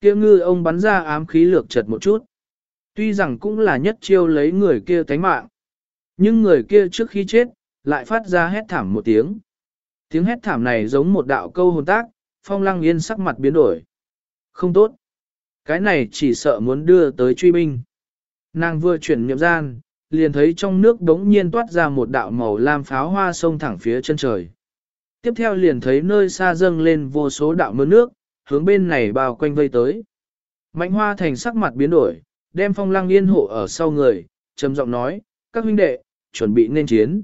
Kia ngư ông bắn ra ám khí lược chật một chút. Tuy rằng cũng là nhất chiêu lấy người kia tánh mạng. Nhưng người kia trước khi chết, lại phát ra hét thảm một tiếng. Tiếng hét thảm này giống một đạo câu hồn tác, phong lăng yên sắc mặt biến đổi. Không tốt. Cái này chỉ sợ muốn đưa tới truy binh. Nàng vừa chuyển niệm gian, liền thấy trong nước đống nhiên toát ra một đạo màu lam pháo hoa sông thẳng phía chân trời. Tiếp theo liền thấy nơi xa dâng lên vô số đạo mưa nước, hướng bên này bao quanh vây tới. Mạnh hoa thành sắc mặt biến đổi, đem phong lăng yên hộ ở sau người, trầm giọng nói, các huynh đệ, chuẩn bị nên chiến.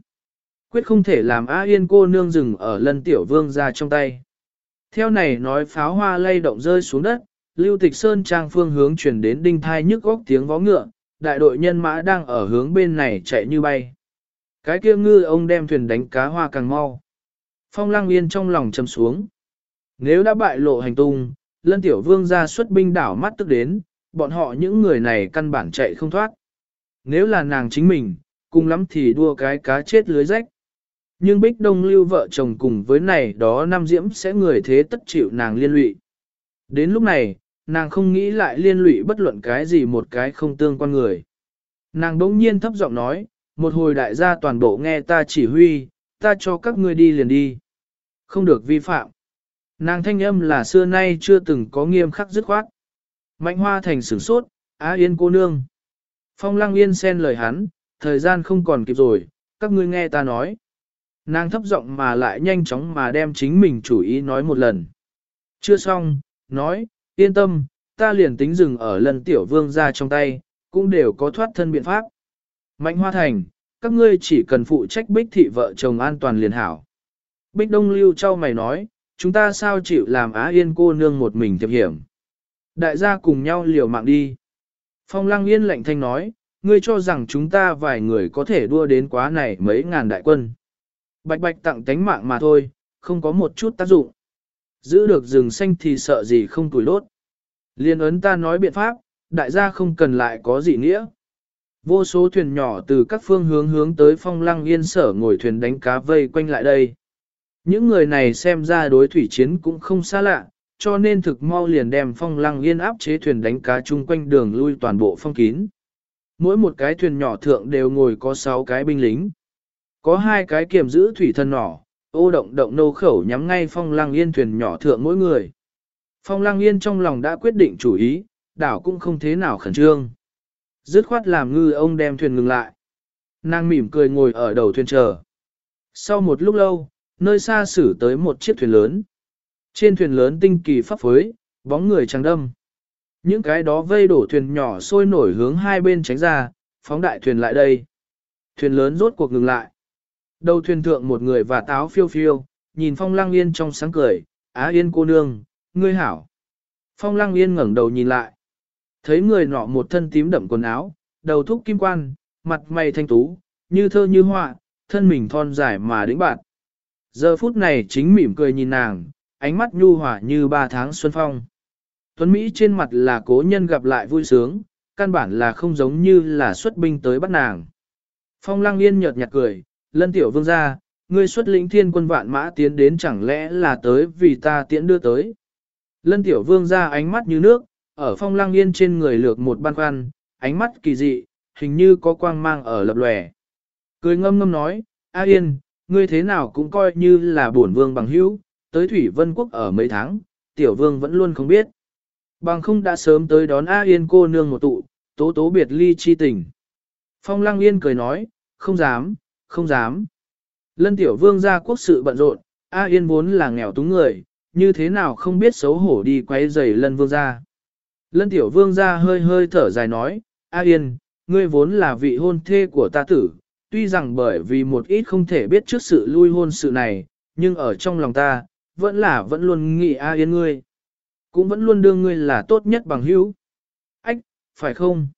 Quyết không thể làm A Yên cô nương rừng ở lân tiểu vương ra trong tay. Theo này nói pháo hoa lay động rơi xuống đất, lưu tịch sơn trang phương hướng chuyển đến đinh thai nhức góc tiếng vó ngựa, đại đội nhân mã đang ở hướng bên này chạy như bay. Cái kia ngư ông đem thuyền đánh cá hoa càng mau. Phong lang yên trong lòng chầm xuống. Nếu đã bại lộ hành tung, lân tiểu vương ra xuất binh đảo mắt tức đến, bọn họ những người này căn bản chạy không thoát. Nếu là nàng chính mình, cùng lắm thì đua cái cá chết lưới rách. Nhưng Bích Đông lưu vợ chồng cùng với này đó năm diễm sẽ người thế tất chịu nàng liên lụy. Đến lúc này, nàng không nghĩ lại liên lụy bất luận cái gì một cái không tương quan người. Nàng bỗng nhiên thấp giọng nói, một hồi đại gia toàn bộ nghe ta chỉ huy, ta cho các ngươi đi liền đi. Không được vi phạm. Nàng thanh âm là xưa nay chưa từng có nghiêm khắc dứt khoát. Mạnh hoa thành sửng sốt, á yên cô nương. Phong lăng yên xen lời hắn, thời gian không còn kịp rồi, các ngươi nghe ta nói. Nàng thấp giọng mà lại nhanh chóng mà đem chính mình chủ ý nói một lần. Chưa xong, nói, yên tâm, ta liền tính dừng ở lần tiểu vương ra trong tay, cũng đều có thoát thân biện pháp. Mạnh hoa thành, các ngươi chỉ cần phụ trách bích thị vợ chồng an toàn liền hảo. Bích đông lưu trao mày nói, chúng ta sao chịu làm á yên cô nương một mình thiệp hiểm. Đại gia cùng nhau liều mạng đi. Phong lăng yên lạnh thanh nói, ngươi cho rằng chúng ta vài người có thể đua đến quá này mấy ngàn đại quân. Bạch bạch tặng tánh mạng mà thôi, không có một chút tác dụng. Giữ được rừng xanh thì sợ gì không tuổi lốt. Liên ấn ta nói biện pháp, đại gia không cần lại có gì nghĩa. Vô số thuyền nhỏ từ các phương hướng hướng tới phong lăng yên sở ngồi thuyền đánh cá vây quanh lại đây. Những người này xem ra đối thủy chiến cũng không xa lạ, cho nên thực mau liền đem phong lăng yên áp chế thuyền đánh cá chung quanh đường lui toàn bộ phong kín. Mỗi một cái thuyền nhỏ thượng đều ngồi có 6 cái binh lính. Có hai cái kiểm giữ thủy thân nhỏ, ô động động nâu khẩu nhắm ngay phong lăng yên thuyền nhỏ thượng mỗi người. Phong lăng yên trong lòng đã quyết định chủ ý, đảo cũng không thế nào khẩn trương. Dứt khoát làm ngư ông đem thuyền ngừng lại. Nàng mỉm cười ngồi ở đầu thuyền chờ. Sau một lúc lâu, nơi xa xử tới một chiếc thuyền lớn. Trên thuyền lớn tinh kỳ pháp phối, bóng người trắng đâm. Những cái đó vây đổ thuyền nhỏ sôi nổi hướng hai bên tránh ra, phóng đại thuyền lại đây. Thuyền lớn rốt cuộc ngừng lại. Đầu thuyền thượng một người và táo phiêu phiêu, nhìn phong lăng yên trong sáng cười, á yên cô nương, ngươi hảo. Phong lăng yên ngẩng đầu nhìn lại. Thấy người nọ một thân tím đậm quần áo, đầu thúc kim quan, mặt mày thanh tú, như thơ như họa, thân mình thon dài mà đĩnh bạn. Giờ phút này chính mỉm cười nhìn nàng, ánh mắt nhu hòa như ba tháng xuân phong. Tuấn Mỹ trên mặt là cố nhân gặp lại vui sướng, căn bản là không giống như là xuất binh tới bắt nàng. Phong lăng yên nhợt nhạt cười, lân tiểu vương gia, ngươi xuất lĩnh thiên quân vạn mã tiến đến chẳng lẽ là tới vì ta tiễn đưa tới. Lân tiểu vương gia ánh mắt như nước, ở phong lăng yên trên người lược một ban khoăn, ánh mắt kỳ dị, hình như có quang mang ở lập lòe. Cười ngâm ngâm nói, A yên, ngươi thế nào cũng coi như là bổn vương bằng hữu, tới Thủy Vân Quốc ở mấy tháng, tiểu vương vẫn luôn không biết. Bằng không đã sớm tới đón A Yên cô nương một tụ, tố tố biệt ly chi tình. Phong Lăng Yên cười nói, không dám, không dám. Lân tiểu vương ra quốc sự bận rộn, A Yên vốn là nghèo túng người, như thế nào không biết xấu hổ đi quay giày lân vương ra. Lân tiểu vương ra hơi hơi thở dài nói, A Yên, ngươi vốn là vị hôn thê của ta tử, tuy rằng bởi vì một ít không thể biết trước sự lui hôn sự này, nhưng ở trong lòng ta, vẫn là vẫn luôn nghĩ A Yên ngươi. Cũng vẫn luôn đương ngươi là tốt nhất bằng hữu. Ách, phải không?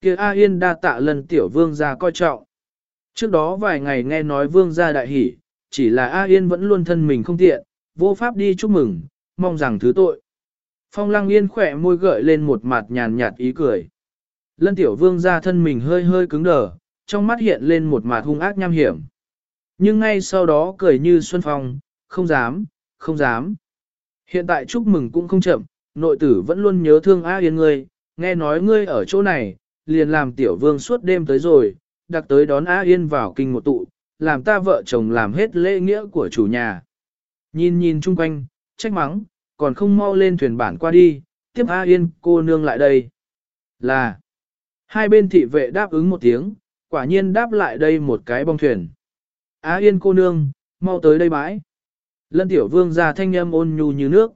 kia A Yên đa tạ lần tiểu vương gia coi trọng. Trước đó vài ngày nghe nói vương gia đại hỉ chỉ là A Yên vẫn luôn thân mình không tiện, vô pháp đi chúc mừng, mong rằng thứ tội. Phong lăng yên khỏe môi gợi lên một mặt nhàn nhạt ý cười. Lân tiểu vương gia thân mình hơi hơi cứng đờ, trong mắt hiện lên một mặt hung ác nham hiểm. Nhưng ngay sau đó cười như xuân phong, không dám, không dám. Hiện tại chúc mừng cũng không chậm, nội tử vẫn luôn nhớ thương A Yên ngươi, nghe nói ngươi ở chỗ này, liền làm tiểu vương suốt đêm tới rồi, đặc tới đón A Yên vào kinh một tụ, làm ta vợ chồng làm hết lễ nghĩa của chủ nhà. Nhìn nhìn chung quanh, trách mắng, còn không mau lên thuyền bản qua đi, tiếp A Yên cô nương lại đây. Là, hai bên thị vệ đáp ứng một tiếng, quả nhiên đáp lại đây một cái bong thuyền. A Yên cô nương, mau tới đây bãi. Lân tiểu vương ra thanh âm ôn nhu như nước.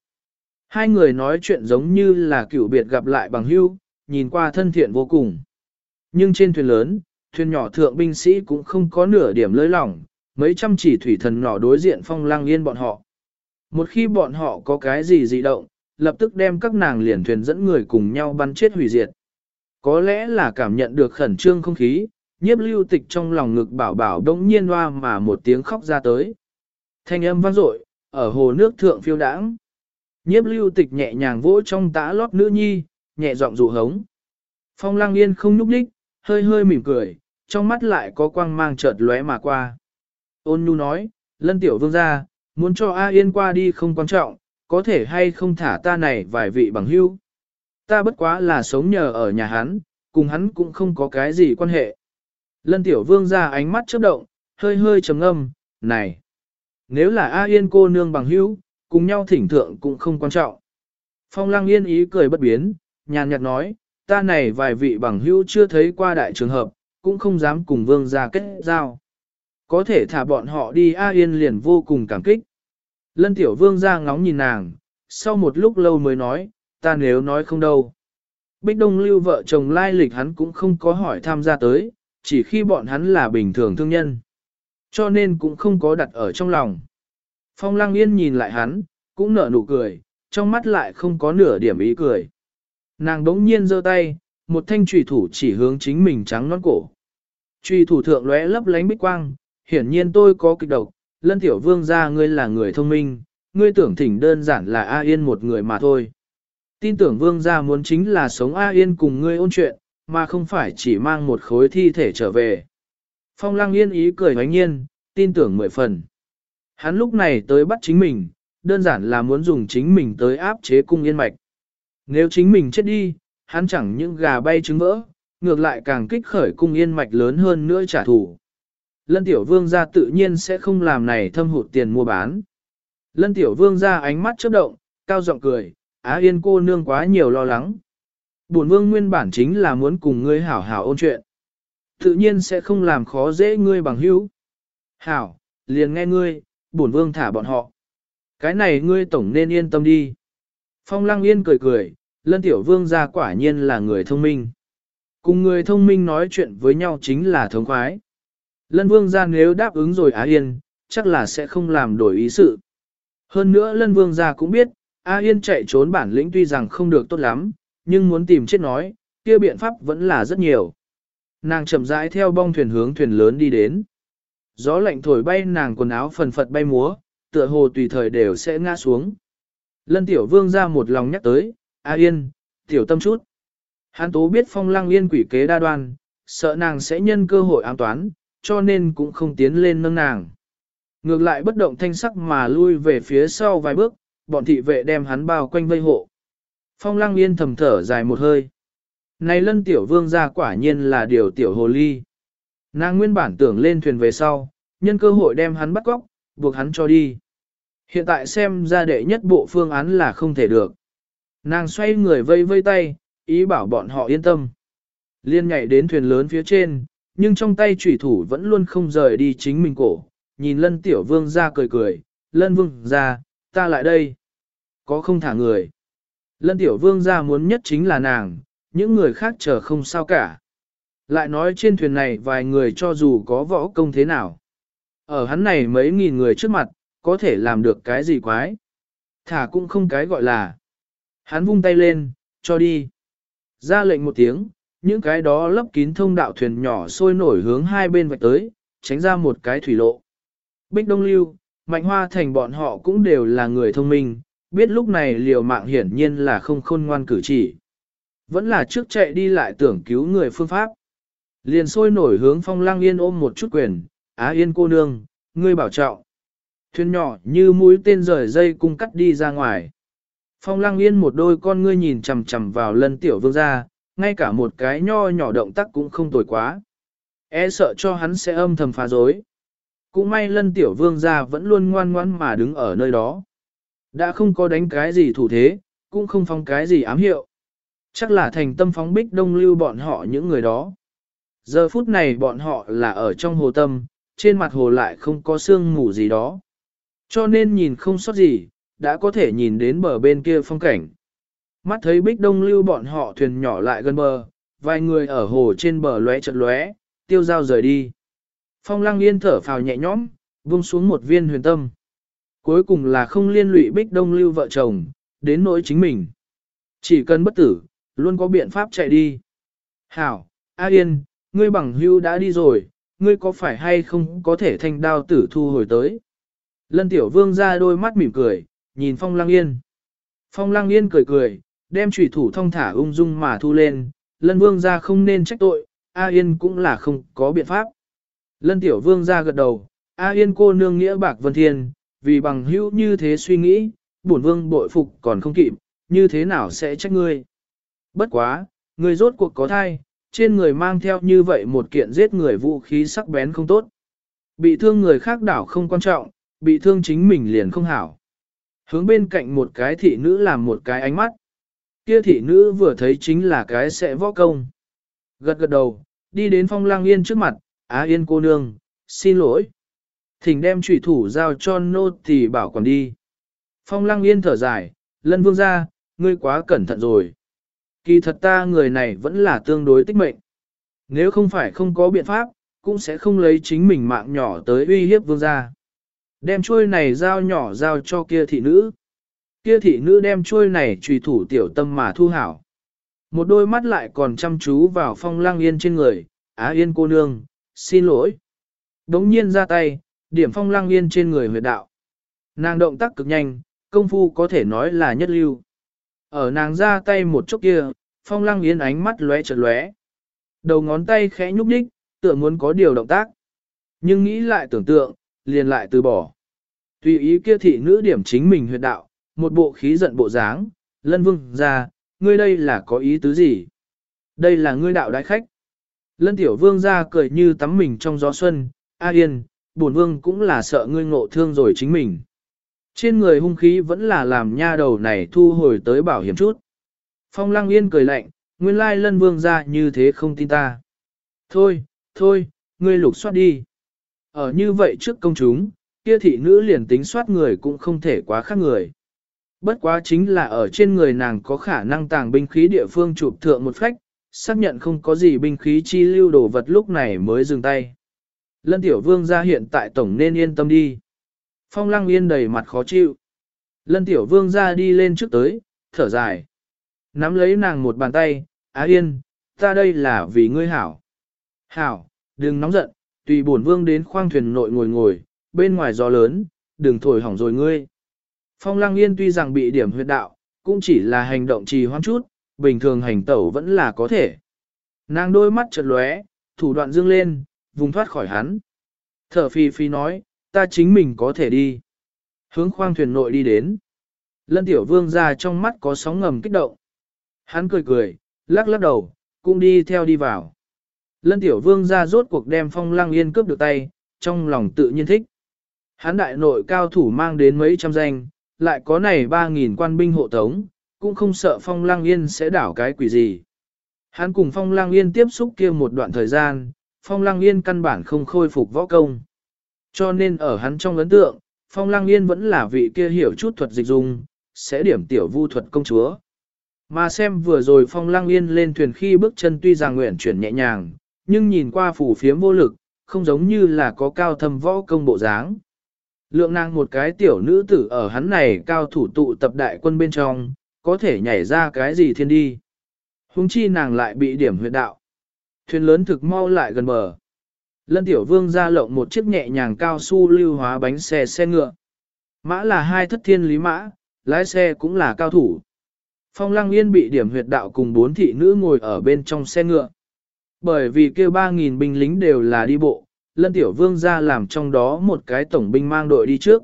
Hai người nói chuyện giống như là cựu biệt gặp lại bằng hưu, nhìn qua thân thiện vô cùng. Nhưng trên thuyền lớn, thuyền nhỏ thượng binh sĩ cũng không có nửa điểm lơi lỏng, mấy trăm chỉ thủy thần nhỏ đối diện phong lang yên bọn họ. Một khi bọn họ có cái gì dị động, lập tức đem các nàng liền thuyền dẫn người cùng nhau bắn chết hủy diệt. Có lẽ là cảm nhận được khẩn trương không khí, nhiếp lưu tịch trong lòng ngực bảo bảo đông nhiên hoa mà một tiếng khóc ra tới. Thanh âm vang dội ở hồ nước thượng phiêu đãng. Nhiếp lưu tịch nhẹ nhàng vỗ trong tã lót nữ nhi, nhẹ giọng dụ hống. Phong lang yên không nhúc đích, hơi hơi mỉm cười, trong mắt lại có quang mang chợt lóe mà qua. Ôn nhu nói, lân tiểu vương gia, muốn cho A Yên qua đi không quan trọng, có thể hay không thả ta này vài vị bằng hữu. Ta bất quá là sống nhờ ở nhà hắn, cùng hắn cũng không có cái gì quan hệ. Lân tiểu vương ra ánh mắt chớp động, hơi hơi trầm ngâm, này. Nếu là A Yên cô nương bằng hữu, cùng nhau thỉnh thượng cũng không quan trọng. Phong lăng yên ý cười bất biến, nhàn nhạt nói, ta này vài vị bằng hữu chưa thấy qua đại trường hợp, cũng không dám cùng vương ra kết giao. Có thể thả bọn họ đi A Yên liền vô cùng cảm kích. Lân tiểu vương ra ngóng nhìn nàng, sau một lúc lâu mới nói, ta nếu nói không đâu. Bích Đông lưu vợ chồng lai lịch hắn cũng không có hỏi tham gia tới, chỉ khi bọn hắn là bình thường thương nhân. Cho nên cũng không có đặt ở trong lòng. Phong Lăng Yên nhìn lại hắn, cũng nở nụ cười, trong mắt lại không có nửa điểm ý cười. Nàng đống nhiên giơ tay, một thanh trùy thủ chỉ hướng chính mình trắng non cổ. Trùy thủ thượng lóe lấp lánh bích quang, hiển nhiên tôi có kịch độc, lân tiểu vương gia ngươi là người thông minh, ngươi tưởng thỉnh đơn giản là A Yên một người mà thôi. Tin tưởng vương gia muốn chính là sống A Yên cùng ngươi ôn chuyện, mà không phải chỉ mang một khối thi thể trở về. Phong lăng yên ý cười hoánh nhiên, tin tưởng mười phần. Hắn lúc này tới bắt chính mình, đơn giản là muốn dùng chính mình tới áp chế cung yên mạch. Nếu chính mình chết đi, hắn chẳng những gà bay trứng vỡ, ngược lại càng kích khởi cung yên mạch lớn hơn nữa trả thù. Lân tiểu vương gia tự nhiên sẽ không làm này thâm hụt tiền mua bán. Lân tiểu vương gia ánh mắt chớp động, cao giọng cười, Á Yên cô nương quá nhiều lo lắng. Bổn vương nguyên bản chính là muốn cùng ngươi hảo hảo ôn chuyện. Tự nhiên sẽ không làm khó dễ ngươi bằng hữu. Hảo, liền nghe ngươi, bổn vương thả bọn họ. Cái này ngươi tổng nên yên tâm đi. Phong lăng yên cười cười, lân tiểu vương gia quả nhiên là người thông minh. Cùng người thông minh nói chuyện với nhau chính là thống khoái. Lân vương gia nếu đáp ứng rồi Á Yên, chắc là sẽ không làm đổi ý sự. Hơn nữa lân vương gia cũng biết, Á Yên chạy trốn bản lĩnh tuy rằng không được tốt lắm, nhưng muốn tìm chết nói, kia biện pháp vẫn là rất nhiều. Nàng chậm rãi theo bong thuyền hướng thuyền lớn đi đến. Gió lạnh thổi bay nàng quần áo phần phật bay múa, tựa hồ tùy thời đều sẽ ngã xuống. Lân tiểu vương ra một lòng nhắc tới, A yên, tiểu tâm chút. Hán tố biết phong lăng yên quỷ kế đa đoan, sợ nàng sẽ nhân cơ hội ám toán, cho nên cũng không tiến lên nâng nàng. Ngược lại bất động thanh sắc mà lui về phía sau vài bước, bọn thị vệ đem hắn bao quanh vây hộ. Phong lăng yên thầm thở dài một hơi. Này lân tiểu vương ra quả nhiên là điều tiểu hồ ly. Nàng nguyên bản tưởng lên thuyền về sau, nhân cơ hội đem hắn bắt cóc, buộc hắn cho đi. Hiện tại xem ra đệ nhất bộ phương án là không thể được. Nàng xoay người vây vây tay, ý bảo bọn họ yên tâm. Liên nhảy đến thuyền lớn phía trên, nhưng trong tay chủy thủ vẫn luôn không rời đi chính mình cổ. Nhìn lân tiểu vương ra cười cười, lân vương ra, ta lại đây. Có không thả người. Lân tiểu vương gia muốn nhất chính là nàng, những người khác chờ không sao cả. Lại nói trên thuyền này vài người cho dù có võ công thế nào. Ở hắn này mấy nghìn người trước mặt, có thể làm được cái gì quái. Thả cũng không cái gọi là. Hắn vung tay lên, cho đi. Ra lệnh một tiếng, những cái đó lấp kín thông đạo thuyền nhỏ sôi nổi hướng hai bên vạch tới, tránh ra một cái thủy lộ. Bích Đông Lưu, Mạnh Hoa Thành bọn họ cũng đều là người thông minh, biết lúc này liều mạng hiển nhiên là không khôn ngoan cử chỉ. Vẫn là trước chạy đi lại tưởng cứu người phương pháp. Liền sôi nổi hướng phong lang yên ôm một chút quyền, á yên cô nương, ngươi bảo trọng. Thuyền nhỏ như mũi tên rời dây cung cắt đi ra ngoài. Phong Lang yên một đôi con ngươi nhìn chằm chằm vào lân tiểu vương ra, ngay cả một cái nho nhỏ động tác cũng không tồi quá. E sợ cho hắn sẽ âm thầm phá dối. Cũng may lân tiểu vương ra vẫn luôn ngoan ngoãn mà đứng ở nơi đó. Đã không có đánh cái gì thủ thế, cũng không phong cái gì ám hiệu. Chắc là thành tâm phóng bích đông lưu bọn họ những người đó. Giờ phút này bọn họ là ở trong hồ tâm, trên mặt hồ lại không có sương mù gì đó. Cho nên nhìn không sót gì, đã có thể nhìn đến bờ bên kia phong cảnh. Mắt thấy bích đông lưu bọn họ thuyền nhỏ lại gần bờ, vài người ở hồ trên bờ lóe chật lóe, tiêu dao rời đi. Phong lăng yên thở phào nhẹ nhõm, buông xuống một viên huyền tâm. Cuối cùng là không liên lụy bích đông lưu vợ chồng, đến nỗi chính mình. Chỉ cần bất tử, luôn có biện pháp chạy đi. Hảo, A Yên, ngươi bằng hưu đã đi rồi, ngươi có phải hay không có thể thanh đao tử thu hồi tới. Lân tiểu vương ra đôi mắt mỉm cười, nhìn phong lăng yên. Phong lăng yên cười cười, đem trùy thủ thông thả ung dung mà thu lên, lân vương ra không nên trách tội, A Yên cũng là không có biện pháp. Lân tiểu vương ra gật đầu, A Yên cô nương nghĩa bạc vân thiên, vì bằng hữu như thế suy nghĩ, bổn vương bội phục còn không kịp, như thế nào sẽ trách ngươi. Bất quá, ngươi rốt cuộc có thai, trên người mang theo như vậy một kiện giết người vũ khí sắc bén không tốt. Bị thương người khác đảo không quan trọng, bị thương chính mình liền không hảo. Hướng bên cạnh một cái thị nữ làm một cái ánh mắt. Kia thị nữ vừa thấy chính là cái sẽ võ công. Gật gật đầu, đi đến phong lang yên trước mặt, á yên cô nương, xin lỗi. Thỉnh đem trùy thủ giao cho nô tỳ bảo quản đi. Phong lăng yên thở dài, lân vương ra, ngươi quá cẩn thận rồi. Kỳ thật ta người này vẫn là tương đối tích mệnh. Nếu không phải không có biện pháp, cũng sẽ không lấy chính mình mạng nhỏ tới uy hiếp vương gia. Đem chuôi này giao nhỏ giao cho kia thị nữ. Kia thị nữ đem chuôi này trùy thủ tiểu tâm mà thu hảo. Một đôi mắt lại còn chăm chú vào phong lang yên trên người, á yên cô nương, xin lỗi. Đống nhiên ra tay, điểm phong lang yên trên người huyệt đạo. Nàng động tác cực nhanh, công phu có thể nói là nhất lưu. Ở nàng ra tay một chút kia, phong lăng yên ánh mắt lóe chợt lóe. Đầu ngón tay khẽ nhúc nhích, tựa muốn có điều động tác. Nhưng nghĩ lại tưởng tượng, liền lại từ bỏ. Tùy ý kia thị nữ điểm chính mình huyệt đạo, một bộ khí giận bộ dáng, lân vương ra, ngươi đây là có ý tứ gì? Đây là ngươi đạo đại khách. Lân tiểu vương ra cười như tắm mình trong gió xuân, A yên, bổn vương cũng là sợ ngươi ngộ thương rồi chính mình. Trên người hung khí vẫn là làm nha đầu này thu hồi tới bảo hiểm chút. Phong lăng yên cười lạnh, nguyên lai lân vương ra như thế không tin ta. Thôi, thôi, ngươi lục soát đi. Ở như vậy trước công chúng, kia thị nữ liền tính soát người cũng không thể quá khác người. Bất quá chính là ở trên người nàng có khả năng tàng binh khí địa phương chụp thượng một phách, xác nhận không có gì binh khí chi lưu đồ vật lúc này mới dừng tay. Lân tiểu vương ra hiện tại tổng nên yên tâm đi. Phong lăng yên đầy mặt khó chịu. Lân tiểu vương ra đi lên trước tới, thở dài. Nắm lấy nàng một bàn tay, Á yên, ta đây là vì ngươi hảo. Hảo, đừng nóng giận, tùy bổn vương đến khoang thuyền nội ngồi ngồi, bên ngoài gió lớn, đừng thổi hỏng rồi ngươi. Phong lăng yên tuy rằng bị điểm huyệt đạo, cũng chỉ là hành động trì hoãn chút, bình thường hành tẩu vẫn là có thể. Nàng đôi mắt chợt lóe, thủ đoạn dương lên, vùng thoát khỏi hắn. Thở phi phi nói, ta chính mình có thể đi. Hướng khoang thuyền nội đi đến. Lân tiểu vương ra trong mắt có sóng ngầm kích động. Hắn cười cười, lắc lắc đầu, cũng đi theo đi vào. Lân tiểu vương ra rốt cuộc đem phong lăng yên cướp được tay, trong lòng tự nhiên thích. Hắn đại nội cao thủ mang đến mấy trăm danh, lại có này ba nghìn quan binh hộ tống, cũng không sợ phong lăng yên sẽ đảo cái quỷ gì. Hắn cùng phong lăng yên tiếp xúc kia một đoạn thời gian, phong lăng yên căn bản không khôi phục võ công. Cho nên ở hắn trong ấn tượng, Phong Lăng Yên vẫn là vị kia hiểu chút thuật dịch dung, sẽ điểm tiểu vu thuật công chúa. Mà xem vừa rồi Phong Lăng Yên lên thuyền khi bước chân tuy rằng nguyện chuyển nhẹ nhàng, nhưng nhìn qua phủ phiếm vô lực, không giống như là có cao thâm võ công bộ dáng. Lượng nàng một cái tiểu nữ tử ở hắn này cao thủ tụ tập đại quân bên trong, có thể nhảy ra cái gì thiên đi. Hùng chi nàng lại bị điểm huyệt đạo. Thuyền lớn thực mau lại gần bờ. Lân Tiểu Vương ra lộng một chiếc nhẹ nhàng cao su lưu hóa bánh xe xe ngựa. Mã là hai thất thiên lý mã, lái xe cũng là cao thủ. Phong Lăng Yên bị điểm huyệt đạo cùng bốn thị nữ ngồi ở bên trong xe ngựa. Bởi vì kêu 3.000 binh lính đều là đi bộ, Lân Tiểu Vương ra làm trong đó một cái tổng binh mang đội đi trước.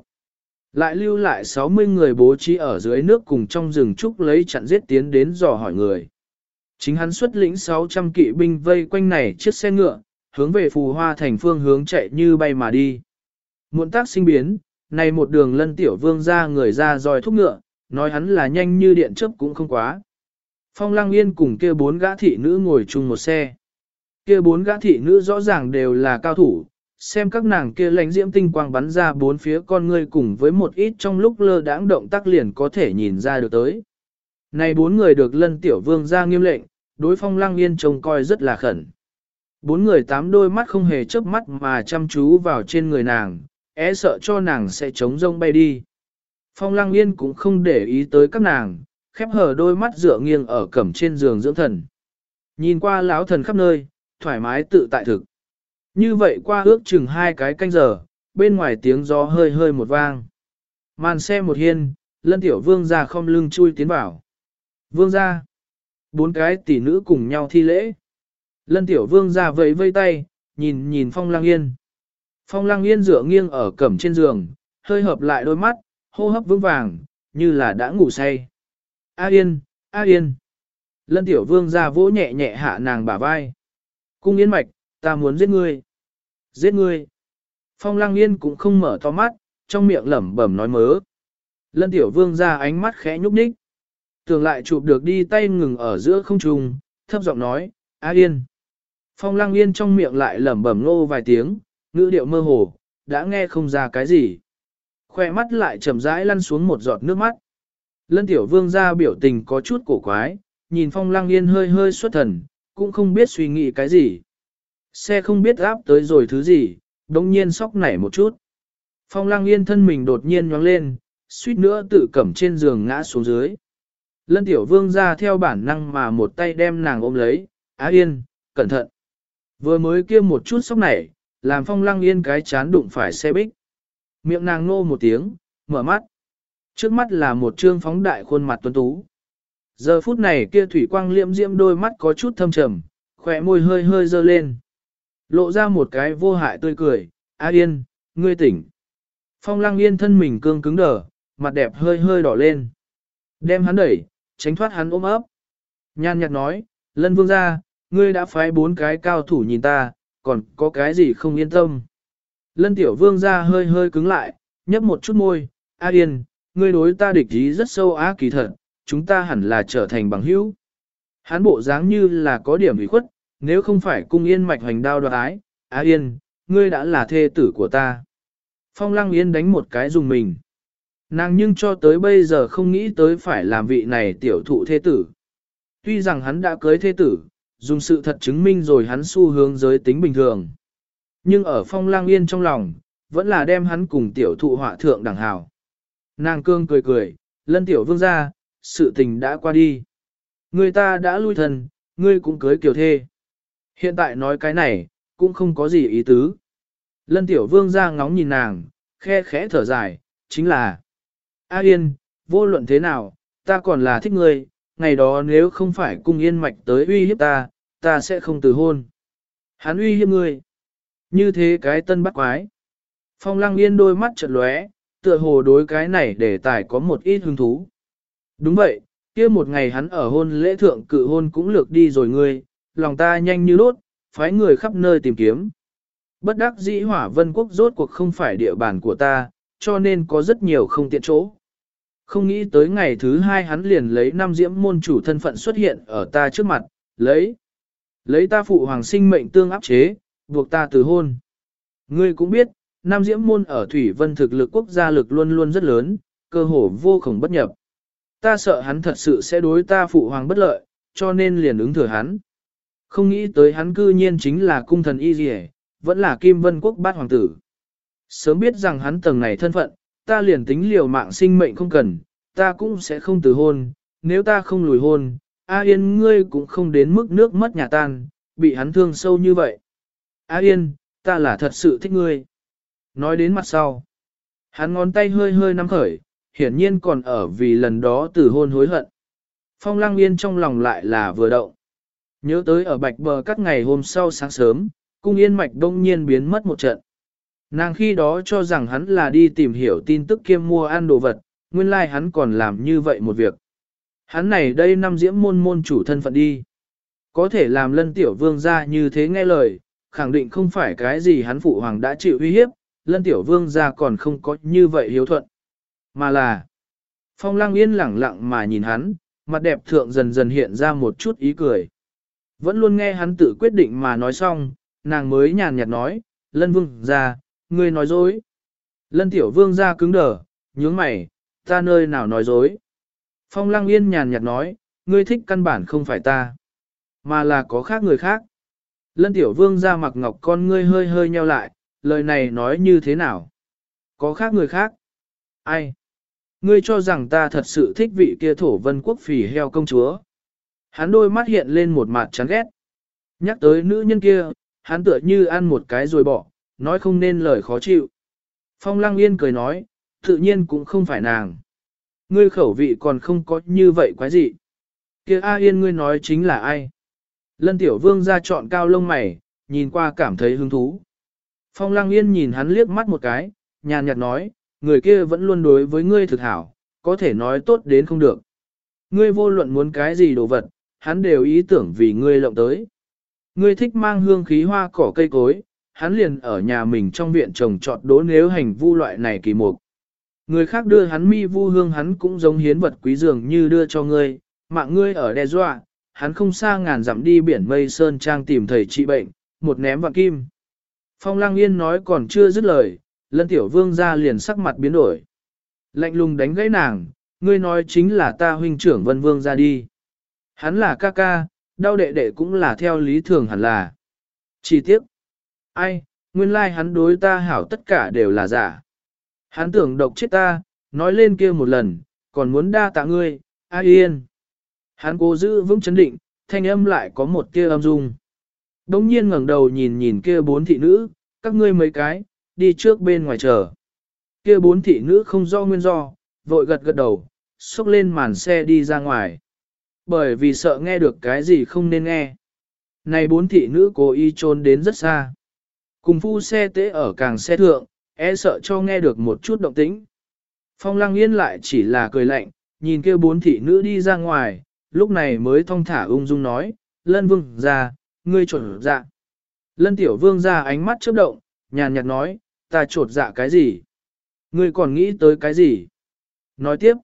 Lại lưu lại 60 người bố trí ở dưới nước cùng trong rừng trúc lấy chặn giết tiến đến dò hỏi người. Chính hắn xuất lĩnh 600 kỵ binh vây quanh này chiếc xe ngựa, hướng về phù hoa thành phương hướng chạy như bay mà đi. Muộn tác sinh biến, này một đường lân tiểu vương ra người ra dòi thúc ngựa, nói hắn là nhanh như điện chớp cũng không quá. Phong Lăng Yên cùng kia bốn gã thị nữ ngồi chung một xe. Kia bốn gã thị nữ rõ ràng đều là cao thủ, xem các nàng kia lánh diễm tinh quang bắn ra bốn phía con ngươi cùng với một ít trong lúc lơ đãng động tác liền có thể nhìn ra được tới. Này bốn người được lân tiểu vương ra nghiêm lệnh, đối phong lăng yên trông coi rất là khẩn. Bốn người tám đôi mắt không hề chớp mắt mà chăm chú vào trên người nàng, é sợ cho nàng sẽ chống rông bay đi. Phong lăng yên cũng không để ý tới các nàng, khép hờ đôi mắt dựa nghiêng ở cẩm trên giường dưỡng thần. Nhìn qua lão thần khắp nơi, thoải mái tự tại thực. Như vậy qua ước chừng hai cái canh giờ, bên ngoài tiếng gió hơi hơi một vang. Màn xe một hiên, lân tiểu vương ra không lưng chui tiến vào. Vương ra. Bốn cái tỷ nữ cùng nhau thi lễ. Lân tiểu vương ra vẫy vây tay, nhìn nhìn phong lang yên. Phong lang yên dựa nghiêng ở cẩm trên giường, hơi hợp lại đôi mắt, hô hấp vững vàng, như là đã ngủ say. A yên, A yên. Lân tiểu vương ra vỗ nhẹ nhẹ hạ nàng bả vai. Cung yên mạch, ta muốn giết ngươi. Giết ngươi. Phong lăng yên cũng không mở to mắt, trong miệng lẩm bẩm nói mớ. Lân tiểu vương ra ánh mắt khẽ nhúc nhích. Tưởng lại chụp được đi tay ngừng ở giữa không trung, thấp giọng nói, A yên. Phong lăng yên trong miệng lại lẩm bẩm ngô vài tiếng, ngữ điệu mơ hồ, đã nghe không ra cái gì. Khoe mắt lại chậm rãi lăn xuống một giọt nước mắt. Lân tiểu vương ra biểu tình có chút cổ quái, nhìn phong lăng yên hơi hơi xuất thần, cũng không biết suy nghĩ cái gì. Xe không biết áp tới rồi thứ gì, đồng nhiên sóc nảy một chút. Phong lăng yên thân mình đột nhiên nhoáng lên, suýt nữa tự cẩm trên giường ngã xuống dưới. Lân tiểu vương ra theo bản năng mà một tay đem nàng ôm lấy, á yên, cẩn thận. Vừa mới kia một chút sóc nảy, làm phong lăng yên cái chán đụng phải xe bích. Miệng nàng nô một tiếng, mở mắt. Trước mắt là một trương phóng đại khuôn mặt tuấn tú. Giờ phút này kia thủy quang liễm diễm đôi mắt có chút thâm trầm, khỏe môi hơi hơi dơ lên. Lộ ra một cái vô hại tươi cười, á Yên, ngươi tỉnh. Phong lăng yên thân mình cương cứng đờ, mặt đẹp hơi hơi đỏ lên. Đem hắn đẩy, tránh thoát hắn ôm ấp. Nhan nhạt nói, lân vương ra, ngươi đã phái bốn cái cao thủ nhìn ta, còn có cái gì không yên tâm. Lân tiểu vương ra hơi hơi cứng lại, nhấp một chút môi, A Yên, ngươi đối ta địch ý rất sâu á kỳ thật, chúng ta hẳn là trở thành bằng hữu. Hắn bộ dáng như là có điểm ủy khuất, nếu không phải cung yên mạch hoành đao đoạt ái, A Yên, ngươi đã là thê tử của ta. Phong Lăng Yên đánh một cái dùng mình. Nàng nhưng cho tới bây giờ không nghĩ tới phải làm vị này tiểu thụ thế tử. Tuy rằng hắn đã cưới thế tử, dùng sự thật chứng minh rồi hắn xu hướng giới tính bình thường. Nhưng ở Phong lang Yên trong lòng, vẫn là đem hắn cùng tiểu thụ họa thượng đẳng hào. Nàng cương cười cười, lân tiểu vương ra, sự tình đã qua đi. Người ta đã lui thần, ngươi cũng cưới kiểu thê. Hiện tại nói cái này, cũng không có gì ý tứ. Lân tiểu vương ra ngóng nhìn nàng, khe khẽ thở dài, chính là A Yên, vô luận thế nào, ta còn là thích ngươi, ngày đó nếu không phải cung yên mạch tới uy hiếp ta, ta sẽ không từ hôn. Hắn uy hiếp ngươi. Như thế cái tân bắt quái. Phong lăng yên đôi mắt chợt lóe, tựa hồ đối cái này để tài có một ít hứng thú. Đúng vậy, kia một ngày hắn ở hôn lễ thượng cự hôn cũng lược đi rồi ngươi, lòng ta nhanh như đốt, phái người khắp nơi tìm kiếm. Bất đắc dĩ hỏa vân quốc rốt cuộc không phải địa bàn của ta, cho nên có rất nhiều không tiện chỗ. Không nghĩ tới ngày thứ hai hắn liền lấy năm diễm môn chủ thân phận xuất hiện ở ta trước mặt, lấy, lấy ta phụ hoàng sinh mệnh tương áp chế, buộc ta từ hôn. Ngươi cũng biết, Nam Diễm Môn ở Thủy Vân thực lực quốc gia lực luôn luôn rất lớn, cơ hồ vô cùng bất nhập. Ta sợ hắn thật sự sẽ đối ta phụ hoàng bất lợi, cho nên liền ứng thừa hắn. Không nghĩ tới hắn cư nhiên chính là cung thần y dì vẫn là Kim Vân Quốc bát hoàng tử. Sớm biết rằng hắn tầng này thân phận, ta liền tính liều mạng sinh mệnh không cần, ta cũng sẽ không từ hôn, nếu ta không lùi hôn, A Yên ngươi cũng không đến mức nước mất nhà tan, bị hắn thương sâu như vậy. A Yên, ta là thật sự thích ngươi. Nói đến mặt sau, hắn ngón tay hơi hơi nắm khởi, hiển nhiên còn ở vì lần đó từ hôn hối hận. Phong Lăng Yên trong lòng lại là vừa động. Nhớ tới ở bạch bờ các ngày hôm sau sáng sớm, cung yên mạch đông nhiên biến mất một trận. Nàng khi đó cho rằng hắn là đi tìm hiểu tin tức kiêm mua ăn đồ vật, nguyên lai like hắn còn làm như vậy một việc. Hắn này đây năm diễm môn môn chủ thân phận đi. Có thể làm lân tiểu vương ra như thế nghe lời, khẳng định không phải cái gì hắn phụ hoàng đã chịu uy hiếp, lân tiểu vương ra còn không có như vậy hiếu thuận. Mà là, phong lăng yên lẳng lặng mà nhìn hắn, mặt đẹp thượng dần dần hiện ra một chút ý cười. Vẫn luôn nghe hắn tự quyết định mà nói xong, nàng mới nhàn nhạt nói, lân vương ra, ngươi nói dối. Lân tiểu vương ra cứng đờ, nhướng mày, ta nơi nào nói dối. Phong lăng yên nhàn nhạt nói, ngươi thích căn bản không phải ta, mà là có khác người khác. Lân tiểu vương ra mặc ngọc con ngươi hơi hơi nheo lại, lời này nói như thế nào? Có khác người khác? Ai? Ngươi cho rằng ta thật sự thích vị kia thổ vân quốc phỉ heo công chúa. Hắn đôi mắt hiện lên một mặt chán ghét. Nhắc tới nữ nhân kia, hắn tựa như ăn một cái rồi bỏ, nói không nên lời khó chịu. Phong lăng yên cười nói, tự nhiên cũng không phải nàng. Ngươi khẩu vị còn không có như vậy quái gì. kia A Yên ngươi nói chính là ai? Lân Tiểu Vương ra chọn cao lông mày, nhìn qua cảm thấy hứng thú. Phong Lăng Yên nhìn hắn liếc mắt một cái, nhàn nhạt nói, người kia vẫn luôn đối với ngươi thực hảo, có thể nói tốt đến không được. Ngươi vô luận muốn cái gì đồ vật, hắn đều ý tưởng vì ngươi lộng tới. Ngươi thích mang hương khí hoa cỏ cây cối, hắn liền ở nhà mình trong viện trồng trọt đố nếu hành vu loại này kỳ mục. Người khác đưa hắn mi vu hương hắn cũng giống hiến vật quý dường như đưa cho ngươi, mạng ngươi ở đe dọa, hắn không xa ngàn dặm đi biển mây sơn trang tìm thầy trị bệnh, một ném vạn kim. Phong Lang Yên nói còn chưa dứt lời, lân tiểu vương ra liền sắc mặt biến đổi. Lạnh lùng đánh gãy nàng, ngươi nói chính là ta huynh trưởng vân vương ra đi. Hắn là ca ca, đau đệ đệ cũng là theo lý thường hẳn là. Chỉ tiếc. Ai, nguyên lai like hắn đối ta hảo tất cả đều là giả. Hắn tưởng độc chết ta, nói lên kia một lần, còn muốn đa tạ ngươi, ai yên. Hắn cố giữ vững chấn định, thanh âm lại có một kia âm dung. Đông nhiên ngẩng đầu nhìn nhìn kia bốn thị nữ, các ngươi mấy cái, đi trước bên ngoài chờ. Kia bốn thị nữ không do nguyên do, vội gật gật đầu, xúc lên màn xe đi ra ngoài. Bởi vì sợ nghe được cái gì không nên nghe. Này bốn thị nữ cố ý trốn đến rất xa. Cùng phu xe tế ở càng xe thượng, e sợ cho nghe được một chút động tĩnh. Phong lăng yên lại chỉ là cười lạnh, nhìn kia bốn thị nữ đi ra ngoài, lúc này mới thong thả ung dung nói, lân vương ra, ngươi trột dạ. Lân tiểu vương ra ánh mắt chớp động, nhàn nhạt nói, ta trột dạ cái gì? Ngươi còn nghĩ tới cái gì? Nói tiếp,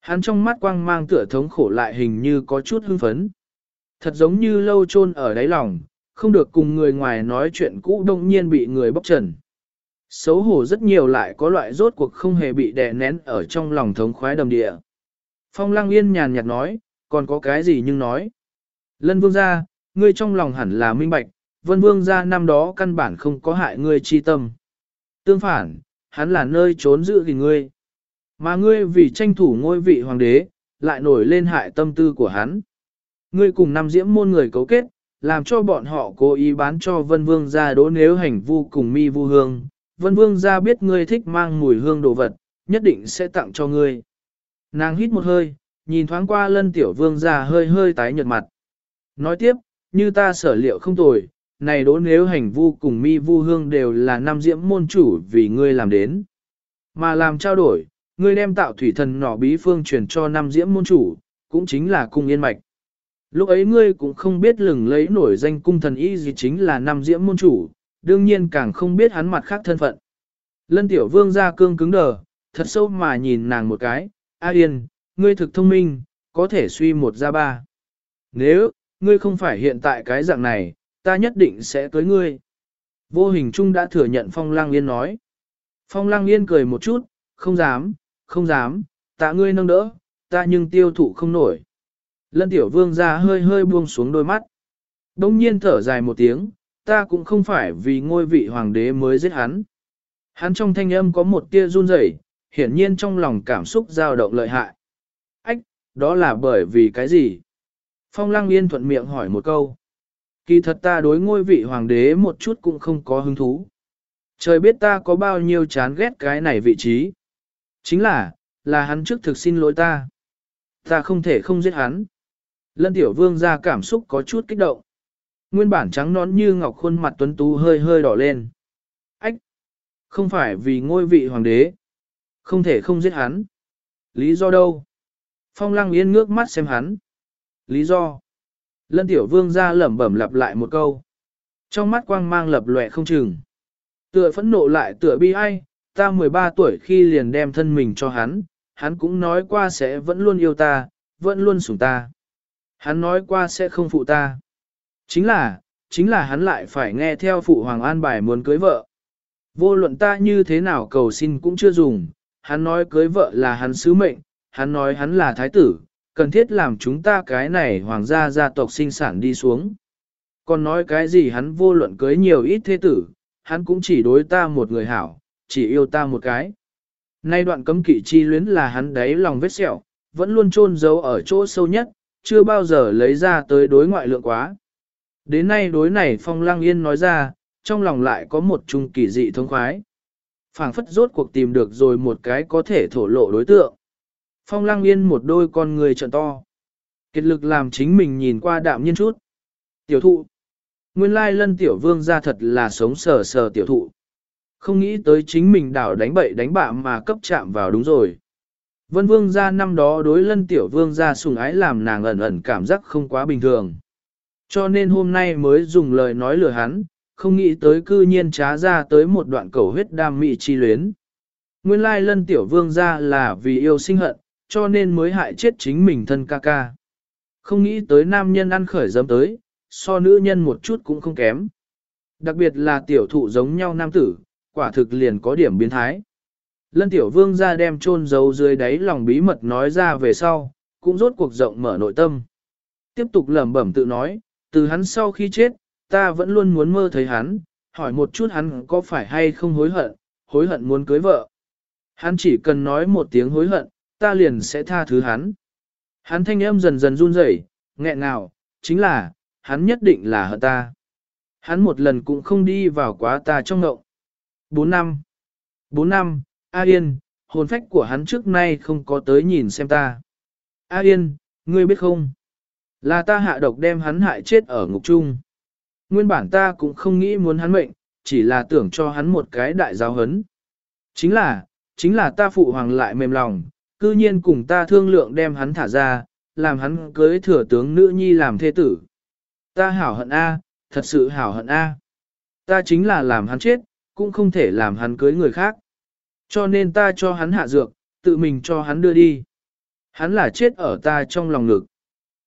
hắn trong mắt quang mang tựa thống khổ lại hình như có chút hưng phấn. Thật giống như lâu chôn ở đáy lòng, không được cùng người ngoài nói chuyện cũ đông nhiên bị người bóc trần. Xấu hổ rất nhiều lại có loại rốt cuộc không hề bị đè nén ở trong lòng thống khoái đầm địa. Phong lăng yên nhàn nhạt nói, còn có cái gì nhưng nói. Lân vương gia, ngươi trong lòng hẳn là minh bạch, vân vương gia năm đó căn bản không có hại ngươi chi tâm. Tương phản, hắn là nơi trốn giữ gìn ngươi. Mà ngươi vì tranh thủ ngôi vị hoàng đế, lại nổi lên hại tâm tư của hắn. Ngươi cùng năm diễm môn người cấu kết, làm cho bọn họ cố ý bán cho vân vương gia đố nếu hành vu cùng mi vu hương. Vân vương gia biết ngươi thích mang mùi hương đồ vật, nhất định sẽ tặng cho ngươi. Nàng hít một hơi, nhìn thoáng qua lân tiểu vương ra hơi hơi tái nhợt mặt. Nói tiếp, như ta sở liệu không tồi, này đố nếu hành vu cùng mi vu hương đều là nam diễm môn chủ vì ngươi làm đến. Mà làm trao đổi, ngươi đem tạo thủy thần nỏ bí phương truyền cho nam diễm môn chủ, cũng chính là cung yên mạch. Lúc ấy ngươi cũng không biết lừng lấy nổi danh cung thần y gì chính là nam diễm môn chủ, đương nhiên càng không biết hắn mặt khác thân phận. Lân tiểu vương ra cương cứng đờ, thật sâu mà nhìn nàng một cái, A yên, ngươi thực thông minh, có thể suy một ra ba. Nếu, ngươi không phải hiện tại cái dạng này, ta nhất định sẽ cưới ngươi. Vô hình chung đã thừa nhận Phong Lang Yên nói. Phong Lang Yên cười một chút, không dám, không dám, tạ ngươi nâng đỡ, ta nhưng tiêu thụ không nổi. Lân Tiểu Vương ra hơi hơi buông xuống đôi mắt. Đông nhiên thở dài một tiếng, ta cũng không phải vì ngôi vị hoàng đế mới giết hắn. Hắn trong thanh âm có một tia run rẩy, hiển nhiên trong lòng cảm xúc dao động lợi hại. ách Đó là bởi vì cái gì? Phong lăng yên thuận miệng hỏi một câu. Kỳ thật ta đối ngôi vị hoàng đế một chút cũng không có hứng thú. Trời biết ta có bao nhiêu chán ghét cái này vị trí. Chính là, là hắn trước thực xin lỗi ta. Ta không thể không giết hắn. Lân tiểu vương ra cảm xúc có chút kích động. Nguyên bản trắng nón như ngọc khuôn mặt tuấn tú hơi hơi đỏ lên. Ách! Không phải vì ngôi vị hoàng đế. Không thể không giết hắn. Lý do đâu? Phong lăng yên ngước mắt xem hắn. Lý do? Lân tiểu vương ra lẩm bẩm lặp lại một câu. Trong mắt quang mang lập lòe không chừng. Tựa phẫn nộ lại tựa bi ai, ta 13 tuổi khi liền đem thân mình cho hắn, hắn cũng nói qua sẽ vẫn luôn yêu ta, vẫn luôn sủng ta. Hắn nói qua sẽ không phụ ta. Chính là, chính là hắn lại phải nghe theo phụ hoàng an bài muốn cưới vợ. Vô luận ta như thế nào cầu xin cũng chưa dùng, hắn nói cưới vợ là hắn sứ mệnh, hắn nói hắn là thái tử, cần thiết làm chúng ta cái này hoàng gia gia tộc sinh sản đi xuống. Còn nói cái gì hắn vô luận cưới nhiều ít thế tử, hắn cũng chỉ đối ta một người hảo, chỉ yêu ta một cái. Nay đoạn cấm kỵ chi luyến là hắn đáy lòng vết sẹo, vẫn luôn chôn giấu ở chỗ sâu nhất, chưa bao giờ lấy ra tới đối ngoại lượng quá. Đến nay đối này Phong Lang Yên nói ra, trong lòng lại có một chung kỳ dị thông khoái. phảng phất rốt cuộc tìm được rồi một cái có thể thổ lộ đối tượng. Phong Lang Yên một đôi con người trợn to. Kết lực làm chính mình nhìn qua đạm nhiên chút. Tiểu thụ. Nguyên lai lân tiểu vương ra thật là sống sờ sờ tiểu thụ. Không nghĩ tới chính mình đảo đánh bậy đánh bạ mà cấp chạm vào đúng rồi. Vân vương gia năm đó đối lân tiểu vương gia sùng ái làm nàng ẩn ẩn cảm giác không quá bình thường. Cho nên hôm nay mới dùng lời nói lừa hắn, không nghĩ tới cư nhiên trá ra tới một đoạn cầu huyết đam mị chi luyến. Nguyên lai lân tiểu vương gia là vì yêu sinh hận, cho nên mới hại chết chính mình thân ca ca. Không nghĩ tới nam nhân ăn khởi dấm tới, so nữ nhân một chút cũng không kém. Đặc biệt là tiểu thụ giống nhau nam tử, quả thực liền có điểm biến thái. Lân tiểu vương ra đem chôn giấu dưới đáy lòng bí mật nói ra về sau, cũng rốt cuộc rộng mở nội tâm. Tiếp tục lẩm bẩm tự nói, từ hắn sau khi chết, ta vẫn luôn muốn mơ thấy hắn, hỏi một chút hắn có phải hay không hối hận, hối hận muốn cưới vợ. Hắn chỉ cần nói một tiếng hối hận, ta liền sẽ tha thứ hắn. Hắn thanh âm dần dần run rẩy, nghẹn ngào, chính là, hắn nhất định là hận ta. Hắn một lần cũng không đi vào quá ta trong ngậu. Bốn năm. Bốn năm, A Yên, hồn phách của hắn trước nay không có tới nhìn xem ta. A Yên, ngươi biết không? Là ta hạ độc đem hắn hại chết ở ngục trung. Nguyên bản ta cũng không nghĩ muốn hắn mệnh, chỉ là tưởng cho hắn một cái đại giáo hấn. Chính là, chính là ta phụ hoàng lại mềm lòng, cư nhiên cùng ta thương lượng đem hắn thả ra, làm hắn cưới thừa tướng nữ nhi làm thê tử. Ta hảo hận A, thật sự hảo hận A. Ta chính là làm hắn chết, cũng không thể làm hắn cưới người khác. Cho nên ta cho hắn hạ dược, tự mình cho hắn đưa đi. Hắn là chết ở ta trong lòng ngực.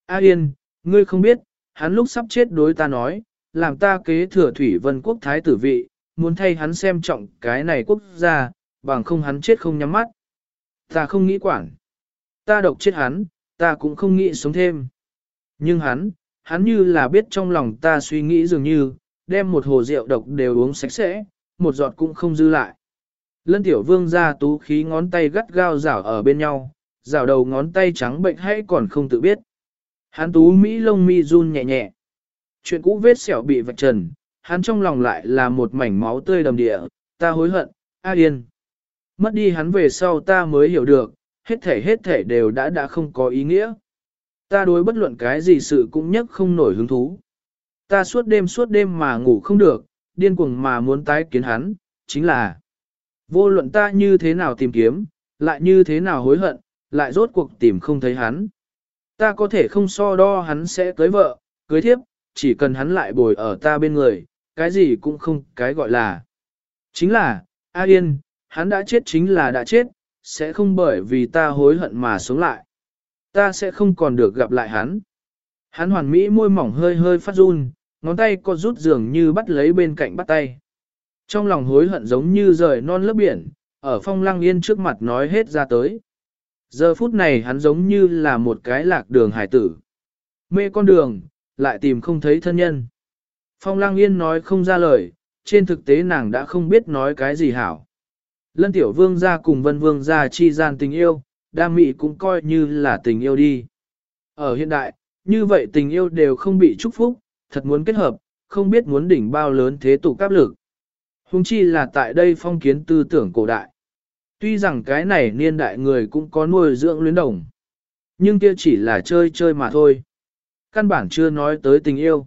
A Yên, ngươi không biết, hắn lúc sắp chết đối ta nói, làm ta kế thừa thủy vân quốc thái tử vị, muốn thay hắn xem trọng cái này quốc gia, bằng không hắn chết không nhắm mắt. Ta không nghĩ quản. Ta độc chết hắn, ta cũng không nghĩ sống thêm. Nhưng hắn, hắn như là biết trong lòng ta suy nghĩ dường như, đem một hồ rượu độc đều uống sạch sẽ, một giọt cũng không dư lại. Lân tiểu vương ra tú khí ngón tay gắt gao rảo ở bên nhau, rảo đầu ngón tay trắng bệnh hay còn không tự biết. Hắn tú Mỹ lông mi run nhẹ nhẹ. Chuyện cũ vết sẹo bị vạch trần, hắn trong lòng lại là một mảnh máu tươi đầm địa, ta hối hận, A Yên. Mất đi hắn về sau ta mới hiểu được, hết thể hết thể đều đã đã không có ý nghĩa. Ta đối bất luận cái gì sự cũng nhất không nổi hứng thú. Ta suốt đêm suốt đêm mà ngủ không được, điên cuồng mà muốn tái kiến hắn, chính là vô luận ta như thế nào tìm kiếm, lại như thế nào hối hận, lại rốt cuộc tìm không thấy hắn. Ta có thể không so đo hắn sẽ cưới vợ, cưới thiếp, chỉ cần hắn lại bồi ở ta bên người, cái gì cũng không cái gọi là. Chính là, A Yên, hắn đã chết chính là đã chết, sẽ không bởi vì ta hối hận mà sống lại. Ta sẽ không còn được gặp lại hắn. Hắn hoàn mỹ môi mỏng hơi hơi phát run, ngón tay có rút dường như bắt lấy bên cạnh bắt tay. Trong lòng hối hận giống như rời non lớp biển, ở phong lăng yên trước mặt nói hết ra tới. Giờ phút này hắn giống như là một cái lạc đường hải tử. Mê con đường, lại tìm không thấy thân nhân. Phong lăng yên nói không ra lời, trên thực tế nàng đã không biết nói cái gì hảo. Lân tiểu vương ra cùng vân vương ra chi gian tình yêu, đam mị cũng coi như là tình yêu đi. Ở hiện đại, như vậy tình yêu đều không bị chúc phúc, thật muốn kết hợp, không biết muốn đỉnh bao lớn thế tục áp lực. Hùng chi là tại đây phong kiến tư tưởng cổ đại. Tuy rằng cái này niên đại người cũng có nuôi dưỡng luyến đồng, nhưng kia chỉ là chơi chơi mà thôi. Căn bản chưa nói tới tình yêu.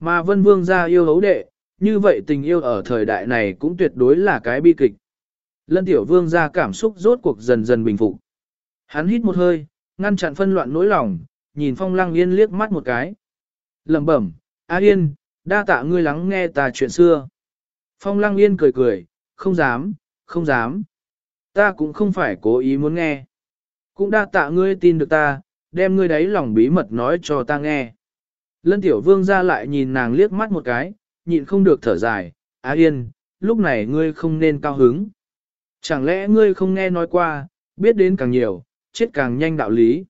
Mà vân vương gia yêu hấu đệ, như vậy tình yêu ở thời đại này cũng tuyệt đối là cái bi kịch. Lân tiểu vương ra cảm xúc rốt cuộc dần dần bình phục. Hắn hít một hơi, ngăn chặn phân loạn nỗi lòng, nhìn phong lăng yên liếc mắt một cái. lẩm bẩm, A yên, đa tạ ngươi lắng nghe ta chuyện xưa. Phong lăng yên cười cười, không dám, không dám. Ta cũng không phải cố ý muốn nghe. Cũng đa tạ ngươi tin được ta, đem ngươi đấy lòng bí mật nói cho ta nghe. Lân tiểu vương ra lại nhìn nàng liếc mắt một cái, nhịn không được thở dài, Á Yên, lúc này ngươi không nên cao hứng. Chẳng lẽ ngươi không nghe nói qua, biết đến càng nhiều, chết càng nhanh đạo lý.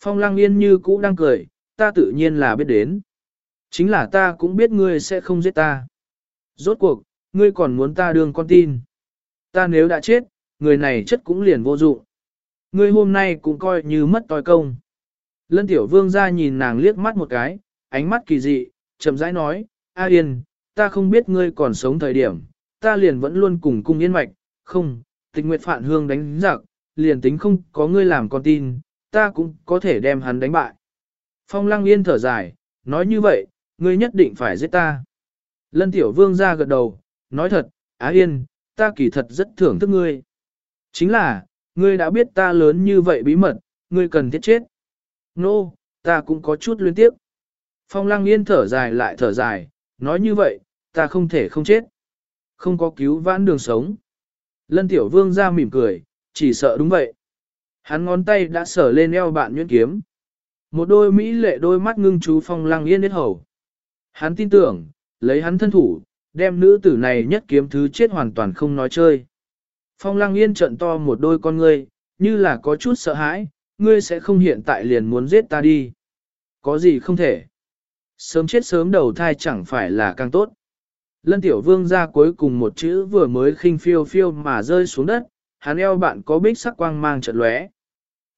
Phong lăng yên như cũ đang cười, ta tự nhiên là biết đến. Chính là ta cũng biết ngươi sẽ không giết ta. Rốt cuộc, ngươi còn muốn ta đương con tin. Ta nếu đã chết, người này chất cũng liền vô dụng. Ngươi hôm nay cũng coi như mất tòi công. Lân tiểu vương ra nhìn nàng liếc mắt một cái, ánh mắt kỳ dị, chậm rãi nói, A Yên, ta không biết ngươi còn sống thời điểm, ta liền vẫn luôn cùng cung yên mạch, không, tịch nguyệt phản hương đánh giặc, liền tính không có ngươi làm con tin, ta cũng có thể đem hắn đánh bại. Phong lăng yên thở dài, nói như vậy, ngươi nhất định phải giết ta. Lân tiểu vương ra gật đầu, nói thật, Á Yên, ta kỳ thật rất thưởng thức ngươi. Chính là, ngươi đã biết ta lớn như vậy bí mật, ngươi cần thiết chết. Nô, no, ta cũng có chút luyến tiếc. Phong lăng yên thở dài lại thở dài, nói như vậy, ta không thể không chết. Không có cứu vãn đường sống. Lân tiểu vương ra mỉm cười, chỉ sợ đúng vậy. Hắn ngón tay đã sở lên eo bạn nhuyễn kiếm. Một đôi mỹ lệ đôi mắt ngưng chú phong lăng yên hết hầu. Hắn tin tưởng, lấy hắn thân thủ, đem nữ tử này nhất kiếm thứ chết hoàn toàn không nói chơi. Phong lăng yên trận to một đôi con ngươi, như là có chút sợ hãi, ngươi sẽ không hiện tại liền muốn giết ta đi. Có gì không thể. Sớm chết sớm đầu thai chẳng phải là càng tốt. Lân tiểu vương ra cuối cùng một chữ vừa mới khinh phiêu phiêu mà rơi xuống đất, hắn eo bạn có bích sắc quang mang trận lóe.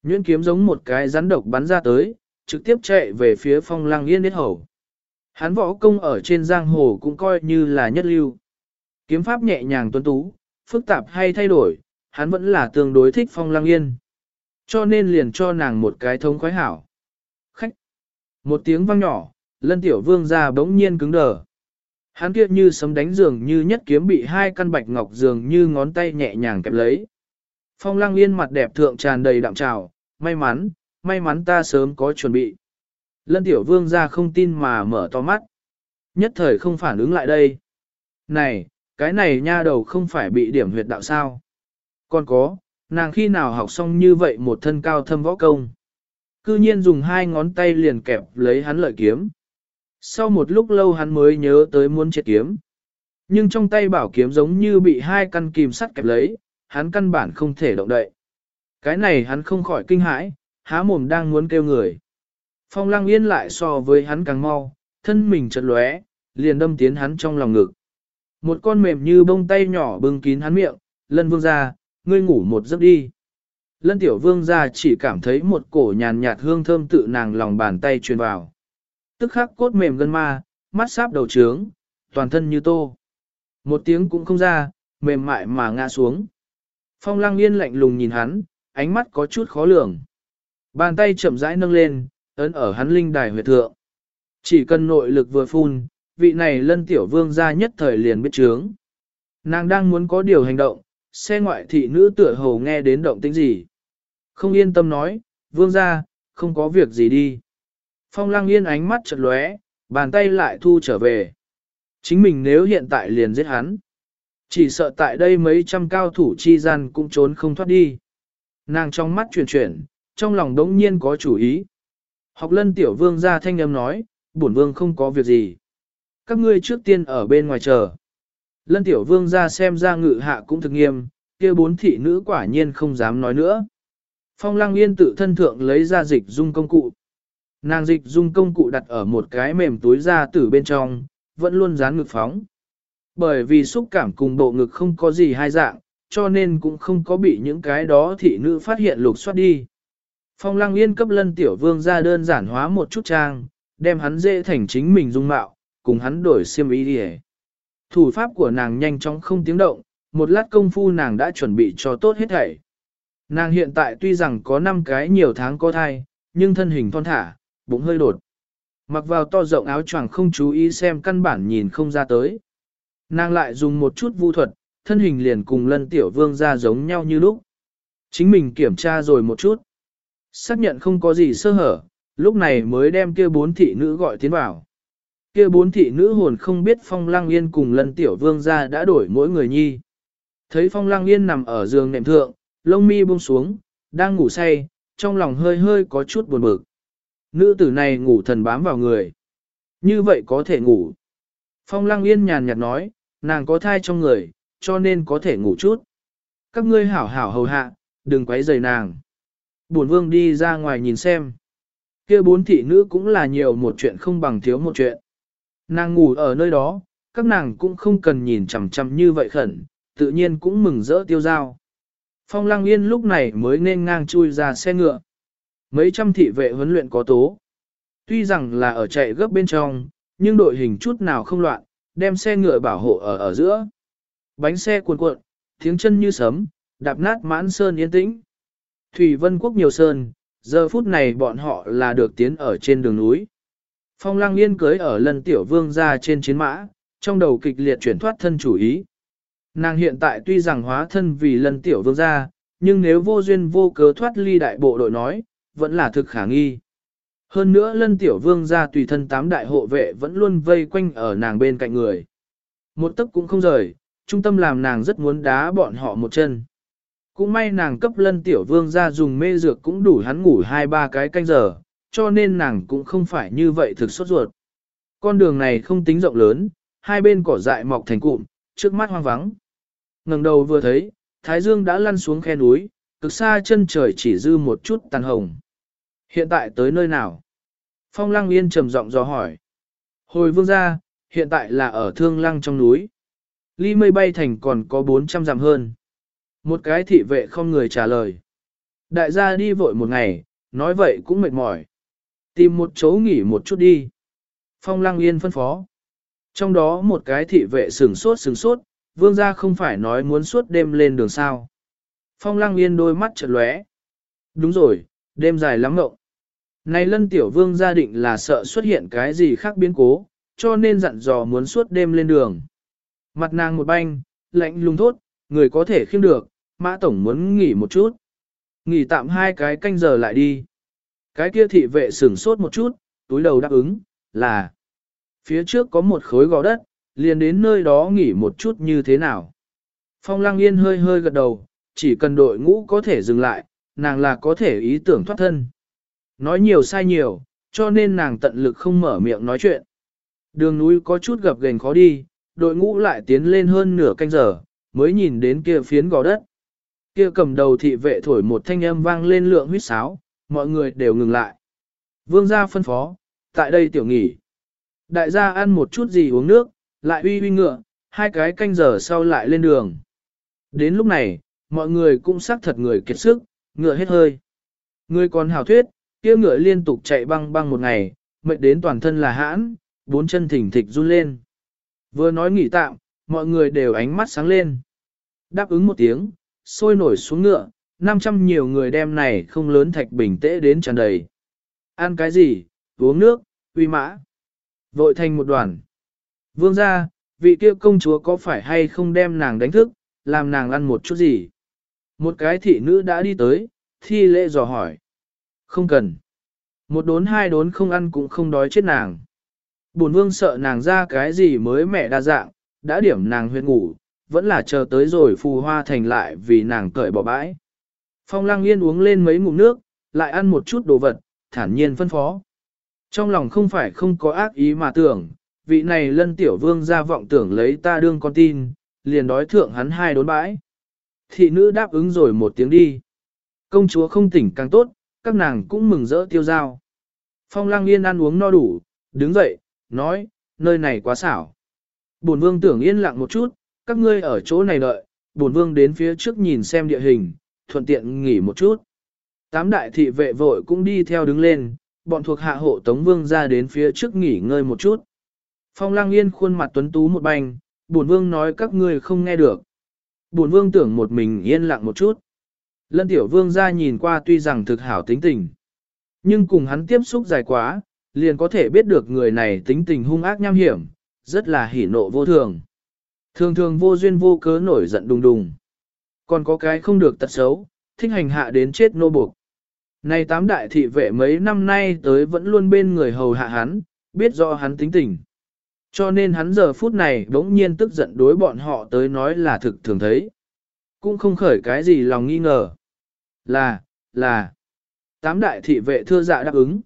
Nhuyễn kiếm giống một cái rắn độc bắn ra tới, trực tiếp chạy về phía phong lăng yên đến hầu. Hắn võ công ở trên giang hồ cũng coi như là nhất lưu. Kiếm pháp nhẹ nhàng tuấn tú, phức tạp hay thay đổi, hắn vẫn là tương đối thích phong lăng yên. Cho nên liền cho nàng một cái thống khoái hảo. Khách! Một tiếng vang nhỏ, lân tiểu vương ra bỗng nhiên cứng đờ. Hắn kia như sấm đánh giường như nhất kiếm bị hai căn bạch ngọc giường như ngón tay nhẹ nhàng kẹp lấy. Phong lăng yên mặt đẹp thượng tràn đầy đạm trào, may mắn, may mắn ta sớm có chuẩn bị. Lân tiểu vương ra không tin mà mở to mắt. Nhất thời không phản ứng lại đây. Này, cái này nha đầu không phải bị điểm huyệt đạo sao. Còn có, nàng khi nào học xong như vậy một thân cao thâm võ công. Cư nhiên dùng hai ngón tay liền kẹp lấy hắn lợi kiếm. Sau một lúc lâu hắn mới nhớ tới muốn chết kiếm. Nhưng trong tay bảo kiếm giống như bị hai căn kìm sắt kẹp lấy, hắn căn bản không thể động đậy. Cái này hắn không khỏi kinh hãi, há mồm đang muốn kêu người. Phong lăng yên lại so với hắn càng mau, thân mình chật lóe, liền đâm tiến hắn trong lòng ngực. Một con mềm như bông tay nhỏ bưng kín hắn miệng, lân vương ra, ngươi ngủ một giấc đi. Lân tiểu vương ra chỉ cảm thấy một cổ nhàn nhạt hương thơm tự nàng lòng bàn tay truyền vào. Tức khắc cốt mềm gân ma, mắt sáp đầu trướng, toàn thân như tô. Một tiếng cũng không ra, mềm mại mà ngã xuống. Phong lăng yên lạnh lùng nhìn hắn, ánh mắt có chút khó lường. Bàn tay chậm rãi nâng lên, ấn ở hắn linh đài huyệt thượng. Chỉ cần nội lực vừa phun, vị này lân tiểu vương ra nhất thời liền biết chướng. Nàng đang muốn có điều hành động, xe ngoại thị nữ tựa hồ nghe đến động tĩnh gì. Không yên tâm nói, vương ra, không có việc gì đi. Phong lăng yên ánh mắt chật lóe, bàn tay lại thu trở về. Chính mình nếu hiện tại liền giết hắn. Chỉ sợ tại đây mấy trăm cao thủ chi gian cũng trốn không thoát đi. Nàng trong mắt chuyển chuyển, trong lòng đống nhiên có chủ ý. Học lân tiểu vương ra thanh âm nói, bổn vương không có việc gì. Các ngươi trước tiên ở bên ngoài chờ. Lân tiểu vương ra xem ra ngự hạ cũng thực nghiêm, kia bốn thị nữ quả nhiên không dám nói nữa. Phong lăng yên tự thân thượng lấy ra dịch dung công cụ. Nàng dịch dung công cụ đặt ở một cái mềm túi da từ bên trong, vẫn luôn dán ngực phóng. Bởi vì xúc cảm cùng bộ ngực không có gì hai dạng, cho nên cũng không có bị những cái đó thị nữ phát hiện lục soát đi. Phong lăng yên cấp lân tiểu vương ra đơn giản hóa một chút trang, đem hắn dễ thành chính mình dung mạo, cùng hắn đổi xiêm ý đi Thủ pháp của nàng nhanh chóng không tiếng động, một lát công phu nàng đã chuẩn bị cho tốt hết thảy. Nàng hiện tại tuy rằng có 5 cái nhiều tháng có thai, nhưng thân hình thon thả, bụng hơi đột. Mặc vào to rộng áo choàng không chú ý xem căn bản nhìn không ra tới. Nàng lại dùng một chút vu thuật, thân hình liền cùng lân tiểu vương ra giống nhau như lúc. Chính mình kiểm tra rồi một chút. Xác nhận không có gì sơ hở, lúc này mới đem kia bốn thị nữ gọi tiến vào. Kia bốn thị nữ hồn không biết phong lăng yên cùng lân tiểu vương ra đã đổi mỗi người nhi. Thấy phong lăng yên nằm ở giường nệm thượng, lông mi buông xuống, đang ngủ say, trong lòng hơi hơi có chút buồn bực. Nữ tử này ngủ thần bám vào người. Như vậy có thể ngủ. Phong lăng yên nhàn nhạt nói, nàng có thai trong người, cho nên có thể ngủ chút. Các ngươi hảo hảo hầu hạ, đừng quấy rầy nàng. Bổn vương đi ra ngoài nhìn xem. kia bốn thị nữ cũng là nhiều một chuyện không bằng thiếu một chuyện. Nàng ngủ ở nơi đó, các nàng cũng không cần nhìn chằm chằm như vậy khẩn, tự nhiên cũng mừng rỡ tiêu giao. Phong Lăng Yên lúc này mới nên ngang chui ra xe ngựa. Mấy trăm thị vệ huấn luyện có tố. Tuy rằng là ở chạy gấp bên trong, nhưng đội hình chút nào không loạn, đem xe ngựa bảo hộ ở ở giữa. Bánh xe cuồn cuộn, tiếng chân như sấm, đạp nát mãn sơn yên tĩnh. Thủy Vân Quốc nhiều sơn, giờ phút này bọn họ là được tiến ở trên đường núi. Phong Lăng Yên cưới ở lần tiểu vương ra trên chiến mã, trong đầu kịch liệt chuyển thoát thân chủ ý. Nàng hiện tại tuy rằng hóa thân vì lần tiểu vương gia, nhưng nếu vô duyên vô cớ thoát ly đại bộ đội nói, vẫn là thực khả nghi. Hơn nữa lân tiểu vương gia tùy thân tám đại hộ vệ vẫn luôn vây quanh ở nàng bên cạnh người. Một tấc cũng không rời, trung tâm làm nàng rất muốn đá bọn họ một chân. Cũng may nàng cấp lân tiểu vương gia dùng mê dược cũng đủ hắn ngủ hai ba cái canh giờ, cho nên nàng cũng không phải như vậy thực sốt ruột. Con đường này không tính rộng lớn, hai bên cỏ dại mọc thành cụm, trước mắt hoang vắng. ngẩng đầu vừa thấy, Thái Dương đã lăn xuống khe núi, cực xa chân trời chỉ dư một chút tàn hồng. Hiện tại tới nơi nào? Phong Lăng Yên trầm giọng dò hỏi. Hồi vương gia, hiện tại là ở Thương Lăng trong núi. Ly mây bay thành còn có 400 dặm hơn. Một cái thị vệ không người trả lời. Đại gia đi vội một ngày, nói vậy cũng mệt mỏi. Tìm một chỗ nghỉ một chút đi. Phong Lăng Yên phân phó. Trong đó một cái thị vệ sửng sốt sửng sốt, vương gia không phải nói muốn suốt đêm lên đường sao. Phong Lăng Yên đôi mắt chợt lóe. Đúng rồi, đêm dài lắm ngộng. Này lân tiểu vương gia định là sợ xuất hiện cái gì khác biến cố, cho nên dặn dò muốn suốt đêm lên đường. Mặt nàng một banh, lạnh lùng thốt, người có thể khiêm được, mã tổng muốn nghỉ một chút. Nghỉ tạm hai cái canh giờ lại đi. Cái kia thị vệ sửng sốt một chút, túi đầu đáp ứng, là phía trước có một khối gò đất, liền đến nơi đó nghỉ một chút như thế nào. Phong lăng yên hơi hơi gật đầu, chỉ cần đội ngũ có thể dừng lại, nàng là có thể ý tưởng thoát thân. Nói nhiều sai nhiều, cho nên nàng tận lực không mở miệng nói chuyện. Đường núi có chút gập ghềnh khó đi, đội ngũ lại tiến lên hơn nửa canh giờ, mới nhìn đến kia phiến gò đất. Kia cầm đầu thị vệ thổi một thanh âm vang lên lượng huyết sáo, mọi người đều ngừng lại. Vương gia phân phó, tại đây tiểu nghỉ. Đại gia ăn một chút gì uống nước, lại uy uy ngựa, hai cái canh giờ sau lại lên đường. Đến lúc này, mọi người cũng xác thật người kiệt sức, ngựa hết hơi. Người còn hảo thuyết, kia ngựa liên tục chạy băng băng một ngày, mệt đến toàn thân là hãn, bốn chân thỉnh thịch run lên. Vừa nói nghỉ tạm, mọi người đều ánh mắt sáng lên. Đáp ứng một tiếng, sôi nổi xuống ngựa, 500 nhiều người đem này không lớn thạch bình tễ đến tràn đầy. Ăn cái gì, uống nước, uy mã. Vội thành một đoàn. Vương ra, vị kia công chúa có phải hay không đem nàng đánh thức, làm nàng ăn một chút gì? Một cái thị nữ đã đi tới, thi lễ dò hỏi. Không cần. Một đốn hai đốn không ăn cũng không đói chết nàng. Bổn vương sợ nàng ra cái gì mới mẹ đa dạng, đã điểm nàng huyệt ngủ, vẫn là chờ tới rồi phù hoa thành lại vì nàng cởi bỏ bãi. Phong lăng yên uống lên mấy ngụm nước, lại ăn một chút đồ vật, thản nhiên phân phó. Trong lòng không phải không có ác ý mà tưởng, vị này lân tiểu vương ra vọng tưởng lấy ta đương con tin, liền đói thượng hắn hai đốn bãi. Thị nữ đáp ứng rồi một tiếng đi. Công chúa không tỉnh càng tốt, các nàng cũng mừng rỡ tiêu dao. Phong lăng yên ăn uống no đủ, đứng dậy, nói, nơi này quá xảo. Bổn vương tưởng yên lặng một chút, các ngươi ở chỗ này đợi, bổn vương đến phía trước nhìn xem địa hình, thuận tiện nghỉ một chút. Tám đại thị vệ vội cũng đi theo đứng lên, bọn thuộc hạ hộ tống vương ra đến phía trước nghỉ ngơi một chút. Phong lang yên khuôn mặt tuấn tú một banh, bổn vương nói các ngươi không nghe được. Bổn vương tưởng một mình yên lặng một chút. Lân tiểu vương ra nhìn qua tuy rằng thực hảo tính tình. Nhưng cùng hắn tiếp xúc dài quá, liền có thể biết được người này tính tình hung ác nham hiểm, rất là hỉ nộ vô thường. Thường thường vô duyên vô cớ nổi giận đùng đùng. Còn có cái không được tật xấu, thích hành hạ đến chết nô buộc. Này tám đại thị vệ mấy năm nay tới vẫn luôn bên người hầu hạ hắn, biết rõ hắn tính tình. Cho nên hắn giờ phút này đống nhiên tức giận đối bọn họ tới nói là thực thường thấy. Cũng không khởi cái gì lòng nghi ngờ. Là, là, tám đại thị vệ thưa dạ đáp ứng.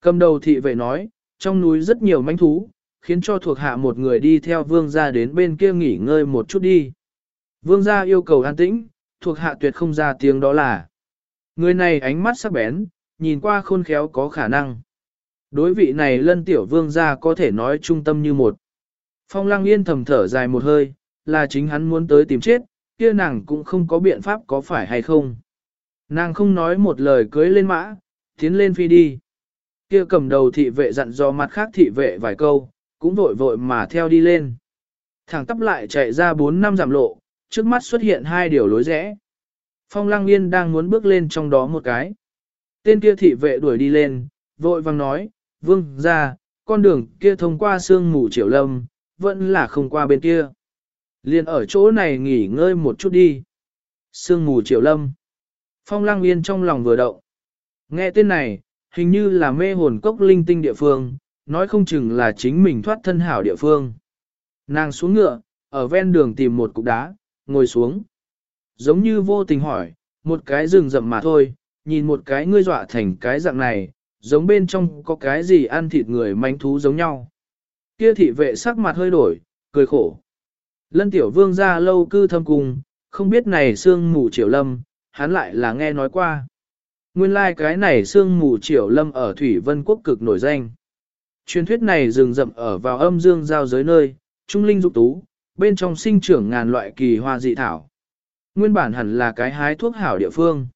Cầm đầu thị vệ nói, trong núi rất nhiều manh thú, khiến cho thuộc hạ một người đi theo vương gia đến bên kia nghỉ ngơi một chút đi. Vương gia yêu cầu an tĩnh, thuộc hạ tuyệt không ra tiếng đó là. Người này ánh mắt sắc bén, nhìn qua khôn khéo có khả năng. Đối vị này lân tiểu vương gia có thể nói trung tâm như một. Phong lăng yên thầm thở dài một hơi, là chính hắn muốn tới tìm chết, kia nàng cũng không có biện pháp có phải hay không. Nàng không nói một lời cưới lên mã, tiến lên phi đi. Kia cầm đầu thị vệ dặn do mặt khác thị vệ vài câu, cũng vội vội mà theo đi lên. Thẳng tắp lại chạy ra 4 năm giảm lộ, trước mắt xuất hiện hai điều lối rẽ. Phong Lăng Yên đang muốn bước lên trong đó một cái. Tên kia thị vệ đuổi đi lên, vội vang nói, vương ra, con đường kia thông qua sương mù triều lâm, vẫn là không qua bên kia. Liền ở chỗ này nghỉ ngơi một chút đi. Sương mù triều lâm. Phong Lăng Yên trong lòng vừa động. Nghe tên này, hình như là mê hồn cốc linh tinh địa phương, nói không chừng là chính mình thoát thân hảo địa phương. Nàng xuống ngựa, ở ven đường tìm một cục đá, ngồi xuống. Giống như vô tình hỏi, một cái rừng rậm mà thôi, nhìn một cái ngươi dọa thành cái dạng này, giống bên trong có cái gì ăn thịt người manh thú giống nhau. Kia thị vệ sắc mặt hơi đổi, cười khổ. Lân tiểu vương ra lâu cư thâm cùng, không biết này sương mù triều lâm, hắn lại là nghe nói qua. Nguyên lai like cái này sương mù triều lâm ở Thủy Vân Quốc cực nổi danh. Truyền thuyết này rừng rậm ở vào âm dương giao giới nơi, trung linh dục tú, bên trong sinh trưởng ngàn loại kỳ hoa dị thảo. Nguyên bản hẳn là cái hái thuốc hảo địa phương.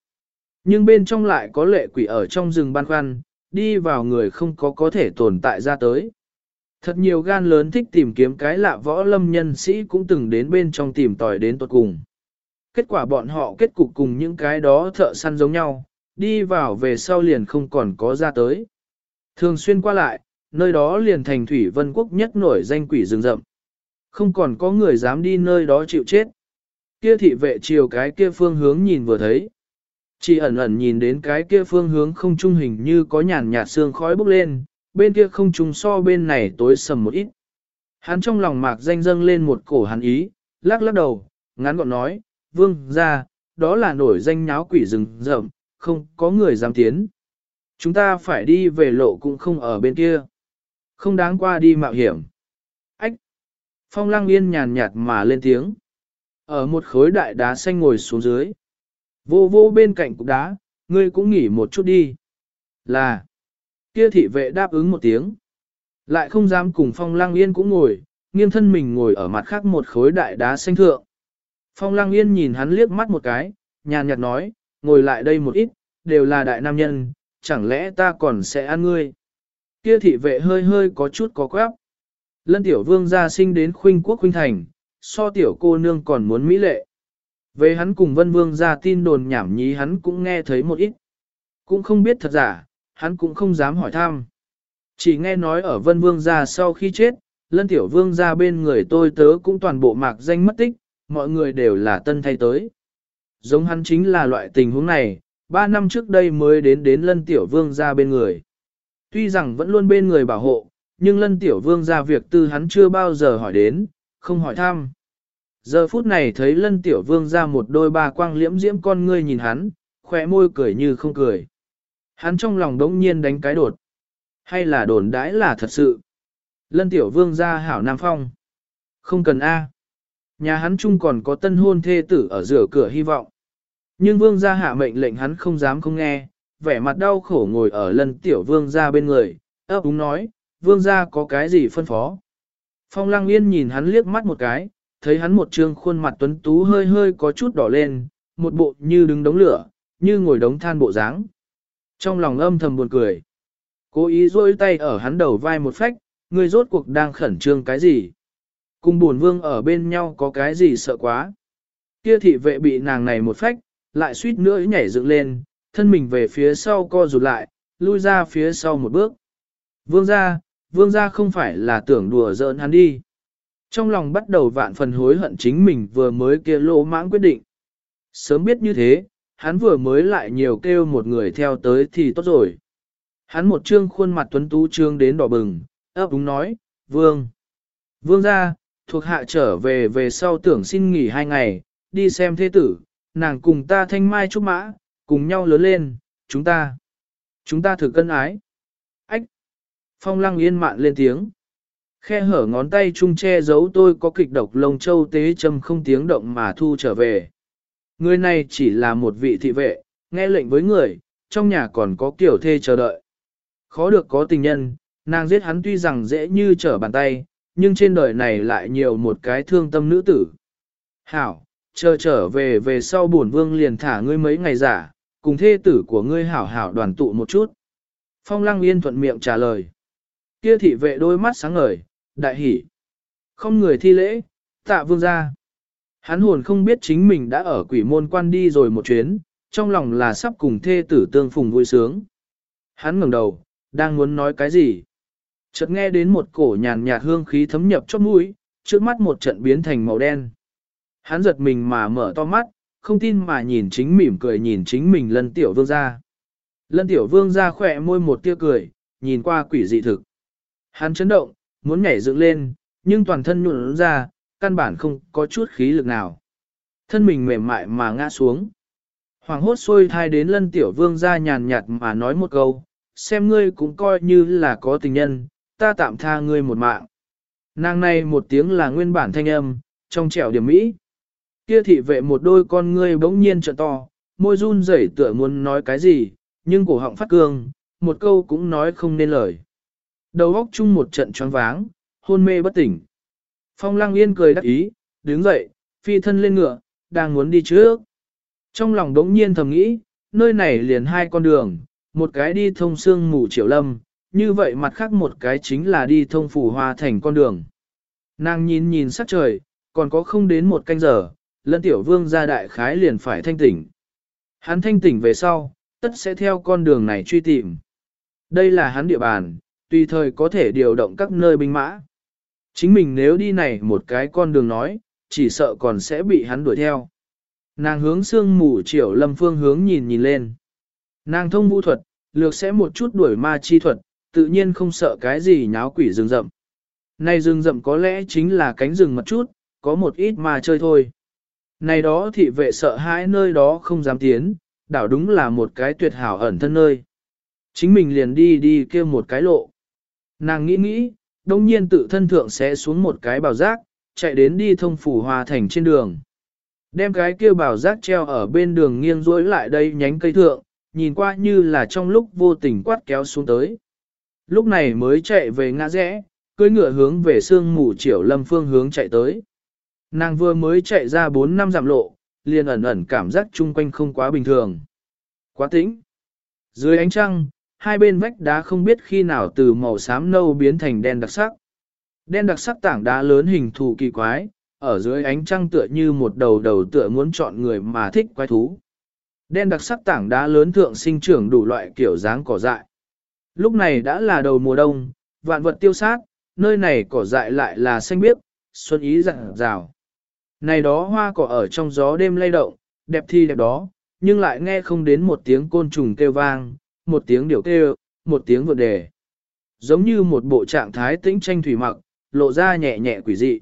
Nhưng bên trong lại có lệ quỷ ở trong rừng ban khoăn, đi vào người không có có thể tồn tại ra tới. Thật nhiều gan lớn thích tìm kiếm cái lạ võ lâm nhân sĩ cũng từng đến bên trong tìm tòi đến tuột cùng. Kết quả bọn họ kết cục cùng những cái đó thợ săn giống nhau, đi vào về sau liền không còn có ra tới. Thường xuyên qua lại, nơi đó liền thành thủy vân quốc nhất nổi danh quỷ rừng rậm. Không còn có người dám đi nơi đó chịu chết. Kia thị vệ chiều cái kia phương hướng nhìn vừa thấy. Chỉ ẩn ẩn nhìn đến cái kia phương hướng không trung hình như có nhàn nhạt sương khói bốc lên, bên kia không trung so bên này tối sầm một ít. Hắn trong lòng mạc danh dâng lên một cổ hắn ý, lắc lắc đầu, ngắn gọn nói, vương ra, đó là nổi danh nháo quỷ rừng rậm, không có người dám tiến. Chúng ta phải đi về lộ cũng không ở bên kia. Không đáng qua đi mạo hiểm. Ách! Phong lăng yên nhàn nhạt mà lên tiếng. Ở một khối đại đá xanh ngồi xuống dưới. Vô vô bên cạnh cục đá, ngươi cũng nghỉ một chút đi. Là! Kia thị vệ đáp ứng một tiếng. Lại không dám cùng phong lăng yên cũng ngồi, nghiêng thân mình ngồi ở mặt khác một khối đại đá xanh thượng. Phong lăng yên nhìn hắn liếc mắt một cái, nhàn nhạt nói, ngồi lại đây một ít, đều là đại nam nhân, chẳng lẽ ta còn sẽ ăn ngươi. Kia thị vệ hơi hơi có chút có quáp. Lân tiểu vương gia sinh đến khuynh quốc khuynh thành, so tiểu cô nương còn muốn mỹ lệ. Về hắn cùng vân vương gia tin đồn nhảm nhí hắn cũng nghe thấy một ít. Cũng không biết thật giả, hắn cũng không dám hỏi thăm. Chỉ nghe nói ở vân vương gia sau khi chết, lân tiểu vương gia bên người tôi tớ cũng toàn bộ mạc danh mất tích, mọi người đều là tân thay tới. Giống hắn chính là loại tình huống này, ba năm trước đây mới đến đến lân tiểu vương gia bên người. Tuy rằng vẫn luôn bên người bảo hộ, nhưng lân tiểu vương ra việc tư hắn chưa bao giờ hỏi đến, không hỏi thăm. Giờ phút này thấy lân tiểu vương ra một đôi ba quang liễm diễm con ngươi nhìn hắn, khỏe môi cười như không cười. Hắn trong lòng đống nhiên đánh cái đột. Hay là đồn đãi là thật sự. Lân tiểu vương ra hảo nam phong. Không cần A. Nhà hắn chung còn có tân hôn thê tử ở giữa cửa hy vọng. Nhưng vương gia hạ mệnh lệnh hắn không dám không nghe, vẻ mặt đau khổ ngồi ở lân tiểu vương gia bên người, ấp úng nói, vương gia có cái gì phân phó. Phong lăng yên nhìn hắn liếc mắt một cái, thấy hắn một trương khuôn mặt tuấn tú hơi hơi có chút đỏ lên, một bộ như đứng đống lửa, như ngồi đống than bộ dáng. Trong lòng âm thầm buồn cười. Cố ý rôi tay ở hắn đầu vai một phách, người rốt cuộc đang khẩn trương cái gì. Cùng buồn vương ở bên nhau có cái gì sợ quá. Kia thị vệ bị nàng này một phách, lại suýt nữa nhảy dựng lên, thân mình về phía sau co rụt lại, lui ra phía sau một bước. Vương gia, vương gia không phải là tưởng đùa giỡn hắn đi. Trong lòng bắt đầu vạn phần hối hận chính mình vừa mới kia lỗ mãng quyết định. Sớm biết như thế, hắn vừa mới lại nhiều kêu một người theo tới thì tốt rồi. Hắn một trương khuôn mặt tuấn tú trương đến đỏ bừng, ấp úng nói, vương. Vương ra, thuộc hạ trở về về sau tưởng xin nghỉ hai ngày, đi xem thế tử, nàng cùng ta thanh mai trúc mã, cùng nhau lớn lên, chúng ta. Chúng ta thử cân ái. Ách. Phong lăng yên mạn lên tiếng. Khe hở ngón tay chung che giấu tôi có kịch độc lông châu tế châm không tiếng động mà thu trở về. Người này chỉ là một vị thị vệ, nghe lệnh với người, trong nhà còn có kiểu thê chờ đợi. Khó được có tình nhân, nàng giết hắn tuy rằng dễ như trở bàn tay, nhưng trên đời này lại nhiều một cái thương tâm nữ tử. Hảo, chờ trở về về sau bổn vương liền thả ngươi mấy ngày giả, cùng thê tử của ngươi hảo hảo đoàn tụ một chút. Phong lăng yên thuận miệng trả lời. Kia thị vệ đôi mắt sáng ngời, đại hỉ. Không người thi lễ, tạ vương ra. Hắn hồn không biết chính mình đã ở quỷ môn quan đi rồi một chuyến, trong lòng là sắp cùng thê tử tương phùng vui sướng. Hắn ngẩng đầu, đang muốn nói cái gì. Chợt nghe đến một cổ nhàn nhạt hương khí thấm nhập chót mũi, trước mắt một trận biến thành màu đen. Hắn giật mình mà mở to mắt, không tin mà nhìn chính mỉm cười nhìn chính mình lân tiểu vương ra. Lân tiểu vương ra khỏe môi một tia cười, nhìn qua quỷ dị thực. Hắn chấn động, muốn nhảy dựng lên, nhưng toàn thân nhuộn ra, căn bản không có chút khí lực nào. Thân mình mềm mại mà ngã xuống. Hoàng hốt xôi thai đến lân tiểu vương ra nhàn nhạt mà nói một câu, xem ngươi cũng coi như là có tình nhân, ta tạm tha ngươi một mạng. Nàng này một tiếng là nguyên bản thanh âm, trong trẻo điểm mỹ. Kia thị vệ một đôi con ngươi bỗng nhiên trợ to, môi run rẩy tựa muốn nói cái gì, nhưng cổ họng phát cương, một câu cũng nói không nên lời. Đầu óc chung một trận choáng váng, hôn mê bất tỉnh. Phong lăng yên cười đắc ý, đứng dậy, phi thân lên ngựa, đang muốn đi trước. Trong lòng đống nhiên thầm nghĩ, nơi này liền hai con đường, một cái đi thông xương mù triệu lâm, như vậy mặt khác một cái chính là đi thông phủ hoa thành con đường. Nàng nhìn nhìn sắc trời, còn có không đến một canh giờ, lân tiểu vương gia đại khái liền phải thanh tỉnh. Hắn thanh tỉnh về sau, tất sẽ theo con đường này truy tìm. Đây là hắn địa bàn, tùy thời có thể điều động các nơi binh mã. Chính mình nếu đi này một cái con đường nói, chỉ sợ còn sẽ bị hắn đuổi theo. Nàng hướng xương mù triệu lâm phương hướng nhìn nhìn lên. Nàng thông vũ thuật, lược sẽ một chút đuổi ma chi thuật, tự nhiên không sợ cái gì nháo quỷ rừng rậm. Này rừng rậm có lẽ chính là cánh rừng một chút, có một ít ma chơi thôi. Này đó thị vệ sợ hãi nơi đó không dám tiến, đảo đúng là một cái tuyệt hảo ẩn thân nơi. Chính mình liền đi đi kia một cái lộ. Nàng nghĩ nghĩ, đông nhiên tự thân thượng sẽ xuống một cái bảo giác, chạy đến đi thông phủ hòa thành trên đường. Đem cái kia bảo giác treo ở bên đường nghiêng rối lại đây nhánh cây thượng, nhìn qua như là trong lúc vô tình quát kéo xuống tới. Lúc này mới chạy về ngã rẽ, cưỡi ngựa hướng về sương mù triểu lâm phương hướng chạy tới. Nàng vừa mới chạy ra 4 năm dặm lộ, liền ẩn ẩn cảm giác chung quanh không quá bình thường. Quá tĩnh. Dưới ánh trăng, hai bên vách đá không biết khi nào từ màu xám nâu biến thành đen đặc sắc. Đen đặc sắc tảng đá lớn hình thù kỳ quái, ở dưới ánh trăng tựa như một đầu đầu tựa muốn chọn người mà thích quái thú. Đen đặc sắc tảng đá lớn thượng sinh trưởng đủ loại kiểu dáng cỏ dại. Lúc này đã là đầu mùa đông, vạn vật tiêu sát, nơi này cỏ dại lại là xanh biếc, xuân ý rạng rào. Này đó hoa cỏ ở trong gió đêm lay động, đẹp thi đẹp đó, nhưng lại nghe không đến một tiếng côn trùng kêu vang, một tiếng điểu kêu, một tiếng vượt đề. Giống như một bộ trạng thái tĩnh tranh thủy mặc, lộ ra nhẹ nhẹ quỷ dị.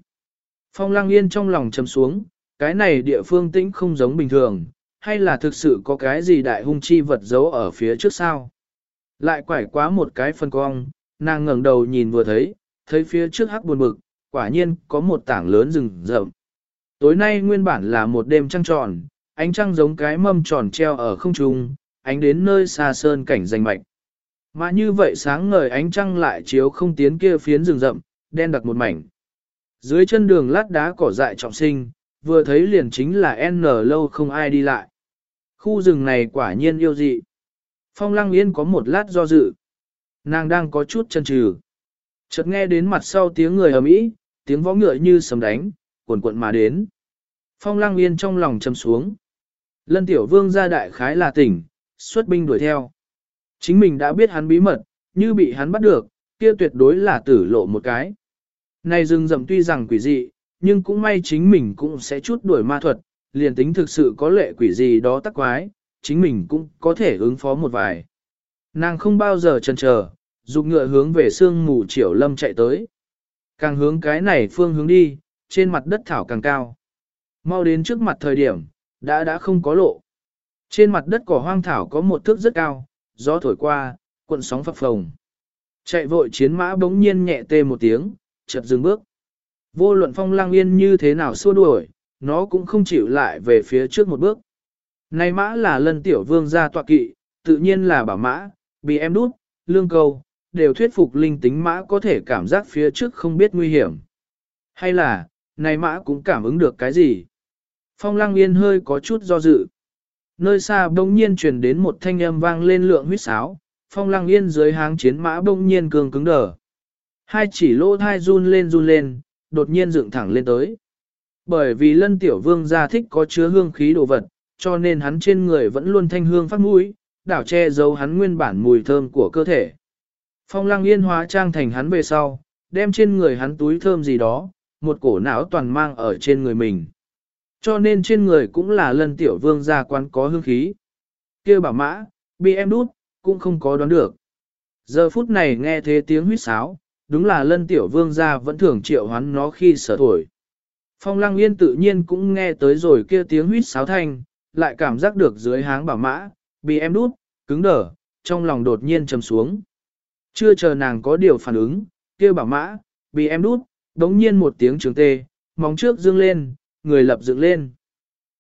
Phong lăng yên trong lòng chấm xuống, cái này địa phương tĩnh không giống bình thường, hay là thực sự có cái gì đại hung chi vật giấu ở phía trước sao? Lại quải quá một cái phân cong, nàng ngẩng đầu nhìn vừa thấy, thấy phía trước hắc buồn bực, quả nhiên có một tảng lớn rừng rậm. Tối nay nguyên bản là một đêm trăng tròn, ánh trăng giống cái mâm tròn treo ở không trung, ánh đến nơi xa sơn cảnh danh mạch. Mà như vậy sáng ngời ánh trăng lại chiếu không tiến kia phiến rừng rậm, đen đặc một mảnh. Dưới chân đường lát đá cỏ dại trọng sinh, vừa thấy liền chính là N lâu không ai đi lại. Khu rừng này quả nhiên yêu dị. Phong lăng yên có một lát do dự. Nàng đang có chút chân trừ. Chợt nghe đến mặt sau tiếng người ầm ĩ, tiếng võ ngựa như sấm đánh, cuộn cuộn mà đến. Phong lăng yên trong lòng châm xuống. Lân tiểu vương ra đại khái là tỉnh, xuất binh đuổi theo. Chính mình đã biết hắn bí mật, như bị hắn bắt được, kia tuyệt đối là tử lộ một cái. Này rừng rậm tuy rằng quỷ dị, nhưng cũng may chính mình cũng sẽ chút đuổi ma thuật, liền tính thực sự có lệ quỷ gì đó tắc quái, chính mình cũng có thể ứng phó một vài. Nàng không bao giờ chần chờ, dục ngựa hướng về sương mù triều lâm chạy tới. Càng hướng cái này phương hướng đi, trên mặt đất thảo càng cao. Mau đến trước mặt thời điểm, đã đã không có lộ. Trên mặt đất cỏ hoang thảo có một thước rất cao, gió thổi qua, cuộn sóng phập phồng. Chạy vội chiến mã bỗng nhiên nhẹ tê một tiếng, chợt dừng bước. Vô luận phong lang yên như thế nào xua đuổi, nó cũng không chịu lại về phía trước một bước. Này mã là lân tiểu vương gia tọa kỵ, tự nhiên là bảo mã, bị em đút, lương câu, đều thuyết phục linh tính mã có thể cảm giác phía trước không biết nguy hiểm. Hay là, này mã cũng cảm ứng được cái gì? Phong lăng yên hơi có chút do dự. Nơi xa bỗng nhiên truyền đến một thanh âm vang lên lượng huyết sáo, phong lăng yên dưới háng chiến mã bỗng nhiên cường cứng đờ. Hai chỉ lỗ thai run lên run lên, đột nhiên dựng thẳng lên tới. Bởi vì lân tiểu vương gia thích có chứa hương khí đồ vật, cho nên hắn trên người vẫn luôn thanh hương phát mũi, đảo che giấu hắn nguyên bản mùi thơm của cơ thể. Phong lăng yên hóa trang thành hắn về sau, đem trên người hắn túi thơm gì đó, một cổ não toàn mang ở trên người mình. Cho nên trên người cũng là lân tiểu vương gia quán có hương khí. kia bảo mã, bị em đút, cũng không có đoán được. Giờ phút này nghe thế tiếng huýt sáo, đúng là lân tiểu vương gia vẫn thường triệu hoán nó khi sở thổi. Phong lăng yên tự nhiên cũng nghe tới rồi kia tiếng huýt sáo thanh, lại cảm giác được dưới háng bảo mã, bị em đút, cứng đờ, trong lòng đột nhiên trầm xuống. Chưa chờ nàng có điều phản ứng, kia bảo mã, bị em đút, đống nhiên một tiếng trường tê, móng trước dương lên, người lập dựng lên.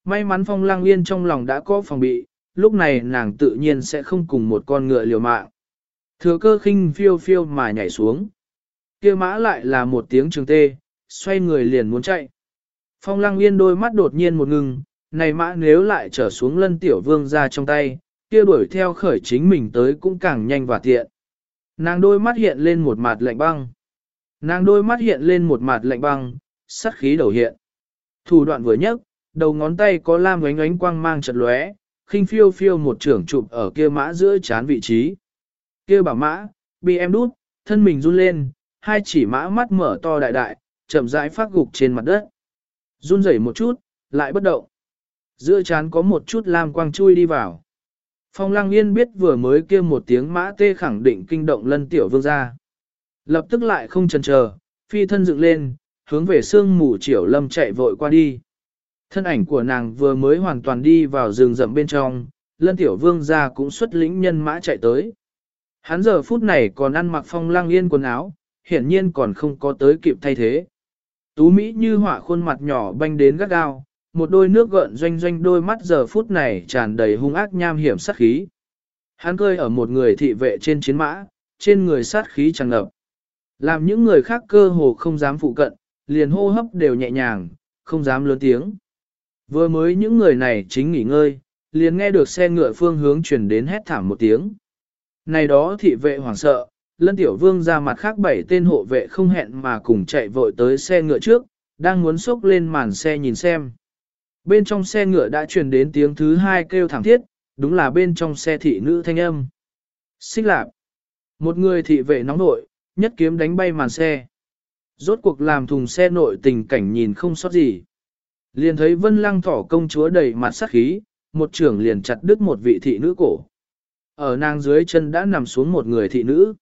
May mắn phong lang yên trong lòng đã có phòng bị, lúc này nàng tự nhiên sẽ không cùng một con ngựa liều mạng. Thừa cơ khinh phiêu phiêu mà nhảy xuống. kia mã lại là một tiếng trường tê, xoay người liền muốn chạy. Phong lang yên đôi mắt đột nhiên một ngừng, này mã nếu lại trở xuống lân tiểu vương ra trong tay, kia đuổi theo khởi chính mình tới cũng càng nhanh và tiện. Nàng đôi mắt hiện lên một mặt lạnh băng. Nàng đôi mắt hiện lên một mặt lạnh băng, sắc khí đầu hiện. Thủ đoạn vừa nhấc, đầu ngón tay có lam ánh ánh quang mang chật lóe, khinh phiêu phiêu một trưởng chụp ở kia mã giữa chán vị trí. Kia bảo mã, bị em đút, thân mình run lên, hai chỉ mã mắt mở to đại đại, chậm rãi phát gục trên mặt đất. Run rẩy một chút, lại bất động. Giữa chán có một chút lam quang chui đi vào. Phong lăng yên biết vừa mới kia một tiếng mã tê khẳng định kinh động lân tiểu vương ra. Lập tức lại không chần chờ, phi thân dựng lên, hướng về sương mù triểu lâm chạy vội qua đi. Thân ảnh của nàng vừa mới hoàn toàn đi vào rừng rậm bên trong, lân tiểu vương ra cũng xuất lĩnh nhân mã chạy tới. Hắn giờ phút này còn ăn mặc phong lang yên quần áo, hiển nhiên còn không có tới kịp thay thế. Tú Mỹ như họa khuôn mặt nhỏ banh đến gắt gao, một đôi nước gợn doanh doanh đôi mắt giờ phút này tràn đầy hung ác nham hiểm sát khí. Hắn cơi ở một người thị vệ trên chiến mã, trên người sát khí tràn ngập. Làm những người khác cơ hồ không dám phụ cận, liền hô hấp đều nhẹ nhàng, không dám lớn tiếng. Vừa mới những người này chính nghỉ ngơi, liền nghe được xe ngựa phương hướng chuyển đến hét thảm một tiếng. Này đó thị vệ hoảng sợ, lân tiểu vương ra mặt khác bảy tên hộ vệ không hẹn mà cùng chạy vội tới xe ngựa trước, đang muốn xốc lên màn xe nhìn xem. Bên trong xe ngựa đã truyền đến tiếng thứ hai kêu thẳng thiết, đúng là bên trong xe thị nữ thanh âm. Xích lạp. Một người thị vệ nóng nội, nhất kiếm đánh bay màn xe. Rốt cuộc làm thùng xe nội tình cảnh nhìn không sót gì. Liền thấy vân lăng thỏ công chúa đầy mặt sắc khí, một trưởng liền chặt đứt một vị thị nữ cổ. Ở nàng dưới chân đã nằm xuống một người thị nữ.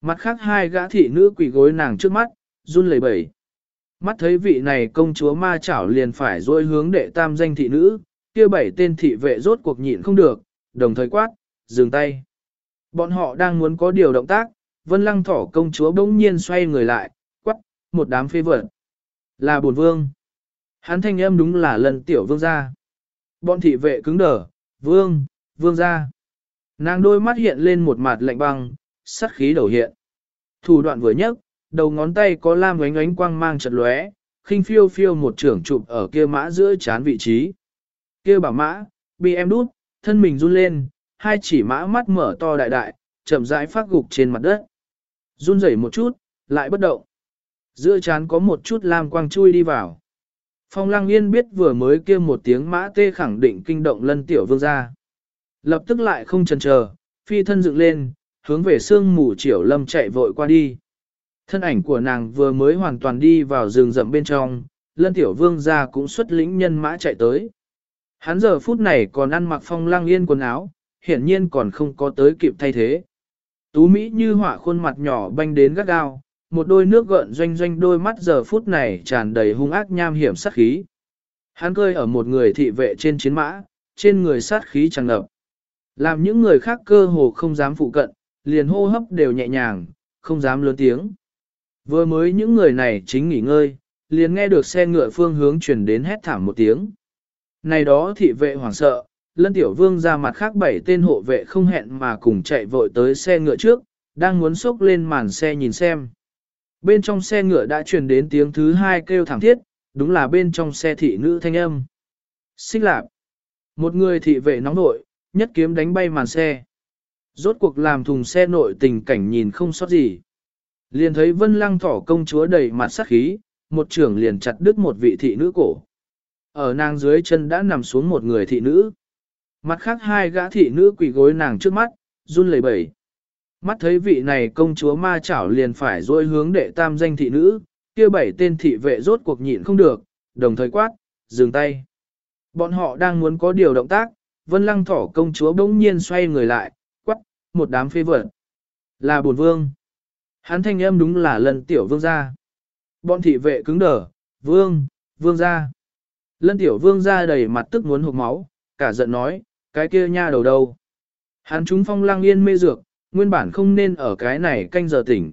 Mặt khác hai gã thị nữ quỳ gối nàng trước mắt, run lẩy bẩy. Mắt thấy vị này công chúa ma chảo liền phải dôi hướng đệ tam danh thị nữ, kia bảy tên thị vệ rốt cuộc nhịn không được, đồng thời quát, dừng tay. Bọn họ đang muốn có điều động tác, vân lăng thỏ công chúa bỗng nhiên xoay người lại, quát, một đám phê vật. Là bổn vương. Hắn thanh âm đúng là lần tiểu vương gia. Bọn thị vệ cứng đờ, vương, vương gia. Nàng đôi mắt hiện lên một mặt lạnh băng, sát khí đầu hiện. Thủ đoạn vừa nhấc, đầu ngón tay có lam ánh ánh quang mang chật lóe, khinh phiêu phiêu một trưởng chụp ở kia mã giữa chán vị trí. Kia bảo mã, bị em đút, thân mình run lên, hai chỉ mã mắt mở to đại đại, chậm rãi phát gục trên mặt đất. Run rẩy một chút, lại bất động. Giữa chán có một chút lam quang chui đi vào. Phong lăng yên biết vừa mới kia một tiếng mã tê khẳng định kinh động lân tiểu vương ra. Lập tức lại không chần chờ, phi thân dựng lên, hướng về sương mù triểu lâm chạy vội qua đi. Thân ảnh của nàng vừa mới hoàn toàn đi vào rừng rậm bên trong, lân tiểu vương gia cũng xuất lĩnh nhân mã chạy tới. Hắn giờ phút này còn ăn mặc phong lang yên quần áo, hiển nhiên còn không có tới kịp thay thế. Tú Mỹ như họa khuôn mặt nhỏ banh đến gắt gao, một đôi nước gợn doanh doanh đôi mắt giờ phút này tràn đầy hung ác nham hiểm sát khí. Hắn cơi ở một người thị vệ trên chiến mã, trên người sát khí tràn ngập. Làm những người khác cơ hồ không dám phụ cận, liền hô hấp đều nhẹ nhàng, không dám lớn tiếng. Vừa mới những người này chính nghỉ ngơi, liền nghe được xe ngựa phương hướng chuyển đến hét thảm một tiếng. Này đó thị vệ hoảng sợ, lân tiểu vương ra mặt khác bảy tên hộ vệ không hẹn mà cùng chạy vội tới xe ngựa trước, đang muốn xốc lên màn xe nhìn xem. Bên trong xe ngựa đã truyền đến tiếng thứ hai kêu thảm thiết, đúng là bên trong xe thị nữ thanh âm. Xích lạp. Một người thị vệ nóng nội, nhất kiếm đánh bay màn xe. Rốt cuộc làm thùng xe nội tình cảnh nhìn không sót gì. Liền thấy vân lăng thỏ công chúa đầy mặt sắc khí, một trưởng liền chặt đứt một vị thị nữ cổ. Ở nàng dưới chân đã nằm xuống một người thị nữ. Mặt khác hai gã thị nữ quỳ gối nàng trước mắt, run lẩy bẩy. Mắt thấy vị này công chúa ma chảo liền phải dôi hướng đệ tam danh thị nữ, kia bảy tên thị vệ rốt cuộc nhịn không được, đồng thời quát, dừng tay. Bọn họ đang muốn có điều động tác, vân lăng thỏ công chúa bỗng nhiên xoay người lại, quát, một đám phê vật. Là bổn vương. Hắn thanh âm đúng là lần tiểu vương gia. Bọn thị vệ cứng đờ, vương, vương gia. Lân tiểu vương gia đầy mặt tức muốn hụt máu, cả giận nói, cái kia nha đầu đâu. Hắn chúng phong lang yên mê dược, nguyên bản không nên ở cái này canh giờ tỉnh.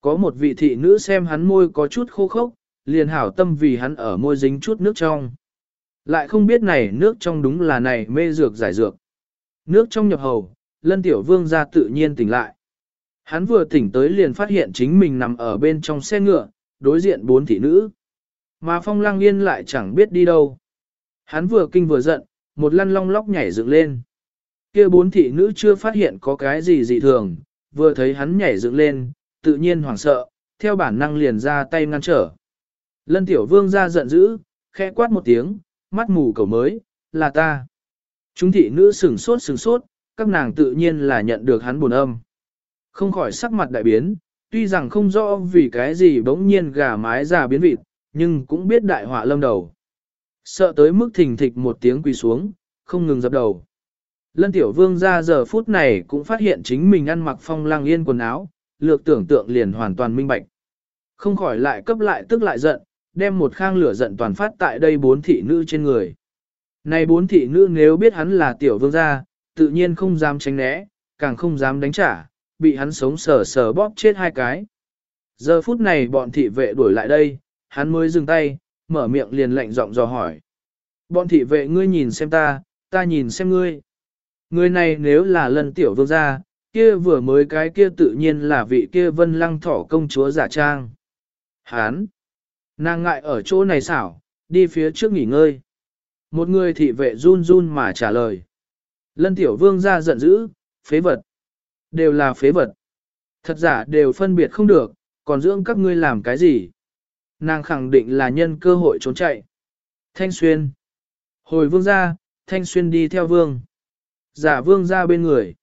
Có một vị thị nữ xem hắn môi có chút khô khốc, liền hảo tâm vì hắn ở môi dính chút nước trong. Lại không biết này nước trong đúng là này mê dược giải dược. Nước trong nhập hầu, lân tiểu vương ra tự nhiên tỉnh lại. Hắn vừa tỉnh tới liền phát hiện chính mình nằm ở bên trong xe ngựa, đối diện bốn thị nữ. Mà phong lang yên lại chẳng biết đi đâu. Hắn vừa kinh vừa giận, một lăn long lóc nhảy dựng lên. kia bốn thị nữ chưa phát hiện có cái gì dị thường, vừa thấy hắn nhảy dựng lên, tự nhiên hoảng sợ, theo bản năng liền ra tay ngăn trở. Lân tiểu vương ra giận dữ, khẽ quát một tiếng, mắt mù cầu mới, là ta. Chúng thị nữ sửng sốt sửng sốt, các nàng tự nhiên là nhận được hắn buồn âm. Không khỏi sắc mặt đại biến, tuy rằng không rõ vì cái gì bỗng nhiên gà mái già biến vịt, nhưng cũng biết đại họa lâm đầu. Sợ tới mức thình thịch một tiếng quỳ xuống, không ngừng dập đầu. Lân tiểu vương ra giờ phút này cũng phát hiện chính mình ăn mặc phong lang yên quần áo, lược tưởng tượng liền hoàn toàn minh bạch. Không khỏi lại cấp lại tức lại giận, đem một khang lửa giận toàn phát tại đây bốn thị nữ trên người. Này bốn thị nữ nếu biết hắn là tiểu vương gia, tự nhiên không dám tránh né, càng không dám đánh trả, bị hắn sống sờ sờ bóp chết hai cái. Giờ phút này bọn thị vệ đuổi lại đây, hắn mới dừng tay, mở miệng liền lạnh giọng dò hỏi. Bọn thị vệ ngươi nhìn xem ta, ta nhìn xem ngươi. Người này nếu là lần tiểu vương gia, kia vừa mới cái kia tự nhiên là vị kia vân lăng thỏ công chúa giả trang. Hán! Nàng ngại ở chỗ này xảo, đi phía trước nghỉ ngơi. Một người thị vệ run run mà trả lời. Lân tiểu vương ra giận dữ, phế vật. Đều là phế vật. Thật giả đều phân biệt không được, còn dưỡng các ngươi làm cái gì? Nàng khẳng định là nhân cơ hội trốn chạy. Thanh xuyên. Hồi vương ra, thanh xuyên đi theo vương. Giả vương ra bên người.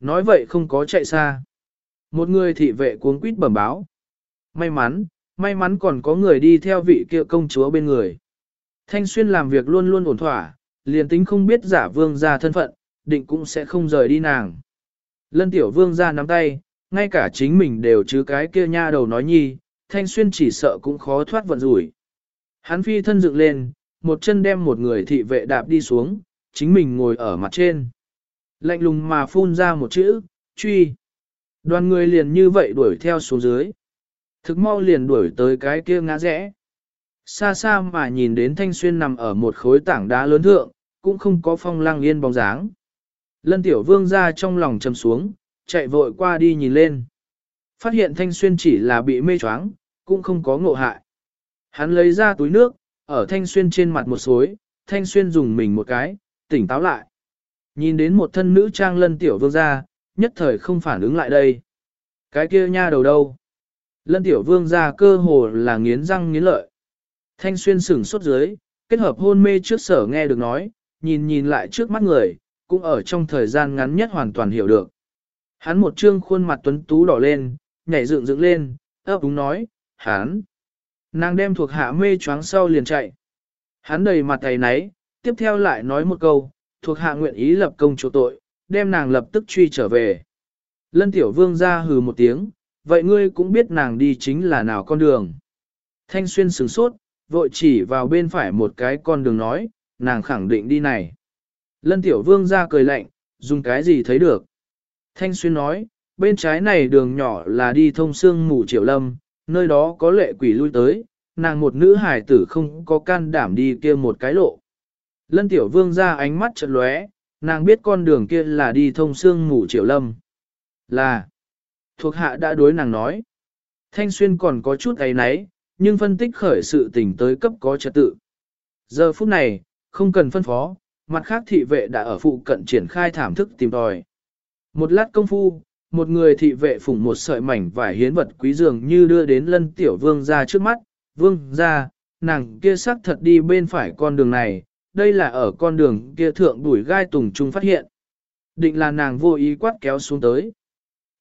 Nói vậy không có chạy xa. Một người thị vệ cuống quýt bẩm báo. May mắn, may mắn còn có người đi theo vị kia công chúa bên người. Thanh xuyên làm việc luôn luôn ổn thỏa, liền tính không biết giả vương ra thân phận, định cũng sẽ không rời đi nàng. Lân tiểu vương ra nắm tay, ngay cả chính mình đều chứ cái kia nha đầu nói nhi, thanh xuyên chỉ sợ cũng khó thoát vận rủi. Hắn phi thân dựng lên, một chân đem một người thị vệ đạp đi xuống, chính mình ngồi ở mặt trên. Lạnh lùng mà phun ra một chữ, truy. Đoàn người liền như vậy đuổi theo xuống dưới. Thực mau liền đuổi tới cái kia ngã rẽ. Xa xa mà nhìn đến thanh xuyên nằm ở một khối tảng đá lớn thượng, cũng không có phong lang yên bóng dáng. Lân tiểu vương ra trong lòng trầm xuống, chạy vội qua đi nhìn lên. Phát hiện thanh xuyên chỉ là bị mê choáng, cũng không có ngộ hại. Hắn lấy ra túi nước, ở thanh xuyên trên mặt một xối, thanh xuyên dùng mình một cái, tỉnh táo lại. Nhìn đến một thân nữ trang lân tiểu vương ra, nhất thời không phản ứng lại đây. Cái kia nha đầu đâu? Lân tiểu vương ra cơ hồ là nghiến răng nghiến lợi. Thanh xuyên sửng sốt dưới, kết hợp hôn mê trước sở nghe được nói, nhìn nhìn lại trước mắt người, cũng ở trong thời gian ngắn nhất hoàn toàn hiểu được. Hắn một trương khuôn mặt tuấn tú đỏ lên, nhảy dựng dựng lên, ấp đúng nói, hắn. Nàng đem thuộc hạ mê choáng sau liền chạy. Hắn đầy mặt tay náy, tiếp theo lại nói một câu, thuộc hạ nguyện ý lập công chỗ tội, đem nàng lập tức truy trở về. Lân tiểu vương ra hừ một tiếng, vậy ngươi cũng biết nàng đi chính là nào con đường. Thanh xuyên sửng sốt, vội chỉ vào bên phải một cái con đường nói, nàng khẳng định đi này. Lân tiểu vương ra cười lạnh, dùng cái gì thấy được. Thanh xuyên nói, bên trái này đường nhỏ là đi thông xương mù triệu lâm, nơi đó có lệ quỷ lui tới, nàng một nữ hải tử không có can đảm đi kia một cái lộ. Lân tiểu vương ra ánh mắt chợt lóe, nàng biết con đường kia là đi thông xương ngủ triệu lâm. Là, thuộc hạ đã đối nàng nói. Thanh xuyên còn có chút ấy náy, nhưng phân tích khởi sự tình tới cấp có trật tự. Giờ phút này, không cần phân phó, mặt khác thị vệ đã ở phụ cận triển khai thảm thức tìm tòi. Một lát công phu, một người thị vệ phủng một sợi mảnh vải hiến vật quý dường như đưa đến lân tiểu vương ra trước mắt, vương ra, nàng kia sắc thật đi bên phải con đường này, đây là ở con đường kia thượng đuổi gai tùng trung phát hiện. Định là nàng vô ý quát kéo xuống tới.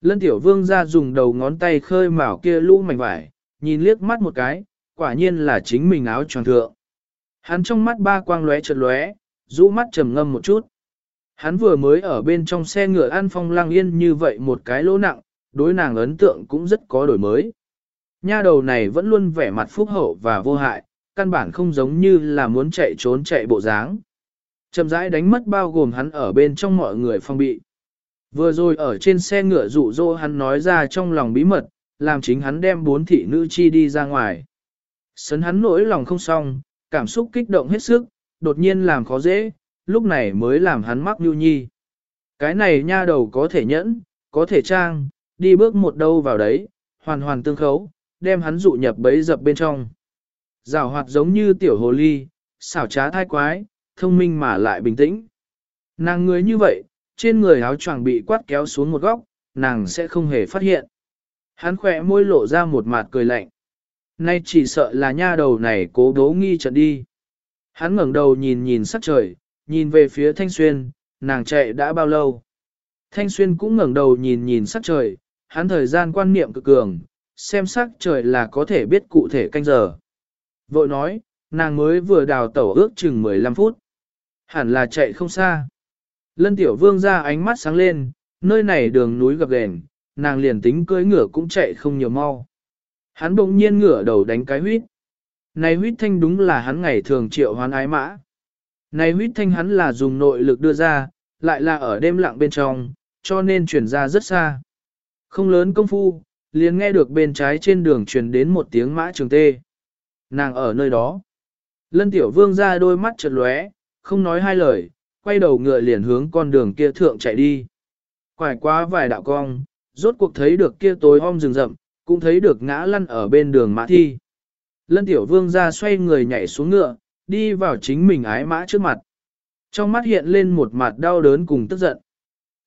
Lân tiểu vương ra dùng đầu ngón tay khơi mào kia lũ mảnh vải, nhìn liếc mắt một cái, quả nhiên là chính mình áo tròn thượng. Hắn trong mắt ba quang lóe chợt lóe, rũ mắt trầm ngâm một chút. Hắn vừa mới ở bên trong xe ngựa an phong lang yên như vậy một cái lỗ nặng, đối nàng ấn tượng cũng rất có đổi mới. Nha đầu này vẫn luôn vẻ mặt phúc hậu và vô hại, căn bản không giống như là muốn chạy trốn chạy bộ dáng. Chậm rãi đánh mất bao gồm hắn ở bên trong mọi người phong bị. Vừa rồi ở trên xe ngựa rụ rỗ hắn nói ra trong lòng bí mật, làm chính hắn đem bốn thị nữ chi đi ra ngoài. Sấn hắn nỗi lòng không xong, cảm xúc kích động hết sức, đột nhiên làm khó dễ, lúc này mới làm hắn mắc nhu nhi. Cái này nha đầu có thể nhẫn, có thể trang, đi bước một đâu vào đấy, hoàn hoàn tương khấu, đem hắn dụ nhập bấy dập bên trong. Giảo hoạt giống như tiểu hồ ly, xảo trá thai quái, thông minh mà lại bình tĩnh. Nàng người như vậy, trên người áo choàng bị quát kéo xuống một góc, nàng sẽ không hề phát hiện. Hắn khỏe môi lộ ra một mặt cười lạnh. Nay chỉ sợ là nha đầu này cố đố nghi trận đi. Hắn ngẩng đầu nhìn nhìn sắc trời, nhìn về phía Thanh Xuyên, nàng chạy đã bao lâu. Thanh Xuyên cũng ngẩng đầu nhìn nhìn sắc trời, hắn thời gian quan niệm cực cường, xem sắc trời là có thể biết cụ thể canh giờ. Vội nói, nàng mới vừa đào tẩu ước chừng 15 phút. Hẳn là chạy không xa. Lân tiểu vương ra ánh mắt sáng lên, nơi này đường núi gập ghềnh, nàng liền tính cưỡi ngựa cũng chạy không nhiều mau. Hắn bỗng nhiên ngửa đầu đánh cái huyết. Này huyết thanh đúng là hắn ngày thường triệu hoán ái mã. Này huyết thanh hắn là dùng nội lực đưa ra, lại là ở đêm lặng bên trong, cho nên chuyển ra rất xa. Không lớn công phu, liền nghe được bên trái trên đường truyền đến một tiếng mã trường tê. Nàng ở nơi đó. Lân tiểu vương ra đôi mắt chợt lóe, không nói hai lời, quay đầu ngựa liền hướng con đường kia thượng chạy đi. Quải quá vài đạo cong, rốt cuộc thấy được kia tối om rừng rậm, cũng thấy được ngã lăn ở bên đường mã thi. Lân tiểu vương ra xoay người nhảy xuống ngựa, đi vào chính mình ái mã trước mặt. Trong mắt hiện lên một mặt đau đớn cùng tức giận.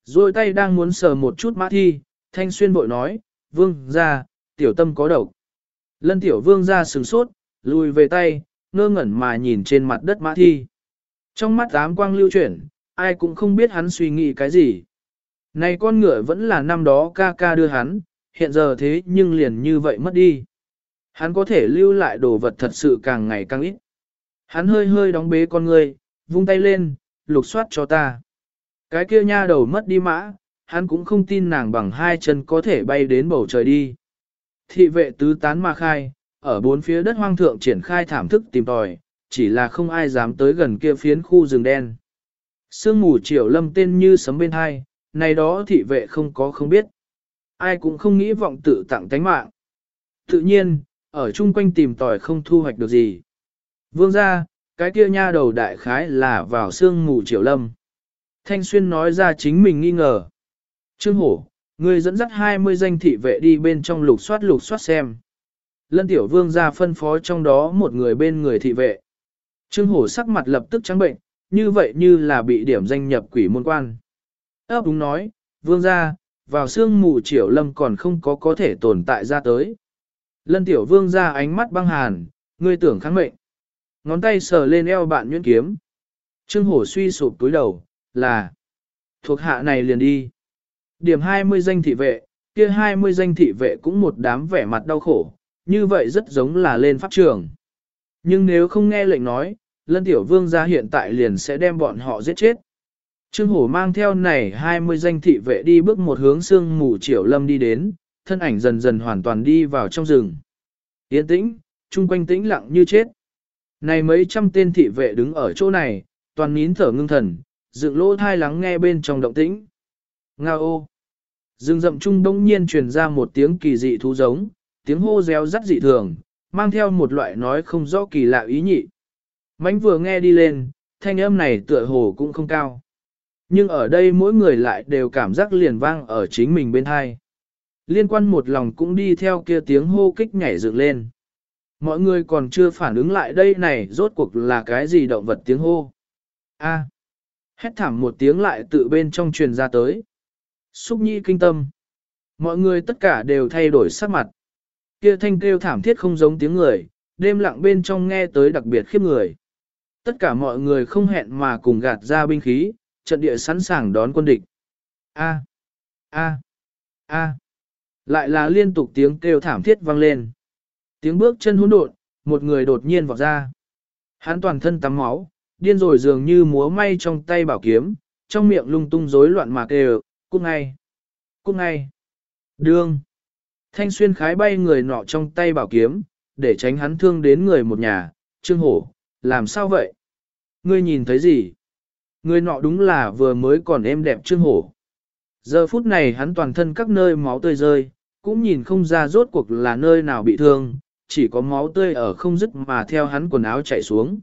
Rồi tay đang muốn sờ một chút mã thi, thanh xuyên bội nói, vương ra, tiểu tâm có độc. Lân tiểu vương ra sừng sốt, lùi về tay, ngơ ngẩn mà nhìn trên mặt đất mã thi. Trong mắt ám quang lưu chuyển, ai cũng không biết hắn suy nghĩ cái gì. Này con ngựa vẫn là năm đó ca ca đưa hắn, hiện giờ thế nhưng liền như vậy mất đi. Hắn có thể lưu lại đồ vật thật sự càng ngày càng ít. Hắn hơi hơi đóng bế con người, vung tay lên, lục soát cho ta. Cái kia nha đầu mất đi mã, hắn cũng không tin nàng bằng hai chân có thể bay đến bầu trời đi. Thị vệ tứ tán mà khai, ở bốn phía đất hoang thượng triển khai thảm thức tìm tòi, chỉ là không ai dám tới gần kia phiến khu rừng đen. Sương mù triều lâm tên như sấm bên hai, này đó thị vệ không có không biết. Ai cũng không nghĩ vọng tự tặng tánh mạng. Tự nhiên, ở chung quanh tìm tòi không thu hoạch được gì. Vương ra, cái kia nha đầu đại khái là vào sương mù triều lâm. Thanh Xuyên nói ra chính mình nghi ngờ. Trương Hổ, người dẫn dắt 20 danh thị vệ đi bên trong lục soát lục soát xem. Lân Tiểu Vương ra phân phó trong đó một người bên người thị vệ. Trương Hổ sắc mặt lập tức trắng bệnh, như vậy như là bị điểm danh nhập quỷ môn quan. Ấp đúng nói, Vương ra, vào sương mù triều lâm còn không có có thể tồn tại ra tới. Lân Tiểu Vương ra ánh mắt băng hàn, ngươi tưởng kháng mệnh. Ngón tay sờ lên eo bạn nhuyễn kiếm. Trương Hổ suy sụp túi đầu, là thuộc hạ này liền đi. Điểm 20 danh thị vệ, kia 20 danh thị vệ cũng một đám vẻ mặt đau khổ, như vậy rất giống là lên pháp trường. Nhưng nếu không nghe lệnh nói, lân tiểu vương gia hiện tại liền sẽ đem bọn họ giết chết. Trương Hổ mang theo này 20 danh thị vệ đi bước một hướng xương mù triệu lâm đi đến, thân ảnh dần dần hoàn toàn đi vào trong rừng. Yên tĩnh, chung quanh tĩnh lặng như chết. Này mấy trăm tên thị vệ đứng ở chỗ này, toàn nín thở ngưng thần, dựng lỗ thai lắng nghe bên trong động tĩnh. Nga ô! Rừng rậm trung đông nhiên truyền ra một tiếng kỳ dị thú giống, tiếng hô reo rắt dị thường, mang theo một loại nói không rõ kỳ lạ ý nhị. Mánh vừa nghe đi lên, thanh âm này tựa hồ cũng không cao. Nhưng ở đây mỗi người lại đều cảm giác liền vang ở chính mình bên hai. Liên quan một lòng cũng đi theo kia tiếng hô kích nhảy dựng lên. Mọi người còn chưa phản ứng lại đây này rốt cuộc là cái gì động vật tiếng hô. A. Hét thảm một tiếng lại tự bên trong truyền ra tới. Xúc nhi kinh tâm. Mọi người tất cả đều thay đổi sắc mặt. Kia thanh kêu thảm thiết không giống tiếng người, đêm lặng bên trong nghe tới đặc biệt khiếp người. Tất cả mọi người không hẹn mà cùng gạt ra binh khí, trận địa sẵn sàng đón quân địch. A. A. A. Lại là liên tục tiếng kêu thảm thiết vang lên. Tiếng bước chân hỗn độn, một người đột nhiên vọt ra. Hắn toàn thân tắm máu, điên rồi dường như múa may trong tay bảo kiếm, trong miệng lung tung rối loạn mà kêu, cút ngay, cút ngay, đương. Thanh xuyên khái bay người nọ trong tay bảo kiếm, để tránh hắn thương đến người một nhà, trương hổ, làm sao vậy? Ngươi nhìn thấy gì? Người nọ đúng là vừa mới còn êm đẹp trương hổ. Giờ phút này hắn toàn thân các nơi máu tươi rơi, cũng nhìn không ra rốt cuộc là nơi nào bị thương, chỉ có máu tươi ở không dứt mà theo hắn quần áo chảy xuống.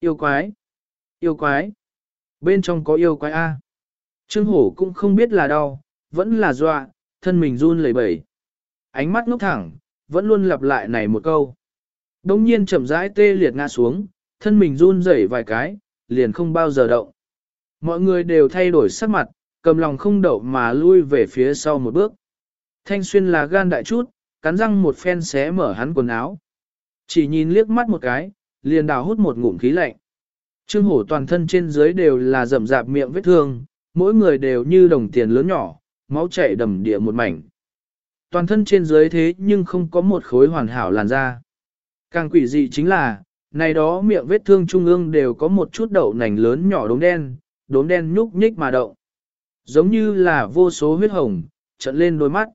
Yêu quái! Yêu quái! Bên trong có yêu quái A. Trương hổ cũng không biết là đau, vẫn là dọa, thân mình run lẩy bẩy. Ánh mắt ngốc thẳng, vẫn luôn lặp lại này một câu. Đông nhiên chậm rãi tê liệt ngã xuống, thân mình run rẩy vài cái, liền không bao giờ động. Mọi người đều thay đổi sắc mặt, cầm lòng không đậu mà lui về phía sau một bước. Thanh xuyên là gan đại chút, cắn răng một phen xé mở hắn quần áo. Chỉ nhìn liếc mắt một cái, liền đào hút một ngụm khí lạnh. Trương hổ toàn thân trên dưới đều là rậm rạp miệng vết thương, mỗi người đều như đồng tiền lớn nhỏ, máu chảy đầm địa một mảnh. Toàn thân trên dưới thế nhưng không có một khối hoàn hảo làn da. Càng quỷ dị chính là, này đó miệng vết thương trung ương đều có một chút đậu nành lớn nhỏ đốm đen, đốm đen nhúc nhích mà động. Giống như là vô số huyết hồng, trận lên đôi mắt.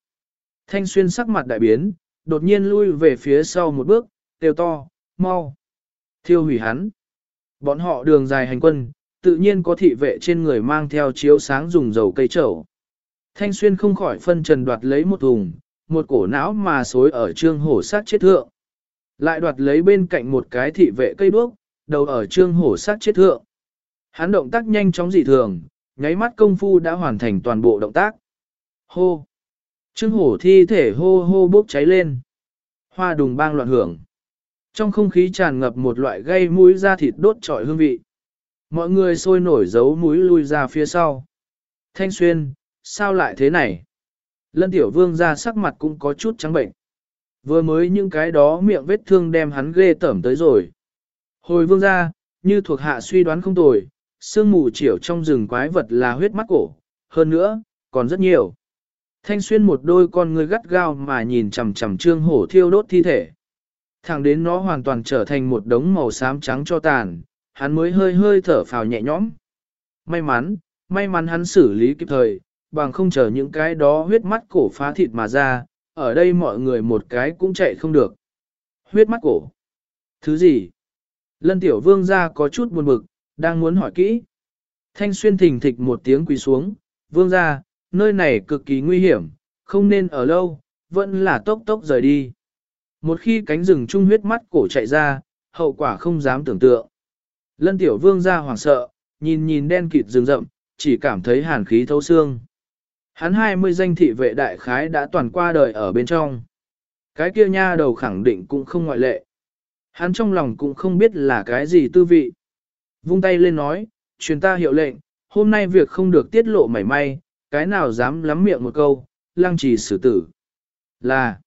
Thanh xuyên sắc mặt đại biến, đột nhiên lui về phía sau một bước, kêu to, mau. Thiêu hủy hắn. Bọn họ đường dài hành quân, tự nhiên có thị vệ trên người mang theo chiếu sáng dùng dầu cây trầu. Thanh xuyên không khỏi phân trần đoạt lấy một thùng, một cổ não mà xối ở trương hổ sát chết thượng. Lại đoạt lấy bên cạnh một cái thị vệ cây đuốc, đầu ở trương hổ sát chết thượng. Hắn động tác nhanh chóng dị thường, nháy mắt công phu đã hoàn thành toàn bộ động tác. Hô! Trương hổ thi thể hô hô bốc cháy lên. Hoa đùng bang loạn hưởng. Trong không khí tràn ngập một loại gây mũi da thịt đốt trọi hương vị. Mọi người sôi nổi giấu mũi lui ra phía sau. Thanh xuyên, sao lại thế này? Lân tiểu vương ra sắc mặt cũng có chút trắng bệnh. Vừa mới những cái đó miệng vết thương đem hắn ghê tẩm tới rồi. Hồi vương ra, như thuộc hạ suy đoán không tồi, sương mù chiều trong rừng quái vật là huyết mắt cổ, hơn nữa, còn rất nhiều. Thanh xuyên một đôi con người gắt gao mà nhìn chằm chằm trương hổ thiêu đốt thi thể. Thẳng đến nó hoàn toàn trở thành một đống màu xám trắng cho tàn, hắn mới hơi hơi thở phào nhẹ nhõm. May mắn, may mắn hắn xử lý kịp thời, bằng không chờ những cái đó huyết mắt cổ phá thịt mà ra, ở đây mọi người một cái cũng chạy không được. Huyết mắt cổ. Thứ gì? Lân tiểu vương ra có chút buồn bực, đang muốn hỏi kỹ. Thanh xuyên thình thịch một tiếng quỳ xuống, vương ra, nơi này cực kỳ nguy hiểm, không nên ở lâu, vẫn là tốc tốc rời đi. Một khi cánh rừng trung huyết mắt cổ chạy ra, hậu quả không dám tưởng tượng. Lân tiểu vương ra hoảng sợ, nhìn nhìn đen kịt rừng rậm, chỉ cảm thấy hàn khí thấu xương. Hắn 20 danh thị vệ đại khái đã toàn qua đời ở bên trong. Cái kia nha đầu khẳng định cũng không ngoại lệ. Hắn trong lòng cũng không biết là cái gì tư vị. Vung tay lên nói, truyền ta hiệu lệnh, hôm nay việc không được tiết lộ mảy may, cái nào dám lắm miệng một câu, lăng trì xử tử. Là,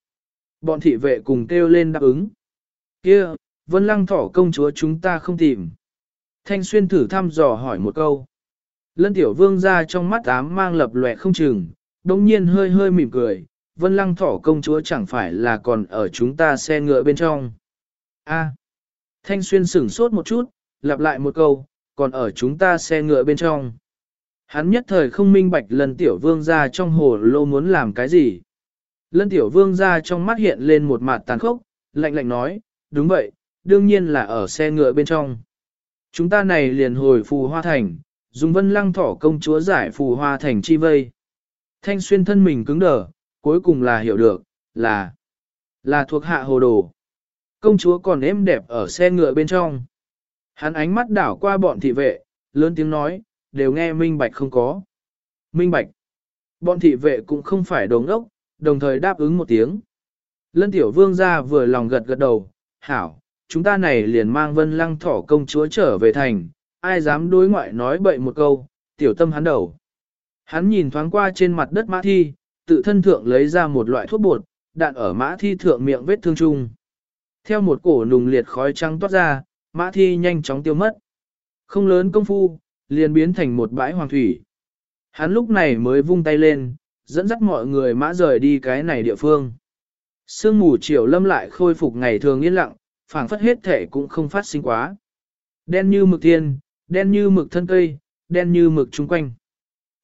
bọn thị vệ cùng kêu lên đáp ứng. kia vân lăng thỏ công chúa chúng ta không tìm. Thanh xuyên thử thăm dò hỏi một câu. Lân tiểu vương ra trong mắt ám mang lập lòe không chừng, đồng nhiên hơi hơi mỉm cười, vân lăng thỏ công chúa chẳng phải là còn ở chúng ta xe ngựa bên trong. A. Thanh xuyên sửng sốt một chút, lặp lại một câu, còn ở chúng ta xe ngựa bên trong. Hắn nhất thời không minh bạch lần tiểu vương ra trong hồ lô muốn làm cái gì. Lân tiểu vương ra trong mắt hiện lên một mặt tàn khốc, lạnh lạnh nói, đúng vậy, đương nhiên là ở xe ngựa bên trong. Chúng ta này liền hồi phù hoa thành, dùng vân lăng thỏ công chúa giải phù hoa thành chi vây. Thanh xuyên thân mình cứng đờ, cuối cùng là hiểu được, là, là thuộc hạ hồ đồ. Công chúa còn êm đẹp ở xe ngựa bên trong. Hắn ánh mắt đảo qua bọn thị vệ, lớn tiếng nói, đều nghe minh bạch không có. Minh bạch. Bọn thị vệ cũng không phải đồ ngốc, đồng thời đáp ứng một tiếng. Lân tiểu vương ra vừa lòng gật gật đầu, hảo, chúng ta này liền mang vân lăng thỏ công chúa trở về thành, ai dám đối ngoại nói bậy một câu, tiểu tâm hắn đầu. Hắn nhìn thoáng qua trên mặt đất mã thi, tự thân thượng lấy ra một loại thuốc bột, đạn ở mã thi thượng miệng vết thương chung. Theo một cổ nùng liệt khói trắng toát ra, mã thi nhanh chóng tiêu mất. Không lớn công phu, liền biến thành một bãi hoàng thủy. Hắn lúc này mới vung tay lên, dẫn dắt mọi người mã rời đi cái này địa phương. Sương mù chiều lâm lại khôi phục ngày thường yên lặng, phảng phất hết thể cũng không phát sinh quá. Đen như mực thiên, đen như mực thân cây, đen như mực chung quanh.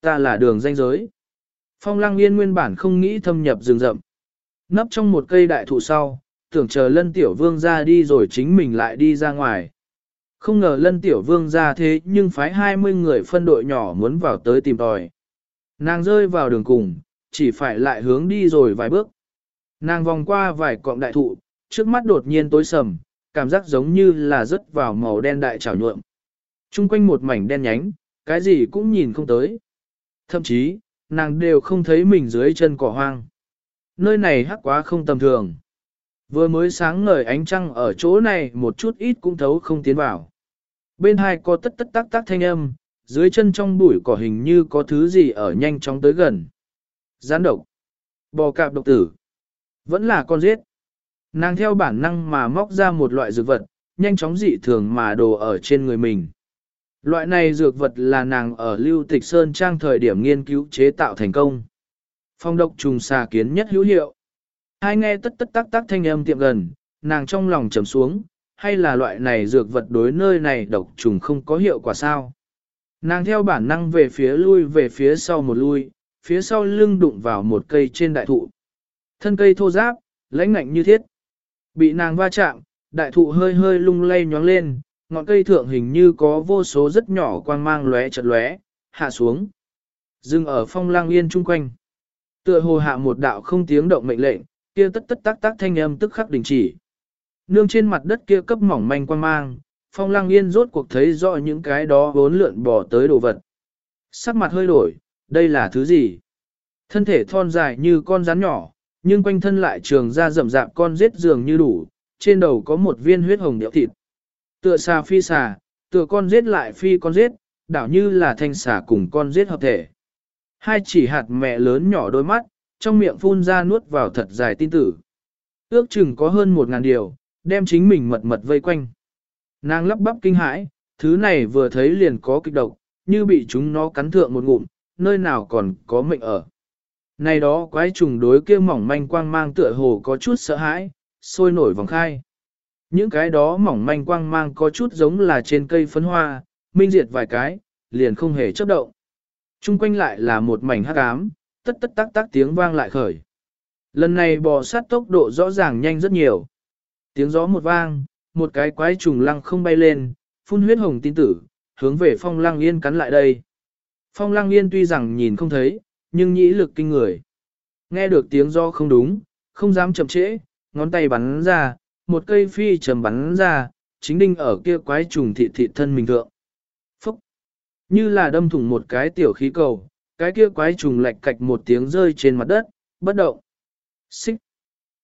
Ta là đường danh giới. Phong lăng yên nguyên bản không nghĩ thâm nhập rừng rậm. Nấp trong một cây đại thụ sau, tưởng chờ lân tiểu vương ra đi rồi chính mình lại đi ra ngoài. Không ngờ lân tiểu vương ra thế nhưng phái 20 người phân đội nhỏ muốn vào tới tìm tòi. Nàng rơi vào đường cùng, chỉ phải lại hướng đi rồi vài bước. Nàng vòng qua vài cọng đại thụ, trước mắt đột nhiên tối sầm, cảm giác giống như là rớt vào màu đen đại trào nhuộm. Trung quanh một mảnh đen nhánh, cái gì cũng nhìn không tới. Thậm chí, nàng đều không thấy mình dưới chân cỏ hoang. Nơi này hắc quá không tầm thường. Vừa mới sáng ngời ánh trăng ở chỗ này một chút ít cũng thấu không tiến vào. Bên hai có tất tất tác tác thanh âm, dưới chân trong bụi cỏ hình như có thứ gì ở nhanh chóng tới gần. Gián độc, bò cạp độc tử, vẫn là con giết. Nàng theo bản năng mà móc ra một loại dược vật, nhanh chóng dị thường mà đồ ở trên người mình. Loại này dược vật là nàng ở Lưu Tịch Sơn Trang thời điểm nghiên cứu chế tạo thành công. Phong độc trùng xà kiến nhất hữu hiệu. Hai nghe tất tất tác tác thanh âm tiệm gần, nàng trong lòng trầm xuống, hay là loại này dược vật đối nơi này độc trùng không có hiệu quả sao? Nàng theo bản năng về phía lui về phía sau một lui, phía sau lưng đụng vào một cây trên đại thụ. Thân cây thô giáp, lãnh ngạnh như thiết. Bị nàng va chạm, đại thụ hơi hơi lung lay nhoáng lên, ngọn cây thượng hình như có vô số rất nhỏ quang mang lóe chật lóe, hạ xuống. Dừng ở phong lang yên chung quanh. Tựa hồ hạ một đạo không tiếng động mệnh lệnh, kia tất tất tác tác thanh âm tức khắc đình chỉ. Nương trên mặt đất kia cấp mỏng manh quan mang, phong lang yên rốt cuộc thấy rõ những cái đó vốn lượn bỏ tới đồ vật. Sắc mặt hơi đổi, đây là thứ gì? Thân thể thon dài như con rắn nhỏ, nhưng quanh thân lại trường ra rậm rạp con rết dường như đủ, trên đầu có một viên huyết hồng điệu thịt. Tựa xà phi xà, tựa con rết lại phi con rết, đảo như là thanh xà cùng con rết hợp thể. Hai chỉ hạt mẹ lớn nhỏ đôi mắt, trong miệng phun ra nuốt vào thật dài tin tử. Ước chừng có hơn một ngàn điều, đem chính mình mật mật vây quanh. Nàng lắp bắp kinh hãi, thứ này vừa thấy liền có kịch độc, như bị chúng nó cắn thượng một ngụm, nơi nào còn có mệnh ở. Này đó quái trùng đối kia mỏng manh quang mang tựa hồ có chút sợ hãi, sôi nổi vòng khai. Những cái đó mỏng manh quang mang có chút giống là trên cây phấn hoa, minh diệt vài cái, liền không hề chấp động. Trung quanh lại là một mảnh hắc ám, tất tất tác tác tiếng vang lại khởi. Lần này bò sát tốc độ rõ ràng nhanh rất nhiều. Tiếng gió một vang, một cái quái trùng lăng không bay lên, phun huyết hồng tin tử, hướng về phong lăng yên cắn lại đây. Phong lăng yên tuy rằng nhìn không thấy, nhưng nhĩ lực kinh người. Nghe được tiếng do không đúng, không dám chậm trễ, ngón tay bắn ra, một cây phi trầm bắn ra, chính đinh ở kia quái trùng thị thị thân mình thượng. Phúc! Như là đâm thủng một cái tiểu khí cầu, cái kia quái trùng lạch cạch một tiếng rơi trên mặt đất, bất động. Xích!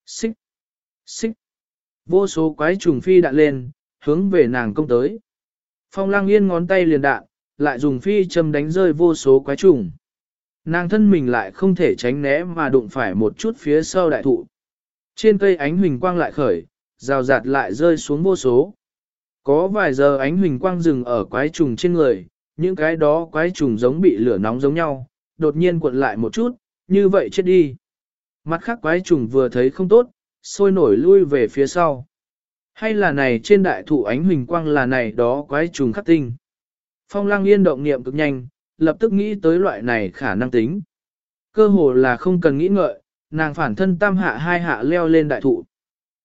Xích! Xích! Vô số quái trùng phi đạn lên, hướng về nàng công tới. Phong lang yên ngón tay liền đạn, lại dùng phi châm đánh rơi vô số quái trùng. Nàng thân mình lại không thể tránh né mà đụng phải một chút phía sau đại thụ. Trên cây ánh huỳnh quang lại khởi, rào rạt lại rơi xuống vô số. Có vài giờ ánh huỳnh quang dừng ở quái trùng trên người, những cái đó quái trùng giống bị lửa nóng giống nhau, đột nhiên cuộn lại một chút, như vậy chết đi. Mặt khác quái trùng vừa thấy không tốt, sôi nổi lui về phía sau. Hay là này trên đại thụ ánh huỳnh quang là này đó quái trùng khắc tinh. Phong lăng yên động niệm cực nhanh, lập tức nghĩ tới loại này khả năng tính. Cơ hồ là không cần nghĩ ngợi, nàng phản thân tam hạ hai hạ leo lên đại thụ.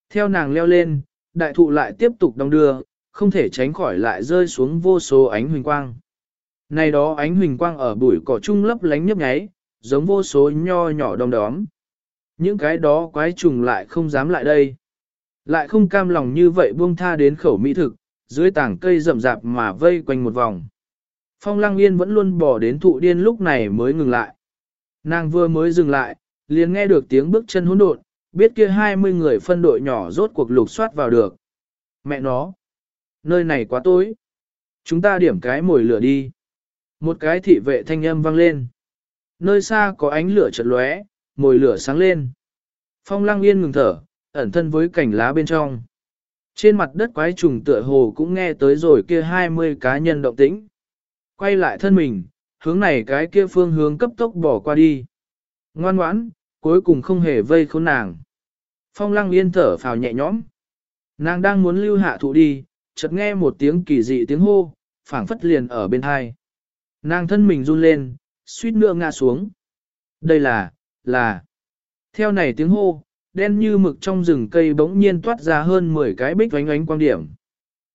Theo nàng leo lên, đại thụ lại tiếp tục đong đưa, không thể tránh khỏi lại rơi xuống vô số ánh huỳnh quang. Này đó ánh huỳnh quang ở bụi cỏ trung lấp lánh nhấp nháy, giống vô số nho nhỏ đom đóm. Những cái đó quái trùng lại không dám lại đây. Lại không cam lòng như vậy buông tha đến khẩu mỹ thực, dưới tảng cây rậm rạp mà vây quanh một vòng. Phong lăng yên vẫn luôn bỏ đến thụ điên lúc này mới ngừng lại. Nàng vừa mới dừng lại, liền nghe được tiếng bước chân hỗn độn, biết kia 20 người phân đội nhỏ rốt cuộc lục soát vào được. Mẹ nó! Nơi này quá tối. Chúng ta điểm cái mồi lửa đi. Một cái thị vệ thanh âm vang lên. Nơi xa có ánh lửa chợt lóe, mồi lửa sáng lên. Phong lăng yên ngừng thở, ẩn thân với cảnh lá bên trong. Trên mặt đất quái trùng tựa hồ cũng nghe tới rồi kia 20 cá nhân động tĩnh. Quay lại thân mình, hướng này cái kia phương hướng cấp tốc bỏ qua đi. Ngoan ngoãn, cuối cùng không hề vây khốn nàng. Phong lăng yên thở phào nhẹ nhõm. Nàng đang muốn lưu hạ thụ đi, chợt nghe một tiếng kỳ dị tiếng hô, phảng phất liền ở bên hai. Nàng thân mình run lên, suýt nữa ngã xuống. Đây là, là. Theo này tiếng hô, đen như mực trong rừng cây bỗng nhiên toát ra hơn 10 cái bích oánh oánh quang điểm.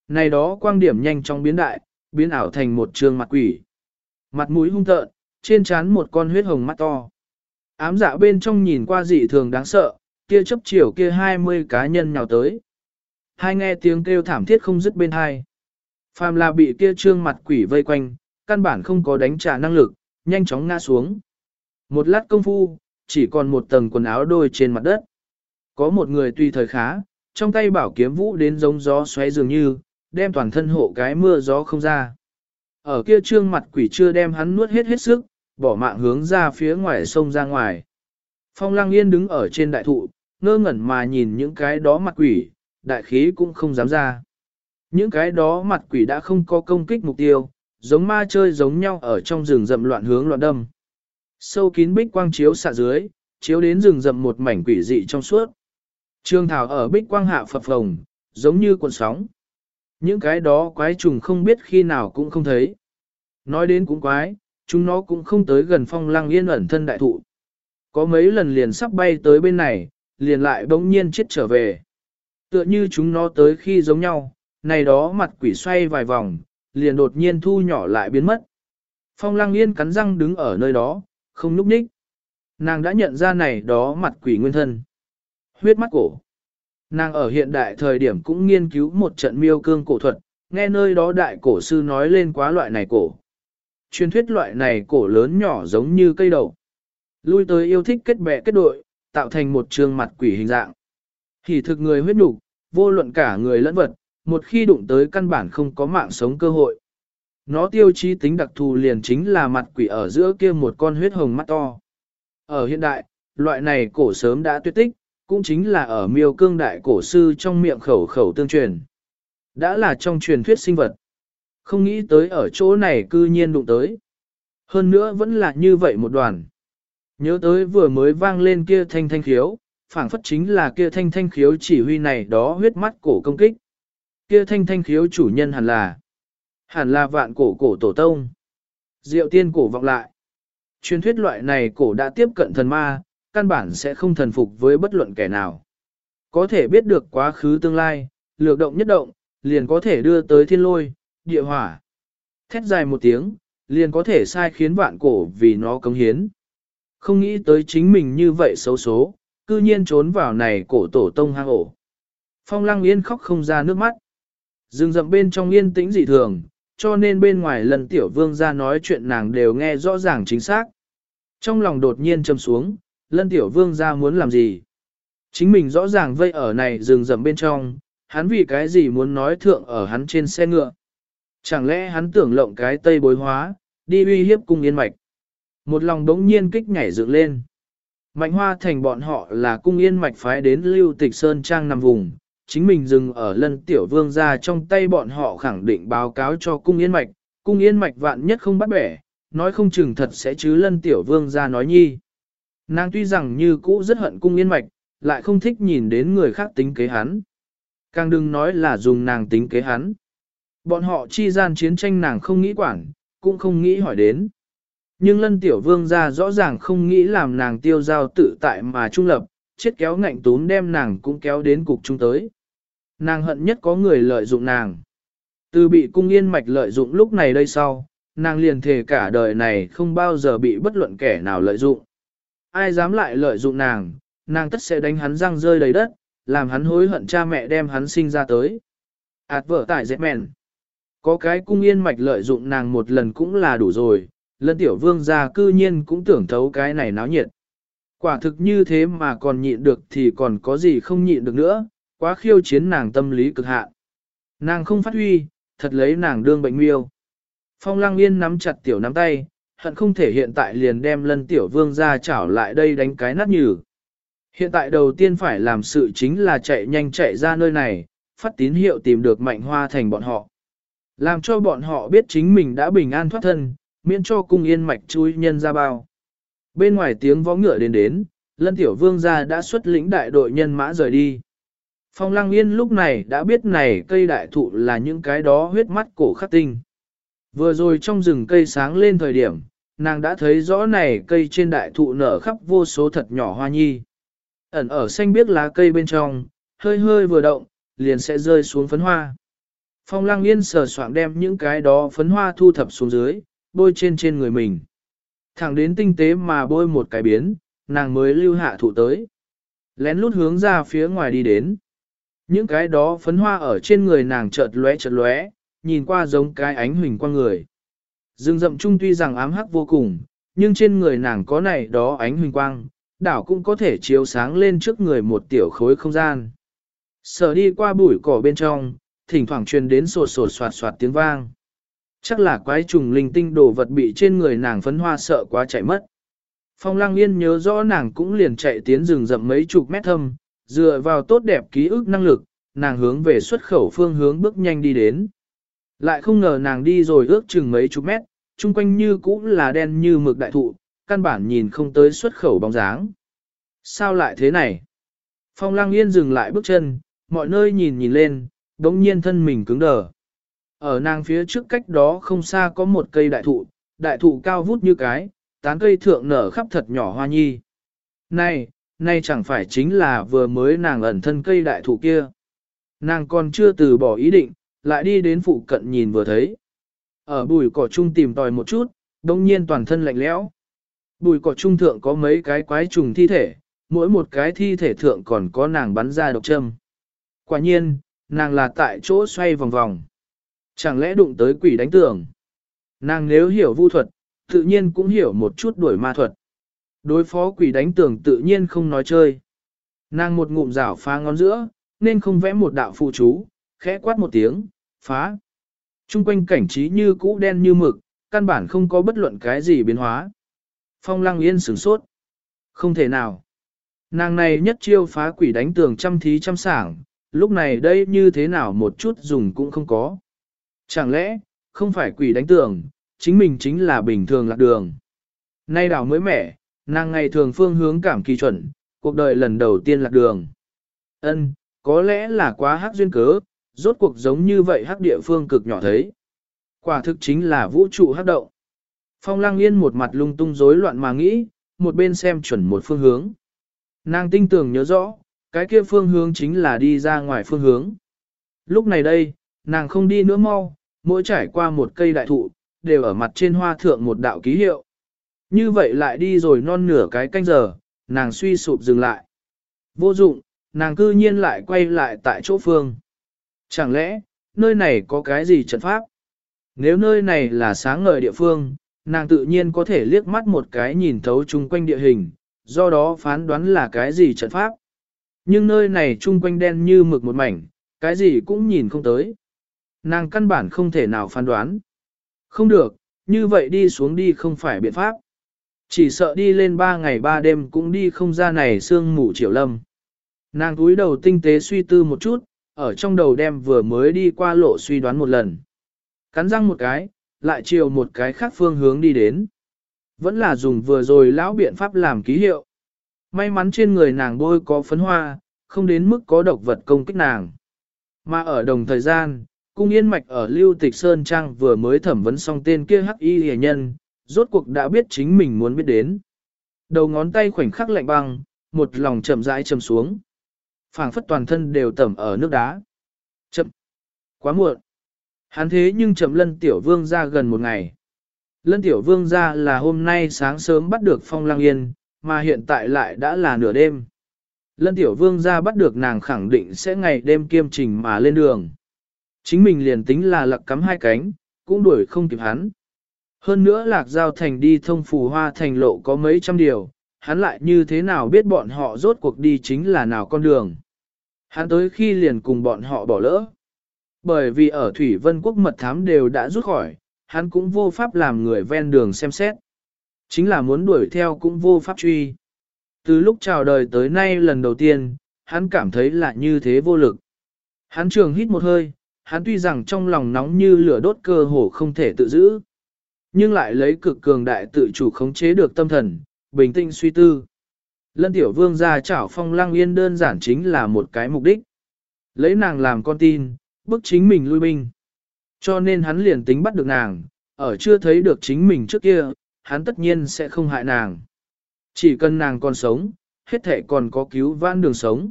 Này đó quang điểm nhanh chóng biến đại, biến ảo thành một trường mặt quỷ. Mặt mũi hung tợn, trên trán một con huyết hồng mắt to. Ám dạ bên trong nhìn qua dị thường đáng sợ, kia chấp chiều kia 20 cá nhân nhào tới. Hai nghe tiếng kêu thảm thiết không dứt bên hai. Phàm là bị kia trương mặt quỷ vây quanh, căn bản không có đánh trả năng lực, nhanh chóng ngã xuống. Một lát công phu, chỉ còn một tầng quần áo đôi trên mặt đất. Có một người tuy thời khá, trong tay bảo kiếm vũ đến giống gió xoáy dường như, đem toàn thân hộ cái mưa gió không ra. Ở kia trương mặt quỷ chưa đem hắn nuốt hết hết sức, bỏ mạng hướng ra phía ngoài sông ra ngoài. Phong lăng yên đứng ở trên đại thụ, ngơ ngẩn mà nhìn những cái đó mặt quỷ, đại khí cũng không dám ra. Những cái đó mặt quỷ đã không có công kích mục tiêu, giống ma chơi giống nhau ở trong rừng rậm loạn hướng loạn đâm. Sâu kín bích quang chiếu xạ dưới, chiếu đến rừng rậm một mảnh quỷ dị trong suốt. Trương thảo ở bích quang hạ phập phồng, giống như cuộn sóng. Những cái đó quái trùng không biết khi nào cũng không thấy. Nói đến cũng quái, chúng nó cũng không tới gần phong lăng yên ẩn thân đại thụ. Có mấy lần liền sắp bay tới bên này, liền lại bỗng nhiên chết trở về. Tựa như chúng nó tới khi giống nhau, này đó mặt quỷ xoay vài vòng, liền đột nhiên thu nhỏ lại biến mất. Phong lăng yên cắn răng đứng ở nơi đó, không núp ních. Nàng đã nhận ra này đó mặt quỷ nguyên thân. Huyết mắt cổ. Nàng ở hiện đại thời điểm cũng nghiên cứu một trận miêu cương cổ thuật, nghe nơi đó đại cổ sư nói lên quá loại này cổ. Truyền thuyết loại này cổ lớn nhỏ giống như cây đầu. Lui tới yêu thích kết bè kết đội, tạo thành một trường mặt quỷ hình dạng. Thì thực người huyết đủ, vô luận cả người lẫn vật, một khi đụng tới căn bản không có mạng sống cơ hội. Nó tiêu chí tính đặc thù liền chính là mặt quỷ ở giữa kia một con huyết hồng mắt to. Ở hiện đại, loại này cổ sớm đã tuyệt tích, cũng chính là ở miêu cương đại cổ sư trong miệng khẩu khẩu tương truyền. Đã là trong truyền thuyết sinh vật. Không nghĩ tới ở chỗ này cư nhiên đụng tới. Hơn nữa vẫn là như vậy một đoàn. Nhớ tới vừa mới vang lên kia thanh thanh khiếu, phảng phất chính là kia thanh thanh khiếu chỉ huy này đó huyết mắt cổ công kích. Kia thanh thanh khiếu chủ nhân hẳn là, hẳn là vạn cổ cổ tổ tông. Diệu tiên cổ vọng lại. Truyền thuyết loại này cổ đã tiếp cận thần ma, căn bản sẽ không thần phục với bất luận kẻ nào. Có thể biết được quá khứ tương lai, lược động nhất động, liền có thể đưa tới thiên lôi, địa hỏa. Thét dài một tiếng, liền có thể sai khiến vạn cổ vì nó cống hiến. Không nghĩ tới chính mình như vậy xấu số, cư nhiên trốn vào này cổ tổ tông hang ổ. Phong lăng yên khóc không ra nước mắt. Dừng rậm bên trong yên tĩnh dị thường, cho nên bên ngoài lần tiểu vương ra nói chuyện nàng đều nghe rõ ràng chính xác. Trong lòng đột nhiên châm xuống, lân tiểu vương ra muốn làm gì? Chính mình rõ ràng vây ở này rừng rậm bên trong, hắn vì cái gì muốn nói thượng ở hắn trên xe ngựa. Chẳng lẽ hắn tưởng lộng cái tây bối hóa, đi uy hiếp cung yên mạch. Một lòng đống nhiên kích nhảy dựng lên. Mạnh hoa thành bọn họ là cung yên mạch phái đến lưu tịch sơn trang nằm vùng, chính mình dừng ở lân tiểu vương ra trong tay bọn họ khẳng định báo cáo cho cung yên mạch, cung yên mạch vạn nhất không bắt bẻ, nói không chừng thật sẽ chứ lân tiểu vương ra nói nhi. Nàng tuy rằng như cũ rất hận cung yên mạch, lại không thích nhìn đến người khác tính kế hắn. Càng đừng nói là dùng nàng tính kế hắn. Bọn họ chi gian chiến tranh nàng không nghĩ quản, cũng không nghĩ hỏi đến. Nhưng lân tiểu vương ra rõ ràng không nghĩ làm nàng tiêu giao tự tại mà trung lập, chết kéo ngạnh tún đem nàng cũng kéo đến cục trung tới. Nàng hận nhất có người lợi dụng nàng. Từ bị cung yên mạch lợi dụng lúc này đây sau, nàng liền thề cả đời này không bao giờ bị bất luận kẻ nào lợi dụng. Ai dám lại lợi dụng nàng, nàng tất sẽ đánh hắn răng rơi đầy đất, làm hắn hối hận cha mẹ đem hắn sinh ra tới. Ảt vợ tại dẹp mẹn. Có cái cung yên mạch lợi dụng nàng một lần cũng là đủ rồi, lân tiểu vương gia cư nhiên cũng tưởng thấu cái này náo nhiệt. Quả thực như thế mà còn nhịn được thì còn có gì không nhịn được nữa, quá khiêu chiến nàng tâm lý cực hạn. Nàng không phát huy, thật lấy nàng đương bệnh miêu. Phong lăng yên nắm chặt tiểu nắm tay, hận không thể hiện tại liền đem lân tiểu vương ra chảo lại đây đánh cái nát nhừ. Hiện tại đầu tiên phải làm sự chính là chạy nhanh chạy ra nơi này, phát tín hiệu tìm được mạnh hoa thành bọn họ. Làm cho bọn họ biết chính mình đã bình an thoát thân, miễn cho cung yên mạch chui nhân ra bao. Bên ngoài tiếng võ ngựa đến đến, lân tiểu vương gia đã xuất lĩnh đại đội nhân mã rời đi. Phong lăng yên lúc này đã biết này cây đại thụ là những cái đó huyết mắt cổ khắc tinh. Vừa rồi trong rừng cây sáng lên thời điểm, nàng đã thấy rõ này cây trên đại thụ nở khắp vô số thật nhỏ hoa nhi. Ẩn ở xanh biếc lá cây bên trong, hơi hơi vừa động, liền sẽ rơi xuống phấn hoa. Phong lăng yên sờ soạng đem những cái đó phấn hoa thu thập xuống dưới, bôi trên trên người mình. Thẳng đến tinh tế mà bôi một cái biến, nàng mới lưu hạ thụ tới. Lén lút hướng ra phía ngoài đi đến. Những cái đó phấn hoa ở trên người nàng chợt lóe chợt lóe, nhìn qua giống cái ánh huỳnh qua người. Dương rậm trung tuy rằng ám hắc vô cùng, nhưng trên người nàng có này đó ánh huỳnh quang, đảo cũng có thể chiếu sáng lên trước người một tiểu khối không gian. Sở đi qua bụi cỏ bên trong, thỉnh thoảng truyền đến sột sột soạt soạt tiếng vang. Chắc là quái trùng linh tinh đồ vật bị trên người nàng phấn hoa sợ quá chạy mất. Phong lăng yên nhớ rõ nàng cũng liền chạy tiến rừng rậm mấy chục mét thâm, dựa vào tốt đẹp ký ức năng lực, nàng hướng về xuất khẩu phương hướng bước nhanh đi đến. Lại không ngờ nàng đi rồi ước chừng mấy chục mét, chung quanh như cũ là đen như mực đại thụ, căn bản nhìn không tới xuất khẩu bóng dáng. Sao lại thế này? Phong lang yên dừng lại bước chân, mọi nơi nhìn nhìn lên, đống nhiên thân mình cứng đờ. Ở nàng phía trước cách đó không xa có một cây đại thụ, đại thụ cao vút như cái, tán cây thượng nở khắp thật nhỏ hoa nhi. Này, nay chẳng phải chính là vừa mới nàng ẩn thân cây đại thụ kia. Nàng còn chưa từ bỏ ý định, lại đi đến phụ cận nhìn vừa thấy. Ở bùi cỏ trung tìm tòi một chút, đông nhiên toàn thân lạnh lẽo. Bùi cỏ trung thượng có mấy cái quái trùng thi thể, mỗi một cái thi thể thượng còn có nàng bắn ra độc châm. Quả nhiên, nàng là tại chỗ xoay vòng vòng. Chẳng lẽ đụng tới quỷ đánh tường? Nàng nếu hiểu vu thuật, tự nhiên cũng hiểu một chút đuổi ma thuật. Đối phó quỷ đánh tường tự nhiên không nói chơi. Nàng một ngụm rảo phá ngón giữa, nên không vẽ một đạo phụ chú, khẽ quát một tiếng, phá. Trung quanh cảnh trí như cũ đen như mực, căn bản không có bất luận cái gì biến hóa. Phong lăng yên sửng sốt. Không thể nào. Nàng này nhất chiêu phá quỷ đánh tường trăm thí trăm sảng, lúc này đây như thế nào một chút dùng cũng không có. Chẳng lẽ, không phải quỷ đánh tường, chính mình chính là bình thường lạc đường. Nay đảo mới mẻ, nàng ngày thường phương hướng cảm kỳ chuẩn, cuộc đời lần đầu tiên lạc đường. Ân, có lẽ là quá hắc duyên cớ, rốt cuộc giống như vậy hắc địa phương cực nhỏ thấy. Quả thực chính là vũ trụ hắc động. Phong Lang yên một mặt lung tung rối loạn mà nghĩ, một bên xem chuẩn một phương hướng. Nàng tinh tưởng nhớ rõ, cái kia phương hướng chính là đi ra ngoài phương hướng. Lúc này đây, nàng không đi nữa mau, mỗi trải qua một cây đại thụ, đều ở mặt trên hoa thượng một đạo ký hiệu. Như vậy lại đi rồi non nửa cái canh giờ, nàng suy sụp dừng lại. Vô dụng, nàng cư nhiên lại quay lại tại chỗ phương. Chẳng lẽ, nơi này có cái gì trận pháp? Nếu nơi này là sáng ngời địa phương, nàng tự nhiên có thể liếc mắt một cái nhìn thấu chung quanh địa hình, do đó phán đoán là cái gì trận pháp. Nhưng nơi này chung quanh đen như mực một mảnh, cái gì cũng nhìn không tới. Nàng căn bản không thể nào phán đoán. Không được, như vậy đi xuống đi không phải biện pháp. Chỉ sợ đi lên ba ngày ba đêm cũng đi không ra này sương mù triệu lâm. Nàng túi đầu tinh tế suy tư một chút, ở trong đầu đem vừa mới đi qua lộ suy đoán một lần. Cắn răng một cái, lại chiều một cái khác phương hướng đi đến. Vẫn là dùng vừa rồi lão biện pháp làm ký hiệu. May mắn trên người nàng bôi có phấn hoa, không đến mức có độc vật công kích nàng. Mà ở đồng thời gian, cung yên mạch ở Lưu Tịch Sơn Trang vừa mới thẩm vấn xong tên kia hắc y hề nhân, rốt cuộc đã biết chính mình muốn biết đến. Đầu ngón tay khoảnh khắc lạnh băng, một lòng chậm rãi chầm xuống. phảng phất toàn thân đều tẩm ở nước đá. Chậm. Quá muộn. Hắn thế nhưng chậm lân tiểu vương ra gần một ngày. Lân tiểu vương ra là hôm nay sáng sớm bắt được phong lang yên, mà hiện tại lại đã là nửa đêm. Lân tiểu vương ra bắt được nàng khẳng định sẽ ngày đêm kiêm trình mà lên đường. Chính mình liền tính là lặc cắm hai cánh, cũng đuổi không kịp hắn. Hơn nữa lạc giao thành đi thông phù hoa thành lộ có mấy trăm điều, hắn lại như thế nào biết bọn họ rốt cuộc đi chính là nào con đường. Hắn tới khi liền cùng bọn họ bỏ lỡ. Bởi vì ở Thủy Vân Quốc mật thám đều đã rút khỏi, hắn cũng vô pháp làm người ven đường xem xét. Chính là muốn đuổi theo cũng vô pháp truy. Từ lúc chào đời tới nay lần đầu tiên, hắn cảm thấy là như thế vô lực. Hắn trường hít một hơi, hắn tuy rằng trong lòng nóng như lửa đốt cơ hồ không thể tự giữ, nhưng lại lấy cực cường đại tự chủ khống chế được tâm thần, bình tĩnh suy tư. Lân tiểu vương ra chảo phong lăng yên đơn giản chính là một cái mục đích. Lấy nàng làm con tin, bức chính mình lui binh. Cho nên hắn liền tính bắt được nàng, ở chưa thấy được chính mình trước kia, hắn tất nhiên sẽ không hại nàng. Chỉ cần nàng còn sống, hết thể còn có cứu vãn đường sống.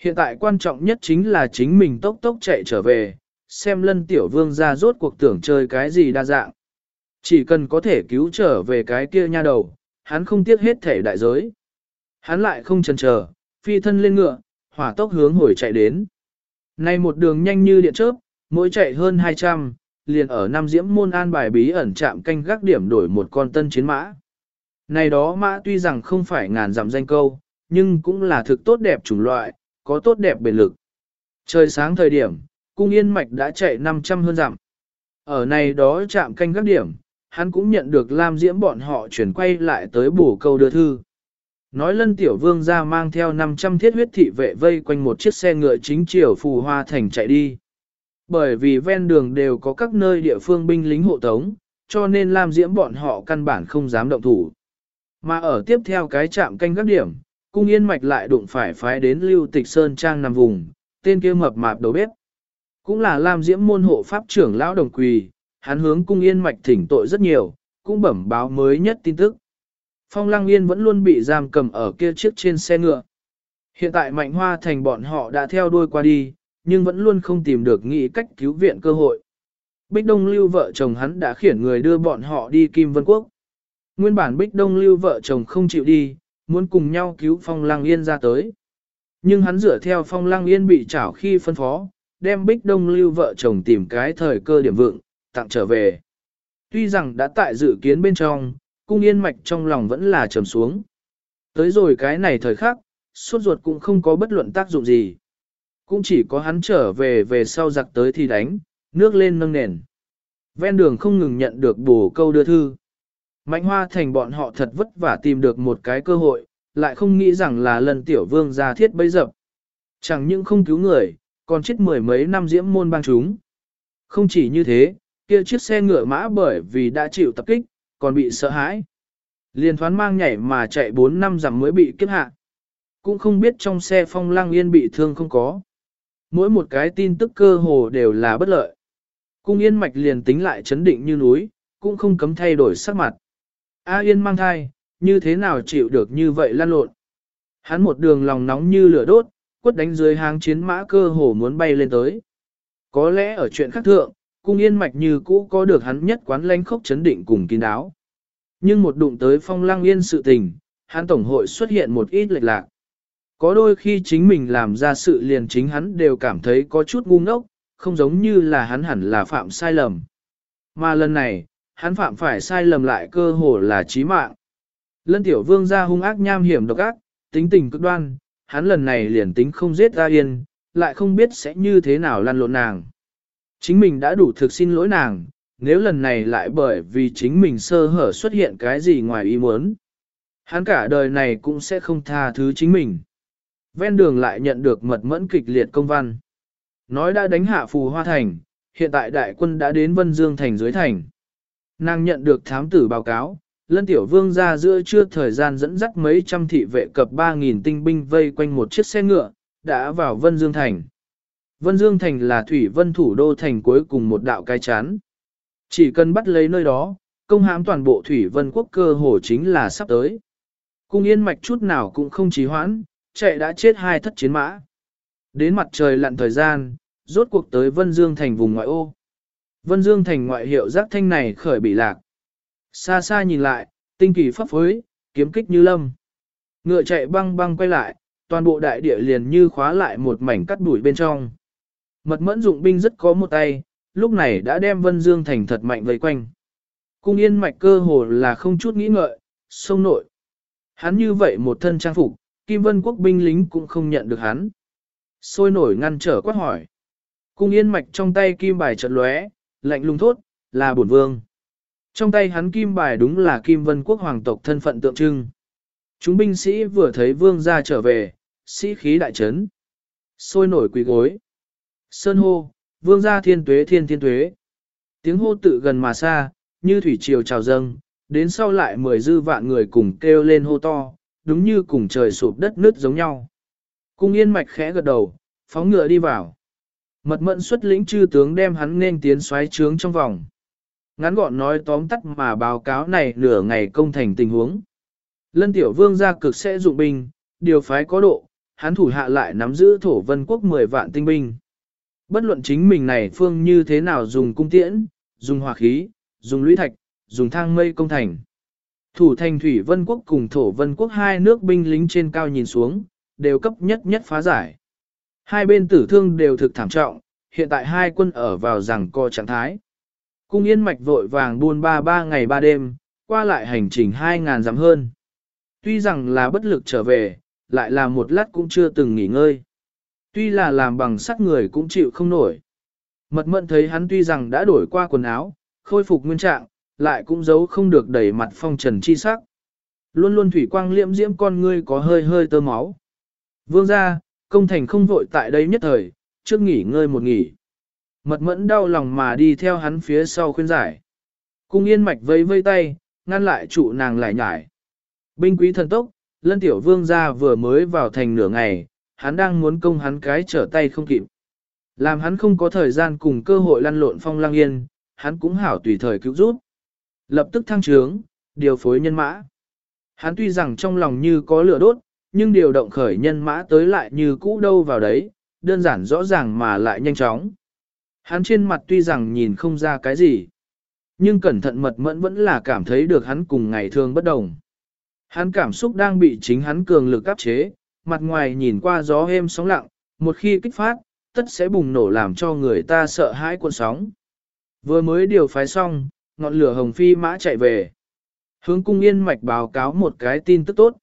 Hiện tại quan trọng nhất chính là chính mình tốc tốc chạy trở về, xem lân tiểu vương ra rốt cuộc tưởng chơi cái gì đa dạng. Chỉ cần có thể cứu trở về cái kia nha đầu, hắn không tiếc hết thể đại giới. Hắn lại không chần chờ, phi thân lên ngựa, hỏa tốc hướng hồi chạy đến. Nay một đường nhanh như điện chớp, mỗi chạy hơn 200, liền ở Nam Diễm môn an bài bí ẩn chạm canh gác điểm đổi một con tân chiến mã. Này đó mã tuy rằng không phải ngàn dặm danh câu, nhưng cũng là thực tốt đẹp chủng loại, có tốt đẹp bền lực. Trời sáng thời điểm, cung yên mạch đã chạy 500 hơn dặm. Ở này đó chạm canh gác điểm, hắn cũng nhận được Lam Diễm bọn họ chuyển quay lại tới bổ câu đưa thư. Nói lân tiểu vương ra mang theo 500 thiết huyết thị vệ vây quanh một chiếc xe ngựa chính chiều phù hoa thành chạy đi. Bởi vì ven đường đều có các nơi địa phương binh lính hộ tống, cho nên Lam Diễm bọn họ căn bản không dám động thủ. Mà ở tiếp theo cái trạm canh gác điểm, cung yên mạch lại đụng phải phái đến lưu tịch sơn trang nằm vùng, tên kia mập mạp đầu bếp. Cũng là Lam Diễm môn hộ pháp trưởng lão đồng quỳ, hắn hướng cung yên mạch thỉnh tội rất nhiều, cũng bẩm báo mới nhất tin tức. Phong Lăng Yên vẫn luôn bị giam cầm ở kia chiếc trên xe ngựa. Hiện tại Mạnh Hoa Thành bọn họ đã theo đuôi qua đi, nhưng vẫn luôn không tìm được nghĩ cách cứu viện cơ hội. Bích Đông Lưu vợ chồng hắn đã khiển người đưa bọn họ đi Kim Vân Quốc. Nguyên bản Bích Đông Lưu vợ chồng không chịu đi, muốn cùng nhau cứu Phong Lăng Yên ra tới. Nhưng hắn dựa theo Phong Lăng Yên bị trảo khi phân phó, đem Bích Đông Lưu vợ chồng tìm cái thời cơ điểm vượng, tặng trở về. Tuy rằng đã tại dự kiến bên trong, cung yên mạch trong lòng vẫn là trầm xuống. Tới rồi cái này thời khắc, suốt ruột cũng không có bất luận tác dụng gì. Cũng chỉ có hắn trở về về sau giặc tới thì đánh, nước lên nâng nền. Ven đường không ngừng nhận được bổ câu đưa thư. Mạnh hoa thành bọn họ thật vất vả tìm được một cái cơ hội, lại không nghĩ rằng là lần tiểu vương ra thiết bấy dập. Chẳng những không cứu người, còn chết mười mấy năm diễm môn bang chúng. Không chỉ như thế, kia chiếc xe ngựa mã bởi vì đã chịu tập kích, còn bị sợ hãi. Liên thoán mang nhảy mà chạy 4 năm dặm mới bị kiếp hạ. Cũng không biết trong xe phong lang yên bị thương không có. Mỗi một cái tin tức cơ hồ đều là bất lợi. Cung yên mạch liền tính lại chấn định như núi, cũng không cấm thay đổi sắc mặt. A yên mang thai, như thế nào chịu được như vậy lan lộn. Hắn một đường lòng nóng như lửa đốt, quất đánh dưới hang chiến mã cơ hồ muốn bay lên tới. Có lẽ ở chuyện khác thượng, cung yên mạch như cũ có được hắn nhất quán lanh khốc chấn định cùng kín đáo. Nhưng một đụng tới phong lăng yên sự tình, hắn tổng hội xuất hiện một ít lệch lạc. Có đôi khi chính mình làm ra sự liền chính hắn đều cảm thấy có chút ngu ngốc, không giống như là hắn hẳn là phạm sai lầm. Mà lần này, hắn phạm phải sai lầm lại cơ hồ là chí mạng. Lân tiểu vương ra hung ác nham hiểm độc ác, tính tình cực đoan, hắn lần này liền tính không giết ra yên, lại không biết sẽ như thế nào lăn lộn nàng. Chính mình đã đủ thực xin lỗi nàng, nếu lần này lại bởi vì chính mình sơ hở xuất hiện cái gì ngoài ý muốn. Hắn cả đời này cũng sẽ không tha thứ chính mình. Ven đường lại nhận được mật mẫn kịch liệt công văn. Nói đã đánh hạ phù hoa thành, hiện tại đại quân đã đến Vân Dương thành dưới thành. Nàng nhận được thám tử báo cáo, Lân Tiểu Vương ra giữa trưa thời gian dẫn dắt mấy trăm thị vệ cập 3.000 tinh binh vây quanh một chiếc xe ngựa, đã vào Vân Dương Thành. Vân Dương Thành là thủy vân thủ đô thành cuối cùng một đạo cai chán. Chỉ cần bắt lấy nơi đó, công hãm toàn bộ thủy vân quốc cơ hồ chính là sắp tới. Cung yên mạch chút nào cũng không trì hoãn, chạy đã chết hai thất chiến mã. Đến mặt trời lặn thời gian, rốt cuộc tới Vân Dương Thành vùng ngoại ô. Vân Dương Thành ngoại hiệu giác thanh này khởi bị lạc. Xa xa nhìn lại, tinh kỳ pháp phối, kiếm kích như lâm. Ngựa chạy băng băng quay lại, toàn bộ đại địa liền như khóa lại một mảnh cắt đuổi bên trong. Mật mẫn dụng binh rất có một tay, lúc này đã đem Vân Dương thành thật mạnh vây quanh. Cung yên mạch cơ hồ là không chút nghĩ ngợi, sông nội. Hắn như vậy một thân trang phục, Kim Vân quốc binh lính cũng không nhận được hắn. Sôi nổi ngăn trở quát hỏi. Cung yên mạch trong tay kim bài chợt lóe, lạnh lùng thốt, là bổn vương. Trong tay hắn kim bài đúng là Kim Vân quốc hoàng tộc thân phận tượng trưng. Chúng binh sĩ vừa thấy vương ra trở về, sĩ khí đại trấn. Sôi nổi quỳ gối. Sơn hô, vương gia thiên tuế thiên thiên tuế. Tiếng hô tự gần mà xa, như thủy triều trào dâng, đến sau lại mười dư vạn người cùng kêu lên hô to, đúng như cùng trời sụp đất nứt giống nhau. Cung yên mạch khẽ gật đầu, phóng ngựa đi vào. Mật mẫn xuất lĩnh chư tướng đem hắn nên tiến xoáy trướng trong vòng. Ngắn gọn nói tóm tắt mà báo cáo này nửa ngày công thành tình huống. Lân tiểu vương gia cực sẽ dụng binh, điều phái có độ, hắn thủ hạ lại nắm giữ thổ vân quốc 10 vạn tinh binh. Bất luận chính mình này phương như thế nào dùng cung tiễn, dùng hỏa khí, dùng lũy thạch, dùng thang mây công thành. Thủ thành thủy vân quốc cùng thổ vân quốc hai nước binh lính trên cao nhìn xuống, đều cấp nhất nhất phá giải. Hai bên tử thương đều thực thảm trọng, hiện tại hai quân ở vào rằng co trạng thái. Cung yên mạch vội vàng buôn ba ba ngày ba đêm, qua lại hành trình hai ngàn dặm hơn. Tuy rằng là bất lực trở về, lại là một lát cũng chưa từng nghỉ ngơi. Tuy là làm bằng sắt người cũng chịu không nổi. Mật mận thấy hắn tuy rằng đã đổi qua quần áo, khôi phục nguyên trạng, lại cũng giấu không được đẩy mặt phong trần chi sắc. Luôn luôn thủy quang liễm diễm con ngươi có hơi hơi tơ máu. Vương ra, công thành không vội tại đây nhất thời, trước nghỉ ngơi một nghỉ. Mật mẫn đau lòng mà đi theo hắn phía sau khuyên giải. Cung yên mạch vây vây tay, ngăn lại trụ nàng lại nhải. Binh quý thần tốc, lân tiểu vương ra vừa mới vào thành nửa ngày, hắn đang muốn công hắn cái trở tay không kịp. Làm hắn không có thời gian cùng cơ hội lăn lộn phong lang yên, hắn cũng hảo tùy thời cứu rút, Lập tức thăng trướng, điều phối nhân mã. Hắn tuy rằng trong lòng như có lửa đốt, nhưng điều động khởi nhân mã tới lại như cũ đâu vào đấy, đơn giản rõ ràng mà lại nhanh chóng. Hắn trên mặt tuy rằng nhìn không ra cái gì, nhưng cẩn thận mật mẫn vẫn là cảm thấy được hắn cùng ngày thường bất đồng. Hắn cảm xúc đang bị chính hắn cường lực áp chế, mặt ngoài nhìn qua gió êm sóng lặng, một khi kích phát, tất sẽ bùng nổ làm cho người ta sợ hãi cuộn sóng. Vừa mới điều phái xong, ngọn lửa hồng phi mã chạy về. Hướng cung yên mạch báo cáo một cái tin tức tốt.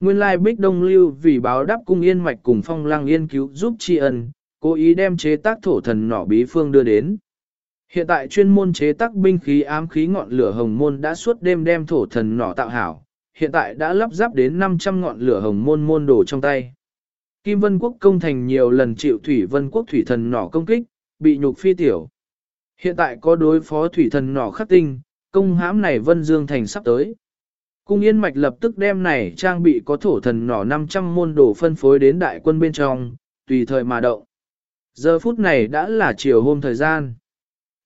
Nguyên lai Bích Đông Lưu vì báo đáp cung yên mạch cùng phong lăng yên cứu giúp tri ân, cố ý đem chế tác thổ thần nỏ bí phương đưa đến. Hiện tại chuyên môn chế tác binh khí ám khí ngọn lửa hồng môn đã suốt đêm đem thổ thần nỏ tạo hảo, hiện tại đã lắp ráp đến 500 ngọn lửa hồng môn môn đồ trong tay. Kim Vân Quốc công thành nhiều lần chịu Thủy Vân Quốc thủy thần nỏ công kích, bị nhục phi tiểu. Hiện tại có đối phó thủy thần nỏ khắc tinh, công hãm này Vân Dương thành sắp tới. Cung Yên Mạch lập tức đem này trang bị có thổ thần nỏ 500 môn đồ phân phối đến đại quân bên trong, tùy thời mà động. Giờ phút này đã là chiều hôm thời gian.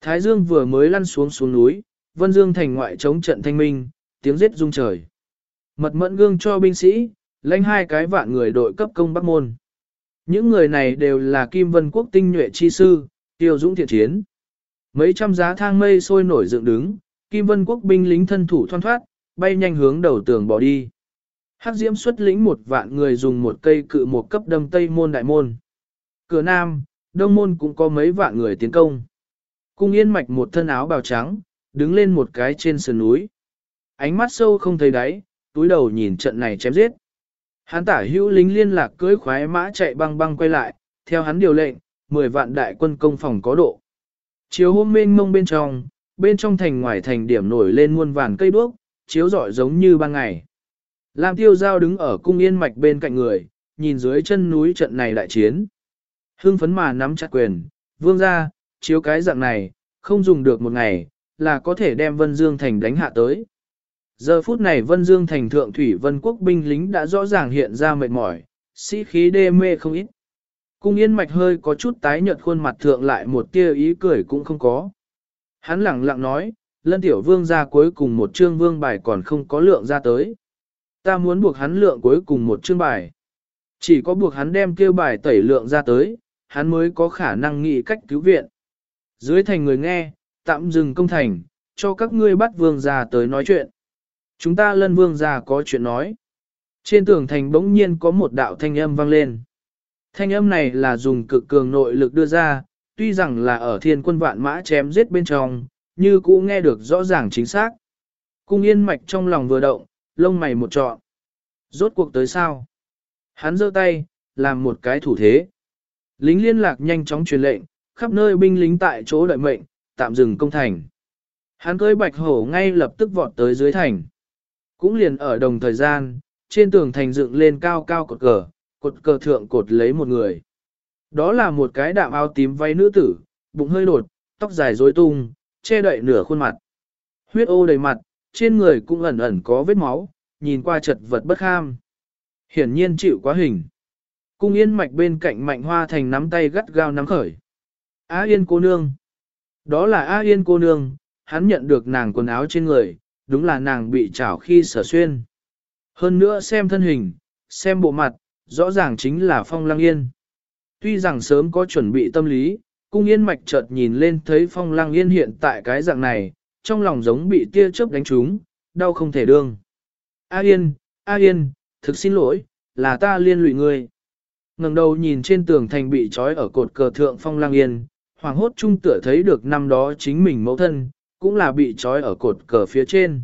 Thái Dương vừa mới lăn xuống xuống núi, Vân Dương thành ngoại chống trận thanh minh, tiếng giết rung trời. Mật mẫn gương cho binh sĩ, lãnh hai cái vạn người đội cấp công Bắc Môn. Những người này đều là Kim Vân Quốc tinh nhuệ chi sư, tiêu dũng thiện chiến. Mấy trăm giá thang mây sôi nổi dựng đứng, Kim Vân Quốc binh lính thân thủ thoăn thoát, bay nhanh hướng đầu tường bỏ đi. Hắc Diễm xuất lĩnh một vạn người dùng một cây cự một cấp đâm Tây môn đại môn. Cửa Nam, Đông môn cũng có mấy vạn người tiến công. Cung Yên Mạch một thân áo bào trắng, đứng lên một cái trên sườn núi. Ánh mắt sâu không thấy đáy, túi đầu nhìn trận này chém giết. Hắn tả hữu lính liên lạc cưỡi khoái mã chạy băng băng quay lại, theo hắn điều lệnh, 10 vạn đại quân công phòng có độ. Chiếu hôm mênh mông bên trong, bên trong thành ngoài thành điểm nổi lên muôn vàn cây đuốc, chiếu rọi giống như ban ngày. Lam tiêu giao đứng ở cung yên mạch bên cạnh người, nhìn dưới chân núi trận này đại chiến. Hưng phấn mà nắm chặt quyền, vương ra, chiếu cái dạng này, không dùng được một ngày, là có thể đem Vân Dương Thành đánh hạ tới. Giờ phút này Vân Dương thành thượng thủy vân quốc binh lính đã rõ ràng hiện ra mệt mỏi, sĩ khí đê mê không ít. Cung yên mạch hơi có chút tái nhợt khuôn mặt thượng lại một tia ý cười cũng không có. Hắn lẳng lặng nói, lân tiểu vương ra cuối cùng một chương vương bài còn không có lượng ra tới. Ta muốn buộc hắn lượng cuối cùng một chương bài. Chỉ có buộc hắn đem kêu bài tẩy lượng ra tới, hắn mới có khả năng nghĩ cách cứu viện. Dưới thành người nghe, tạm dừng công thành, cho các ngươi bắt vương ra tới nói chuyện. Chúng ta lân vương ra có chuyện nói. Trên tường thành bỗng nhiên có một đạo thanh âm vang lên. Thanh âm này là dùng cực cường nội lực đưa ra, tuy rằng là ở thiên quân vạn mã chém giết bên trong, như cũ nghe được rõ ràng chính xác. Cung yên mạch trong lòng vừa động, lông mày một trọn. Rốt cuộc tới sao? Hắn giơ tay, làm một cái thủ thế. Lính liên lạc nhanh chóng truyền lệnh, khắp nơi binh lính tại chỗ đợi mệnh, tạm dừng công thành. Hắn cưỡi bạch hổ ngay lập tức vọt tới dưới thành. Cũng liền ở đồng thời gian, trên tường thành dựng lên cao cao cột cờ, cột cờ thượng cột lấy một người. Đó là một cái đạm áo tím váy nữ tử, bụng hơi đột, tóc dài rối tung, che đậy nửa khuôn mặt. Huyết ô đầy mặt, trên người cũng ẩn ẩn có vết máu, nhìn qua chật vật bất kham. Hiển nhiên chịu quá hình. Cung yên mạch bên cạnh mạnh hoa thành nắm tay gắt gao nắm khởi. Á yên cô nương. Đó là Á yên cô nương, hắn nhận được nàng quần áo trên người, đúng là nàng bị trảo khi sở xuyên. Hơn nữa xem thân hình, xem bộ mặt, rõ ràng chính là phong lăng yên. Tuy rằng sớm có chuẩn bị tâm lý, cung yên mạch chợt nhìn lên thấy phong lăng yên hiện tại cái dạng này, trong lòng giống bị tia chớp đánh trúng, đau không thể đương. A yên, A yên, thực xin lỗi, là ta liên lụy ngươi. ngẩng đầu nhìn trên tường thành bị trói ở cột cờ thượng phong lăng yên, hoàng hốt trung tựa thấy được năm đó chính mình mẫu thân, cũng là bị trói ở cột cờ phía trên.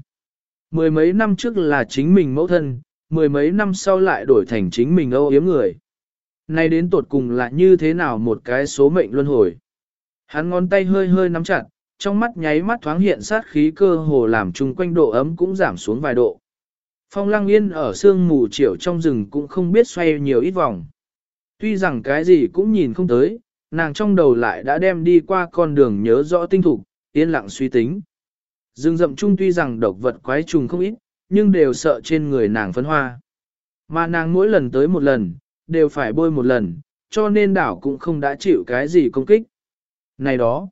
Mười mấy năm trước là chính mình mẫu thân, mười mấy năm sau lại đổi thành chính mình âu yếm người. Nay đến tột cùng là như thế nào một cái số mệnh luân hồi. Hắn ngón tay hơi hơi nắm chặt, trong mắt nháy mắt thoáng hiện sát khí cơ hồ làm chung quanh độ ấm cũng giảm xuống vài độ. Phong lăng yên ở sương mù chiều trong rừng cũng không biết xoay nhiều ít vòng. Tuy rằng cái gì cũng nhìn không tới, nàng trong đầu lại đã đem đi qua con đường nhớ rõ tinh thục, yên lặng suy tính. dương rậm chung tuy rằng độc vật quái trùng không ít, nhưng đều sợ trên người nàng phấn hoa. Mà nàng mỗi lần tới một lần, đều phải bôi một lần, cho nên đảo cũng không đã chịu cái gì công kích. Này đó,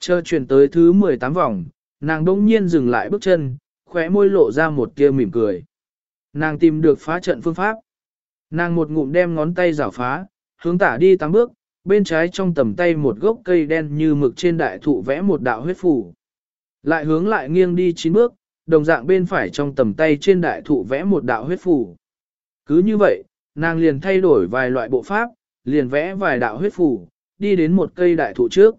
chờ chuyển tới thứ 18 vòng, nàng đông nhiên dừng lại bước chân, khóe môi lộ ra một tia mỉm cười. Nàng tìm được phá trận phương pháp. Nàng một ngụm đem ngón tay rảo phá, hướng tả đi tám bước, bên trái trong tầm tay một gốc cây đen như mực trên đại thụ vẽ một đạo huyết phủ. Lại hướng lại nghiêng đi chín bước, đồng dạng bên phải trong tầm tay trên đại thụ vẽ một đạo huyết phủ. Cứ như vậy, nàng liền thay đổi vài loại bộ pháp, liền vẽ vài đạo huyết phủ, đi đến một cây đại thụ trước.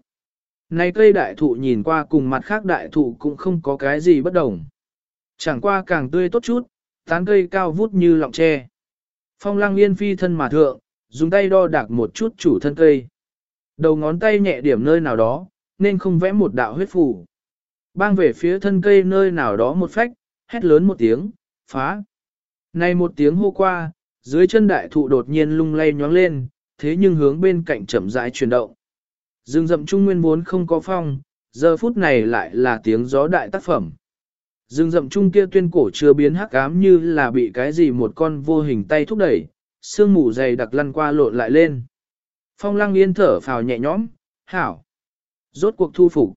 Này cây đại thụ nhìn qua cùng mặt khác đại thụ cũng không có cái gì bất đồng. Chẳng qua càng tươi tốt chút, tán cây cao vút như lọng tre. Phong lăng yên phi thân mà thượng, dùng tay đo đạc một chút chủ thân cây. Đầu ngón tay nhẹ điểm nơi nào đó, nên không vẽ một đạo huyết phủ. Bang về phía thân cây nơi nào đó một phách, hét lớn một tiếng, phá. Này một tiếng hô qua, dưới chân đại thụ đột nhiên lung lay nhoáng lên, thế nhưng hướng bên cạnh chậm rãi chuyển động. Dương rậm trung nguyên vốn không có phong, giờ phút này lại là tiếng gió đại tác phẩm. Dương rậm trung kia tuyên cổ chưa biến hắc ám như là bị cái gì một con vô hình tay thúc đẩy, sương mù dày đặc lăn qua lộn lại lên. Phong lăng yên thở phào nhẹ nhõm, hảo. Rốt cuộc thu phục.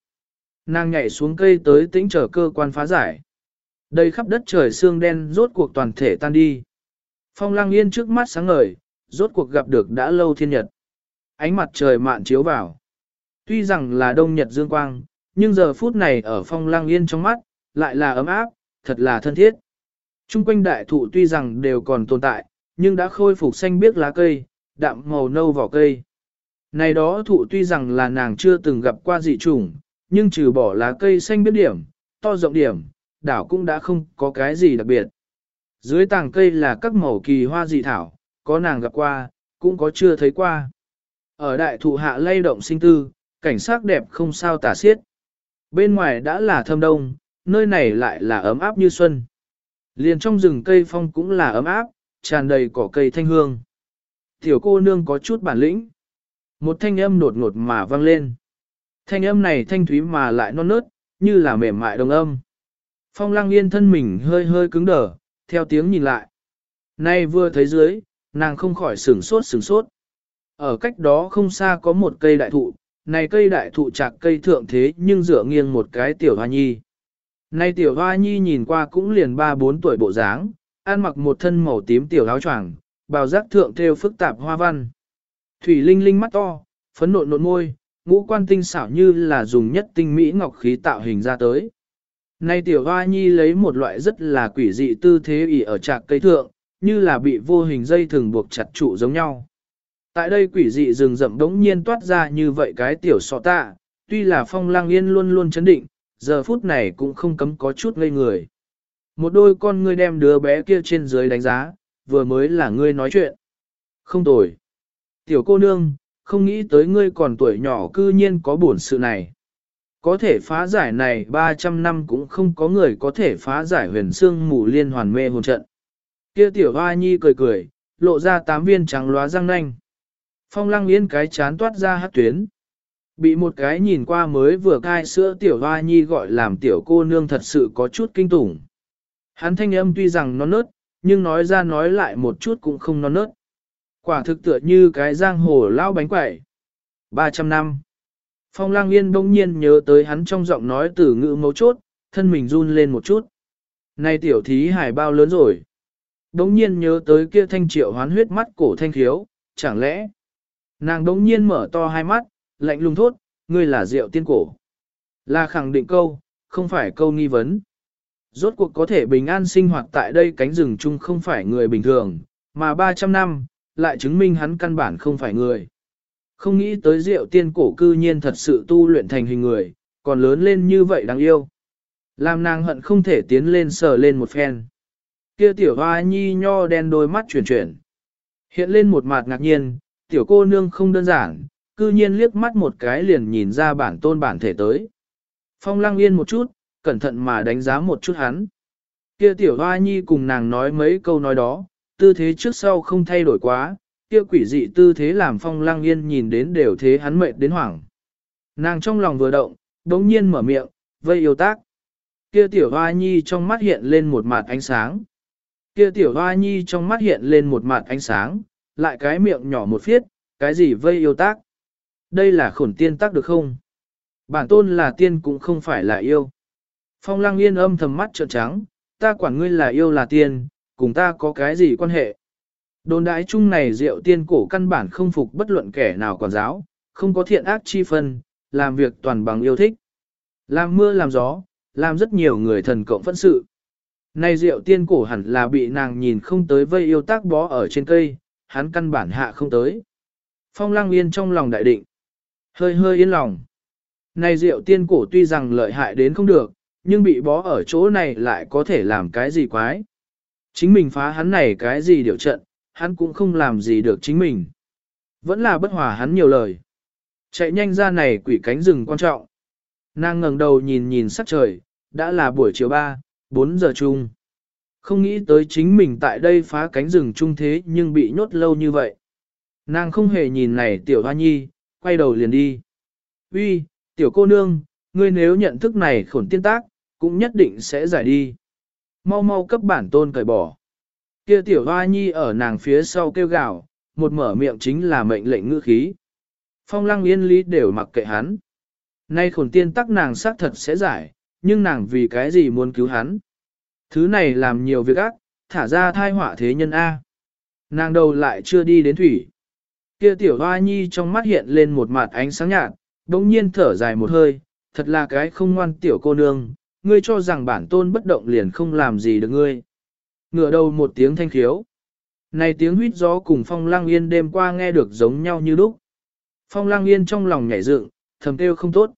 Nàng nhảy xuống cây tới tĩnh trở cơ quan phá giải. Đây khắp đất trời sương đen rốt cuộc toàn thể tan đi. Phong lăng yên trước mắt sáng ngời, rốt cuộc gặp được đã lâu thiên nhật. Ánh mặt trời mạn chiếu vào. Tuy rằng là đông nhật dương quang, nhưng giờ phút này ở phong lăng yên trong mắt, lại là ấm áp, thật là thân thiết. Trung quanh đại thụ tuy rằng đều còn tồn tại, nhưng đã khôi phục xanh biếc lá cây, đạm màu nâu vỏ cây. Này đó thụ tuy rằng là nàng chưa từng gặp qua dị trùng, nhưng trừ bỏ lá cây xanh biếc điểm, to rộng điểm, đảo cũng đã không có cái gì đặc biệt. Dưới tàng cây là các màu kỳ hoa dị thảo, có nàng gặp qua, cũng có chưa thấy qua. Ở đại thụ hạ lay động sinh tư, cảnh sắc đẹp không sao tả xiết. Bên ngoài đã là thâm đông, nơi này lại là ấm áp như xuân. Liền trong rừng cây phong cũng là ấm áp, tràn đầy cỏ cây thanh hương. Tiểu cô nương có chút bản lĩnh. Một thanh âm đột ngột mà vang lên. Thanh âm này thanh thúy mà lại non nớt, như là mềm mại đồng âm. Phong lăng yên thân mình hơi hơi cứng đờ, theo tiếng nhìn lại. Nay vừa thấy dưới, nàng không khỏi sửng sốt sửng sốt. Ở cách đó không xa có một cây đại thụ, này cây đại thụ chạc cây thượng thế nhưng dựa nghiêng một cái tiểu hoa nhi. Nay tiểu hoa nhi nhìn qua cũng liền 3-4 tuổi bộ dáng, ăn mặc một thân màu tím tiểu áo choàng, bào giác thượng theo phức tạp hoa văn. Thủy linh linh mắt to, phấn nộn nộn môi, ngũ quan tinh xảo như là dùng nhất tinh mỹ ngọc khí tạo hình ra tới. Nay tiểu hoa nhi lấy một loại rất là quỷ dị tư thế ỉ ở trạc cây thượng, như là bị vô hình dây thường buộc chặt trụ giống nhau. Tại đây quỷ dị rừng rậm đống nhiên toát ra như vậy cái tiểu sọ tạ, tuy là phong lang yên luôn luôn chấn định, giờ phút này cũng không cấm có chút ngây người. Một đôi con ngươi đem đứa bé kia trên dưới đánh giá, vừa mới là ngươi nói chuyện. Không tồi. Tiểu cô nương, không nghĩ tới ngươi còn tuổi nhỏ cư nhiên có buồn sự này. Có thể phá giải này 300 năm cũng không có người có thể phá giải huyền xương mù liên hoàn mê hồn trận. Kia tiểu hoa nhi cười cười, lộ ra tám viên trắng lóa răng nanh. Phong lăng yên cái chán toát ra hát tuyến. Bị một cái nhìn qua mới vừa cai sữa tiểu hoa nhi gọi làm tiểu cô nương thật sự có chút kinh tủng. Hắn thanh âm tuy rằng non nớt, nhưng nói ra nói lại một chút cũng không non nớt. Quả thực tựa như cái giang hồ lao bánh quẩy. 300 năm. Phong lang yên bỗng nhiên nhớ tới hắn trong giọng nói từ ngữ mấu chốt, thân mình run lên một chút. Này tiểu thí hải bao lớn rồi. Đống nhiên nhớ tới kia thanh triệu hoán huyết mắt cổ thanh khiếu, chẳng lẽ. Nàng đống nhiên mở to hai mắt, lạnh lùng thốt, ngươi là rượu tiên cổ. Là khẳng định câu, không phải câu nghi vấn. Rốt cuộc có thể bình an sinh hoạt tại đây cánh rừng chung không phải người bình thường, mà 300 năm, lại chứng minh hắn căn bản không phải người. Không nghĩ tới rượu tiên cổ cư nhiên thật sự tu luyện thành hình người, còn lớn lên như vậy đáng yêu. Làm nàng hận không thể tiến lên sờ lên một phen. Kia tiểu hoa nhi nho đen đôi mắt chuyển chuyển. Hiện lên một mặt ngạc nhiên, tiểu cô nương không đơn giản, cư nhiên liếc mắt một cái liền nhìn ra bản tôn bản thể tới. Phong lăng yên một chút, cẩn thận mà đánh giá một chút hắn. Kia tiểu hoa nhi cùng nàng nói mấy câu nói đó, tư thế trước sau không thay đổi quá, kia quỷ dị tư thế làm phong lang yên nhìn đến đều thế hắn mệt đến hoảng. Nàng trong lòng vừa động, đống nhiên mở miệng, vây yêu tác. Kia tiểu hoa nhi trong mắt hiện lên một mặt ánh sáng. Kia tiểu hoa nhi trong mắt hiện lên một mặt ánh sáng, lại cái miệng nhỏ một phiết, cái gì vây yêu tác. Đây là khổn tiên tác được không? Bản tôn là tiên cũng không phải là yêu. Phong lăng yên âm thầm mắt trợn trắng, ta quản ngươi là yêu là tiên, cùng ta có cái gì quan hệ? Đồn đại chung này rượu tiên cổ căn bản không phục bất luận kẻ nào quản giáo, không có thiện ác chi phân, làm việc toàn bằng yêu thích. Làm mưa làm gió, làm rất nhiều người thần cộng phẫn sự. Này rượu tiên cổ hẳn là bị nàng nhìn không tới vây yêu tác bó ở trên cây, hắn căn bản hạ không tới. Phong lăng yên trong lòng đại định. Hơi hơi yên lòng. Này rượu tiên cổ tuy rằng lợi hại đến không được, nhưng bị bó ở chỗ này lại có thể làm cái gì quái. Chính mình phá hắn này cái gì điều trận, hắn cũng không làm gì được chính mình. Vẫn là bất hòa hắn nhiều lời. Chạy nhanh ra này quỷ cánh rừng quan trọng. Nàng ngẩng đầu nhìn nhìn sắc trời, đã là buổi chiều 3, 4 giờ chung. Không nghĩ tới chính mình tại đây phá cánh rừng chung thế nhưng bị nhốt lâu như vậy. Nàng không hề nhìn này tiểu hoa nhi, quay đầu liền đi. Uy, tiểu cô nương, ngươi nếu nhận thức này khổn tiên tác, cũng nhất định sẽ giải đi. Mau mau cấp bản tôn cởi bỏ. Kia tiểu hoa nhi ở nàng phía sau kêu gào, một mở miệng chính là mệnh lệnh ngữ khí. Phong lăng yên lý đều mặc kệ hắn. Nay khổn tiên tắc nàng xác thật sẽ giải, nhưng nàng vì cái gì muốn cứu hắn. Thứ này làm nhiều việc ác, thả ra thai họa thế nhân A. Nàng đầu lại chưa đi đến thủy. Kia tiểu hoa nhi trong mắt hiện lên một mặt ánh sáng nhạt, bỗng nhiên thở dài một hơi, thật là cái không ngoan tiểu cô nương, ngươi cho rằng bản tôn bất động liền không làm gì được ngươi. Ngửa đầu một tiếng thanh khiếu. Này tiếng huyết gió cùng phong lang yên đêm qua nghe được giống nhau như lúc. Phong lang yên trong lòng nhảy dựng, thầm kêu không tốt.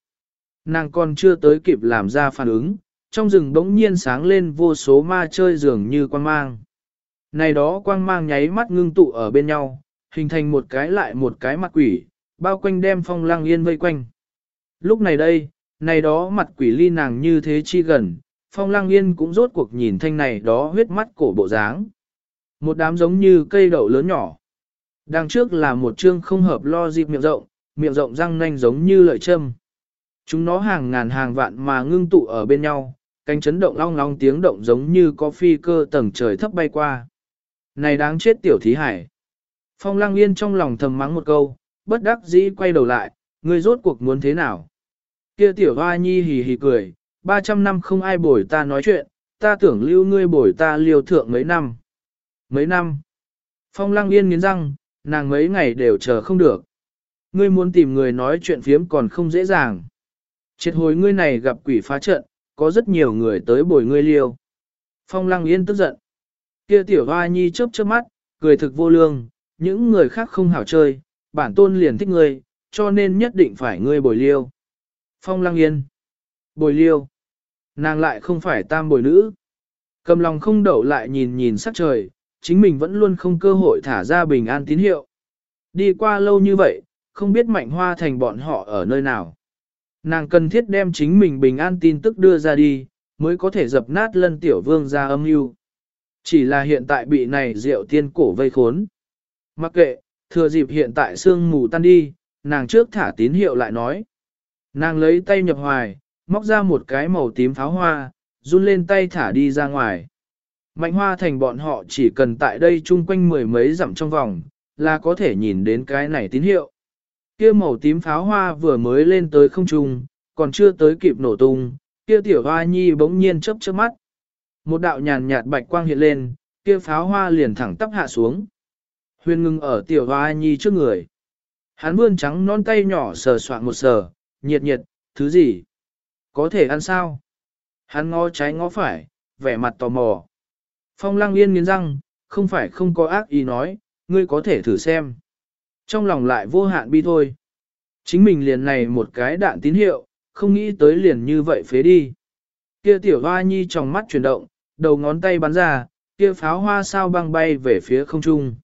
Nàng còn chưa tới kịp làm ra phản ứng, trong rừng bỗng nhiên sáng lên vô số ma chơi dường như quang mang. Này đó quang mang nháy mắt ngưng tụ ở bên nhau, hình thành một cái lại một cái mặt quỷ, bao quanh đem phong lang yên vây quanh. Lúc này đây, này đó mặt quỷ ly nàng như thế chi gần, phong lang yên cũng rốt cuộc nhìn thanh này đó huyết mắt cổ bộ dáng. Một đám giống như cây đậu lớn nhỏ. Đằng trước là một chương không hợp lo dịp miệng rộng, miệng rộng răng nanh giống như lợi châm. Chúng nó hàng ngàn hàng vạn mà ngưng tụ ở bên nhau, cánh chấn động long long tiếng động giống như có phi cơ tầng trời thấp bay qua. Này đáng chết tiểu thí hải. Phong lang yên trong lòng thầm mắng một câu, bất đắc dĩ quay đầu lại, ngươi rốt cuộc muốn thế nào? Kia tiểu hoa nhi hì hì cười, 300 năm không ai bồi ta nói chuyện, ta tưởng lưu ngươi bồi ta liều thượng mấy năm. Mấy năm? Phong lăng yên nghiến răng, nàng mấy ngày đều chờ không được. Ngươi muốn tìm người nói chuyện phiếm còn không dễ dàng. Triệt hồi ngươi này gặp quỷ phá trận, có rất nhiều người tới bồi ngươi liêu. Phong lăng yên tức giận. Kia tiểu hoa nhi chớp chớp mắt, cười thực vô lương, những người khác không hảo chơi, bản tôn liền thích ngươi, cho nên nhất định phải ngươi bồi liêu. Phong lăng yên. Bồi liêu. Nàng lại không phải tam bồi nữ. Cầm lòng không đậu lại nhìn nhìn sắc trời, chính mình vẫn luôn không cơ hội thả ra bình an tín hiệu. Đi qua lâu như vậy, không biết mạnh hoa thành bọn họ ở nơi nào. Nàng cần thiết đem chính mình bình an tin tức đưa ra đi, mới có thể dập nát lân tiểu vương ra âm mưu. Chỉ là hiện tại bị này rượu tiên cổ vây khốn. Mặc kệ, thừa dịp hiện tại sương mù tan đi, nàng trước thả tín hiệu lại nói. Nàng lấy tay nhập hoài, móc ra một cái màu tím pháo hoa, run lên tay thả đi ra ngoài. Mạnh hoa thành bọn họ chỉ cần tại đây chung quanh mười mấy dặm trong vòng, là có thể nhìn đến cái này tín hiệu. Kia màu tím pháo hoa vừa mới lên tới không trung, còn chưa tới kịp nổ tung, kia tiểu hoa nhi bỗng nhiên chớp chớp mắt. Một đạo nhàn nhạt bạch quang hiện lên, kia pháo hoa liền thẳng tắp hạ xuống. Huyền ngưng ở tiểu hoa nhi trước người. Hắn vươn trắng non tay nhỏ sờ soạn một sờ, nhiệt nhiệt, thứ gì? Có thể ăn sao? Hắn ngó trái ngó phải, vẻ mặt tò mò. Phong lăng yên nghiến răng, không phải không có ác ý nói, ngươi có thể thử xem. Trong lòng lại vô hạn bi thôi. Chính mình liền này một cái đạn tín hiệu, không nghĩ tới liền như vậy phế đi. Kia tiểu hoa nhi trong mắt chuyển động, đầu ngón tay bắn ra, kia pháo hoa sao băng bay về phía không trung.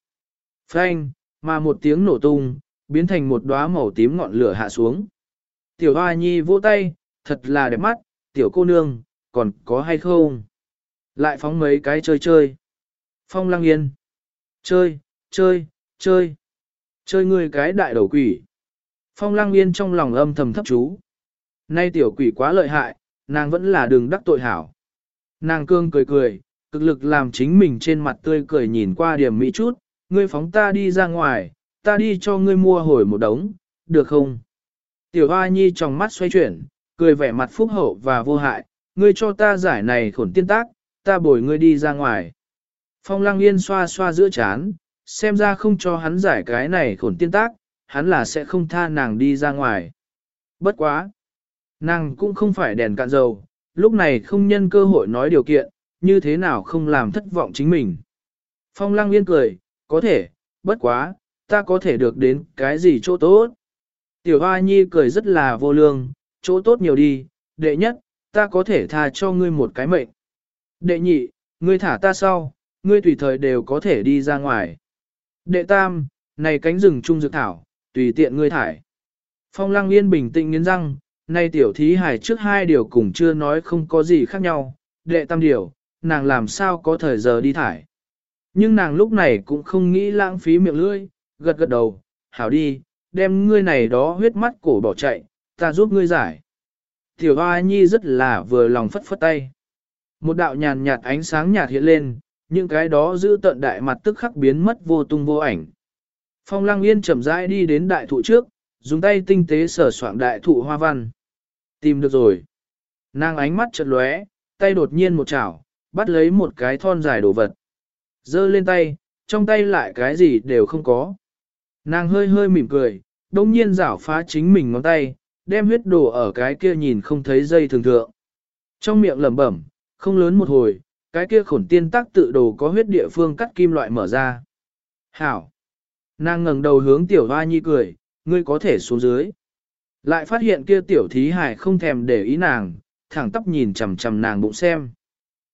Phanh, mà một tiếng nổ tung, biến thành một đóa màu tím ngọn lửa hạ xuống. Tiểu hoa nhi vỗ tay, thật là đẹp mắt, tiểu cô nương, còn có hay không? Lại phóng mấy cái chơi chơi. Phong lăng yên. Chơi, chơi, chơi. Chơi người cái đại đầu quỷ. Phong lăng yên trong lòng âm thầm thấp chú. Nay tiểu quỷ quá lợi hại, nàng vẫn là đường đắc tội hảo. Nàng cương cười cười, cực lực làm chính mình trên mặt tươi cười nhìn qua điểm mỹ chút, ngươi phóng ta đi ra ngoài, ta đi cho ngươi mua hồi một đống, được không? Tiểu Hoa Nhi trong mắt xoay chuyển, cười vẻ mặt phúc hậu và vô hại, ngươi cho ta giải này khổn tiên tác, ta bồi ngươi đi ra ngoài. Phong Lăng Yên xoa xoa giữa chán, xem ra không cho hắn giải cái này khổn tiên tác, hắn là sẽ không tha nàng đi ra ngoài. Bất quá! Nàng cũng không phải đèn cạn dầu, lúc này không nhân cơ hội nói điều kiện, như thế nào không làm thất vọng chính mình. Phong Lăng Yên cười, có thể, bất quá, ta có thể được đến cái gì chỗ tốt. Tiểu Hoa Nhi cười rất là vô lương, chỗ tốt nhiều đi, đệ nhất, ta có thể tha cho ngươi một cái mệnh. Đệ nhị, ngươi thả ta sau, ngươi tùy thời đều có thể đi ra ngoài. Đệ tam, này cánh rừng trung dược thảo, tùy tiện ngươi thải. Phong lăng yên bình tĩnh nghiến răng, nay tiểu thí hải trước hai điều cùng chưa nói không có gì khác nhau. Đệ tam điều, nàng làm sao có thời giờ đi thải. Nhưng nàng lúc này cũng không nghĩ lãng phí miệng lưỡi, gật gật đầu, hảo đi, đem ngươi này đó huyết mắt cổ bỏ chạy, ta giúp ngươi giải. Tiểu Hoa Nhi rất là vừa lòng phất phất tay. Một đạo nhàn nhạt ánh sáng nhạt hiện lên, những cái đó giữ tận đại mặt tức khắc biến mất vô tung vô ảnh. Phong Lăng Yên chậm rãi đi đến đại thụ trước, dùng tay tinh tế sở soạn đại thụ hoa văn. Tìm được rồi. Nàng ánh mắt chợt lóe, tay đột nhiên một chảo, bắt lấy một cái thon dài đồ vật. Giơ lên tay, trong tay lại cái gì đều không có. Nàng hơi hơi mỉm cười, đông nhiên rảo phá chính mình ngón tay, đem huyết đổ ở cái kia nhìn không thấy dây thường thượng. Trong miệng lẩm bẩm, không lớn một hồi, cái kia khổn tiên tác tự đồ có huyết địa phương cắt kim loại mở ra. Hảo! Nàng ngẩng đầu hướng tiểu hoa nhi cười, ngươi có thể xuống dưới. Lại phát hiện kia tiểu thí hải không thèm để ý nàng, thẳng tóc nhìn chằm chằm nàng bụng xem.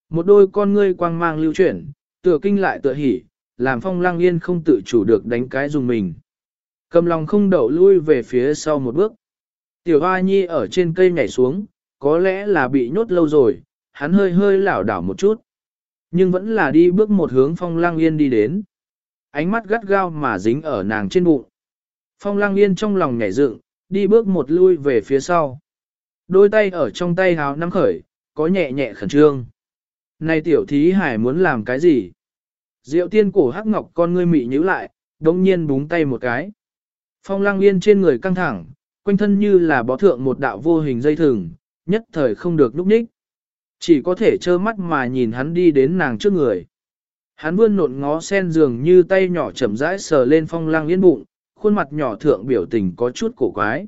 Một đôi con ngươi quang mang lưu chuyển, tựa kinh lại tựa hỉ, làm phong lang yên không tự chủ được đánh cái dùng mình. Cầm lòng không đậu lui về phía sau một bước. Tiểu hoa nhi ở trên cây nhảy xuống, có lẽ là bị nhốt lâu rồi, hắn hơi hơi lảo đảo một chút. Nhưng vẫn là đi bước một hướng phong lang yên đi đến. Ánh mắt gắt gao mà dính ở nàng trên bụng. Phong lang yên trong lòng nhảy dựng, đi bước một lui về phía sau. Đôi tay ở trong tay hào nắm khởi, có nhẹ nhẹ khẩn trương. Này tiểu thí hải muốn làm cái gì? Diệu tiên cổ hắc ngọc con ngươi mị nhíu lại, đồng nhiên búng tay một cái. Phong lang yên trên người căng thẳng, quanh thân như là bó thượng một đạo vô hình dây thừng, nhất thời không được núp ních. Chỉ có thể trơ mắt mà nhìn hắn đi đến nàng trước người. Hắn vươn nộn ngó sen dường như tay nhỏ chậm rãi sờ lên phong lang yên bụng, khuôn mặt nhỏ thượng biểu tình có chút cổ quái.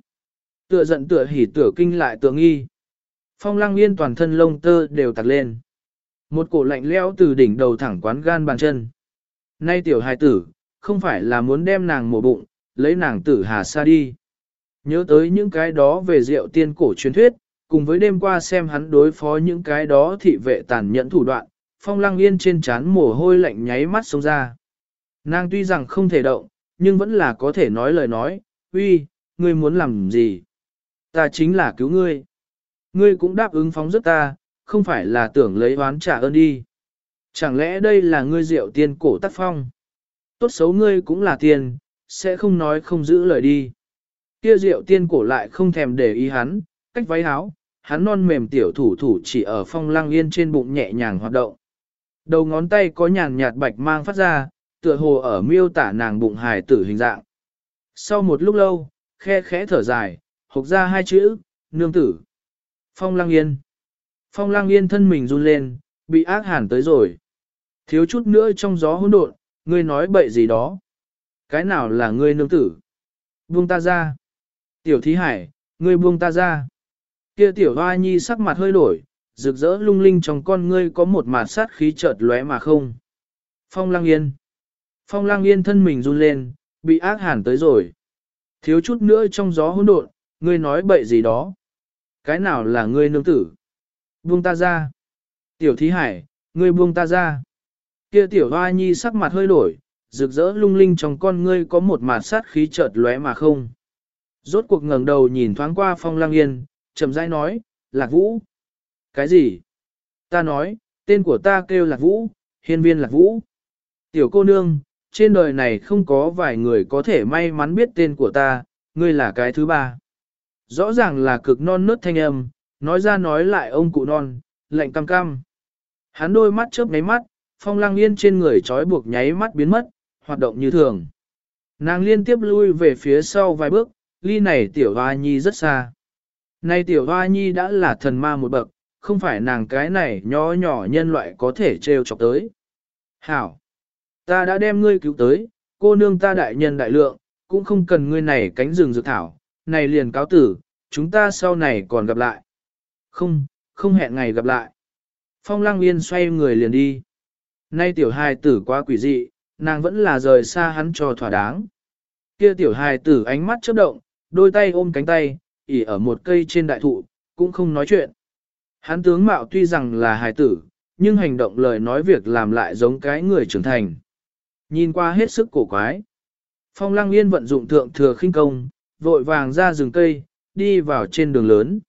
Tựa giận tựa hỉ tựa kinh lại tựa nghi. Phong lang yên toàn thân lông tơ đều tạt lên. Một cổ lạnh leo từ đỉnh đầu thẳng quán gan bàn chân. Nay tiểu hài tử, không phải là muốn đem nàng mổ bụng, lấy nàng tử hà xa đi. Nhớ tới những cái đó về rượu tiên cổ truyền thuyết, cùng với đêm qua xem hắn đối phó những cái đó thị vệ tàn nhẫn thủ đoạn, phong lăng yên trên trán mồ hôi lạnh nháy mắt sống ra. Nàng tuy rằng không thể động, nhưng vẫn là có thể nói lời nói, uy, ngươi muốn làm gì? Ta chính là cứu ngươi. Ngươi cũng đáp ứng phóng rất ta, không phải là tưởng lấy oán trả ơn đi. Chẳng lẽ đây là ngươi rượu tiên cổ tác phong? Tốt xấu ngươi cũng là tiền, sẽ không nói không giữ lời đi. Kia rượu tiên cổ lại không thèm để ý hắn, cách váy áo, hắn non mềm tiểu thủ thủ chỉ ở phong lăng yên trên bụng nhẹ nhàng hoạt động. Đầu ngón tay có nhàn nhạt bạch mang phát ra, tựa hồ ở miêu tả nàng bụng hài tử hình dạng. Sau một lúc lâu, khe khẽ thở dài, hộc ra hai chữ, nương tử. Phong lăng yên. Phong lăng yên thân mình run lên, bị ác hàn tới rồi. Thiếu chút nữa trong gió hỗn độn, ngươi nói bậy gì đó. Cái nào là ngươi nương tử? Buông ta ra. Tiểu thí hải, ngươi buông ta ra. Kia tiểu hoa nhi sắc mặt hơi đổi, rực rỡ lung linh trong con ngươi có một mạt sát khí chợt lóe mà không. Phong lang yên. Phong lang yên thân mình run lên, bị ác hàn tới rồi. Thiếu chút nữa trong gió hỗn độn, ngươi nói bậy gì đó. Cái nào là ngươi nương tử? Buông ta ra. Tiểu thí hải, ngươi buông ta ra. Kia tiểu hoa nhi sắc mặt hơi đổi, rực rỡ lung linh trong con ngươi có một mạt sát khí chợt lóe mà không. Rốt cuộc ngẩng đầu nhìn thoáng qua phong lang yên, chậm rãi nói, lạc vũ. Cái gì? Ta nói, tên của ta kêu lạc vũ, hiên viên lạc vũ. Tiểu cô nương, trên đời này không có vài người có thể may mắn biết tên của ta, ngươi là cái thứ ba. Rõ ràng là cực non nớt thanh âm, nói ra nói lại ông cụ non, lạnh cam cam. Hắn đôi mắt chớp nháy mắt, phong lang yên trên người trói buộc nháy mắt biến mất, hoạt động như thường. Nàng liên tiếp lui về phía sau vài bước, ly này tiểu hoa nhi rất xa. Nay tiểu hoa nhi đã là thần ma một bậc, không phải nàng cái này nhỏ nhỏ nhân loại có thể trêu chọc tới. Hảo! Ta đã đem ngươi cứu tới, cô nương ta đại nhân đại lượng, cũng không cần ngươi này cánh rừng dược thảo, này liền cáo tử, chúng ta sau này còn gặp lại. Không, không hẹn ngày gặp lại. Phong Lang Yên xoay người liền đi. Nay tiểu hài tử quá quỷ dị, nàng vẫn là rời xa hắn cho thỏa đáng. Kia tiểu hài tử ánh mắt chớp động, đôi tay ôm cánh tay, ỉ ở một cây trên đại thụ, cũng không nói chuyện. Hắn tướng mạo tuy rằng là hài tử, nhưng hành động lời nói việc làm lại giống cái người trưởng thành. Nhìn qua hết sức cổ quái. Phong Lăng Yên vận dụng thượng thừa khinh công, vội vàng ra rừng cây, đi vào trên đường lớn.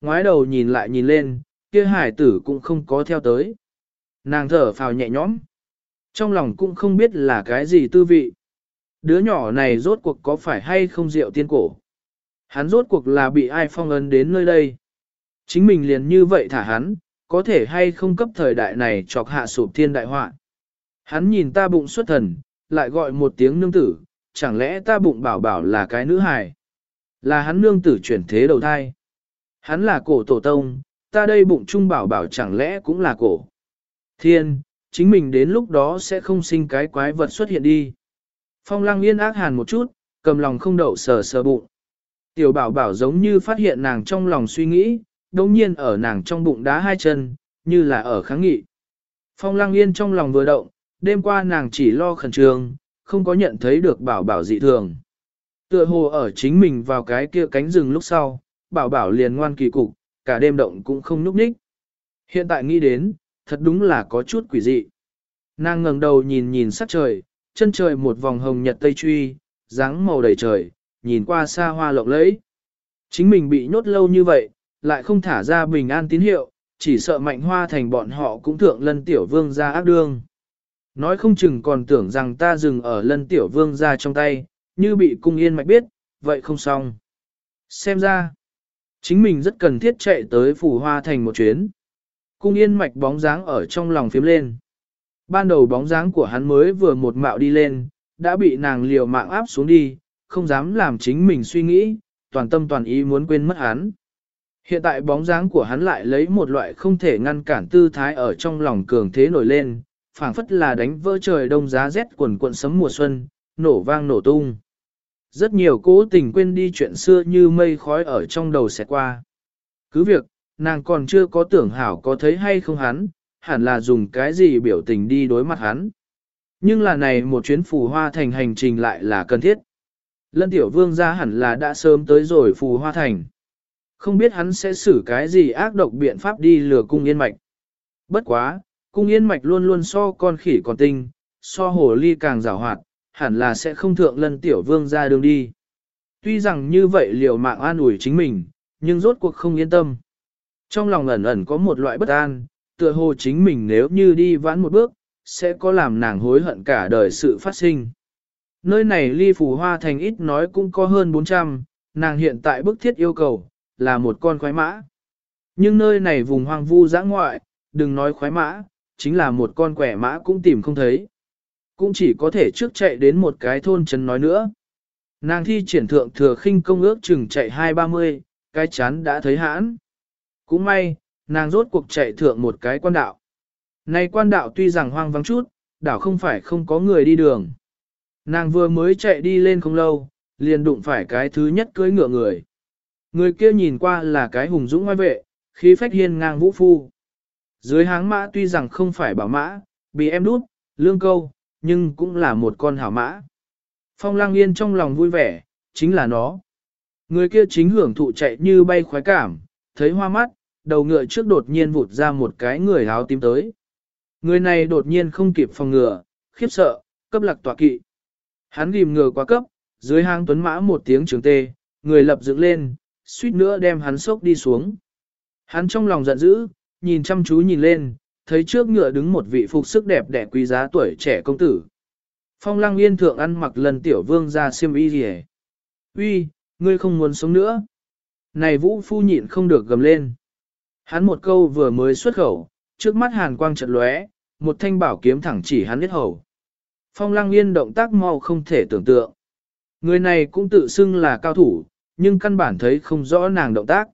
Ngoái đầu nhìn lại nhìn lên, kia hải tử cũng không có theo tới. Nàng thở phào nhẹ nhõm. Trong lòng cũng không biết là cái gì tư vị. Đứa nhỏ này rốt cuộc có phải hay không rượu tiên cổ. Hắn rốt cuộc là bị ai phong ấn đến nơi đây. Chính mình liền như vậy thả hắn, có thể hay không cấp thời đại này chọc hạ sụp thiên đại họa. Hắn nhìn ta bụng xuất thần, lại gọi một tiếng nương tử, chẳng lẽ ta bụng bảo bảo là cái nữ hài? Là hắn nương tử chuyển thế đầu thai. Hắn là cổ tổ tông, ta đây bụng trung bảo bảo chẳng lẽ cũng là cổ. Thiên, chính mình đến lúc đó sẽ không sinh cái quái vật xuất hiện đi. Phong lăng yên ác hàn một chút, cầm lòng không đậu sờ sờ bụng. Tiểu bảo bảo giống như phát hiện nàng trong lòng suy nghĩ, đồng nhiên ở nàng trong bụng đá hai chân, như là ở kháng nghị. Phong lăng yên trong lòng vừa động, đêm qua nàng chỉ lo khẩn trương, không có nhận thấy được bảo bảo dị thường. Tựa hồ ở chính mình vào cái kia cánh rừng lúc sau, bảo bảo liền ngoan kỳ cục, cả đêm động cũng không núp ních. Hiện tại nghĩ đến, thật đúng là có chút quỷ dị. Nàng ngẩng đầu nhìn nhìn sắc trời, chân trời một vòng hồng nhật tây truy, dáng màu đầy trời, nhìn qua xa hoa lộng lẫy. Chính mình bị nhốt lâu như vậy, lại không thả ra bình an tín hiệu, chỉ sợ mạnh hoa thành bọn họ cũng thượng lân tiểu vương ra ác đương. Nói không chừng còn tưởng rằng ta dừng ở lân tiểu vương ra trong tay, như bị cung yên mạch biết, vậy không xong. Xem ra, chính mình rất cần thiết chạy tới phủ hoa thành một chuyến. Cung yên mạch bóng dáng ở trong lòng phím lên. Ban đầu bóng dáng của hắn mới vừa một mạo đi lên, đã bị nàng liều mạng áp xuống đi, không dám làm chính mình suy nghĩ, toàn tâm toàn ý muốn quên mất hắn. Hiện tại bóng dáng của hắn lại lấy một loại không thể ngăn cản tư thái ở trong lòng cường thế nổi lên, phảng phất là đánh vỡ trời đông giá rét quần cuộn sấm mùa xuân, nổ vang nổ tung. Rất nhiều cố tình quên đi chuyện xưa như mây khói ở trong đầu sẽ qua. Cứ việc, nàng còn chưa có tưởng hảo có thấy hay không hắn, hẳn là dùng cái gì biểu tình đi đối mặt hắn. Nhưng là này một chuyến phù hoa thành hành trình lại là cần thiết. Lân tiểu vương ra hẳn là đã sớm tới rồi phù hoa thành. Không biết hắn sẽ xử cái gì ác độc biện pháp đi lừa cung yên mạch. Bất quá, cung yên mạch luôn luôn so con khỉ còn tinh, so hồ ly càng rào hoạt, hẳn là sẽ không thượng lân tiểu vương ra đường đi. Tuy rằng như vậy liều mạng an ủi chính mình, nhưng rốt cuộc không yên tâm. Trong lòng ẩn ẩn có một loại bất an, tựa hồ chính mình nếu như đi vãn một bước, sẽ có làm nàng hối hận cả đời sự phát sinh. Nơi này ly phù hoa thành ít nói cũng có hơn 400, nàng hiện tại bức thiết yêu cầu, là một con khoái mã. Nhưng nơi này vùng hoang vu giã ngoại, đừng nói khoái mã, chính là một con quẻ mã cũng tìm không thấy. Cũng chỉ có thể trước chạy đến một cái thôn trấn nói nữa. Nàng thi triển thượng thừa khinh công ước chừng chạy hai ba mươi, cái chán đã thấy hãn. Cũng may, nàng rốt cuộc chạy thượng một cái quan đạo. Này quan đạo tuy rằng hoang vắng chút, đảo không phải không có người đi đường. Nàng vừa mới chạy đi lên không lâu, liền đụng phải cái thứ nhất cưới ngựa người. Người kia nhìn qua là cái hùng dũng ngoài vệ, khí phách hiên ngang vũ phu. Dưới háng mã tuy rằng không phải bảo mã, bị em đút, lương câu, nhưng cũng là một con hảo mã. Phong lang yên trong lòng vui vẻ, chính là nó. Người kia chính hưởng thụ chạy như bay khoái cảm, thấy hoa mắt, đầu ngựa trước đột nhiên vụt ra một cái người áo tím tới. Người này đột nhiên không kịp phòng ngựa, khiếp sợ, cấp lạc tọa kỵ. Hắn ghim ngựa quá cấp, dưới hang tuấn mã một tiếng trường tê, người lập dựng lên, suýt nữa đem hắn sốc đi xuống. Hắn trong lòng giận dữ, nhìn chăm chú nhìn lên, thấy trước ngựa đứng một vị phục sức đẹp đẽ quý giá tuổi trẻ công tử. Phong lăng yên thượng ăn mặc lần tiểu vương ra xiêm y gì Uy, ngươi không muốn sống nữa. Này vũ phu nhịn không được gầm lên. Hắn một câu vừa mới xuất khẩu, trước mắt hàn quang trận lóe, một thanh bảo kiếm thẳng chỉ hắn biết hầu. Phong lăng yên động tác mau không thể tưởng tượng. Người này cũng tự xưng là cao thủ, nhưng căn bản thấy không rõ nàng động tác.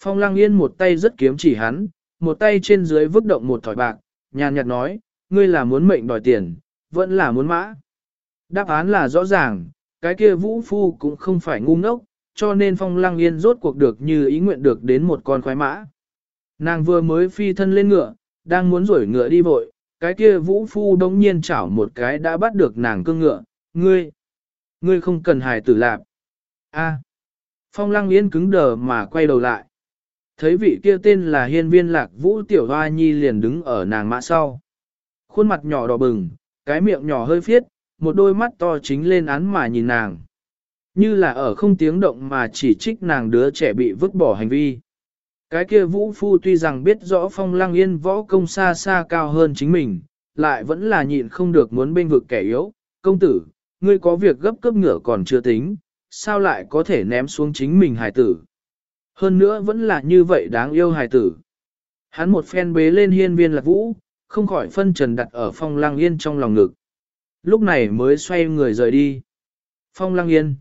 Phong lăng yên một tay rất kiếm chỉ hắn, một tay trên dưới vứt động một thỏi bạc, nhàn nhạt nói, ngươi là muốn mệnh đòi tiền, vẫn là muốn mã. Đáp án là rõ ràng, cái kia vũ phu cũng không phải ngu ngốc, cho nên phong lăng yên rốt cuộc được như ý nguyện được đến một con khoái mã. Nàng vừa mới phi thân lên ngựa, đang muốn rủi ngựa đi vội, cái kia vũ phu đống nhiên chảo một cái đã bắt được nàng cương ngựa, ngươi, ngươi không cần hài tử lạp. A. Phong lăng yên cứng đờ mà quay đầu lại. Thấy vị kia tên là hiên viên lạc vũ tiểu hoa nhi liền đứng ở nàng mã sau. Khuôn mặt nhỏ đỏ bừng, cái miệng nhỏ hơi phiết, một đôi mắt to chính lên án mà nhìn nàng. Như là ở không tiếng động mà chỉ trích nàng đứa trẻ bị vứt bỏ hành vi. Cái kia vũ phu tuy rằng biết rõ phong lăng yên võ công xa xa cao hơn chính mình, lại vẫn là nhịn không được muốn bên vực kẻ yếu. Công tử, ngươi có việc gấp cấp ngựa còn chưa tính, sao lại có thể ném xuống chính mình hài tử. Hơn nữa vẫn là như vậy đáng yêu hài tử. Hắn một phen bế lên hiên viên lạc vũ, không khỏi phân trần đặt ở phong lăng yên trong lòng ngực. Lúc này mới xoay người rời đi. Phong lăng yên.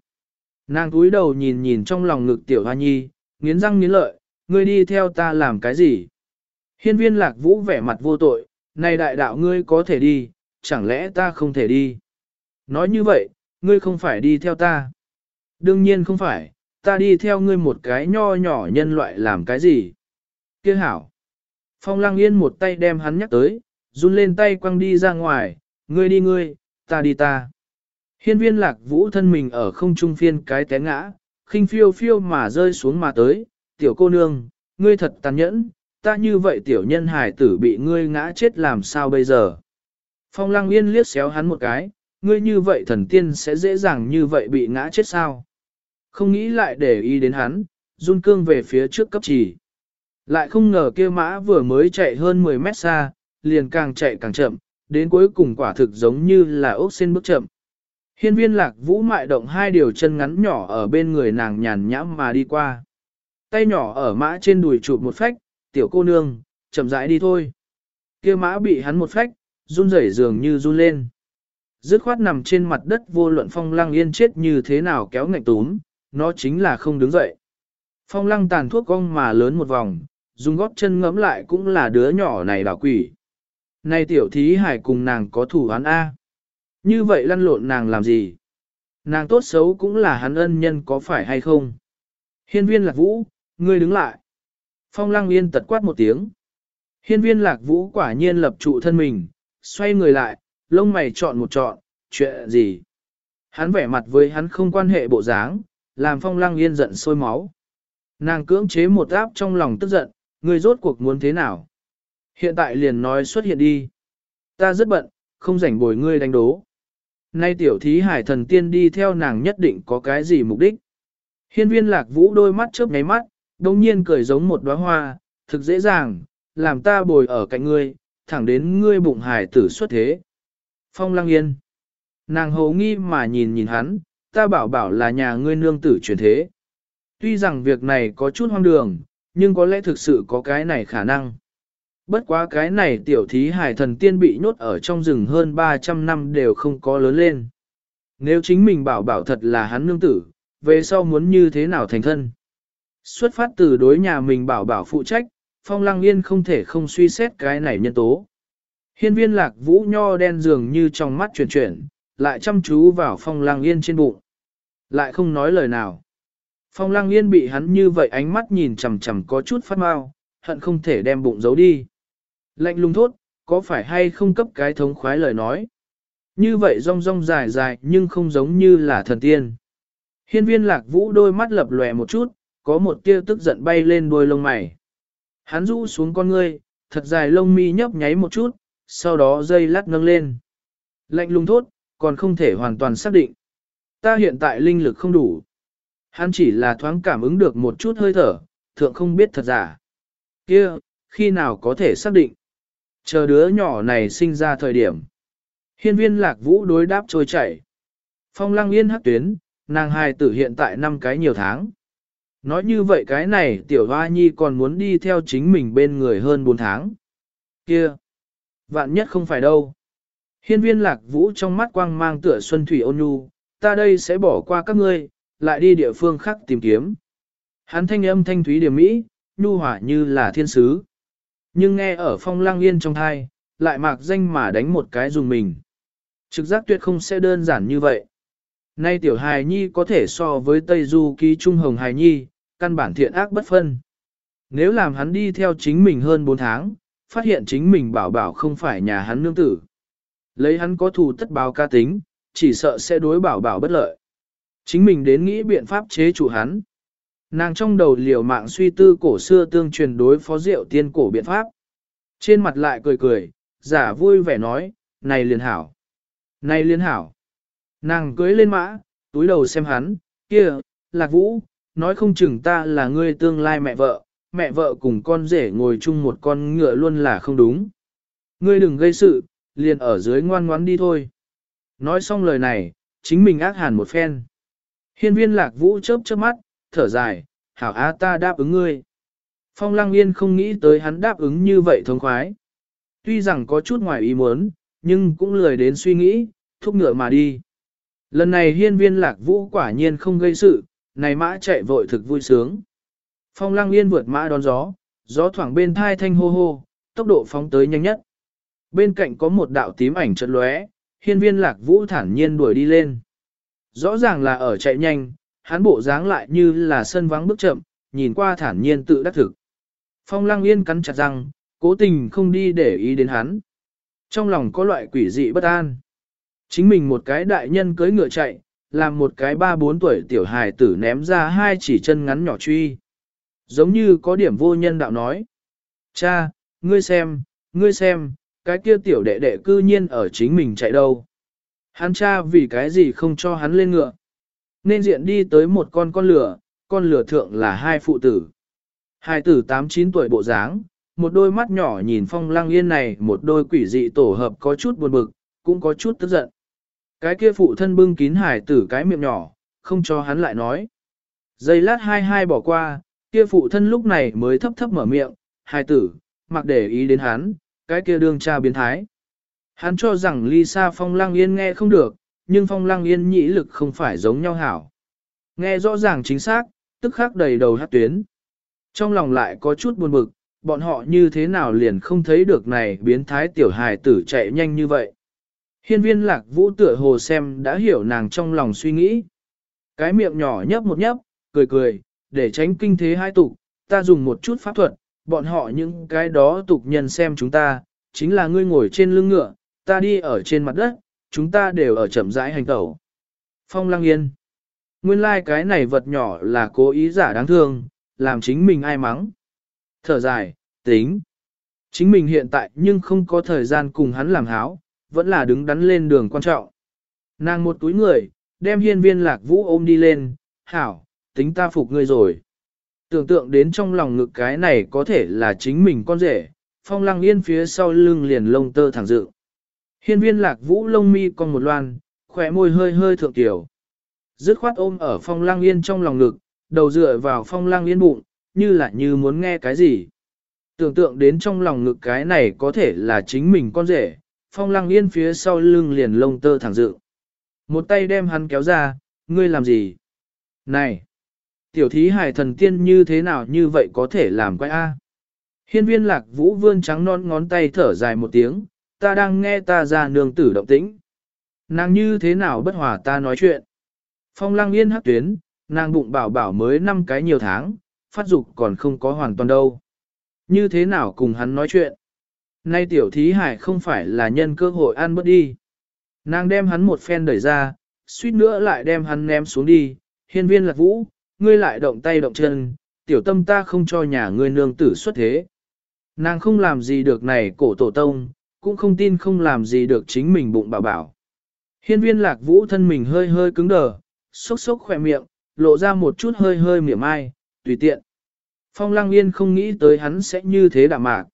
Nàng túi đầu nhìn nhìn trong lòng ngực tiểu hoa nhi, nghiến răng nghiến lợi, ngươi đi theo ta làm cái gì? Hiên viên lạc vũ vẻ mặt vô tội, này đại đạo ngươi có thể đi, chẳng lẽ ta không thể đi? Nói như vậy, ngươi không phải đi theo ta. Đương nhiên không phải, ta đi theo ngươi một cái nho nhỏ nhân loại làm cái gì? Kia hảo. Phong lăng yên một tay đem hắn nhắc tới, run lên tay quăng đi ra ngoài, ngươi đi ngươi, ta đi ta. Hiên viên lạc vũ thân mình ở không trung phiên cái té ngã, khinh phiêu phiêu mà rơi xuống mà tới, tiểu cô nương, ngươi thật tàn nhẫn, ta như vậy tiểu nhân hải tử bị ngươi ngã chết làm sao bây giờ. Phong lăng yên liếc xéo hắn một cái, ngươi như vậy thần tiên sẽ dễ dàng như vậy bị ngã chết sao. Không nghĩ lại để ý đến hắn, run cương về phía trước cấp chỉ. Lại không ngờ kia mã vừa mới chạy hơn 10 mét xa, liền càng chạy càng chậm, đến cuối cùng quả thực giống như là ốc sen bước chậm. Hiên viên lạc vũ mại động hai điều chân ngắn nhỏ ở bên người nàng nhàn nhãm mà đi qua. Tay nhỏ ở mã trên đùi chụp một phách, tiểu cô nương, chậm rãi đi thôi. Kia mã bị hắn một phách, run rẩy dường như run lên. Dứt khoát nằm trên mặt đất vô luận phong lăng yên chết như thế nào kéo ngạnh túm, nó chính là không đứng dậy. Phong lăng tàn thuốc cong mà lớn một vòng, dùng gót chân ngẫm lại cũng là đứa nhỏ này đảo quỷ. Này tiểu thí hải cùng nàng có thủ án A. Như vậy lăn lộn nàng làm gì? Nàng tốt xấu cũng là hắn ân nhân có phải hay không? Hiên viên lạc vũ, ngươi đứng lại. Phong lăng yên tật quát một tiếng. Hiên viên lạc vũ quả nhiên lập trụ thân mình, xoay người lại, lông mày chọn một chọn, chuyện gì? Hắn vẻ mặt với hắn không quan hệ bộ dáng, làm phong lăng yên giận sôi máu. Nàng cưỡng chế một áp trong lòng tức giận, ngươi rốt cuộc muốn thế nào? Hiện tại liền nói xuất hiện đi. Ta rất bận, không rảnh bồi ngươi đánh đố. Nay tiểu thí hải thần tiên đi theo nàng nhất định có cái gì mục đích. Hiên viên lạc vũ đôi mắt chớp nháy mắt, đồng nhiên cười giống một đóa hoa, thực dễ dàng, làm ta bồi ở cạnh ngươi, thẳng đến ngươi bụng hải tử xuất thế. Phong lăng yên. Nàng hầu nghi mà nhìn nhìn hắn, ta bảo bảo là nhà ngươi nương tử truyền thế. Tuy rằng việc này có chút hoang đường, nhưng có lẽ thực sự có cái này khả năng. Bất quá cái này tiểu thí hải thần tiên bị nhốt ở trong rừng hơn 300 năm đều không có lớn lên. Nếu chính mình bảo bảo thật là hắn nương tử, về sau muốn như thế nào thành thân. Xuất phát từ đối nhà mình bảo bảo phụ trách, Phong Lăng Yên không thể không suy xét cái này nhân tố. Hiên viên lạc vũ nho đen dường như trong mắt chuyển chuyển, lại chăm chú vào Phong Lăng Yên trên bụng. Lại không nói lời nào. Phong Lăng Yên bị hắn như vậy ánh mắt nhìn chằm chằm có chút phát mau, hận không thể đem bụng giấu đi. Lạnh lùng thốt, có phải hay không cấp cái thống khoái lời nói. Như vậy rong rong dài dài nhưng không giống như là thần tiên. Hiên viên lạc vũ đôi mắt lập lòe một chút, có một tia tức giận bay lên đuôi lông mày. Hắn rũ xuống con ngươi, thật dài lông mi nhấp nháy một chút, sau đó dây lát nâng lên. Lạnh lùng thốt, còn không thể hoàn toàn xác định. Ta hiện tại linh lực không đủ. Hắn chỉ là thoáng cảm ứng được một chút hơi thở, thượng không biết thật giả. Kia, khi nào có thể xác định? Chờ đứa nhỏ này sinh ra thời điểm. Hiên viên lạc vũ đối đáp trôi chảy. Phong lăng yên hắc tuyến, nàng hài tử hiện tại năm cái nhiều tháng. Nói như vậy cái này tiểu hoa nhi còn muốn đi theo chính mình bên người hơn 4 tháng. Kia! Vạn nhất không phải đâu. Hiên viên lạc vũ trong mắt quang mang tựa xuân thủy ôn nhu, ta đây sẽ bỏ qua các ngươi, lại đi địa phương khác tìm kiếm. Hắn thanh âm thanh thúy điểm mỹ, nhu hỏa như là thiên sứ. Nhưng nghe ở phong lang yên trong thai, lại mạc danh mà đánh một cái dùng mình. Trực giác tuyệt không sẽ đơn giản như vậy. Nay tiểu hài nhi có thể so với Tây Du ký trung hồng hài nhi, căn bản thiện ác bất phân. Nếu làm hắn đi theo chính mình hơn 4 tháng, phát hiện chính mình bảo bảo không phải nhà hắn nương tử. Lấy hắn có thù tất báo ca tính, chỉ sợ sẽ đối bảo bảo bất lợi. Chính mình đến nghĩ biện pháp chế chủ hắn. Nàng trong đầu liều mạng suy tư cổ xưa tương truyền đối phó rượu tiên cổ biện pháp. Trên mặt lại cười cười, giả vui vẻ nói, này liên hảo. Này liên hảo. Nàng cưới lên mã, túi đầu xem hắn, kia, lạc vũ, nói không chừng ta là ngươi tương lai mẹ vợ, mẹ vợ cùng con rể ngồi chung một con ngựa luôn là không đúng. Ngươi đừng gây sự, liền ở dưới ngoan ngoãn đi thôi. Nói xong lời này, chính mình ác hàn một phen. Hiên viên lạc vũ chớp chớp mắt, thở dài, hảo á ta đáp ứng ngươi. Phong lăng yên không nghĩ tới hắn đáp ứng như vậy thông khoái. Tuy rằng có chút ngoài ý muốn, nhưng cũng lười đến suy nghĩ, thúc ngựa mà đi. Lần này hiên viên lạc vũ quả nhiên không gây sự, này mã chạy vội thực vui sướng. Phong lăng yên vượt mã đón gió, gió thoảng bên thai thanh hô hô, tốc độ phóng tới nhanh nhất. Bên cạnh có một đạo tím ảnh chật lóe, hiên viên lạc vũ thản nhiên đuổi đi lên. Rõ ràng là ở chạy nhanh, hắn bộ dáng lại như là sân vắng bước chậm, nhìn qua thản nhiên tự đắc thực. Phong lăng yên cắn chặt răng, cố tình không đi để ý đến hắn. Trong lòng có loại quỷ dị bất an. Chính mình một cái đại nhân cưới ngựa chạy, làm một cái ba bốn tuổi tiểu hài tử ném ra hai chỉ chân ngắn nhỏ truy. Giống như có điểm vô nhân đạo nói. Cha, ngươi xem, ngươi xem, cái kia tiểu đệ đệ cư nhiên ở chính mình chạy đâu. Hắn cha vì cái gì không cho hắn lên ngựa. Nên diện đi tới một con con lửa, con lửa thượng là hai phụ tử. Hai tử 8-9 tuổi bộ dáng, một đôi mắt nhỏ nhìn phong lăng yên này một đôi quỷ dị tổ hợp có chút buồn bực, cũng có chút tức giận. Cái kia phụ thân bưng kín hải tử cái miệng nhỏ, không cho hắn lại nói. Giây lát hai hai bỏ qua, kia phụ thân lúc này mới thấp thấp mở miệng, hải tử, mặc để ý đến hắn, cái kia đương cha biến thái. Hắn cho rằng Lisa Phong Lăng Yên nghe không được, nhưng Phong Lăng Yên nhĩ lực không phải giống nhau hảo. Nghe rõ ràng chính xác, tức khắc đầy đầu hát tuyến. Trong lòng lại có chút buồn bực, bọn họ như thế nào liền không thấy được này biến thái tiểu hài tử chạy nhanh như vậy. Hiên viên lạc vũ tựa hồ xem đã hiểu nàng trong lòng suy nghĩ. Cái miệng nhỏ nhấp một nhấp, cười cười, để tránh kinh thế hai tục, ta dùng một chút pháp thuật, bọn họ những cái đó tục nhân xem chúng ta, chính là ngươi ngồi trên lưng ngựa, ta đi ở trên mặt đất, chúng ta đều ở chậm rãi hành tẩu. Phong lăng yên. Nguyên lai like cái này vật nhỏ là cố ý giả đáng thương, làm chính mình ai mắng. Thở dài, tính. Chính mình hiện tại nhưng không có thời gian cùng hắn làm háo, vẫn là đứng đắn lên đường quan trọng. Nàng một túi người, đem hiên viên lạc vũ ôm đi lên, hảo, tính ta phục ngươi rồi. Tưởng tượng đến trong lòng ngực cái này có thể là chính mình con rể, phong lăng yên phía sau lưng liền lông tơ thẳng dự. Hiên viên lạc vũ lông mi còn một loan, khỏe môi hơi hơi thượng tiểu. Dứt khoát ôm ở phong Lang yên trong lòng ngực, đầu dựa vào phong Lang yên bụng, như là như muốn nghe cái gì. Tưởng tượng đến trong lòng ngực cái này có thể là chính mình con rể, phong Lang yên phía sau lưng liền lông tơ thẳng dự. Một tay đem hắn kéo ra, ngươi làm gì? Này! Tiểu thí hải thần tiên như thế nào như vậy có thể làm quay A? Hiên viên lạc vũ vươn trắng non ngón tay thở dài một tiếng, ta đang nghe ta ra nương tử động tĩnh. Nàng như thế nào bất hòa ta nói chuyện? Phong lăng yên hắc tuyến, nàng bụng bảo bảo mới năm cái nhiều tháng, phát dục còn không có hoàn toàn đâu. Như thế nào cùng hắn nói chuyện? Nay tiểu thí hải không phải là nhân cơ hội ăn bớt đi. Nàng đem hắn một phen đẩy ra, suýt nữa lại đem hắn ném xuống đi. Hiên viên lạc vũ, ngươi lại động tay động chân, tiểu tâm ta không cho nhà ngươi nương tử xuất thế. Nàng không làm gì được này cổ tổ tông, cũng không tin không làm gì được chính mình bụng bảo bảo. Hiên viên lạc vũ thân mình hơi hơi cứng đờ, sốc sốc khỏe miệng, lộ ra một chút hơi hơi mỉa mai, tùy tiện. Phong lăng yên không nghĩ tới hắn sẽ như thế đạm mạc.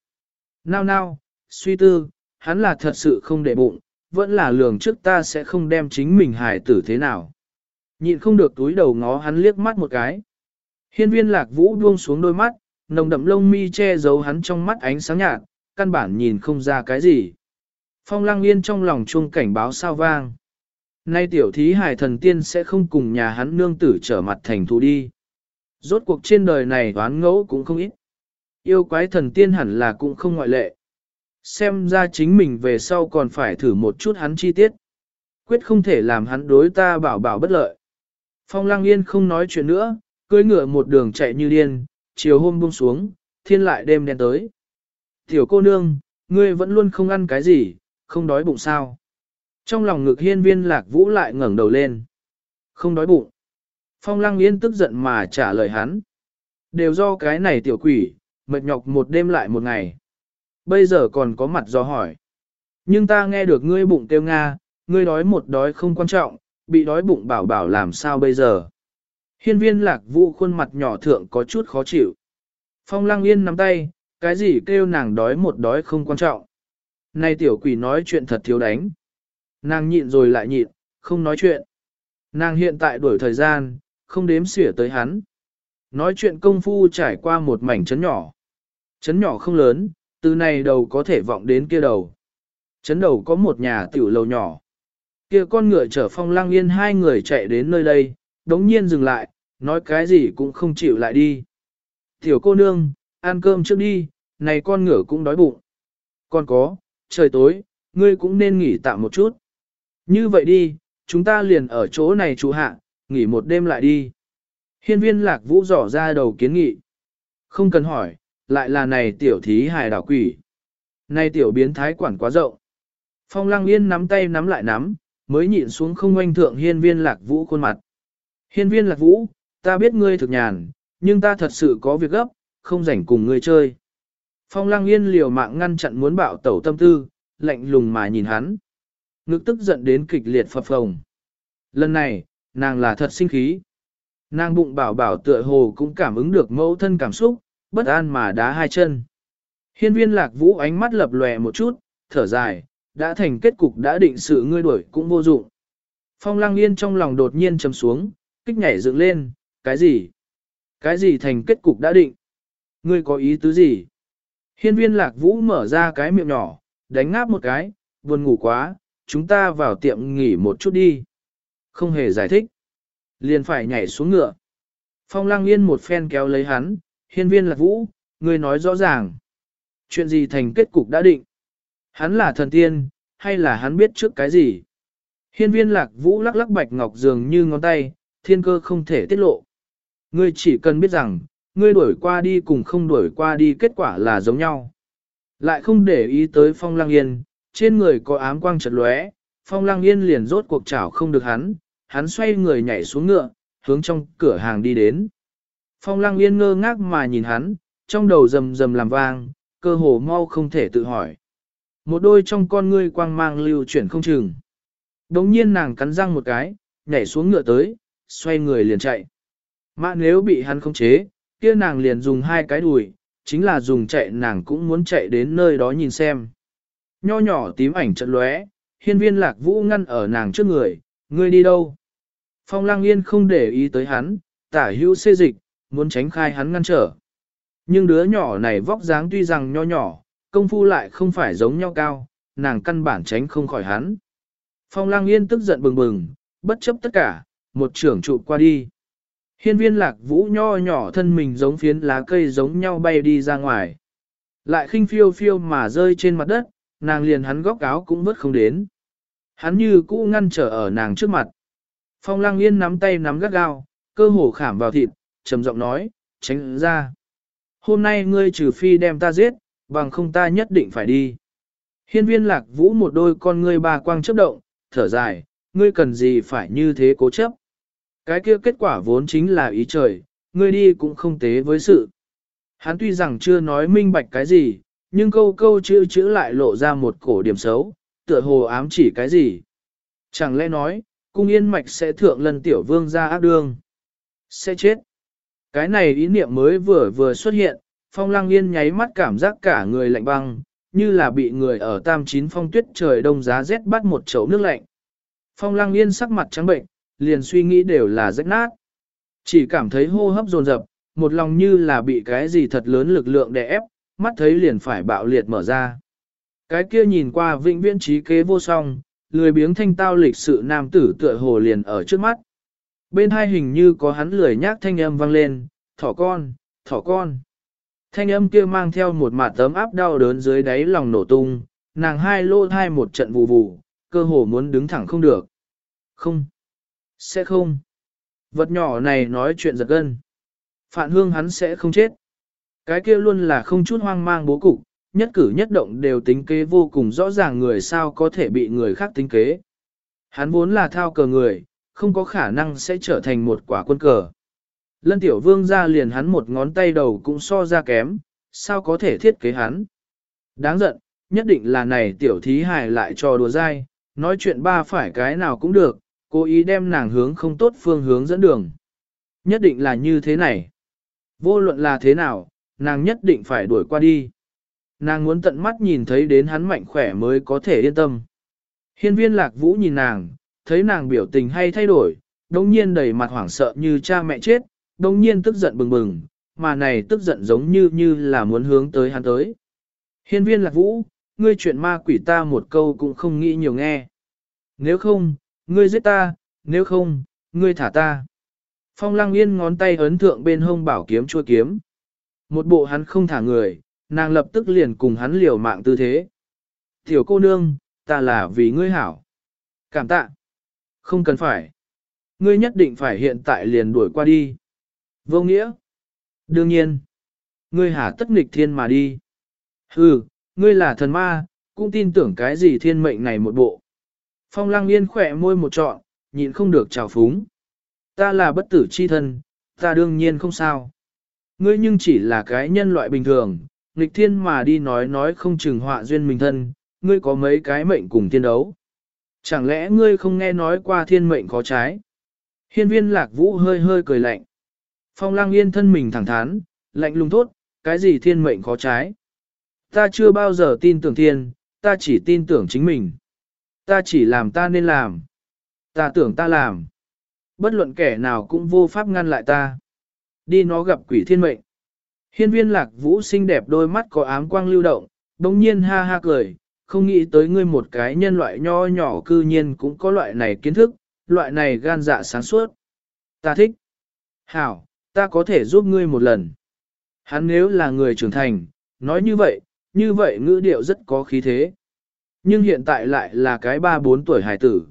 Nào nào, suy tư, hắn là thật sự không để bụng, vẫn là lường trước ta sẽ không đem chính mình hài tử thế nào. Nhịn không được túi đầu ngó hắn liếc mắt một cái. Hiên viên lạc vũ buông xuống đôi mắt, nồng đậm lông mi che giấu hắn trong mắt ánh sáng nhạt, căn bản nhìn không ra cái gì. Phong lăng yên trong lòng chuông cảnh báo sao vang. Nay tiểu thí hải thần tiên sẽ không cùng nhà hắn nương tử trở mặt thành thù đi. Rốt cuộc trên đời này toán ngẫu cũng không ít. Yêu quái thần tiên hẳn là cũng không ngoại lệ. Xem ra chính mình về sau còn phải thử một chút hắn chi tiết. Quyết không thể làm hắn đối ta bảo bảo bất lợi. Phong lăng yên không nói chuyện nữa, cưỡi ngựa một đường chạy như điên, chiều hôm buông xuống, thiên lại đêm đen tới. Tiểu cô nương, ngươi vẫn luôn không ăn cái gì, không đói bụng sao. Trong lòng ngực hiên viên lạc vũ lại ngẩng đầu lên. Không đói bụng. Phong lăng yên tức giận mà trả lời hắn. Đều do cái này tiểu quỷ, mệt nhọc một đêm lại một ngày. Bây giờ còn có mặt do hỏi. Nhưng ta nghe được ngươi bụng kêu Nga, ngươi đói một đói không quan trọng, bị đói bụng bảo bảo làm sao bây giờ. Hiên viên lạc vũ khuôn mặt nhỏ thượng có chút khó chịu. Phong lăng yên nắm tay, cái gì kêu nàng đói một đói không quan trọng. nay tiểu quỷ nói chuyện thật thiếu đánh. Nàng nhịn rồi lại nhịn, không nói chuyện. Nàng hiện tại đuổi thời gian, không đếm xỉa tới hắn. Nói chuyện công phu trải qua một mảnh chấn nhỏ. Chấn nhỏ không lớn, từ này đầu có thể vọng đến kia đầu. Chấn đầu có một nhà tiểu lầu nhỏ. Kia con ngựa chở phong lang yên hai người chạy đến nơi đây, đống nhiên dừng lại, nói cái gì cũng không chịu lại đi. Tiểu cô nương, ăn cơm trước đi, này con ngựa cũng đói bụng. Còn có, trời tối, ngươi cũng nên nghỉ tạm một chút. Như vậy đi, chúng ta liền ở chỗ này trụ hạ, nghỉ một đêm lại đi. Hiên viên lạc vũ dò ra đầu kiến nghị. Không cần hỏi, lại là này tiểu thí hài đảo quỷ. Này tiểu biến thái quản quá rộng. Phong lăng yên nắm tay nắm lại nắm, mới nhịn xuống không oanh thượng hiên viên lạc vũ khuôn mặt. Hiên viên lạc vũ, ta biết ngươi thực nhàn, nhưng ta thật sự có việc gấp, không rảnh cùng ngươi chơi. Phong lăng yên liều mạng ngăn chặn muốn bạo tẩu tâm tư, lạnh lùng mà nhìn hắn. Ngực tức giận đến kịch liệt phập phồng. Lần này, nàng là thật sinh khí. Nàng bụng bảo bảo tựa hồ cũng cảm ứng được mẫu thân cảm xúc, bất an mà đá hai chân. Hiên viên lạc vũ ánh mắt lập lòe một chút, thở dài, đã thành kết cục đã định sự ngươi đuổi cũng vô dụng. Phong lăng yên trong lòng đột nhiên trầm xuống, kích nhảy dựng lên, cái gì? Cái gì thành kết cục đã định? Ngươi có ý tứ gì? Hiên viên lạc vũ mở ra cái miệng nhỏ, đánh ngáp một cái, buồn ngủ quá, chúng ta vào tiệm nghỉ một chút đi. Không hề giải thích. Liền phải nhảy xuống ngựa. Phong lăng yên một phen kéo lấy hắn, hiên viên lạc vũ, ngươi nói rõ ràng. Chuyện gì thành kết cục đã định. Hắn là thần tiên, hay là hắn biết trước cái gì? Hiên viên lạc vũ lắc lắc bạch ngọc dường như ngón tay, thiên cơ không thể tiết lộ. Ngươi chỉ cần biết rằng, ngươi đuổi qua đi cùng không đuổi qua đi kết quả là giống nhau. Lại không để ý tới phong lăng yên, trên người có ám quang chật lóe, phong lăng yên liền rốt cuộc chảo không được hắn, hắn xoay người nhảy xuống ngựa, hướng trong cửa hàng đi đến. Phong lăng yên ngơ ngác mà nhìn hắn, trong đầu rầm rầm làm vang, cơ hồ mau không thể tự hỏi. Một đôi trong con ngươi quang mang lưu chuyển không chừng. Đống nhiên nàng cắn răng một cái, nhảy xuống ngựa tới, xoay người liền chạy. Mã nếu bị hắn khống chế, kia nàng liền dùng hai cái đùi, chính là dùng chạy nàng cũng muốn chạy đến nơi đó nhìn xem. Nho nhỏ tím ảnh trận lóe, hiên viên lạc vũ ngăn ở nàng trước người, ngươi đi đâu? Phong lang yên không để ý tới hắn, tả hữu xê dịch, muốn tránh khai hắn ngăn trở. Nhưng đứa nhỏ này vóc dáng tuy rằng nho nhỏ, công phu lại không phải giống nhau cao, nàng căn bản tránh không khỏi hắn. Phong lang yên tức giận bừng bừng, bất chấp tất cả, một trưởng trụ qua đi. Hiên viên lạc vũ nho nhỏ thân mình giống phiến lá cây giống nhau bay đi ra ngoài. Lại khinh phiêu phiêu mà rơi trên mặt đất, nàng liền hắn góc áo cũng vớt không đến. Hắn như cũ ngăn trở ở nàng trước mặt. Phong lăng yên nắm tay nắm gắt gao, cơ hồ khảm vào thịt, trầm giọng nói, tránh ra. Hôm nay ngươi trừ phi đem ta giết, bằng không ta nhất định phải đi. Hiên viên lạc vũ một đôi con ngươi bà quang chấp động, thở dài, ngươi cần gì phải như thế cố chấp. Cái kia kết quả vốn chính là ý trời, ngươi đi cũng không tế với sự. Hắn tuy rằng chưa nói minh bạch cái gì, nhưng câu câu chữ chữ lại lộ ra một cổ điểm xấu, tựa hồ ám chỉ cái gì. Chẳng lẽ nói, cung yên mạch sẽ thượng lần tiểu vương ra ác đương. Sẽ chết. Cái này ý niệm mới vừa vừa xuất hiện, phong lăng yên nháy mắt cảm giác cả người lạnh băng, như là bị người ở tam chín phong tuyết trời đông giá rét bắt một chậu nước lạnh. Phong lăng yên sắc mặt trắng bệnh, liền suy nghĩ đều là rách nát. Chỉ cảm thấy hô hấp dồn dập, một lòng như là bị cái gì thật lớn lực lượng đè ép, mắt thấy liền phải bạo liệt mở ra. Cái kia nhìn qua vĩnh viễn trí kế vô song, lười biếng thanh tao lịch sự nam tử tựa hồ liền ở trước mắt. Bên hai hình như có hắn lười nhác thanh âm vang lên, thỏ con, thỏ con. Thanh âm kia mang theo một mạt tấm áp đau đớn dưới đáy lòng nổ tung, nàng hai lô thai một trận vụ vụ, cơ hồ muốn đứng thẳng không được. Không. Sẽ không. Vật nhỏ này nói chuyện giật gân. Phạn hương hắn sẽ không chết. Cái kia luôn là không chút hoang mang bố cục, nhất cử nhất động đều tính kế vô cùng rõ ràng người sao có thể bị người khác tính kế. Hắn vốn là thao cờ người, không có khả năng sẽ trở thành một quả quân cờ. Lân tiểu vương ra liền hắn một ngón tay đầu cũng so ra kém, sao có thể thiết kế hắn. Đáng giận, nhất định là này tiểu thí hài lại cho đùa dai, nói chuyện ba phải cái nào cũng được, cố ý đem nàng hướng không tốt phương hướng dẫn đường. Nhất định là như thế này. Vô luận là thế nào, nàng nhất định phải đuổi qua đi. Nàng muốn tận mắt nhìn thấy đến hắn mạnh khỏe mới có thể yên tâm. Hiên viên lạc vũ nhìn nàng, thấy nàng biểu tình hay thay đổi, đồng nhiên đầy mặt hoảng sợ như cha mẹ chết, đồng nhiên tức giận bừng bừng, mà này tức giận giống như như là muốn hướng tới hắn tới. Hiên viên lạc vũ, ngươi chuyện ma quỷ ta một câu cũng không nghĩ nhiều nghe. Nếu không, ngươi giết ta, nếu không, ngươi thả ta. Phong lăng yên ngón tay ấn thượng bên hông bảo kiếm chua kiếm. Một bộ hắn không thả người, nàng lập tức liền cùng hắn liều mạng tư thế. Tiểu cô nương, ta là vì ngươi hảo. Cảm tạ. Không cần phải. Ngươi nhất định phải hiện tại liền đuổi qua đi. Vô nghĩa. Đương nhiên. Ngươi hả tất nghịch thiên mà đi. Hừ, ngươi là thần ma, cũng tin tưởng cái gì thiên mệnh này một bộ. Phong lăng yên khỏe môi một trọn, nhịn không được trào phúng. Ta là bất tử chi thân, ta đương nhiên không sao. Ngươi nhưng chỉ là cái nhân loại bình thường, nghịch thiên mà đi nói nói không chừng họa duyên mình thân, ngươi có mấy cái mệnh cùng tiên đấu. Chẳng lẽ ngươi không nghe nói qua thiên mệnh có trái? Hiên viên lạc vũ hơi hơi cười lạnh. Phong lang yên thân mình thẳng thắn, lạnh lùng thốt, cái gì thiên mệnh có trái? Ta chưa bao giờ tin tưởng thiên, ta chỉ tin tưởng chính mình. Ta chỉ làm ta nên làm. Ta tưởng ta làm. Bất luận kẻ nào cũng vô pháp ngăn lại ta. Đi nó gặp quỷ thiên mệnh. Hiên viên lạc vũ xinh đẹp đôi mắt có ám quang lưu động, đồng nhiên ha ha cười, không nghĩ tới ngươi một cái nhân loại nho nhỏ cư nhiên cũng có loại này kiến thức, loại này gan dạ sáng suốt. Ta thích. Hảo, ta có thể giúp ngươi một lần. Hắn nếu là người trưởng thành, nói như vậy, như vậy ngữ điệu rất có khí thế. Nhưng hiện tại lại là cái ba bốn tuổi hải tử.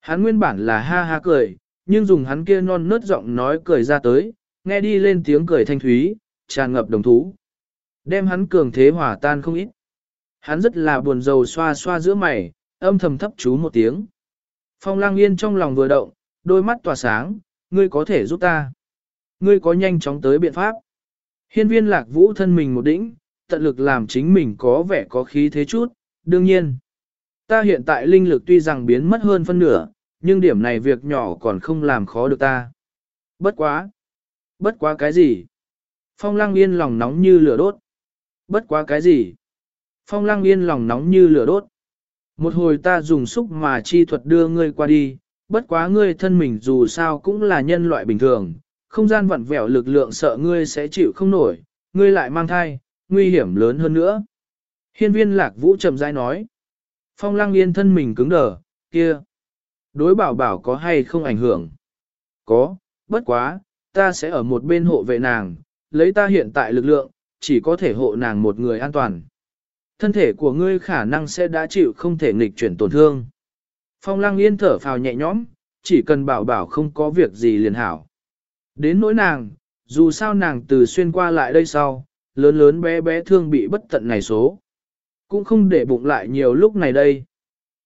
Hắn nguyên bản là ha ha cười, nhưng dùng hắn kia non nớt giọng nói cười ra tới, nghe đi lên tiếng cười thanh thúy, tràn ngập đồng thú. Đem hắn cường thế hỏa tan không ít. Hắn rất là buồn rầu xoa xoa giữa mày, âm thầm thấp chú một tiếng. Phong lang yên trong lòng vừa động, đôi mắt tỏa sáng, ngươi có thể giúp ta. Ngươi có nhanh chóng tới biện pháp. Hiên viên lạc vũ thân mình một đĩnh tận lực làm chính mình có vẻ có khí thế chút, đương nhiên. Ta hiện tại linh lực tuy rằng biến mất hơn phân nửa, nhưng điểm này việc nhỏ còn không làm khó được ta. Bất quá. Bất quá cái gì? Phong lăng yên lòng nóng như lửa đốt. Bất quá cái gì? Phong lăng yên lòng nóng như lửa đốt. Một hồi ta dùng xúc mà chi thuật đưa ngươi qua đi, bất quá ngươi thân mình dù sao cũng là nhân loại bình thường, không gian vặn vẹo lực lượng sợ ngươi sẽ chịu không nổi, ngươi lại mang thai, nguy hiểm lớn hơn nữa. Hiên viên lạc vũ chậm rãi nói. Phong lăng yên thân mình cứng đờ, kia. Đối bảo bảo có hay không ảnh hưởng? Có, bất quá, ta sẽ ở một bên hộ vệ nàng, lấy ta hiện tại lực lượng, chỉ có thể hộ nàng một người an toàn. Thân thể của ngươi khả năng sẽ đã chịu không thể nghịch chuyển tổn thương. Phong lăng yên thở phào nhẹ nhõm, chỉ cần bảo bảo không có việc gì liền hảo. Đến nỗi nàng, dù sao nàng từ xuyên qua lại đây sau, lớn lớn bé bé thương bị bất tận này số. Cũng không để bụng lại nhiều lúc này đây.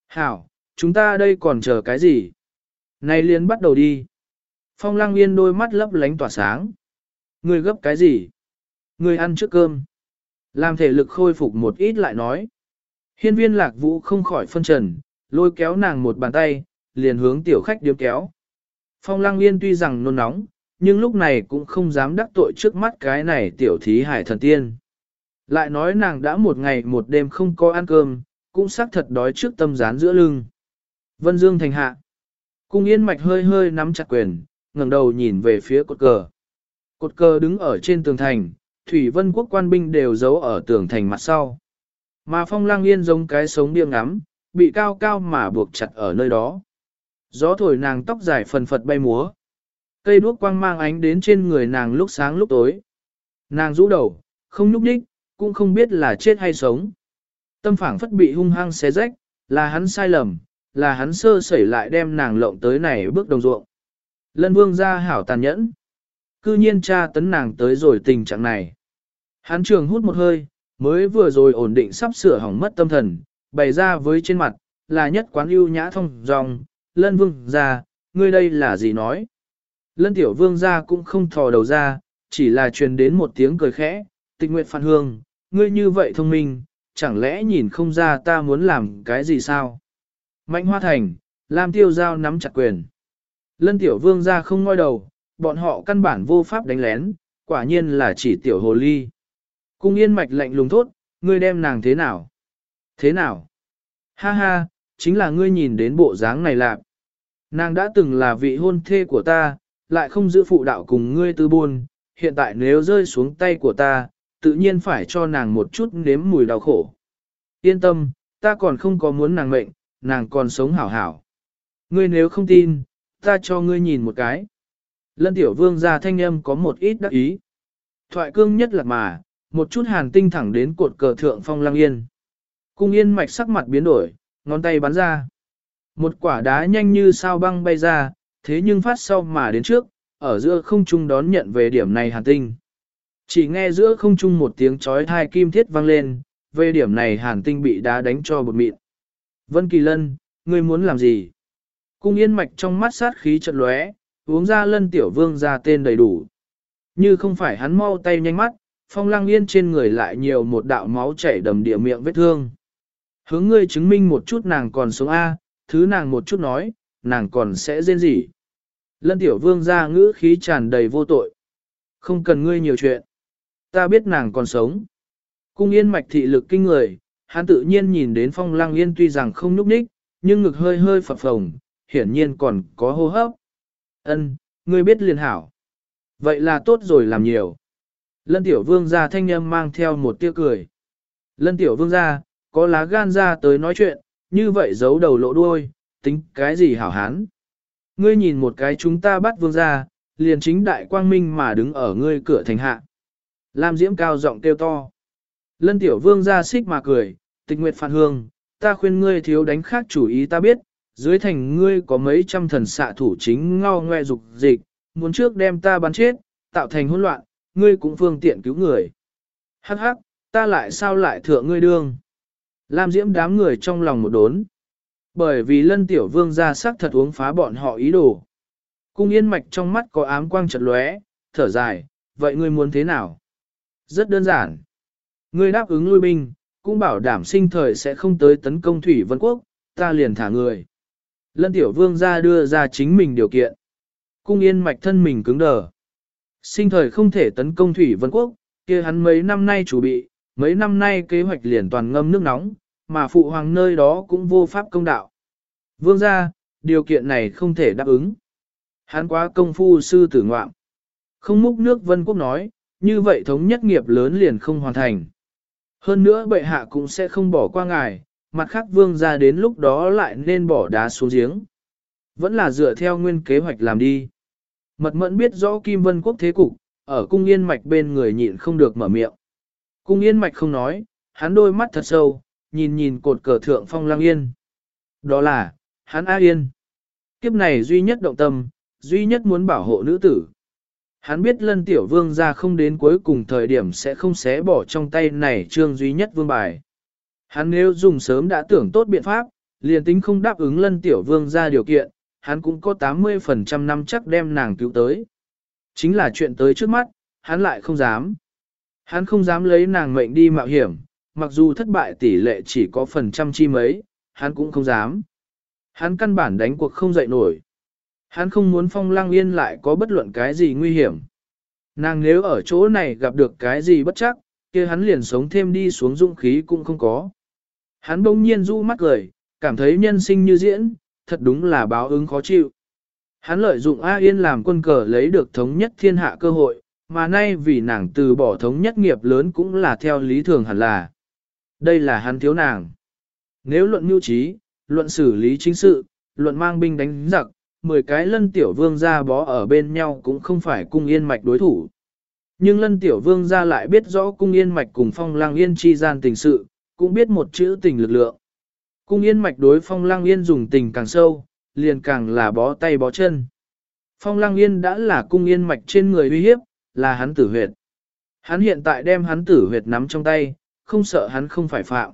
Hảo, chúng ta đây còn chờ cái gì? Này liền bắt đầu đi. Phong lăng yên đôi mắt lấp lánh tỏa sáng. Người gấp cái gì? Người ăn trước cơm. Làm thể lực khôi phục một ít lại nói. Hiên viên lạc vũ không khỏi phân trần, lôi kéo nàng một bàn tay, liền hướng tiểu khách điếm kéo. Phong lăng yên tuy rằng nôn nóng, nhưng lúc này cũng không dám đắc tội trước mắt cái này tiểu thí hải thần tiên. Lại nói nàng đã một ngày một đêm không có ăn cơm, cũng xác thật đói trước tâm rán giữa lưng. Vân Dương thành hạ. Cung yên mạch hơi hơi nắm chặt quyền, ngẩng đầu nhìn về phía cột cờ. Cột cờ đứng ở trên tường thành, Thủy Vân quốc quan binh đều giấu ở tường thành mặt sau. Mà phong lang yên giống cái sống điên ngắm, bị cao cao mà buộc chặt ở nơi đó. Gió thổi nàng tóc dài phần phật bay múa. Cây đuốc quang mang ánh đến trên người nàng lúc sáng lúc tối. Nàng rũ đầu, không nhúc nhích, cũng không biết là chết hay sống. Tâm phảng phất bị hung hăng xé rách, là hắn sai lầm, là hắn sơ sẩy lại đem nàng lộng tới này bước đồng ruộng. Lân vương ra hảo tàn nhẫn. Cư nhiên cha tấn nàng tới rồi tình trạng này. Hắn trường hút một hơi, mới vừa rồi ổn định sắp sửa hỏng mất tâm thần, bày ra với trên mặt, là nhất quán ưu nhã thông dòng, lân vương ra, ngươi đây là gì nói. Lân tiểu vương ra cũng không thò đầu ra, chỉ là truyền đến một tiếng cười khẽ, tịch nguyện phản hương, ngươi như vậy thông minh, chẳng lẽ nhìn không ra ta muốn làm cái gì sao? Mạnh hoa thành, Lam tiêu giao nắm chặt quyền. Lân tiểu vương ra không ngoi đầu, bọn họ căn bản vô pháp đánh lén, quả nhiên là chỉ tiểu hồ ly. Cung yên mạch lạnh lùng thốt, ngươi đem nàng thế nào? Thế nào? Ha ha, chính là ngươi nhìn đến bộ dáng này lạc. Nàng đã từng là vị hôn thê của ta, lại không giữ phụ đạo cùng ngươi tư buôn, hiện tại nếu rơi xuống tay của ta, tự nhiên phải cho nàng một chút nếm mùi đau khổ. Yên tâm, ta còn không có muốn nàng mệnh, nàng còn sống hảo hảo. Ngươi nếu không tin, ta cho ngươi nhìn một cái. Lân tiểu vương ra thanh âm có một ít đắc ý. Thoại cương nhất là mà, một chút hàn tinh thẳng đến cột cờ thượng phong lăng yên. Cung yên mạch sắc mặt biến đổi, ngón tay bắn ra. Một quả đá nhanh như sao băng bay ra, thế nhưng phát sau mà đến trước, ở giữa không trung đón nhận về điểm này hàn tinh. Chỉ nghe giữa không trung một tiếng chói thai kim thiết vang lên, về điểm này hàn tinh bị đá đánh cho bột mịn. Vân Kỳ Lân, ngươi muốn làm gì? Cung yên mạch trong mắt sát khí trận lóe, uống ra lân tiểu vương ra tên đầy đủ. Như không phải hắn mau tay nhanh mắt, phong lang yên trên người lại nhiều một đạo máu chảy đầm địa miệng vết thương. Hướng ngươi chứng minh một chút nàng còn sống A, thứ nàng một chút nói, nàng còn sẽ rên gì. Lân tiểu vương ra ngữ khí tràn đầy vô tội. Không cần ngươi nhiều chuyện. Ta biết nàng còn sống. Cung yên mạch thị lực kinh người, hắn tự nhiên nhìn đến phong lang yên tuy rằng không nhúc ních, nhưng ngực hơi hơi phập phồng, hiển nhiên còn có hô hấp. Ân, ngươi biết liền hảo. Vậy là tốt rồi làm nhiều. Lân tiểu vương gia thanh âm mang theo một tia cười. Lân tiểu vương gia, có lá gan ra tới nói chuyện, như vậy giấu đầu lộ đuôi, tính cái gì hảo hán. Ngươi nhìn một cái chúng ta bắt vương gia, liền chính đại quang minh mà đứng ở ngươi cửa thành hạ. Lam diễm cao giọng kêu to. Lân tiểu vương ra xích mà cười, tịch nguyệt phản hương, ta khuyên ngươi thiếu đánh khác chủ ý ta biết, dưới thành ngươi có mấy trăm thần xạ thủ chính ngao ngoe dục dịch, muốn trước đem ta bắn chết, tạo thành hỗn loạn, ngươi cũng phương tiện cứu người. Hắc hắc, ta lại sao lại thượng ngươi đương. Lam diễm đám người trong lòng một đốn. Bởi vì lân tiểu vương ra sắc thật uống phá bọn họ ý đồ. Cung yên mạch trong mắt có ám quang chật lóe, thở dài, vậy ngươi muốn thế nào? Rất đơn giản. Ngươi đáp ứng lui binh, cũng bảo đảm sinh thời sẽ không tới tấn công Thủy Vân Quốc, ta liền thả người. Lân tiểu vương ra đưa ra chính mình điều kiện. Cung yên mạch thân mình cứng đờ. Sinh thời không thể tấn công Thủy Vân Quốc, kia hắn mấy năm nay chủ bị, mấy năm nay kế hoạch liền toàn ngâm nước nóng, mà phụ hoàng nơi đó cũng vô pháp công đạo. Vương ra, điều kiện này không thể đáp ứng. Hắn quá công phu sư tử ngoạm. Không múc nước Vân Quốc nói, như vậy thống nhất nghiệp lớn liền không hoàn thành. Hơn nữa bệ hạ cũng sẽ không bỏ qua ngài, mặt khác vương ra đến lúc đó lại nên bỏ đá xuống giếng. Vẫn là dựa theo nguyên kế hoạch làm đi. Mật mẫn biết rõ Kim Vân Quốc thế cục, ở cung yên mạch bên người nhịn không được mở miệng. Cung yên mạch không nói, hắn đôi mắt thật sâu, nhìn nhìn cột cờ thượng phong lang yên. Đó là, hắn A Yên. Kiếp này duy nhất động tâm, duy nhất muốn bảo hộ nữ tử. Hắn biết lân tiểu vương ra không đến cuối cùng thời điểm sẽ không xé bỏ trong tay này trương duy nhất vương bài. Hắn nếu dùng sớm đã tưởng tốt biện pháp, liền tính không đáp ứng lân tiểu vương ra điều kiện, hắn cũng có 80% năm chắc đem nàng cứu tới. Chính là chuyện tới trước mắt, hắn lại không dám. Hắn không dám lấy nàng mệnh đi mạo hiểm, mặc dù thất bại tỷ lệ chỉ có phần trăm chi mấy, hắn cũng không dám. Hắn căn bản đánh cuộc không dậy nổi. Hắn không muốn phong lang yên lại có bất luận cái gì nguy hiểm. Nàng nếu ở chỗ này gặp được cái gì bất chắc, kia hắn liền sống thêm đi xuống dũng khí cũng không có. Hắn bỗng nhiên du mắt cười, cảm thấy nhân sinh như diễn, thật đúng là báo ứng khó chịu. Hắn lợi dụng A Yên làm quân cờ lấy được thống nhất thiên hạ cơ hội, mà nay vì nàng từ bỏ thống nhất nghiệp lớn cũng là theo lý thường hẳn là. Đây là hắn thiếu nàng. Nếu luận mưu trí, luận xử lý chính sự, luận mang binh đánh giặc, 10 cái lân tiểu vương gia bó ở bên nhau cũng không phải cung yên mạch đối thủ. Nhưng lân tiểu vương gia lại biết rõ cung yên mạch cùng phong lang yên chi gian tình sự, cũng biết một chữ tình lực lượng. Cung yên mạch đối phong lang yên dùng tình càng sâu, liền càng là bó tay bó chân. Phong lang yên đã là cung yên mạch trên người uy hiếp, là hắn tử huyệt. Hắn hiện tại đem hắn tử huyệt nắm trong tay, không sợ hắn không phải phạm.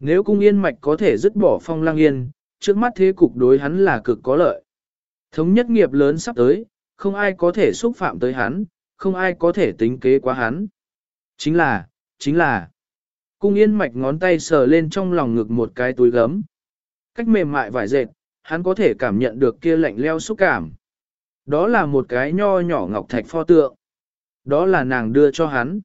Nếu cung yên mạch có thể dứt bỏ phong lang yên, trước mắt thế cục đối hắn là cực có lợi. Thống nhất nghiệp lớn sắp tới, không ai có thể xúc phạm tới hắn, không ai có thể tính kế quá hắn. Chính là, chính là, cung yên mạch ngón tay sờ lên trong lòng ngực một cái túi gấm. Cách mềm mại vải dệt, hắn có thể cảm nhận được kia lạnh leo xúc cảm. Đó là một cái nho nhỏ ngọc thạch pho tượng. Đó là nàng đưa cho hắn.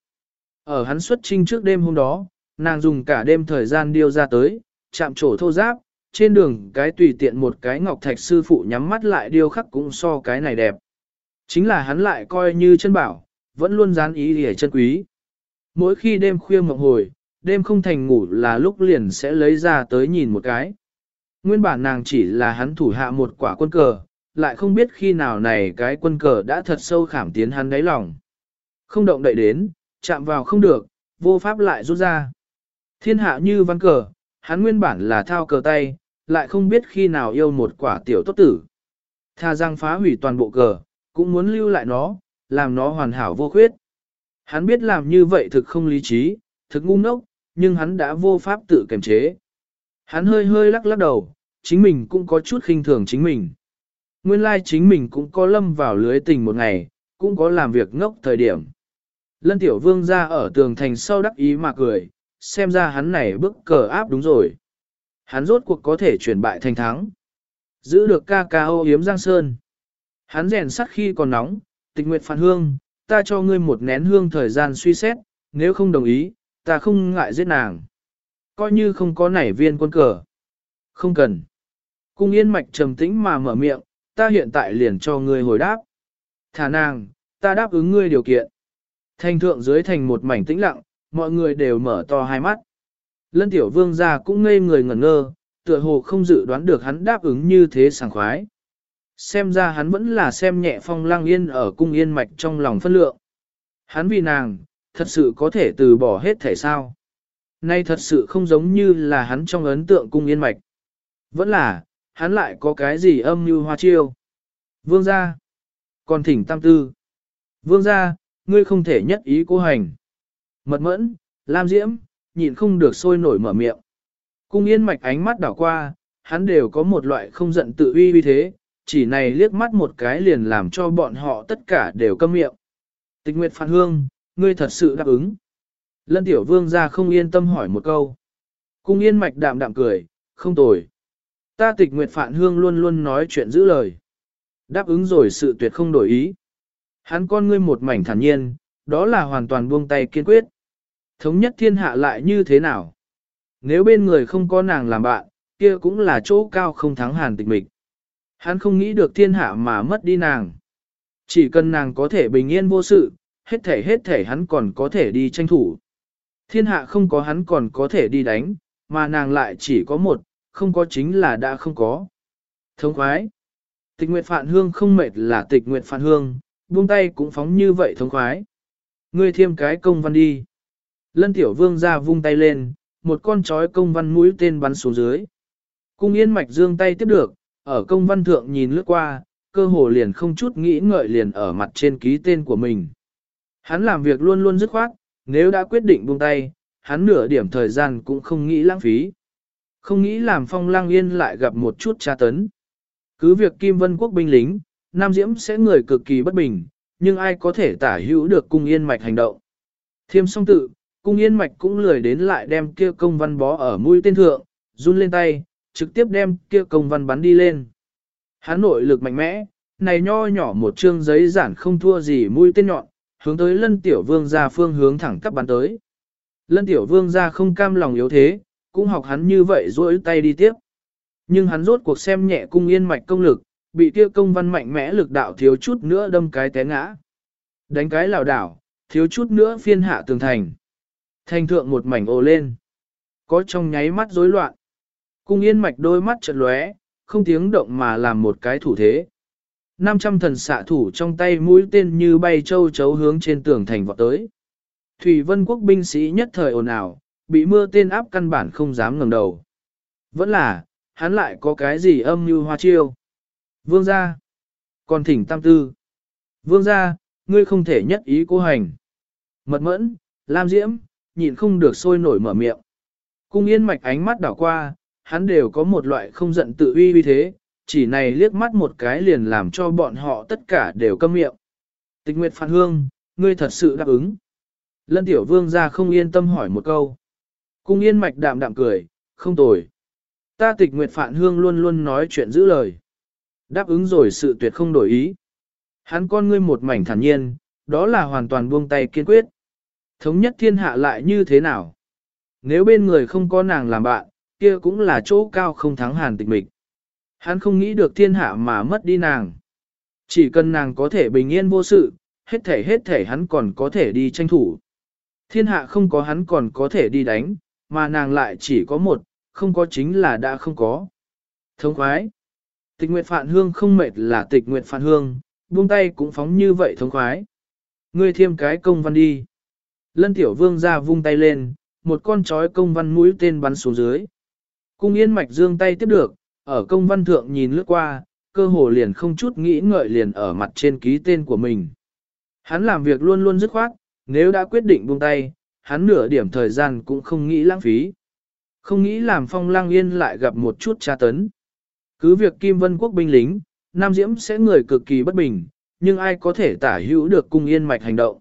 Ở hắn xuất trinh trước đêm hôm đó, nàng dùng cả đêm thời gian điêu ra tới, chạm trổ thô giáp, trên đường cái tùy tiện một cái ngọc thạch sư phụ nhắm mắt lại điêu khắc cũng so cái này đẹp. Chính là hắn lại coi như chân bảo, vẫn luôn dán ý để chân quý. Mỗi khi đêm khuya mộng hồi, đêm không thành ngủ là lúc liền sẽ lấy ra tới nhìn một cái. Nguyên bản nàng chỉ là hắn thủ hạ một quả quân cờ, lại không biết khi nào này cái quân cờ đã thật sâu khảm tiến hắn đáy lòng. Không động đậy đến, chạm vào không được, vô pháp lại rút ra. Thiên hạ như văn cờ, hắn nguyên bản là thao cờ tay, lại không biết khi nào yêu một quả tiểu tốt tử. Tha rằng phá hủy toàn bộ cờ, cũng muốn lưu lại nó, làm nó hoàn hảo vô khuyết. Hắn biết làm như vậy thực không lý trí, thực ngu ngốc, nhưng hắn đã vô pháp tự kiềm chế. Hắn hơi hơi lắc lắc đầu, chính mình cũng có chút khinh thường chính mình. Nguyên lai chính mình cũng có lâm vào lưới tình một ngày, cũng có làm việc ngốc thời điểm. Lân tiểu vương ra ở tường thành sau đắc ý mà cười, xem ra hắn này bức cờ áp đúng rồi. Hắn rốt cuộc có thể chuyển bại thành thắng. Giữ được ca ca ô hiếm Giang Sơn. Hắn rèn sắt khi còn nóng, tịch nguyệt phản hương, ta cho ngươi một nén hương thời gian suy xét, nếu không đồng ý, ta không ngại giết nàng. Coi như không có nảy viên quân cờ. Không cần. Cung yên mạch trầm tĩnh mà mở miệng, ta hiện tại liền cho ngươi hồi đáp. Thả nàng, ta đáp ứng ngươi điều kiện. Thành thượng dưới thành một mảnh tĩnh lặng, mọi người đều mở to hai mắt. Lân tiểu vương gia cũng ngây người ngẩn ngơ, tựa hồ không dự đoán được hắn đáp ứng như thế sảng khoái. Xem ra hắn vẫn là xem nhẹ phong lang yên ở cung yên mạch trong lòng phân lượng. Hắn vì nàng, thật sự có thể từ bỏ hết thể sao. Nay thật sự không giống như là hắn trong ấn tượng cung yên mạch. Vẫn là, hắn lại có cái gì âm như hoa chiêu. Vương gia, còn thỉnh tam tư. Vương gia, ngươi không thể nhất ý cố hành. Mật mẫn, Lam Diễm, nhịn không được sôi nổi mở miệng. Cung yên mạch ánh mắt đảo qua, hắn đều có một loại không giận tự uy uy thế, chỉ này liếc mắt một cái liền làm cho bọn họ tất cả đều câm miệng. Tịch Nguyệt Phản Hương, ngươi thật sự đáp ứng. Lân Tiểu Vương ra không yên tâm hỏi một câu. Cung yên mạch đạm đạm cười, không tồi. Ta tịch Nguyệt Phản Hương luôn luôn nói chuyện giữ lời. Đáp ứng rồi sự tuyệt không đổi ý. Hắn con ngươi một mảnh thản nhiên, đó là hoàn toàn buông tay kiên quyết. Thống nhất thiên hạ lại như thế nào? Nếu bên người không có nàng làm bạn, kia cũng là chỗ cao không thắng hàn tịch mịch. Hắn không nghĩ được thiên hạ mà mất đi nàng. Chỉ cần nàng có thể bình yên vô sự, hết thể hết thể hắn còn có thể đi tranh thủ. Thiên hạ không có hắn còn có thể đi đánh, mà nàng lại chỉ có một, không có chính là đã không có. Thống khoái. Tịch nguyệt phạn hương không mệt là tịch nguyệt phạn hương, buông tay cũng phóng như vậy thống khoái. Ngươi thêm cái công văn đi. Lân tiểu vương ra vung tay lên, một con chói công văn mũi tên bắn xuống dưới. Cung yên mạch dương tay tiếp được, ở công văn thượng nhìn lướt qua, cơ hồ liền không chút nghĩ ngợi liền ở mặt trên ký tên của mình. Hắn làm việc luôn luôn dứt khoát, nếu đã quyết định buông tay, hắn nửa điểm thời gian cũng không nghĩ lãng phí. Không nghĩ làm phong lang yên lại gặp một chút tra tấn. Cứ việc Kim Vân Quốc binh lính, Nam Diễm sẽ người cực kỳ bất bình, nhưng ai có thể tả hữu được cung yên mạch hành động. Thiêm song tự, cung yên mạch cũng lười đến lại đem kia công văn bó ở mũi tên thượng, run lên tay, trực tiếp đem kia công văn bắn đi lên. Hắn nội lực mạnh mẽ, này nho nhỏ một chương giấy giản không thua gì mũi tên nhọn, hướng tới lân tiểu vương ra phương hướng thẳng cấp bắn tới. Lân tiểu vương ra không cam lòng yếu thế, cũng học hắn như vậy rỗi tay đi tiếp. Nhưng hắn rốt cuộc xem nhẹ cung yên mạch công lực, bị kia công văn mạnh mẽ lực đạo thiếu chút nữa đâm cái té ngã. Đánh cái lào đảo, thiếu chút nữa phiên hạ tường thành. Thành thượng một mảnh ồ lên. Có trong nháy mắt rối loạn. Cung yên mạch đôi mắt chợt lóe, không tiếng động mà làm một cái thủ thế. 500 thần xạ thủ trong tay mũi tên như bay châu chấu hướng trên tường thành vọt tới. Thủy vân quốc binh sĩ nhất thời ồn ào, bị mưa tên áp căn bản không dám ngẩng đầu. Vẫn là, hắn lại có cái gì âm như hoa chiêu. Vương gia, còn thỉnh tam tư. Vương gia, ngươi không thể nhất ý cố hành. Mật mẫn, Lam Diễm, nhịn không được sôi nổi mở miệng. Cung yên mạch ánh mắt đảo qua, hắn đều có một loại không giận tự uy uy thế, chỉ này liếc mắt một cái liền làm cho bọn họ tất cả đều câm miệng. Tịch Nguyệt Phản Hương, ngươi thật sự đáp ứng. Lân Tiểu Vương ra không yên tâm hỏi một câu. Cung yên mạch đạm đạm cười, không tồi. Ta tịch Nguyệt Phản Hương luôn luôn nói chuyện giữ lời. Đáp ứng rồi sự tuyệt không đổi ý. Hắn con ngươi một mảnh thản nhiên, đó là hoàn toàn buông tay kiên quyết. Thống nhất thiên hạ lại như thế nào? Nếu bên người không có nàng làm bạn, kia cũng là chỗ cao không thắng hàn tịch mịch. Hắn không nghĩ được thiên hạ mà mất đi nàng. Chỉ cần nàng có thể bình yên vô sự, hết thể hết thể hắn còn có thể đi tranh thủ. Thiên hạ không có hắn còn có thể đi đánh, mà nàng lại chỉ có một, không có chính là đã không có. Thông khoái. Tịch nguyệt phạn hương không mệt là tịch nguyệt phạn hương, buông tay cũng phóng như vậy thông khoái. Ngươi thêm cái công văn đi. Lân tiểu vương ra vung tay lên, một con chói công văn mũi tên bắn xuống dưới. Cung yên mạch dương tay tiếp được, ở công văn thượng nhìn lướt qua, cơ hồ liền không chút nghĩ ngợi liền ở mặt trên ký tên của mình. Hắn làm việc luôn luôn dứt khoát, nếu đã quyết định buông tay, hắn nửa điểm thời gian cũng không nghĩ lãng phí. Không nghĩ làm phong lang yên lại gặp một chút tra tấn. Cứ việc Kim Vân Quốc binh lính, Nam Diễm sẽ người cực kỳ bất bình, nhưng ai có thể tả hữu được cung yên mạch hành động.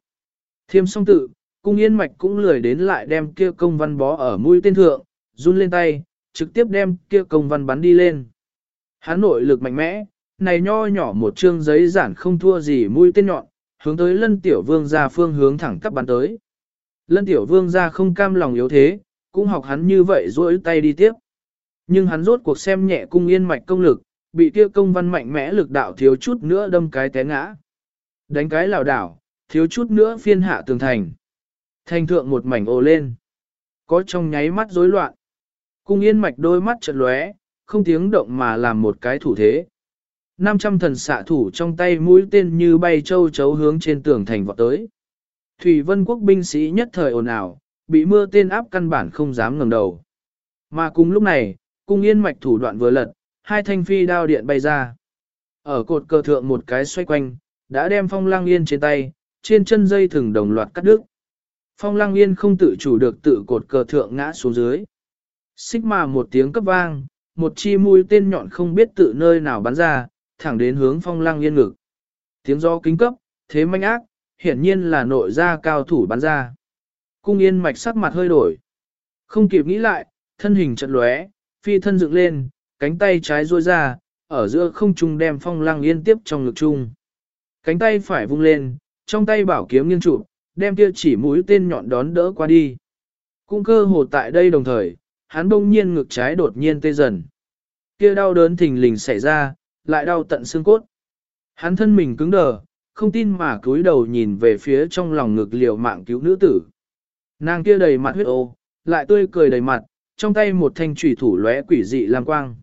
Thiêm song tự, cung yên mạch cũng lười đến lại đem kia công văn bó ở mũi tên thượng, run lên tay, trực tiếp đem kia công văn bắn đi lên. Hắn nội lực mạnh mẽ, này nho nhỏ một chương giấy giản không thua gì mũi tên nhọn, hướng tới lân tiểu vương ra phương hướng thẳng tắp bắn tới. Lân tiểu vương ra không cam lòng yếu thế, cũng học hắn như vậy rỗi tay đi tiếp. Nhưng hắn rốt cuộc xem nhẹ cung yên mạch công lực, bị kia công văn mạnh mẽ lực đạo thiếu chút nữa đâm cái té ngã. Đánh cái lào đảo, thiếu chút nữa phiên hạ tường thành. Thành thượng một mảnh ồ lên. Có trong nháy mắt rối loạn. Cung yên mạch đôi mắt chợt lóe, không tiếng động mà làm một cái thủ thế. 500 thần xạ thủ trong tay mũi tên như bay châu chấu hướng trên tường thành vọt tới. Thủy vân quốc binh sĩ nhất thời ồn ào, bị mưa tên áp căn bản không dám ngẩng đầu. Mà cùng lúc này, cung yên mạch thủ đoạn vừa lật, hai thanh phi đao điện bay ra. Ở cột cờ thượng một cái xoay quanh, đã đem phong lang yên trên tay, trên chân dây thừng đồng loạt cắt đứt. Phong lang yên không tự chủ được tự cột cờ thượng ngã xuống dưới. Xích mà một tiếng cấp vang, một chi mũi tên nhọn không biết tự nơi nào bắn ra, thẳng đến hướng phong lang yên ngực. Tiếng do kính cấp, thế manh ác, hiển nhiên là nội gia cao thủ bắn ra. Cung yên mạch sắc mặt hơi đổi. Không kịp nghĩ lại, thân hình chật lóe, phi thân dựng lên, cánh tay trái duỗi ra, ở giữa không trung đem phong lăng yên tiếp trong lực chung. Cánh tay phải vung lên, trong tay bảo kiếm nghiêng trụ, đem kia chỉ mũi tên nhọn đón đỡ qua đi. cũng cơ hồ tại đây đồng thời, hắn đông nhiên ngực trái đột nhiên tê dần. Kia đau đớn thình lình xảy ra, lại đau tận xương cốt. Hắn thân mình cứng đờ, không tin mà cúi đầu nhìn về phía trong lòng ngực liều mạng cứu nữ tử. Nàng kia đầy mặt huyết ô, lại tươi cười đầy mặt, trong tay một thanh trùy thủ lóe quỷ dị lam quang.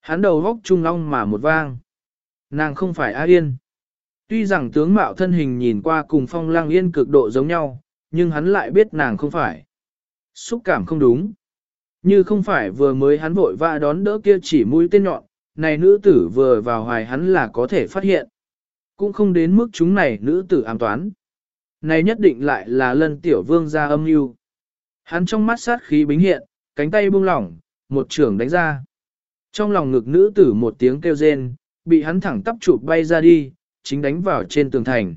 Hắn đầu góc trung long mà một vang. Nàng không phải A Yên. Tuy rằng tướng mạo thân hình nhìn qua cùng phong lang yên cực độ giống nhau, nhưng hắn lại biết nàng không phải. Xúc cảm không đúng. Như không phải vừa mới hắn vội vã đón đỡ kia chỉ mũi tên nhọn, này nữ tử vừa vào hoài hắn là có thể phát hiện. Cũng không đến mức chúng này nữ tử ám toán. Này nhất định lại là lân tiểu vương ra âm mưu. Hắn trong mắt sát khí bính hiện, cánh tay buông lỏng, một trưởng đánh ra. Trong lòng ngực nữ tử một tiếng kêu rên, bị hắn thẳng tắp chụp bay ra đi, chính đánh vào trên tường thành.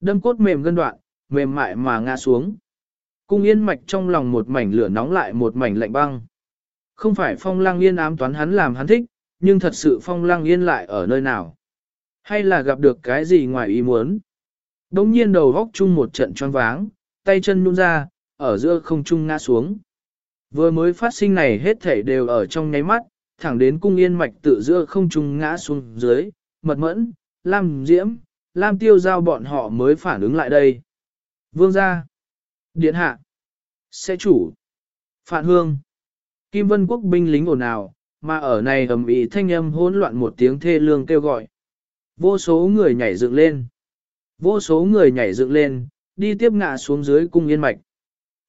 Đâm cốt mềm gân đoạn, mềm mại mà ngã xuống. Cung yên mạch trong lòng một mảnh lửa nóng lại một mảnh lạnh băng. Không phải phong lang yên ám toán hắn làm hắn thích, nhưng thật sự phong lang yên lại ở nơi nào. Hay là gặp được cái gì ngoài ý muốn. Đống nhiên đầu góc chung một trận choáng váng, tay chân nhún ra, ở giữa không trung ngã xuống. Vừa mới phát sinh này hết thảy đều ở trong nháy mắt, thẳng đến cung yên mạch tự giữa không trung ngã xuống dưới, mật mẫn, lam diễm, lam tiêu giao bọn họ mới phản ứng lại đây. Vương gia, điện hạ, sẽ chủ, Phạn hương, kim vân quốc binh lính ồn ào, mà ở này ầm ĩ thanh âm hỗn loạn một tiếng thê lương kêu gọi. Vô số người nhảy dựng lên. Vô số người nhảy dựng lên, đi tiếp ngã xuống dưới cung yên mạch.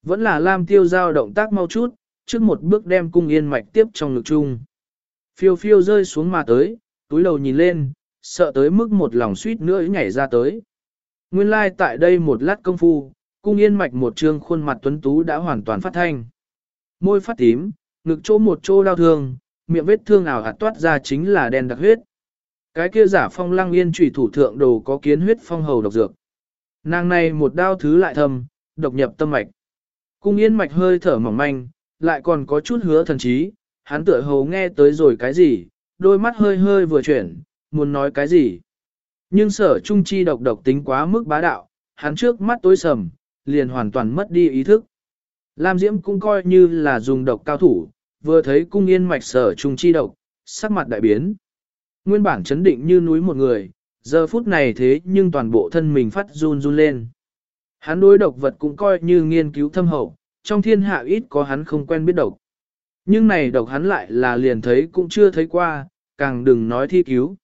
Vẫn là Lam tiêu giao động tác mau chút, trước một bước đem cung yên mạch tiếp trong ngực chung. Phiêu phiêu rơi xuống mà tới, túi đầu nhìn lên, sợ tới mức một lòng suýt nữa nhảy ra tới. Nguyên lai like tại đây một lát công phu, cung yên mạch một trương khuôn mặt tuấn tú đã hoàn toàn phát thanh. Môi phát tím, ngực chỗ một chỗ đau thương, miệng vết thương ảo hạt toát ra chính là đen đặc huyết. Cái kia giả phong lăng yên trùy thủ thượng đồ có kiến huyết phong hầu độc dược. Nàng này một đao thứ lại thầm, độc nhập tâm mạch. Cung yên mạch hơi thở mỏng manh, lại còn có chút hứa thần trí, hắn tựa hồ nghe tới rồi cái gì, đôi mắt hơi hơi vừa chuyển, muốn nói cái gì. Nhưng sở trung chi độc độc tính quá mức bá đạo, hắn trước mắt tối sầm, liền hoàn toàn mất đi ý thức. Lam Diễm cũng coi như là dùng độc cao thủ, vừa thấy cung yên mạch sở trung chi độc, sắc mặt đại biến. Nguyên bản chấn định như núi một người, giờ phút này thế nhưng toàn bộ thân mình phát run run lên. Hắn đối độc vật cũng coi như nghiên cứu thâm hậu, trong thiên hạ ít có hắn không quen biết độc. Nhưng này độc hắn lại là liền thấy cũng chưa thấy qua, càng đừng nói thi cứu.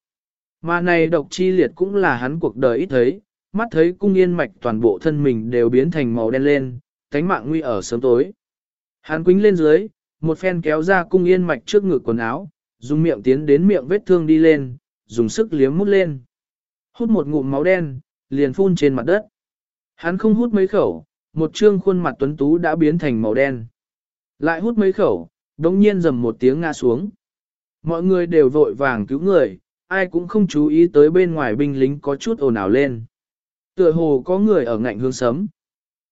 Mà này độc chi liệt cũng là hắn cuộc đời ít thấy, mắt thấy cung yên mạch toàn bộ thân mình đều biến thành màu đen lên, cánh mạng nguy ở sớm tối. Hắn quính lên dưới, một phen kéo ra cung yên mạch trước ngực quần áo, dùng miệng tiến đến miệng vết thương đi lên, dùng sức liếm mút lên. Hút một ngụm máu đen, liền phun trên mặt đất. Hắn không hút mấy khẩu, một trương khuôn mặt tuấn tú đã biến thành màu đen. Lại hút mấy khẩu, đồng nhiên rầm một tiếng ngã xuống. Mọi người đều vội vàng cứu người, ai cũng không chú ý tới bên ngoài binh lính có chút ồn ào lên. Tựa hồ có người ở ngạnh hướng sấm.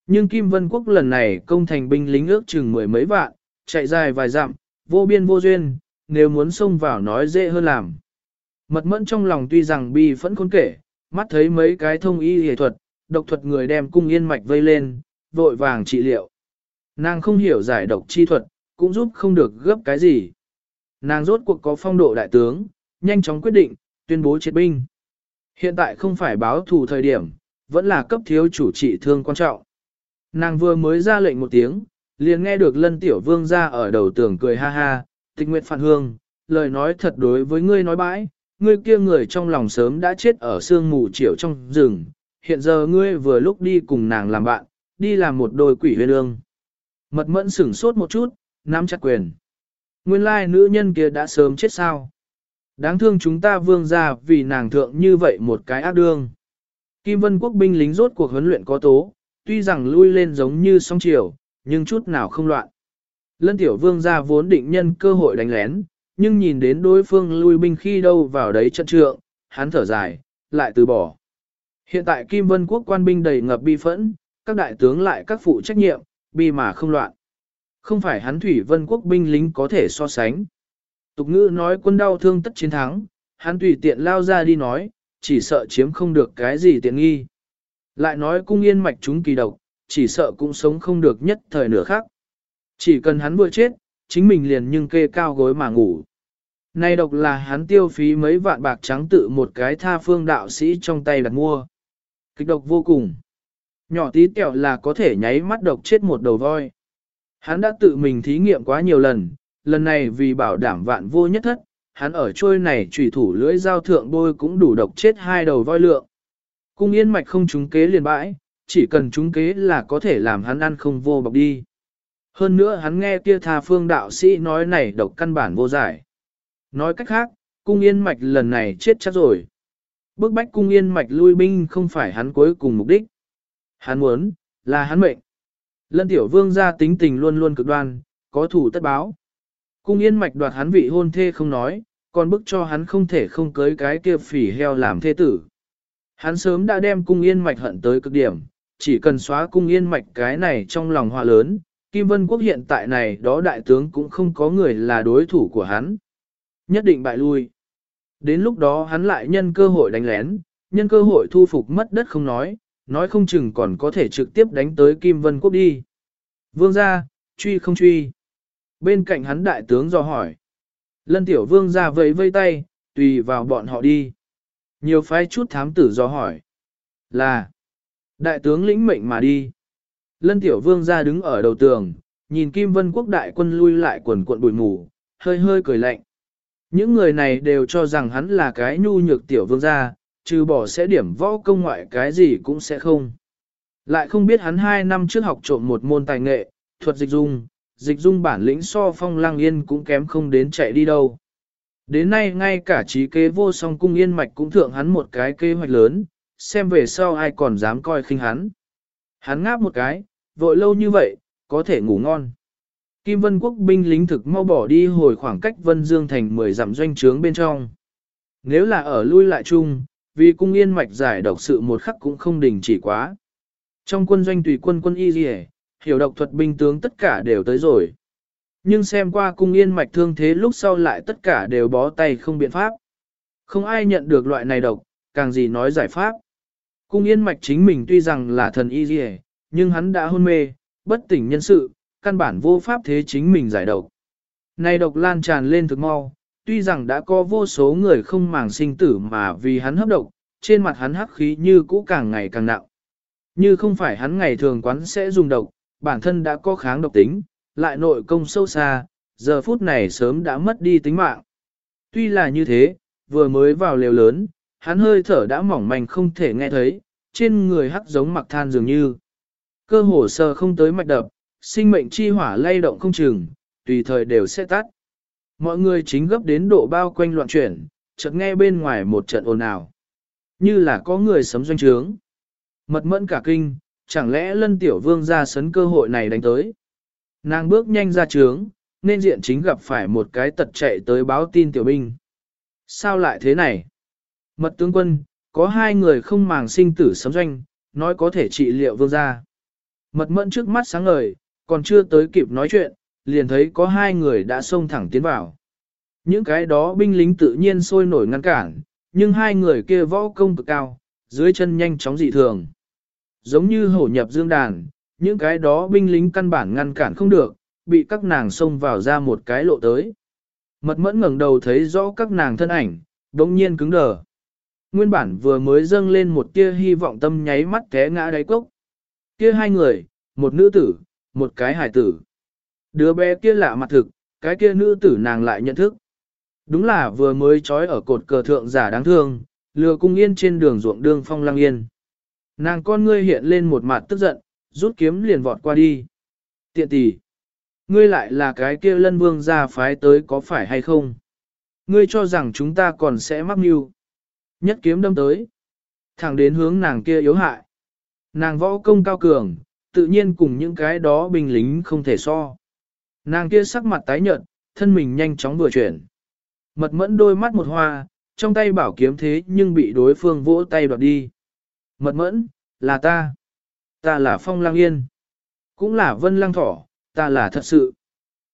Nhưng Kim Vân Quốc lần này công thành binh lính ước chừng mười mấy vạn, chạy dài vài dặm, vô biên vô duyên, nếu muốn xông vào nói dễ hơn làm. Mật mẫn trong lòng tuy rằng bi phẫn khôn kể, mắt thấy mấy cái thông y y thuật, độc thuật người đem cung yên mạch vây lên, vội vàng trị liệu. Nàng không hiểu giải độc chi thuật, cũng giúp không được gấp cái gì. Nàng rốt cuộc có phong độ đại tướng, nhanh chóng quyết định, tuyên bố triệt binh. Hiện tại không phải báo thù thời điểm, vẫn là cấp thiếu chủ trị thương quan trọng. Nàng vừa mới ra lệnh một tiếng, liền nghe được lân tiểu vương ra ở đầu tường cười ha ha, tịch nguyệt phản hương, lời nói thật đối với ngươi nói bãi, ngươi kia người trong lòng sớm đã chết ở sương mù chiều trong rừng, hiện giờ ngươi vừa lúc đi cùng nàng làm bạn, đi làm một đôi quỷ huyên ương. Mật mẫn sửng sốt một chút, nắm chặt quyền. Nguyên lai nữ nhân kia đã sớm chết sao. Đáng thương chúng ta vương ra vì nàng thượng như vậy một cái ác đương. Kim Vân quốc binh lính rốt cuộc huấn luyện có tố, tuy rằng lui lên giống như sóng chiều, nhưng chút nào không loạn. Lân tiểu vương ra vốn định nhân cơ hội đánh lén, nhưng nhìn đến đối phương lui binh khi đâu vào đấy trận trượng, hắn thở dài, lại từ bỏ. Hiện tại Kim Vân quốc quan binh đầy ngập bi phẫn, các đại tướng lại các phụ trách nhiệm, bi mà không loạn. Không phải hắn Thủy Vân quốc binh lính có thể so sánh. Tục ngữ nói quân đau thương tất chiến thắng, hắn tùy tiện lao ra đi nói, chỉ sợ chiếm không được cái gì tiện nghi. Lại nói cung yên mạch chúng kỳ độc, chỉ sợ cũng sống không được nhất thời nửa khác. Chỉ cần hắn vừa chết, chính mình liền nhưng kê cao gối mà ngủ. Nay độc là hắn tiêu phí mấy vạn bạc trắng tự một cái tha phương đạo sĩ trong tay đặt mua. Kịch độc vô cùng. Nhỏ tí tẹo là có thể nháy mắt độc chết một đầu voi. Hắn đã tự mình thí nghiệm quá nhiều lần, lần này vì bảo đảm vạn vô nhất thất, hắn ở trôi này trùy thủ lưỡi dao thượng bôi cũng đủ độc chết hai đầu voi lượng. Cung yên mạch không trúng kế liền bãi, chỉ cần trúng kế là có thể làm hắn ăn không vô bọc đi. Hơn nữa hắn nghe kia tha phương đạo sĩ nói này độc căn bản vô giải. Nói cách khác, cung yên mạch lần này chết chắc rồi. Bước bách cung yên mạch lui binh không phải hắn cuối cùng mục đích. Hắn muốn, là hắn mệnh. Lân tiểu vương gia tính tình luôn luôn cực đoan, có thủ tất báo. Cung yên mạch đoạt hắn vị hôn thê không nói, còn bức cho hắn không thể không cưới cái kia phỉ heo làm thê tử. Hắn sớm đã đem cung yên mạch hận tới cực điểm, chỉ cần xóa cung yên mạch cái này trong lòng hòa lớn, Kim Vân Quốc hiện tại này đó đại tướng cũng không có người là đối thủ của hắn. Nhất định bại lui. Đến lúc đó hắn lại nhân cơ hội đánh lén, nhân cơ hội thu phục mất đất không nói, nói không chừng còn có thể trực tiếp đánh tới Kim Vân Quốc đi. Vương ra, truy không truy. Bên cạnh hắn đại tướng do hỏi. Lân tiểu vương ra vẫy vây tay, tùy vào bọn họ đi. Nhiều phái chút thám tử do hỏi. Là. Đại tướng lĩnh mệnh mà đi. Lân tiểu vương ra đứng ở đầu tường, nhìn Kim Vân Quốc đại quân lui lại quần cuộn bụi mù, hơi hơi cười lạnh. Những người này đều cho rằng hắn là cái nhu nhược tiểu vương gia, trừ bỏ sẽ điểm võ công ngoại cái gì cũng sẽ không. Lại không biết hắn hai năm trước học trộm một môn tài nghệ, thuật dịch dung, dịch dung bản lĩnh so phong lang yên cũng kém không đến chạy đi đâu. Đến nay ngay cả trí kế vô song cung yên mạch cũng thượng hắn một cái kế hoạch lớn, xem về sau ai còn dám coi khinh hắn. Hắn ngáp một cái, vội lâu như vậy, có thể ngủ ngon. Kim Vân Quốc binh lính thực mau bỏ đi hồi khoảng cách Vân Dương thành 10 dặm doanh trướng bên trong. Nếu là ở lui lại chung, vì cung yên mạch giải độc sự một khắc cũng không đình chỉ quá. Trong quân doanh tùy quân quân y gì hiểu độc thuật binh tướng tất cả đều tới rồi. Nhưng xem qua cung yên mạch thương thế lúc sau lại tất cả đều bó tay không biện pháp. Không ai nhận được loại này độc, càng gì nói giải pháp. Cung yên mạch chính mình tuy rằng là thần y gì nhưng hắn đã hôn mê, bất tỉnh nhân sự, căn bản vô pháp thế chính mình giải độc. Này độc lan tràn lên thực mau, tuy rằng đã có vô số người không màng sinh tử mà vì hắn hấp độc, trên mặt hắn hắc khí như cũ càng ngày càng nặng. Như không phải hắn ngày thường quán sẽ dùng độc, bản thân đã có kháng độc tính, lại nội công sâu xa, giờ phút này sớm đã mất đi tính mạng. Tuy là như thế, vừa mới vào lều lớn, hắn hơi thở đã mỏng manh không thể nghe thấy, trên người hắc giống mặc than dường như. Cơ hồ sờ không tới mạch đập, sinh mệnh chi hỏa lay động không chừng, tùy thời đều sẽ tắt. Mọi người chính gấp đến độ bao quanh loạn chuyển, chợt nghe bên ngoài một trận ồn ào. Như là có người sấm doanh trướng. Mật mẫn cả kinh, chẳng lẽ lân tiểu vương ra sấn cơ hội này đánh tới. Nàng bước nhanh ra trướng, nên diện chính gặp phải một cái tật chạy tới báo tin tiểu binh. Sao lại thế này? Mật tướng quân, có hai người không màng sinh tử sấm doanh, nói có thể trị liệu vương gia. Mật mẫn trước mắt sáng ngời, còn chưa tới kịp nói chuyện, liền thấy có hai người đã xông thẳng tiến vào. Những cái đó binh lính tự nhiên sôi nổi ngăn cản, nhưng hai người kia võ công cực cao, dưới chân nhanh chóng dị thường. Giống như hổ nhập dương đàn, những cái đó binh lính căn bản ngăn cản không được, bị các nàng xông vào ra một cái lộ tới. Mật mẫn ngẩng đầu thấy rõ các nàng thân ảnh, đống nhiên cứng đờ. Nguyên bản vừa mới dâng lên một tia hy vọng tâm nháy mắt té ngã đáy cốc. Kia hai người, một nữ tử, một cái hải tử. Đứa bé kia lạ mặt thực, cái kia nữ tử nàng lại nhận thức. Đúng là vừa mới trói ở cột cờ thượng giả đáng thương, lừa cung yên trên đường ruộng đương phong lăng yên. Nàng con ngươi hiện lên một mặt tức giận, rút kiếm liền vọt qua đi. Tiện tỷ, ngươi lại là cái kia lân vương ra phái tới có phải hay không? Ngươi cho rằng chúng ta còn sẽ mắc mưu. Nhất kiếm đâm tới. Thẳng đến hướng nàng kia yếu hại. Nàng võ công cao cường, tự nhiên cùng những cái đó binh lính không thể so. Nàng kia sắc mặt tái nhợt, thân mình nhanh chóng vừa chuyển. Mật mẫn đôi mắt một hoa, trong tay bảo kiếm thế nhưng bị đối phương vỗ tay đoạt đi. Mật mẫn, là ta. Ta là Phong Lang Yên. Cũng là Vân Lang Thỏ, ta là thật sự.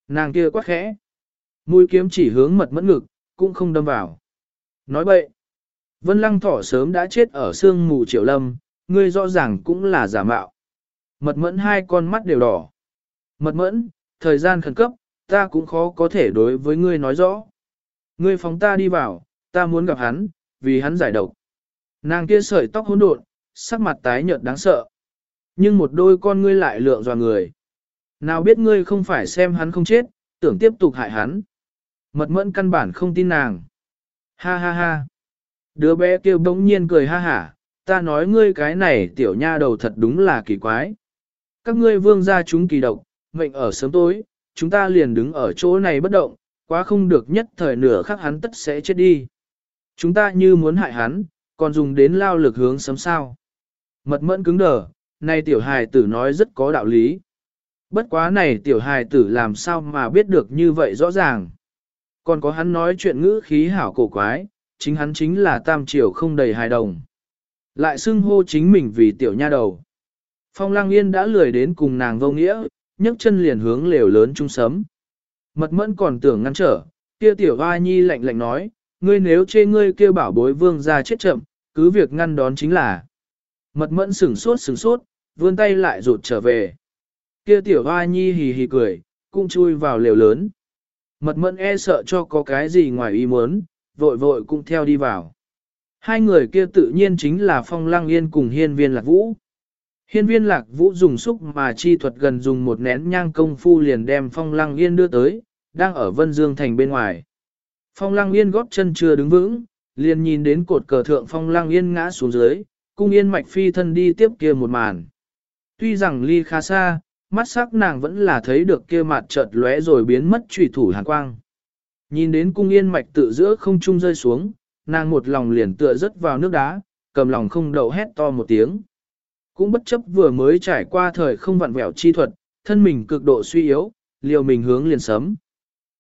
Nàng kia quát khẽ. Mũi kiếm chỉ hướng mật mẫn ngực, cũng không đâm vào. Nói bậy. Vân Lăng Thỏ sớm đã chết ở sương mù triệu lâm, ngươi rõ ràng cũng là giả mạo. Mật mẫn hai con mắt đều đỏ. Mật mẫn, thời gian khẩn cấp, ta cũng khó có thể đối với ngươi nói rõ. Ngươi phóng ta đi vào, ta muốn gặp hắn, vì hắn giải độc. Nàng kia sợi tóc hỗn độn, sắc mặt tái nhợt đáng sợ. Nhưng một đôi con ngươi lại lượng dò người. Nào biết ngươi không phải xem hắn không chết, tưởng tiếp tục hại hắn. Mật mẫn căn bản không tin nàng. Ha ha ha. Đứa bé kia bỗng nhiên cười ha hả, ta nói ngươi cái này tiểu nha đầu thật đúng là kỳ quái. Các ngươi vương gia chúng kỳ độc, mệnh ở sớm tối, chúng ta liền đứng ở chỗ này bất động, quá không được nhất thời nửa khắc hắn tất sẽ chết đi. Chúng ta như muốn hại hắn, còn dùng đến lao lực hướng sớm sao. Mật mẫn cứng đờ, này tiểu hài tử nói rất có đạo lý. Bất quá này tiểu hài tử làm sao mà biết được như vậy rõ ràng. Còn có hắn nói chuyện ngữ khí hảo cổ quái, chính hắn chính là tam triều không đầy hài đồng. Lại xưng hô chính mình vì tiểu nha đầu. Phong lang yên đã lười đến cùng nàng vô nghĩa, nhấc chân liền hướng lều lớn trung sấm. Mật mẫn còn tưởng ngăn trở, kia tiểu hoa nhi lạnh lạnh nói, ngươi nếu chê ngươi kêu bảo bối vương ra chết chậm, cứ việc ngăn đón chính là. Mật mẫn sửng sốt sửng sốt, vươn tay lại rụt trở về. Kia tiểu hoa nhi hì hì cười, cũng chui vào lều lớn. Mật mẫn e sợ cho có cái gì ngoài ý muốn, vội vội cũng theo đi vào. Hai người kia tự nhiên chính là Phong Lăng Yên cùng Hiên Viên Lạc Vũ. Hiên Viên Lạc Vũ dùng xúc mà chi thuật gần dùng một nén nhang công phu liền đem Phong Lăng Yên đưa tới, đang ở Vân Dương Thành bên ngoài. Phong Lăng Yên góp chân chưa đứng vững, liền nhìn đến cột cờ thượng Phong Lăng Yên ngã xuống dưới, cung Yên Mạch phi thân đi tiếp kia một màn. Tuy rằng ly khá xa, mắt sắc nàng vẫn là thấy được kia mặt chợt lóe rồi biến mất trùy thủ hàn quang. Nhìn đến cung yên mạch tự giữa không trung rơi xuống, nàng một lòng liền tựa rớt vào nước đá, cầm lòng không đậu hét to một tiếng. Cũng bất chấp vừa mới trải qua thời không vặn vẹo chi thuật, thân mình cực độ suy yếu, liều mình hướng liền sấm.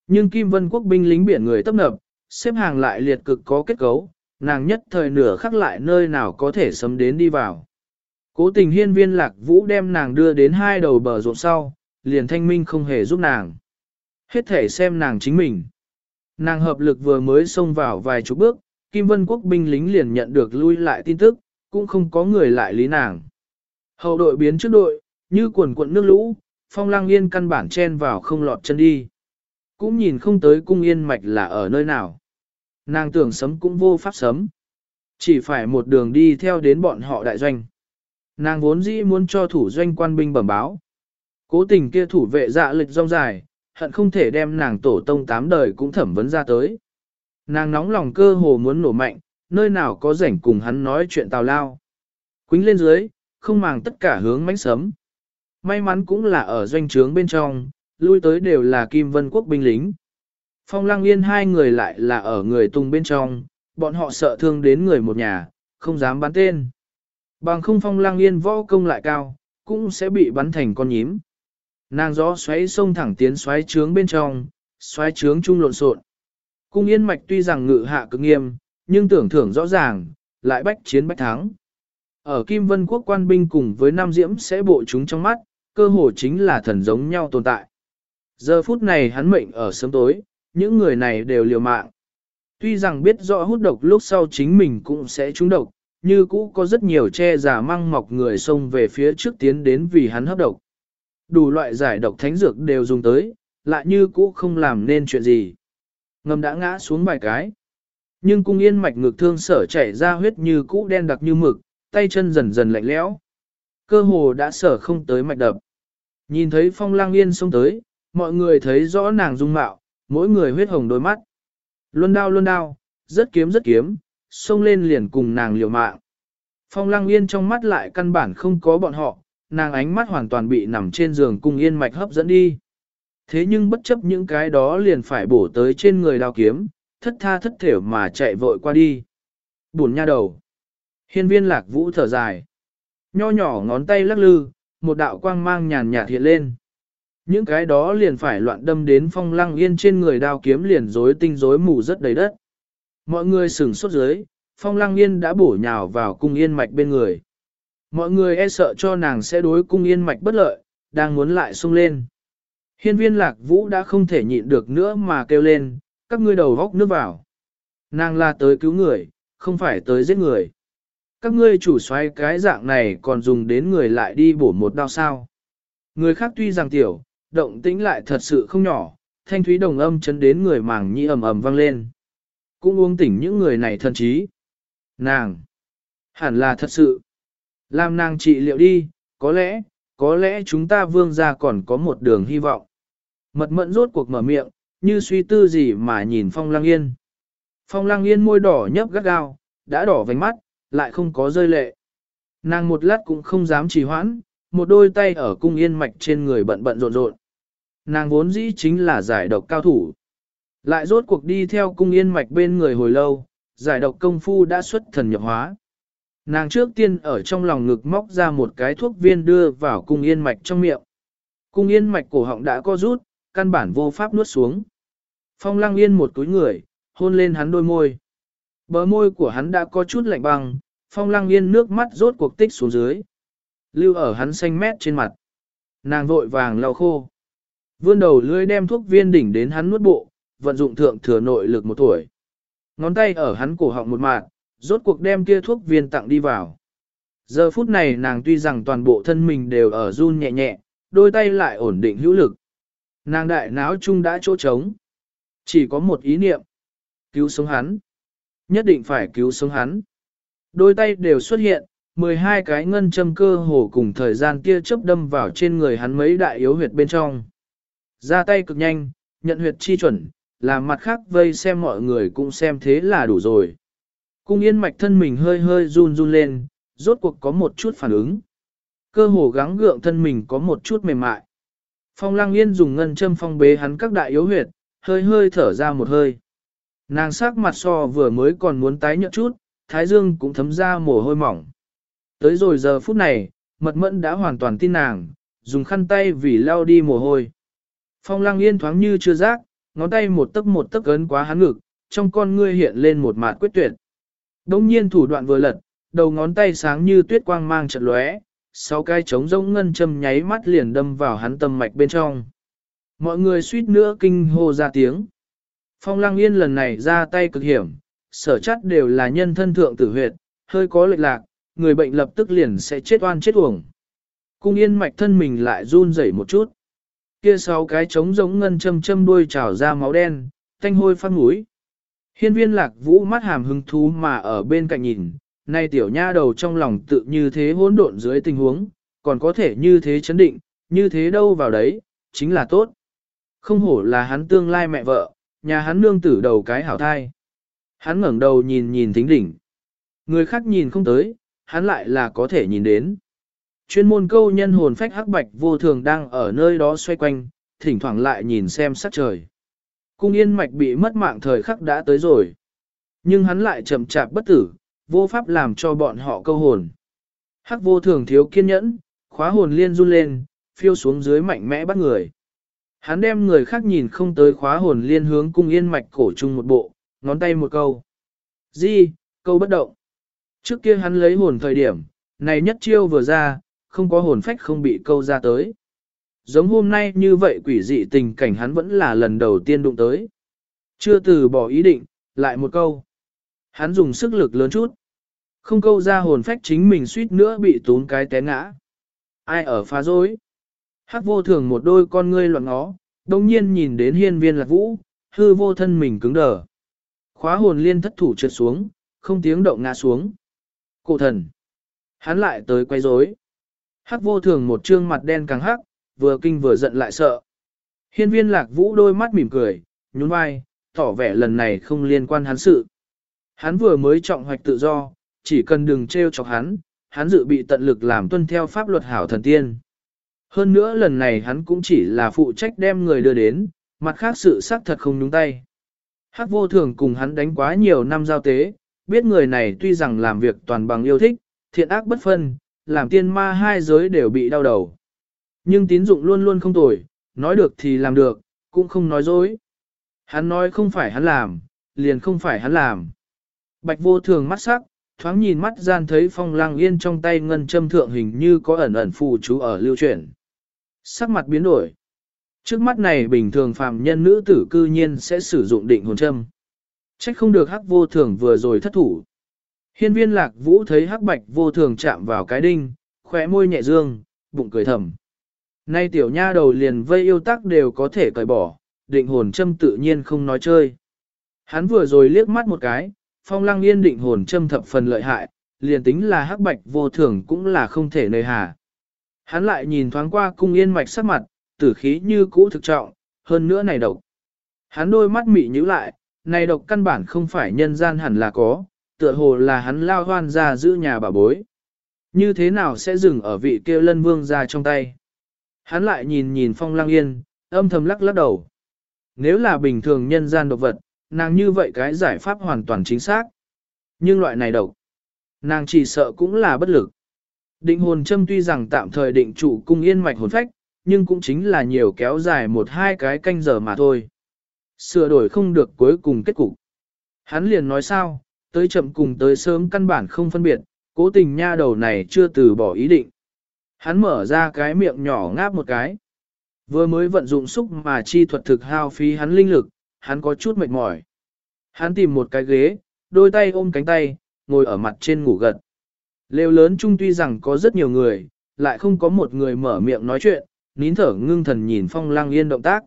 Nhưng Kim Vân Quốc binh lính biển người tấp nập, xếp hàng lại liệt cực có kết cấu, nàng nhất thời nửa khắc lại nơi nào có thể sấm đến đi vào. Cố tình hiên viên lạc vũ đem nàng đưa đến hai đầu bờ ruộng sau, liền thanh minh không hề giúp nàng. Hết thể xem nàng chính mình. Nàng hợp lực vừa mới xông vào vài chục bước, Kim Vân Quốc binh lính liền nhận được lui lại tin tức, cũng không có người lại lý nàng. Hậu đội biến trước đội, như quần cuộn nước lũ, phong lang yên căn bản chen vào không lọt chân đi. Cũng nhìn không tới cung yên mạch là ở nơi nào. Nàng tưởng sấm cũng vô pháp sấm. Chỉ phải một đường đi theo đến bọn họ đại doanh. Nàng vốn dĩ muốn cho thủ doanh quan binh bẩm báo. Cố tình kia thủ vệ dạ lịch rong dài, hận không thể đem nàng tổ tông tám đời cũng thẩm vấn ra tới. Nàng nóng lòng cơ hồ muốn nổ mạnh, nơi nào có rảnh cùng hắn nói chuyện tào lao. Quýnh lên dưới, không màng tất cả hướng mánh sấm. May mắn cũng là ở doanh trướng bên trong, lui tới đều là Kim Vân Quốc binh lính. Phong Lăng Yên hai người lại là ở người tung bên trong, bọn họ sợ thương đến người một nhà, không dám bắn tên. Bằng không Phong Lăng Yên võ công lại cao, cũng sẽ bị bắn thành con nhím. Nàng gió xoáy sông thẳng tiến xoáy trướng bên trong, xoáy trướng chung lộn xộn. Cung yên mạch tuy rằng ngự hạ cực nghiêm, nhưng tưởng thưởng rõ ràng, lại bách chiến bách thắng. Ở Kim Vân Quốc quan binh cùng với Nam Diễm sẽ bộ chúng trong mắt, cơ hồ chính là thần giống nhau tồn tại. Giờ phút này hắn mệnh ở sớm tối, những người này đều liều mạng. Tuy rằng biết rõ hút độc lúc sau chính mình cũng sẽ trúng độc, như cũ có rất nhiều che giả măng mọc người xông về phía trước tiến đến vì hắn hấp độc. Đủ loại giải độc thánh dược đều dùng tới, lại như cũ không làm nên chuyện gì. Ngầm đã ngã xuống vài cái. Nhưng cung yên mạch ngực thương sở chảy ra huyết như cũ đen đặc như mực, tay chân dần dần lạnh lẽo. Cơ hồ đã sở không tới mạch đập. Nhìn thấy phong lang yên xông tới, mọi người thấy rõ nàng dung mạo, mỗi người huyết hồng đôi mắt. Luân đao luân đao, rất kiếm rất kiếm, xông lên liền cùng nàng liều mạng. Phong lang yên trong mắt lại căn bản không có bọn họ, nàng ánh mắt hoàn toàn bị nằm trên giường cung yên mạch hấp dẫn đi. Thế nhưng bất chấp những cái đó liền phải bổ tới trên người đao kiếm, thất tha thất thểu mà chạy vội qua đi. Buồn nha đầu. Hiên viên lạc vũ thở dài. Nho nhỏ ngón tay lắc lư, một đạo quang mang nhàn nhạt hiện lên. Những cái đó liền phải loạn đâm đến phong lăng yên trên người đao kiếm liền rối tinh rối mù rất đầy đất. Mọi người sửng sốt dưới, phong lăng yên đã bổ nhào vào cung yên mạch bên người. Mọi người e sợ cho nàng sẽ đối cung yên mạch bất lợi, đang muốn lại sung lên. Hiên viên lạc vũ đã không thể nhịn được nữa mà kêu lên, các ngươi đầu góc nước vào. Nàng là tới cứu người, không phải tới giết người. Các ngươi chủ xoay cái dạng này còn dùng đến người lại đi bổ một đao sao. Người khác tuy rằng tiểu, động tĩnh lại thật sự không nhỏ, thanh thúy đồng âm chấn đến người màng nhĩ ầm ầm vang lên. Cũng uống tỉnh những người này thân trí. Nàng! Hẳn là thật sự. Làm nàng trị liệu đi, có lẽ, có lẽ chúng ta vương ra còn có một đường hy vọng. Mật mẫn rốt cuộc mở miệng, như suy tư gì mà nhìn Phong Lăng Yên. Phong Lăng Yên môi đỏ nhấp gắt gao, đã đỏ vành mắt, lại không có rơi lệ. Nàng một lát cũng không dám trì hoãn, một đôi tay ở cung yên mạch trên người bận bận rộn rộn. Nàng vốn dĩ chính là giải độc cao thủ. Lại rốt cuộc đi theo cung yên mạch bên người hồi lâu, giải độc công phu đã xuất thần nhập hóa. Nàng trước tiên ở trong lòng ngực móc ra một cái thuốc viên đưa vào cung yên mạch trong miệng. Cung yên mạch cổ họng đã co rút, căn bản vô pháp nuốt xuống. Phong lăng yên một túi người, hôn lên hắn đôi môi. Bờ môi của hắn đã có chút lạnh băng, phong lăng yên nước mắt rốt cuộc tích xuống dưới. Lưu ở hắn xanh mét trên mặt. Nàng vội vàng lau khô. Vươn đầu lưỡi đem thuốc viên đỉnh đến hắn nuốt bộ, vận dụng thượng thừa nội lực một tuổi. Ngón tay ở hắn cổ họng một mạng, rốt cuộc đem kia thuốc viên tặng đi vào. Giờ phút này nàng tuy rằng toàn bộ thân mình đều ở run nhẹ nhẹ, đôi tay lại ổn định hữu lực. Nàng đại náo chung đã chỗ trống. Chỉ có một ý niệm. Cứu sống hắn. Nhất định phải cứu sống hắn. Đôi tay đều xuất hiện, 12 cái ngân châm cơ hồ cùng thời gian kia chớp đâm vào trên người hắn mấy đại yếu huyệt bên trong. Ra tay cực nhanh, nhận huyệt chi chuẩn, làm mặt khác vây xem mọi người cũng xem thế là đủ rồi. Cung yên mạch thân mình hơi hơi run run lên, rốt cuộc có một chút phản ứng. Cơ hồ gắng gượng thân mình có một chút mềm mại. Phong lăng yên dùng ngân châm phong bế hắn các đại yếu huyệt, hơi hơi thở ra một hơi. Nàng sắc mặt so vừa mới còn muốn tái nhợt chút, thái dương cũng thấm ra mồ hôi mỏng. Tới rồi giờ phút này, mật mẫn đã hoàn toàn tin nàng, dùng khăn tay vì lau đi mồ hôi. Phong lăng yên thoáng như chưa giác, ngón tay một tấc một tấc ấn quá hắn ngực, trong con ngươi hiện lên một mạt quyết tuyệt. Đông nhiên thủ đoạn vừa lật, đầu ngón tay sáng như tuyết quang mang chật lóe, sáu cái trống rỗng ngân châm nháy mắt liền đâm vào hắn tâm mạch bên trong. Mọi người suýt nữa kinh hô ra tiếng. Phong lăng yên lần này ra tay cực hiểm, sở chất đều là nhân thân thượng tử huyệt, hơi có lệch lạc, người bệnh lập tức liền sẽ chết oan chết uổng. Cung yên mạch thân mình lại run rẩy một chút. Kia sáu cái trống giống ngân châm châm đuôi trào ra máu đen, thanh hôi phát mũi. Hiên viên lạc vũ mắt hàm hứng thú mà ở bên cạnh nhìn, nay tiểu nha đầu trong lòng tự như thế hỗn độn dưới tình huống, còn có thể như thế chấn định, như thế đâu vào đấy, chính là tốt. Không hổ là hắn tương lai mẹ vợ, nhà hắn nương tử đầu cái hảo thai. Hắn ngẩng đầu nhìn nhìn thính đỉnh. Người khác nhìn không tới, hắn lại là có thể nhìn đến. Chuyên môn câu nhân hồn phách hắc bạch vô thường đang ở nơi đó xoay quanh, thỉnh thoảng lại nhìn xem sắc trời. Cung yên mạch bị mất mạng thời khắc đã tới rồi. Nhưng hắn lại chậm chạp bất tử, vô pháp làm cho bọn họ câu hồn. Hắc vô thường thiếu kiên nhẫn, khóa hồn liên run lên, phiêu xuống dưới mạnh mẽ bắt người. Hắn đem người khác nhìn không tới khóa hồn liên hướng cung yên mạch cổ chung một bộ, ngón tay một câu. Di, câu bất động. Trước kia hắn lấy hồn thời điểm, này nhất chiêu vừa ra, không có hồn phách không bị câu ra tới. Giống hôm nay như vậy quỷ dị tình cảnh hắn vẫn là lần đầu tiên đụng tới. Chưa từ bỏ ý định, lại một câu. Hắn dùng sức lực lớn chút. Không câu ra hồn phách chính mình suýt nữa bị tốn cái té ngã. Ai ở phá dối? Hắc vô thường một đôi con ngươi loạn ngó, đồng nhiên nhìn đến hiên viên lạc vũ, hư vô thân mình cứng đờ. Khóa hồn liên thất thủ trượt xuống, không tiếng động ngã xuống. Cổ thần. Hắn lại tới quay rối. Hắc vô thường một trương mặt đen càng hắc, vừa kinh vừa giận lại sợ. Hiên viên lạc vũ đôi mắt mỉm cười, nhún vai, tỏ vẻ lần này không liên quan hắn sự. Hắn vừa mới trọng hoạch tự do, chỉ cần đừng treo chọc hắn, hắn dự bị tận lực làm tuân theo pháp luật hảo thần tiên. Hơn nữa lần này hắn cũng chỉ là phụ trách đem người đưa đến, mặt khác sự xác thật không nhúng tay. Hắc vô thường cùng hắn đánh quá nhiều năm giao tế, biết người này tuy rằng làm việc toàn bằng yêu thích, thiện ác bất phân, làm tiên ma hai giới đều bị đau đầu. Nhưng tín dụng luôn luôn không tồi, nói được thì làm được, cũng không nói dối. Hắn nói không phải hắn làm, liền không phải hắn làm. Bạch vô thường mắt sắc, thoáng nhìn mắt gian thấy phong lang yên trong tay ngân châm thượng hình như có ẩn ẩn phù chú ở lưu chuyển. Sắc mặt biến đổi. Trước mắt này bình thường phàm nhân nữ tử cư nhiên sẽ sử dụng định hồn châm. Trách không được hắc vô thường vừa rồi thất thủ. Hiên viên lạc vũ thấy hắc bạch vô thường chạm vào cái đinh, khỏe môi nhẹ dương, bụng cười thầm. Nay tiểu nha đầu liền vây yêu tắc đều có thể cởi bỏ, định hồn châm tự nhiên không nói chơi. Hắn vừa rồi liếc mắt một cái, phong lăng yên định hồn châm thập phần lợi hại, liền tính là hắc bạch vô thường cũng là không thể nơi hà. Hắn lại nhìn thoáng qua cung yên mạch sắc mặt, tử khí như cũ thực trọng, hơn nữa này độc. Hắn đôi mắt mị nhíu lại, này độc căn bản không phải nhân gian hẳn là có, tựa hồ là hắn lao hoan ra giữ nhà bà bối. Như thế nào sẽ dừng ở vị kia lân vương ra trong tay? Hắn lại nhìn nhìn phong lang yên, âm thầm lắc lắc đầu. Nếu là bình thường nhân gian độc vật, nàng như vậy cái giải pháp hoàn toàn chính xác. Nhưng loại này độc, nàng chỉ sợ cũng là bất lực. Định hồn châm tuy rằng tạm thời định trụ cung yên mạch hồn phách, nhưng cũng chính là nhiều kéo dài một hai cái canh giờ mà thôi. Sửa đổi không được cuối cùng kết cục. Hắn liền nói sao, tới chậm cùng tới sớm căn bản không phân biệt, cố tình nha đầu này chưa từ bỏ ý định. Hắn mở ra cái miệng nhỏ ngáp một cái. Vừa mới vận dụng xúc mà chi thuật thực hao phí hắn linh lực, hắn có chút mệt mỏi. Hắn tìm một cái ghế, đôi tay ôm cánh tay, ngồi ở mặt trên ngủ gật. Lều lớn chung tuy rằng có rất nhiều người, lại không có một người mở miệng nói chuyện, nín thở ngưng thần nhìn Phong Lăng Yên động tác.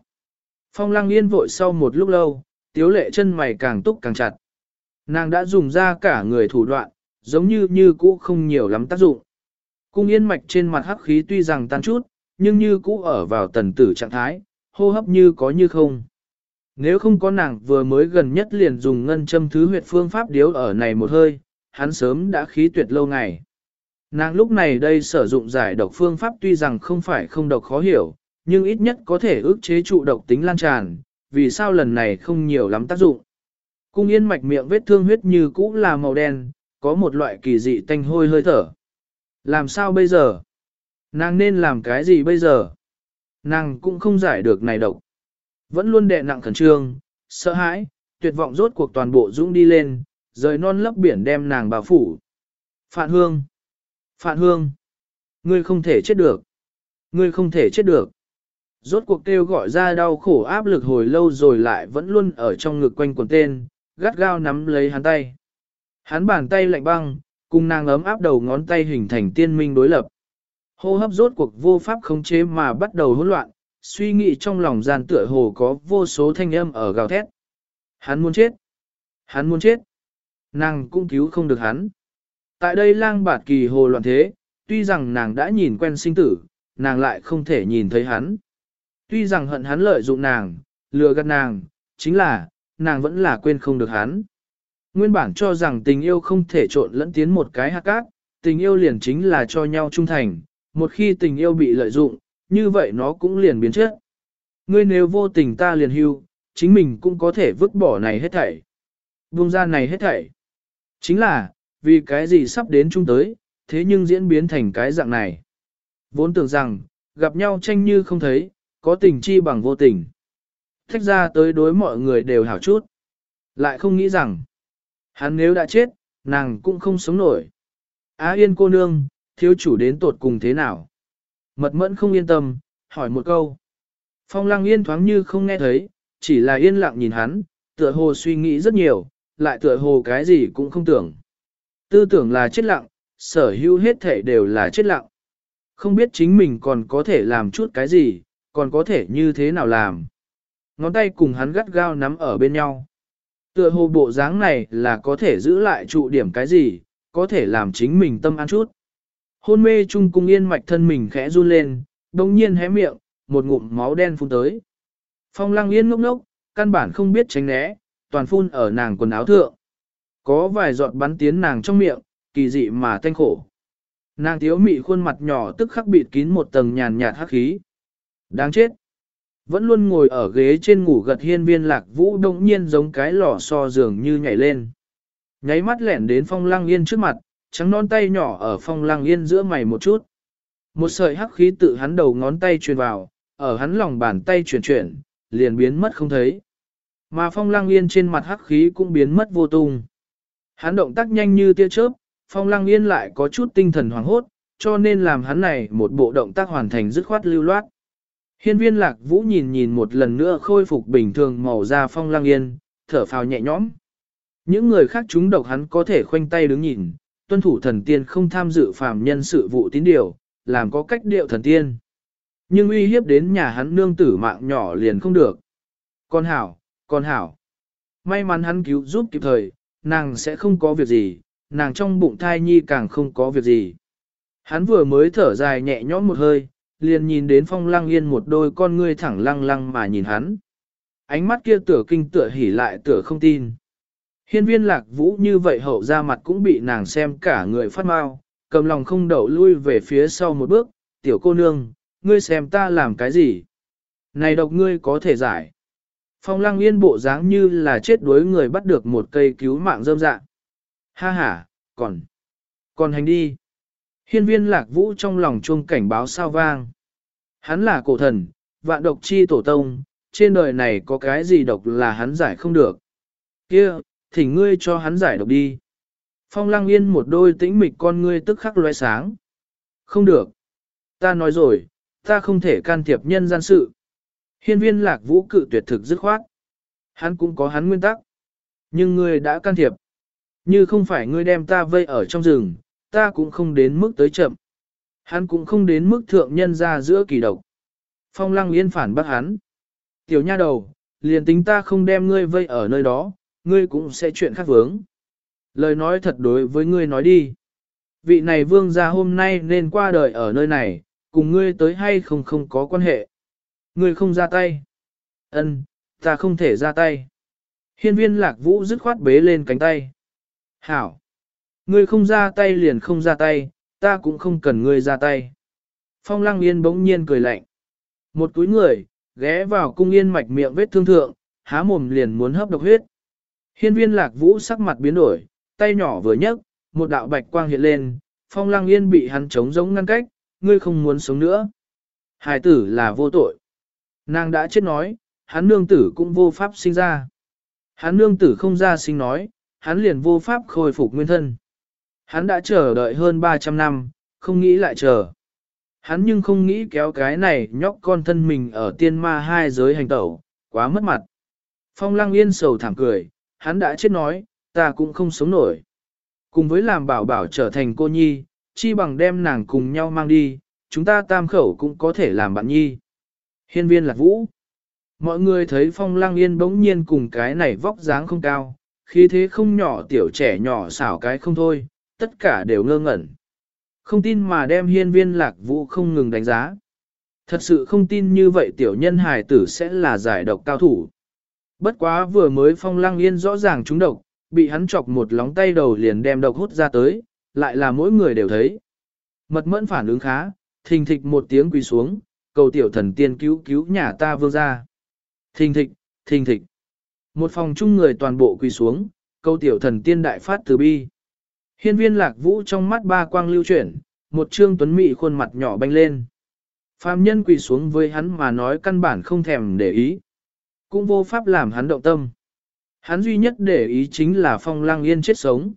Phong Lăng Yên vội sau một lúc lâu, tiếu lệ chân mày càng túc càng chặt. Nàng đã dùng ra cả người thủ đoạn, giống như như cũ không nhiều lắm tác dụng. Cung yên mạch trên mặt hắc khí tuy rằng tan chút, nhưng như cũ ở vào tần tử trạng thái, hô hấp như có như không. Nếu không có nàng vừa mới gần nhất liền dùng ngân châm thứ huyệt phương pháp điếu ở này một hơi, hắn sớm đã khí tuyệt lâu ngày. Nàng lúc này đây sử dụng giải độc phương pháp tuy rằng không phải không độc khó hiểu, nhưng ít nhất có thể ức chế trụ độc tính lan tràn, vì sao lần này không nhiều lắm tác dụng. Cung yên mạch miệng vết thương huyết như cũ là màu đen, có một loại kỳ dị tanh hôi hơi thở. Làm sao bây giờ? Nàng nên làm cái gì bây giờ? Nàng cũng không giải được này độc. Vẫn luôn đè nặng khẩn trương, sợ hãi, tuyệt vọng rốt cuộc toàn bộ dũng đi lên, rời non lấp biển đem nàng bao phủ. Phạn hương! Phạn hương! Ngươi không thể chết được! Ngươi không thể chết được! Rốt cuộc kêu gọi ra đau khổ áp lực hồi lâu rồi lại vẫn luôn ở trong ngực quanh quần tên, gắt gao nắm lấy hắn tay. Hắn bàn tay lạnh băng, cùng nàng ấm áp đầu ngón tay hình thành tiên minh đối lập. Hô hấp rốt cuộc vô pháp khống chế mà bắt đầu hỗn loạn, suy nghĩ trong lòng gian tựa hồ có vô số thanh âm ở gào thét. Hắn muốn chết. Hắn muốn chết. Nàng cũng cứu không được hắn. Tại đây lang bạt kỳ hồ loạn thế, tuy rằng nàng đã nhìn quen sinh tử, nàng lại không thể nhìn thấy hắn. Tuy rằng hận hắn lợi dụng nàng, lừa gạt nàng, chính là, nàng vẫn là quên không được hắn. Nguyên bản cho rằng tình yêu không thể trộn lẫn tiến một cái hạt cát, tình yêu liền chính là cho nhau trung thành, một khi tình yêu bị lợi dụng, như vậy nó cũng liền biến chất. Ngươi nếu vô tình ta liền hưu, chính mình cũng có thể vứt bỏ này hết thảy. Buông ra này hết thảy. Chính là, vì cái gì sắp đến chung tới, thế nhưng diễn biến thành cái dạng này. Vốn tưởng rằng, gặp nhau tranh như không thấy, có tình chi bằng vô tình. Thách ra tới đối mọi người đều hảo chút. Lại không nghĩ rằng, hắn nếu đã chết, nàng cũng không sống nổi. Á yên cô nương, thiếu chủ đến tột cùng thế nào? Mật mẫn không yên tâm, hỏi một câu. Phong lăng yên thoáng như không nghe thấy, chỉ là yên lặng nhìn hắn, tựa hồ suy nghĩ rất nhiều, lại tựa hồ cái gì cũng không tưởng. Tư tưởng là chết lặng, sở hữu hết thể đều là chết lặng. Không biết chính mình còn có thể làm chút cái gì, còn có thể như thế nào làm. Ngón tay cùng hắn gắt gao nắm ở bên nhau. Tựa hồ bộ dáng này là có thể giữ lại trụ điểm cái gì, có thể làm chính mình tâm an chút. Hôn mê trung cung yên mạch thân mình khẽ run lên, đồng nhiên hé miệng, một ngụm máu đen phun tới. Phong lăng yên ngốc ngốc, căn bản không biết tránh né, toàn phun ở nàng quần áo thượng. Có vài giọt bắn tiến nàng trong miệng, kỳ dị mà thanh khổ. Nàng thiếu mị khuôn mặt nhỏ tức khắc bịt kín một tầng nhàn nhạt hắc khí. Đáng chết. Vẫn luôn ngồi ở ghế trên ngủ gật hiên viên lạc vũ đông nhiên giống cái lò xo dường như nhảy lên. Nháy mắt lẻn đến phong lăng yên trước mặt, trắng non tay nhỏ ở phong lăng yên giữa mày một chút. Một sợi hắc khí tự hắn đầu ngón tay truyền vào, ở hắn lòng bàn tay chuyển chuyển, liền biến mất không thấy. Mà phong lăng yên trên mặt hắc khí cũng biến mất vô tung. Hắn động tác nhanh như tia chớp, phong lăng yên lại có chút tinh thần hoảng hốt, cho nên làm hắn này một bộ động tác hoàn thành dứt khoát lưu loát. Hiên viên lạc vũ nhìn nhìn một lần nữa khôi phục bình thường màu da phong lang yên, thở phào nhẹ nhõm. Những người khác chúng độc hắn có thể khoanh tay đứng nhìn, tuân thủ thần tiên không tham dự phàm nhân sự vụ tín điều, làm có cách điệu thần tiên. Nhưng uy hiếp đến nhà hắn nương tử mạng nhỏ liền không được. Con hảo, con hảo. May mắn hắn cứu giúp kịp thời, nàng sẽ không có việc gì, nàng trong bụng thai nhi càng không có việc gì. Hắn vừa mới thở dài nhẹ nhõm một hơi, liền nhìn đến phong lăng yên một đôi con ngươi thẳng lăng lăng mà nhìn hắn. Ánh mắt kia tựa kinh tựa hỉ lại tựa không tin. Hiên viên lạc vũ như vậy hậu ra mặt cũng bị nàng xem cả người phát mau, cầm lòng không đậu lui về phía sau một bước, tiểu cô nương, ngươi xem ta làm cái gì? Này độc ngươi có thể giải. Phong lăng yên bộ dáng như là chết đuối người bắt được một cây cứu mạng rơm dạ. Ha ha, còn, còn hành đi. Hiên viên lạc vũ trong lòng chuông cảnh báo sao vang. Hắn là cổ thần, vạn độc chi tổ tông, trên đời này có cái gì độc là hắn giải không được. Kia, thỉnh ngươi cho hắn giải độc đi. Phong lăng yên một đôi tĩnh mịch con ngươi tức khắc loe sáng. Không được. Ta nói rồi, ta không thể can thiệp nhân gian sự. Hiên viên lạc vũ cự tuyệt thực dứt khoát. Hắn cũng có hắn nguyên tắc. Nhưng ngươi đã can thiệp. Như không phải ngươi đem ta vây ở trong rừng, ta cũng không đến mức tới chậm. Hắn cũng không đến mức thượng nhân ra giữa kỳ độc. Phong lăng yên phản bác hắn. Tiểu nha đầu, liền tính ta không đem ngươi vây ở nơi đó, ngươi cũng sẽ chuyện khác vướng. Lời nói thật đối với ngươi nói đi. Vị này vương gia hôm nay nên qua đời ở nơi này, cùng ngươi tới hay không không có quan hệ. Ngươi không ra tay. Ân, ta không thể ra tay. Hiên viên lạc vũ dứt khoát bế lên cánh tay. Hảo. Ngươi không ra tay liền không ra tay, ta cũng không cần ngươi ra tay. Phong lăng yên bỗng nhiên cười lạnh. Một túi người, ghé vào cung yên mạch miệng vết thương thượng, há mồm liền muốn hấp độc huyết. Hiên viên lạc vũ sắc mặt biến đổi, tay nhỏ vừa nhấc, một đạo bạch quang hiện lên, phong lăng yên bị hắn chống giống ngăn cách, ngươi không muốn sống nữa. Hải tử là vô tội. Nàng đã chết nói, hắn nương tử cũng vô pháp sinh ra. Hắn nương tử không ra sinh nói, hắn liền vô pháp khôi phục nguyên thân. Hắn đã chờ đợi hơn 300 năm, không nghĩ lại chờ. Hắn nhưng không nghĩ kéo cái này nhóc con thân mình ở tiên ma hai giới hành tẩu, quá mất mặt. Phong lăng yên sầu thảm cười, hắn đã chết nói, ta cũng không sống nổi. Cùng với làm bảo bảo trở thành cô nhi, chi bằng đem nàng cùng nhau mang đi, chúng ta tam khẩu cũng có thể làm bạn nhi. Hiên viên lạc vũ. Mọi người thấy phong lăng yên bỗng nhiên cùng cái này vóc dáng không cao, khi thế không nhỏ tiểu trẻ nhỏ xảo cái không thôi, tất cả đều ngơ ngẩn. Không tin mà đem hiên viên lạc vũ không ngừng đánh giá. Thật sự không tin như vậy tiểu nhân hài tử sẽ là giải độc cao thủ. Bất quá vừa mới phong lăng yên rõ ràng trúng độc, bị hắn chọc một lóng tay đầu liền đem độc hút ra tới, lại là mỗi người đều thấy. Mật mẫn phản ứng khá, thình thịch một tiếng quỳ xuống, cầu tiểu thần tiên cứu cứu nhà ta vương ra. Thình thịch, thình thịch. Một phòng chung người toàn bộ quỳ xuống, cầu tiểu thần tiên đại phát từ bi. Hiên viên lạc vũ trong mắt ba quang lưu chuyển, một trương tuấn mị khuôn mặt nhỏ banh lên. Phạm nhân quỳ xuống với hắn mà nói căn bản không thèm để ý. Cũng vô pháp làm hắn động tâm. Hắn duy nhất để ý chính là phong lang yên chết sống.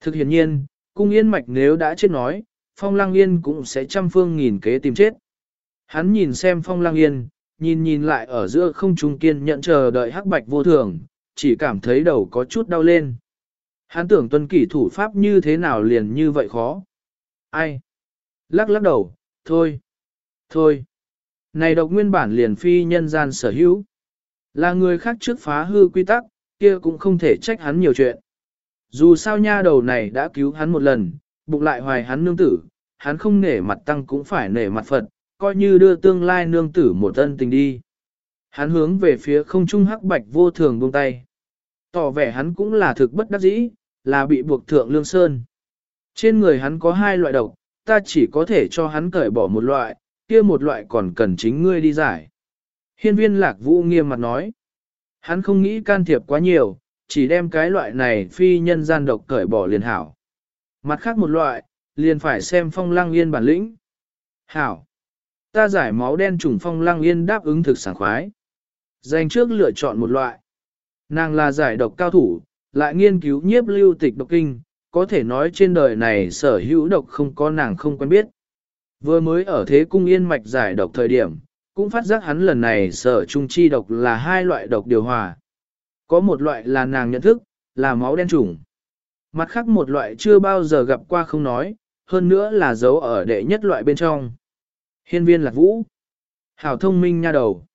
Thực hiện nhiên, cung yên mạch nếu đã chết nói, phong lang yên cũng sẽ trăm phương nghìn kế tìm chết. Hắn nhìn xem phong lang yên, nhìn nhìn lại ở giữa không trung kiên nhận chờ đợi hắc bạch vô thường, chỉ cảm thấy đầu có chút đau lên. Hắn tưởng tuân kỷ thủ pháp như thế nào liền như vậy khó. Ai? Lắc lắc đầu, thôi, thôi. Này độc nguyên bản liền phi nhân gian sở hữu. Là người khác trước phá hư quy tắc, kia cũng không thể trách hắn nhiều chuyện. Dù sao nha đầu này đã cứu hắn một lần, bụng lại hoài hắn nương tử, hắn không nể mặt tăng cũng phải nể mặt Phật, coi như đưa tương lai nương tử một ân tình đi. Hắn hướng về phía không trung hắc bạch vô thường buông tay. Tỏ vẻ hắn cũng là thực bất đắc dĩ, là bị buộc thượng lương sơn. Trên người hắn có hai loại độc, ta chỉ có thể cho hắn cởi bỏ một loại, kia một loại còn cần chính ngươi đi giải. Hiên viên lạc vũ nghiêm mặt nói. Hắn không nghĩ can thiệp quá nhiều, chỉ đem cái loại này phi nhân gian độc cởi bỏ liền hảo. Mặt khác một loại, liền phải xem phong lăng yên bản lĩnh. Hảo. Ta giải máu đen trùng phong lăng yên đáp ứng thực sảng khoái. Dành trước lựa chọn một loại. Nàng là giải độc cao thủ, lại nghiên cứu nhiếp lưu tịch độc kinh, có thể nói trên đời này sở hữu độc không có nàng không quen biết. Vừa mới ở thế cung yên mạch giải độc thời điểm, cũng phát giác hắn lần này sở trung chi độc là hai loại độc điều hòa. Có một loại là nàng nhận thức, là máu đen trùng. Mặt khác một loại chưa bao giờ gặp qua không nói, hơn nữa là dấu ở đệ nhất loại bên trong. Hiên viên lạc vũ. Hảo thông minh nha đầu.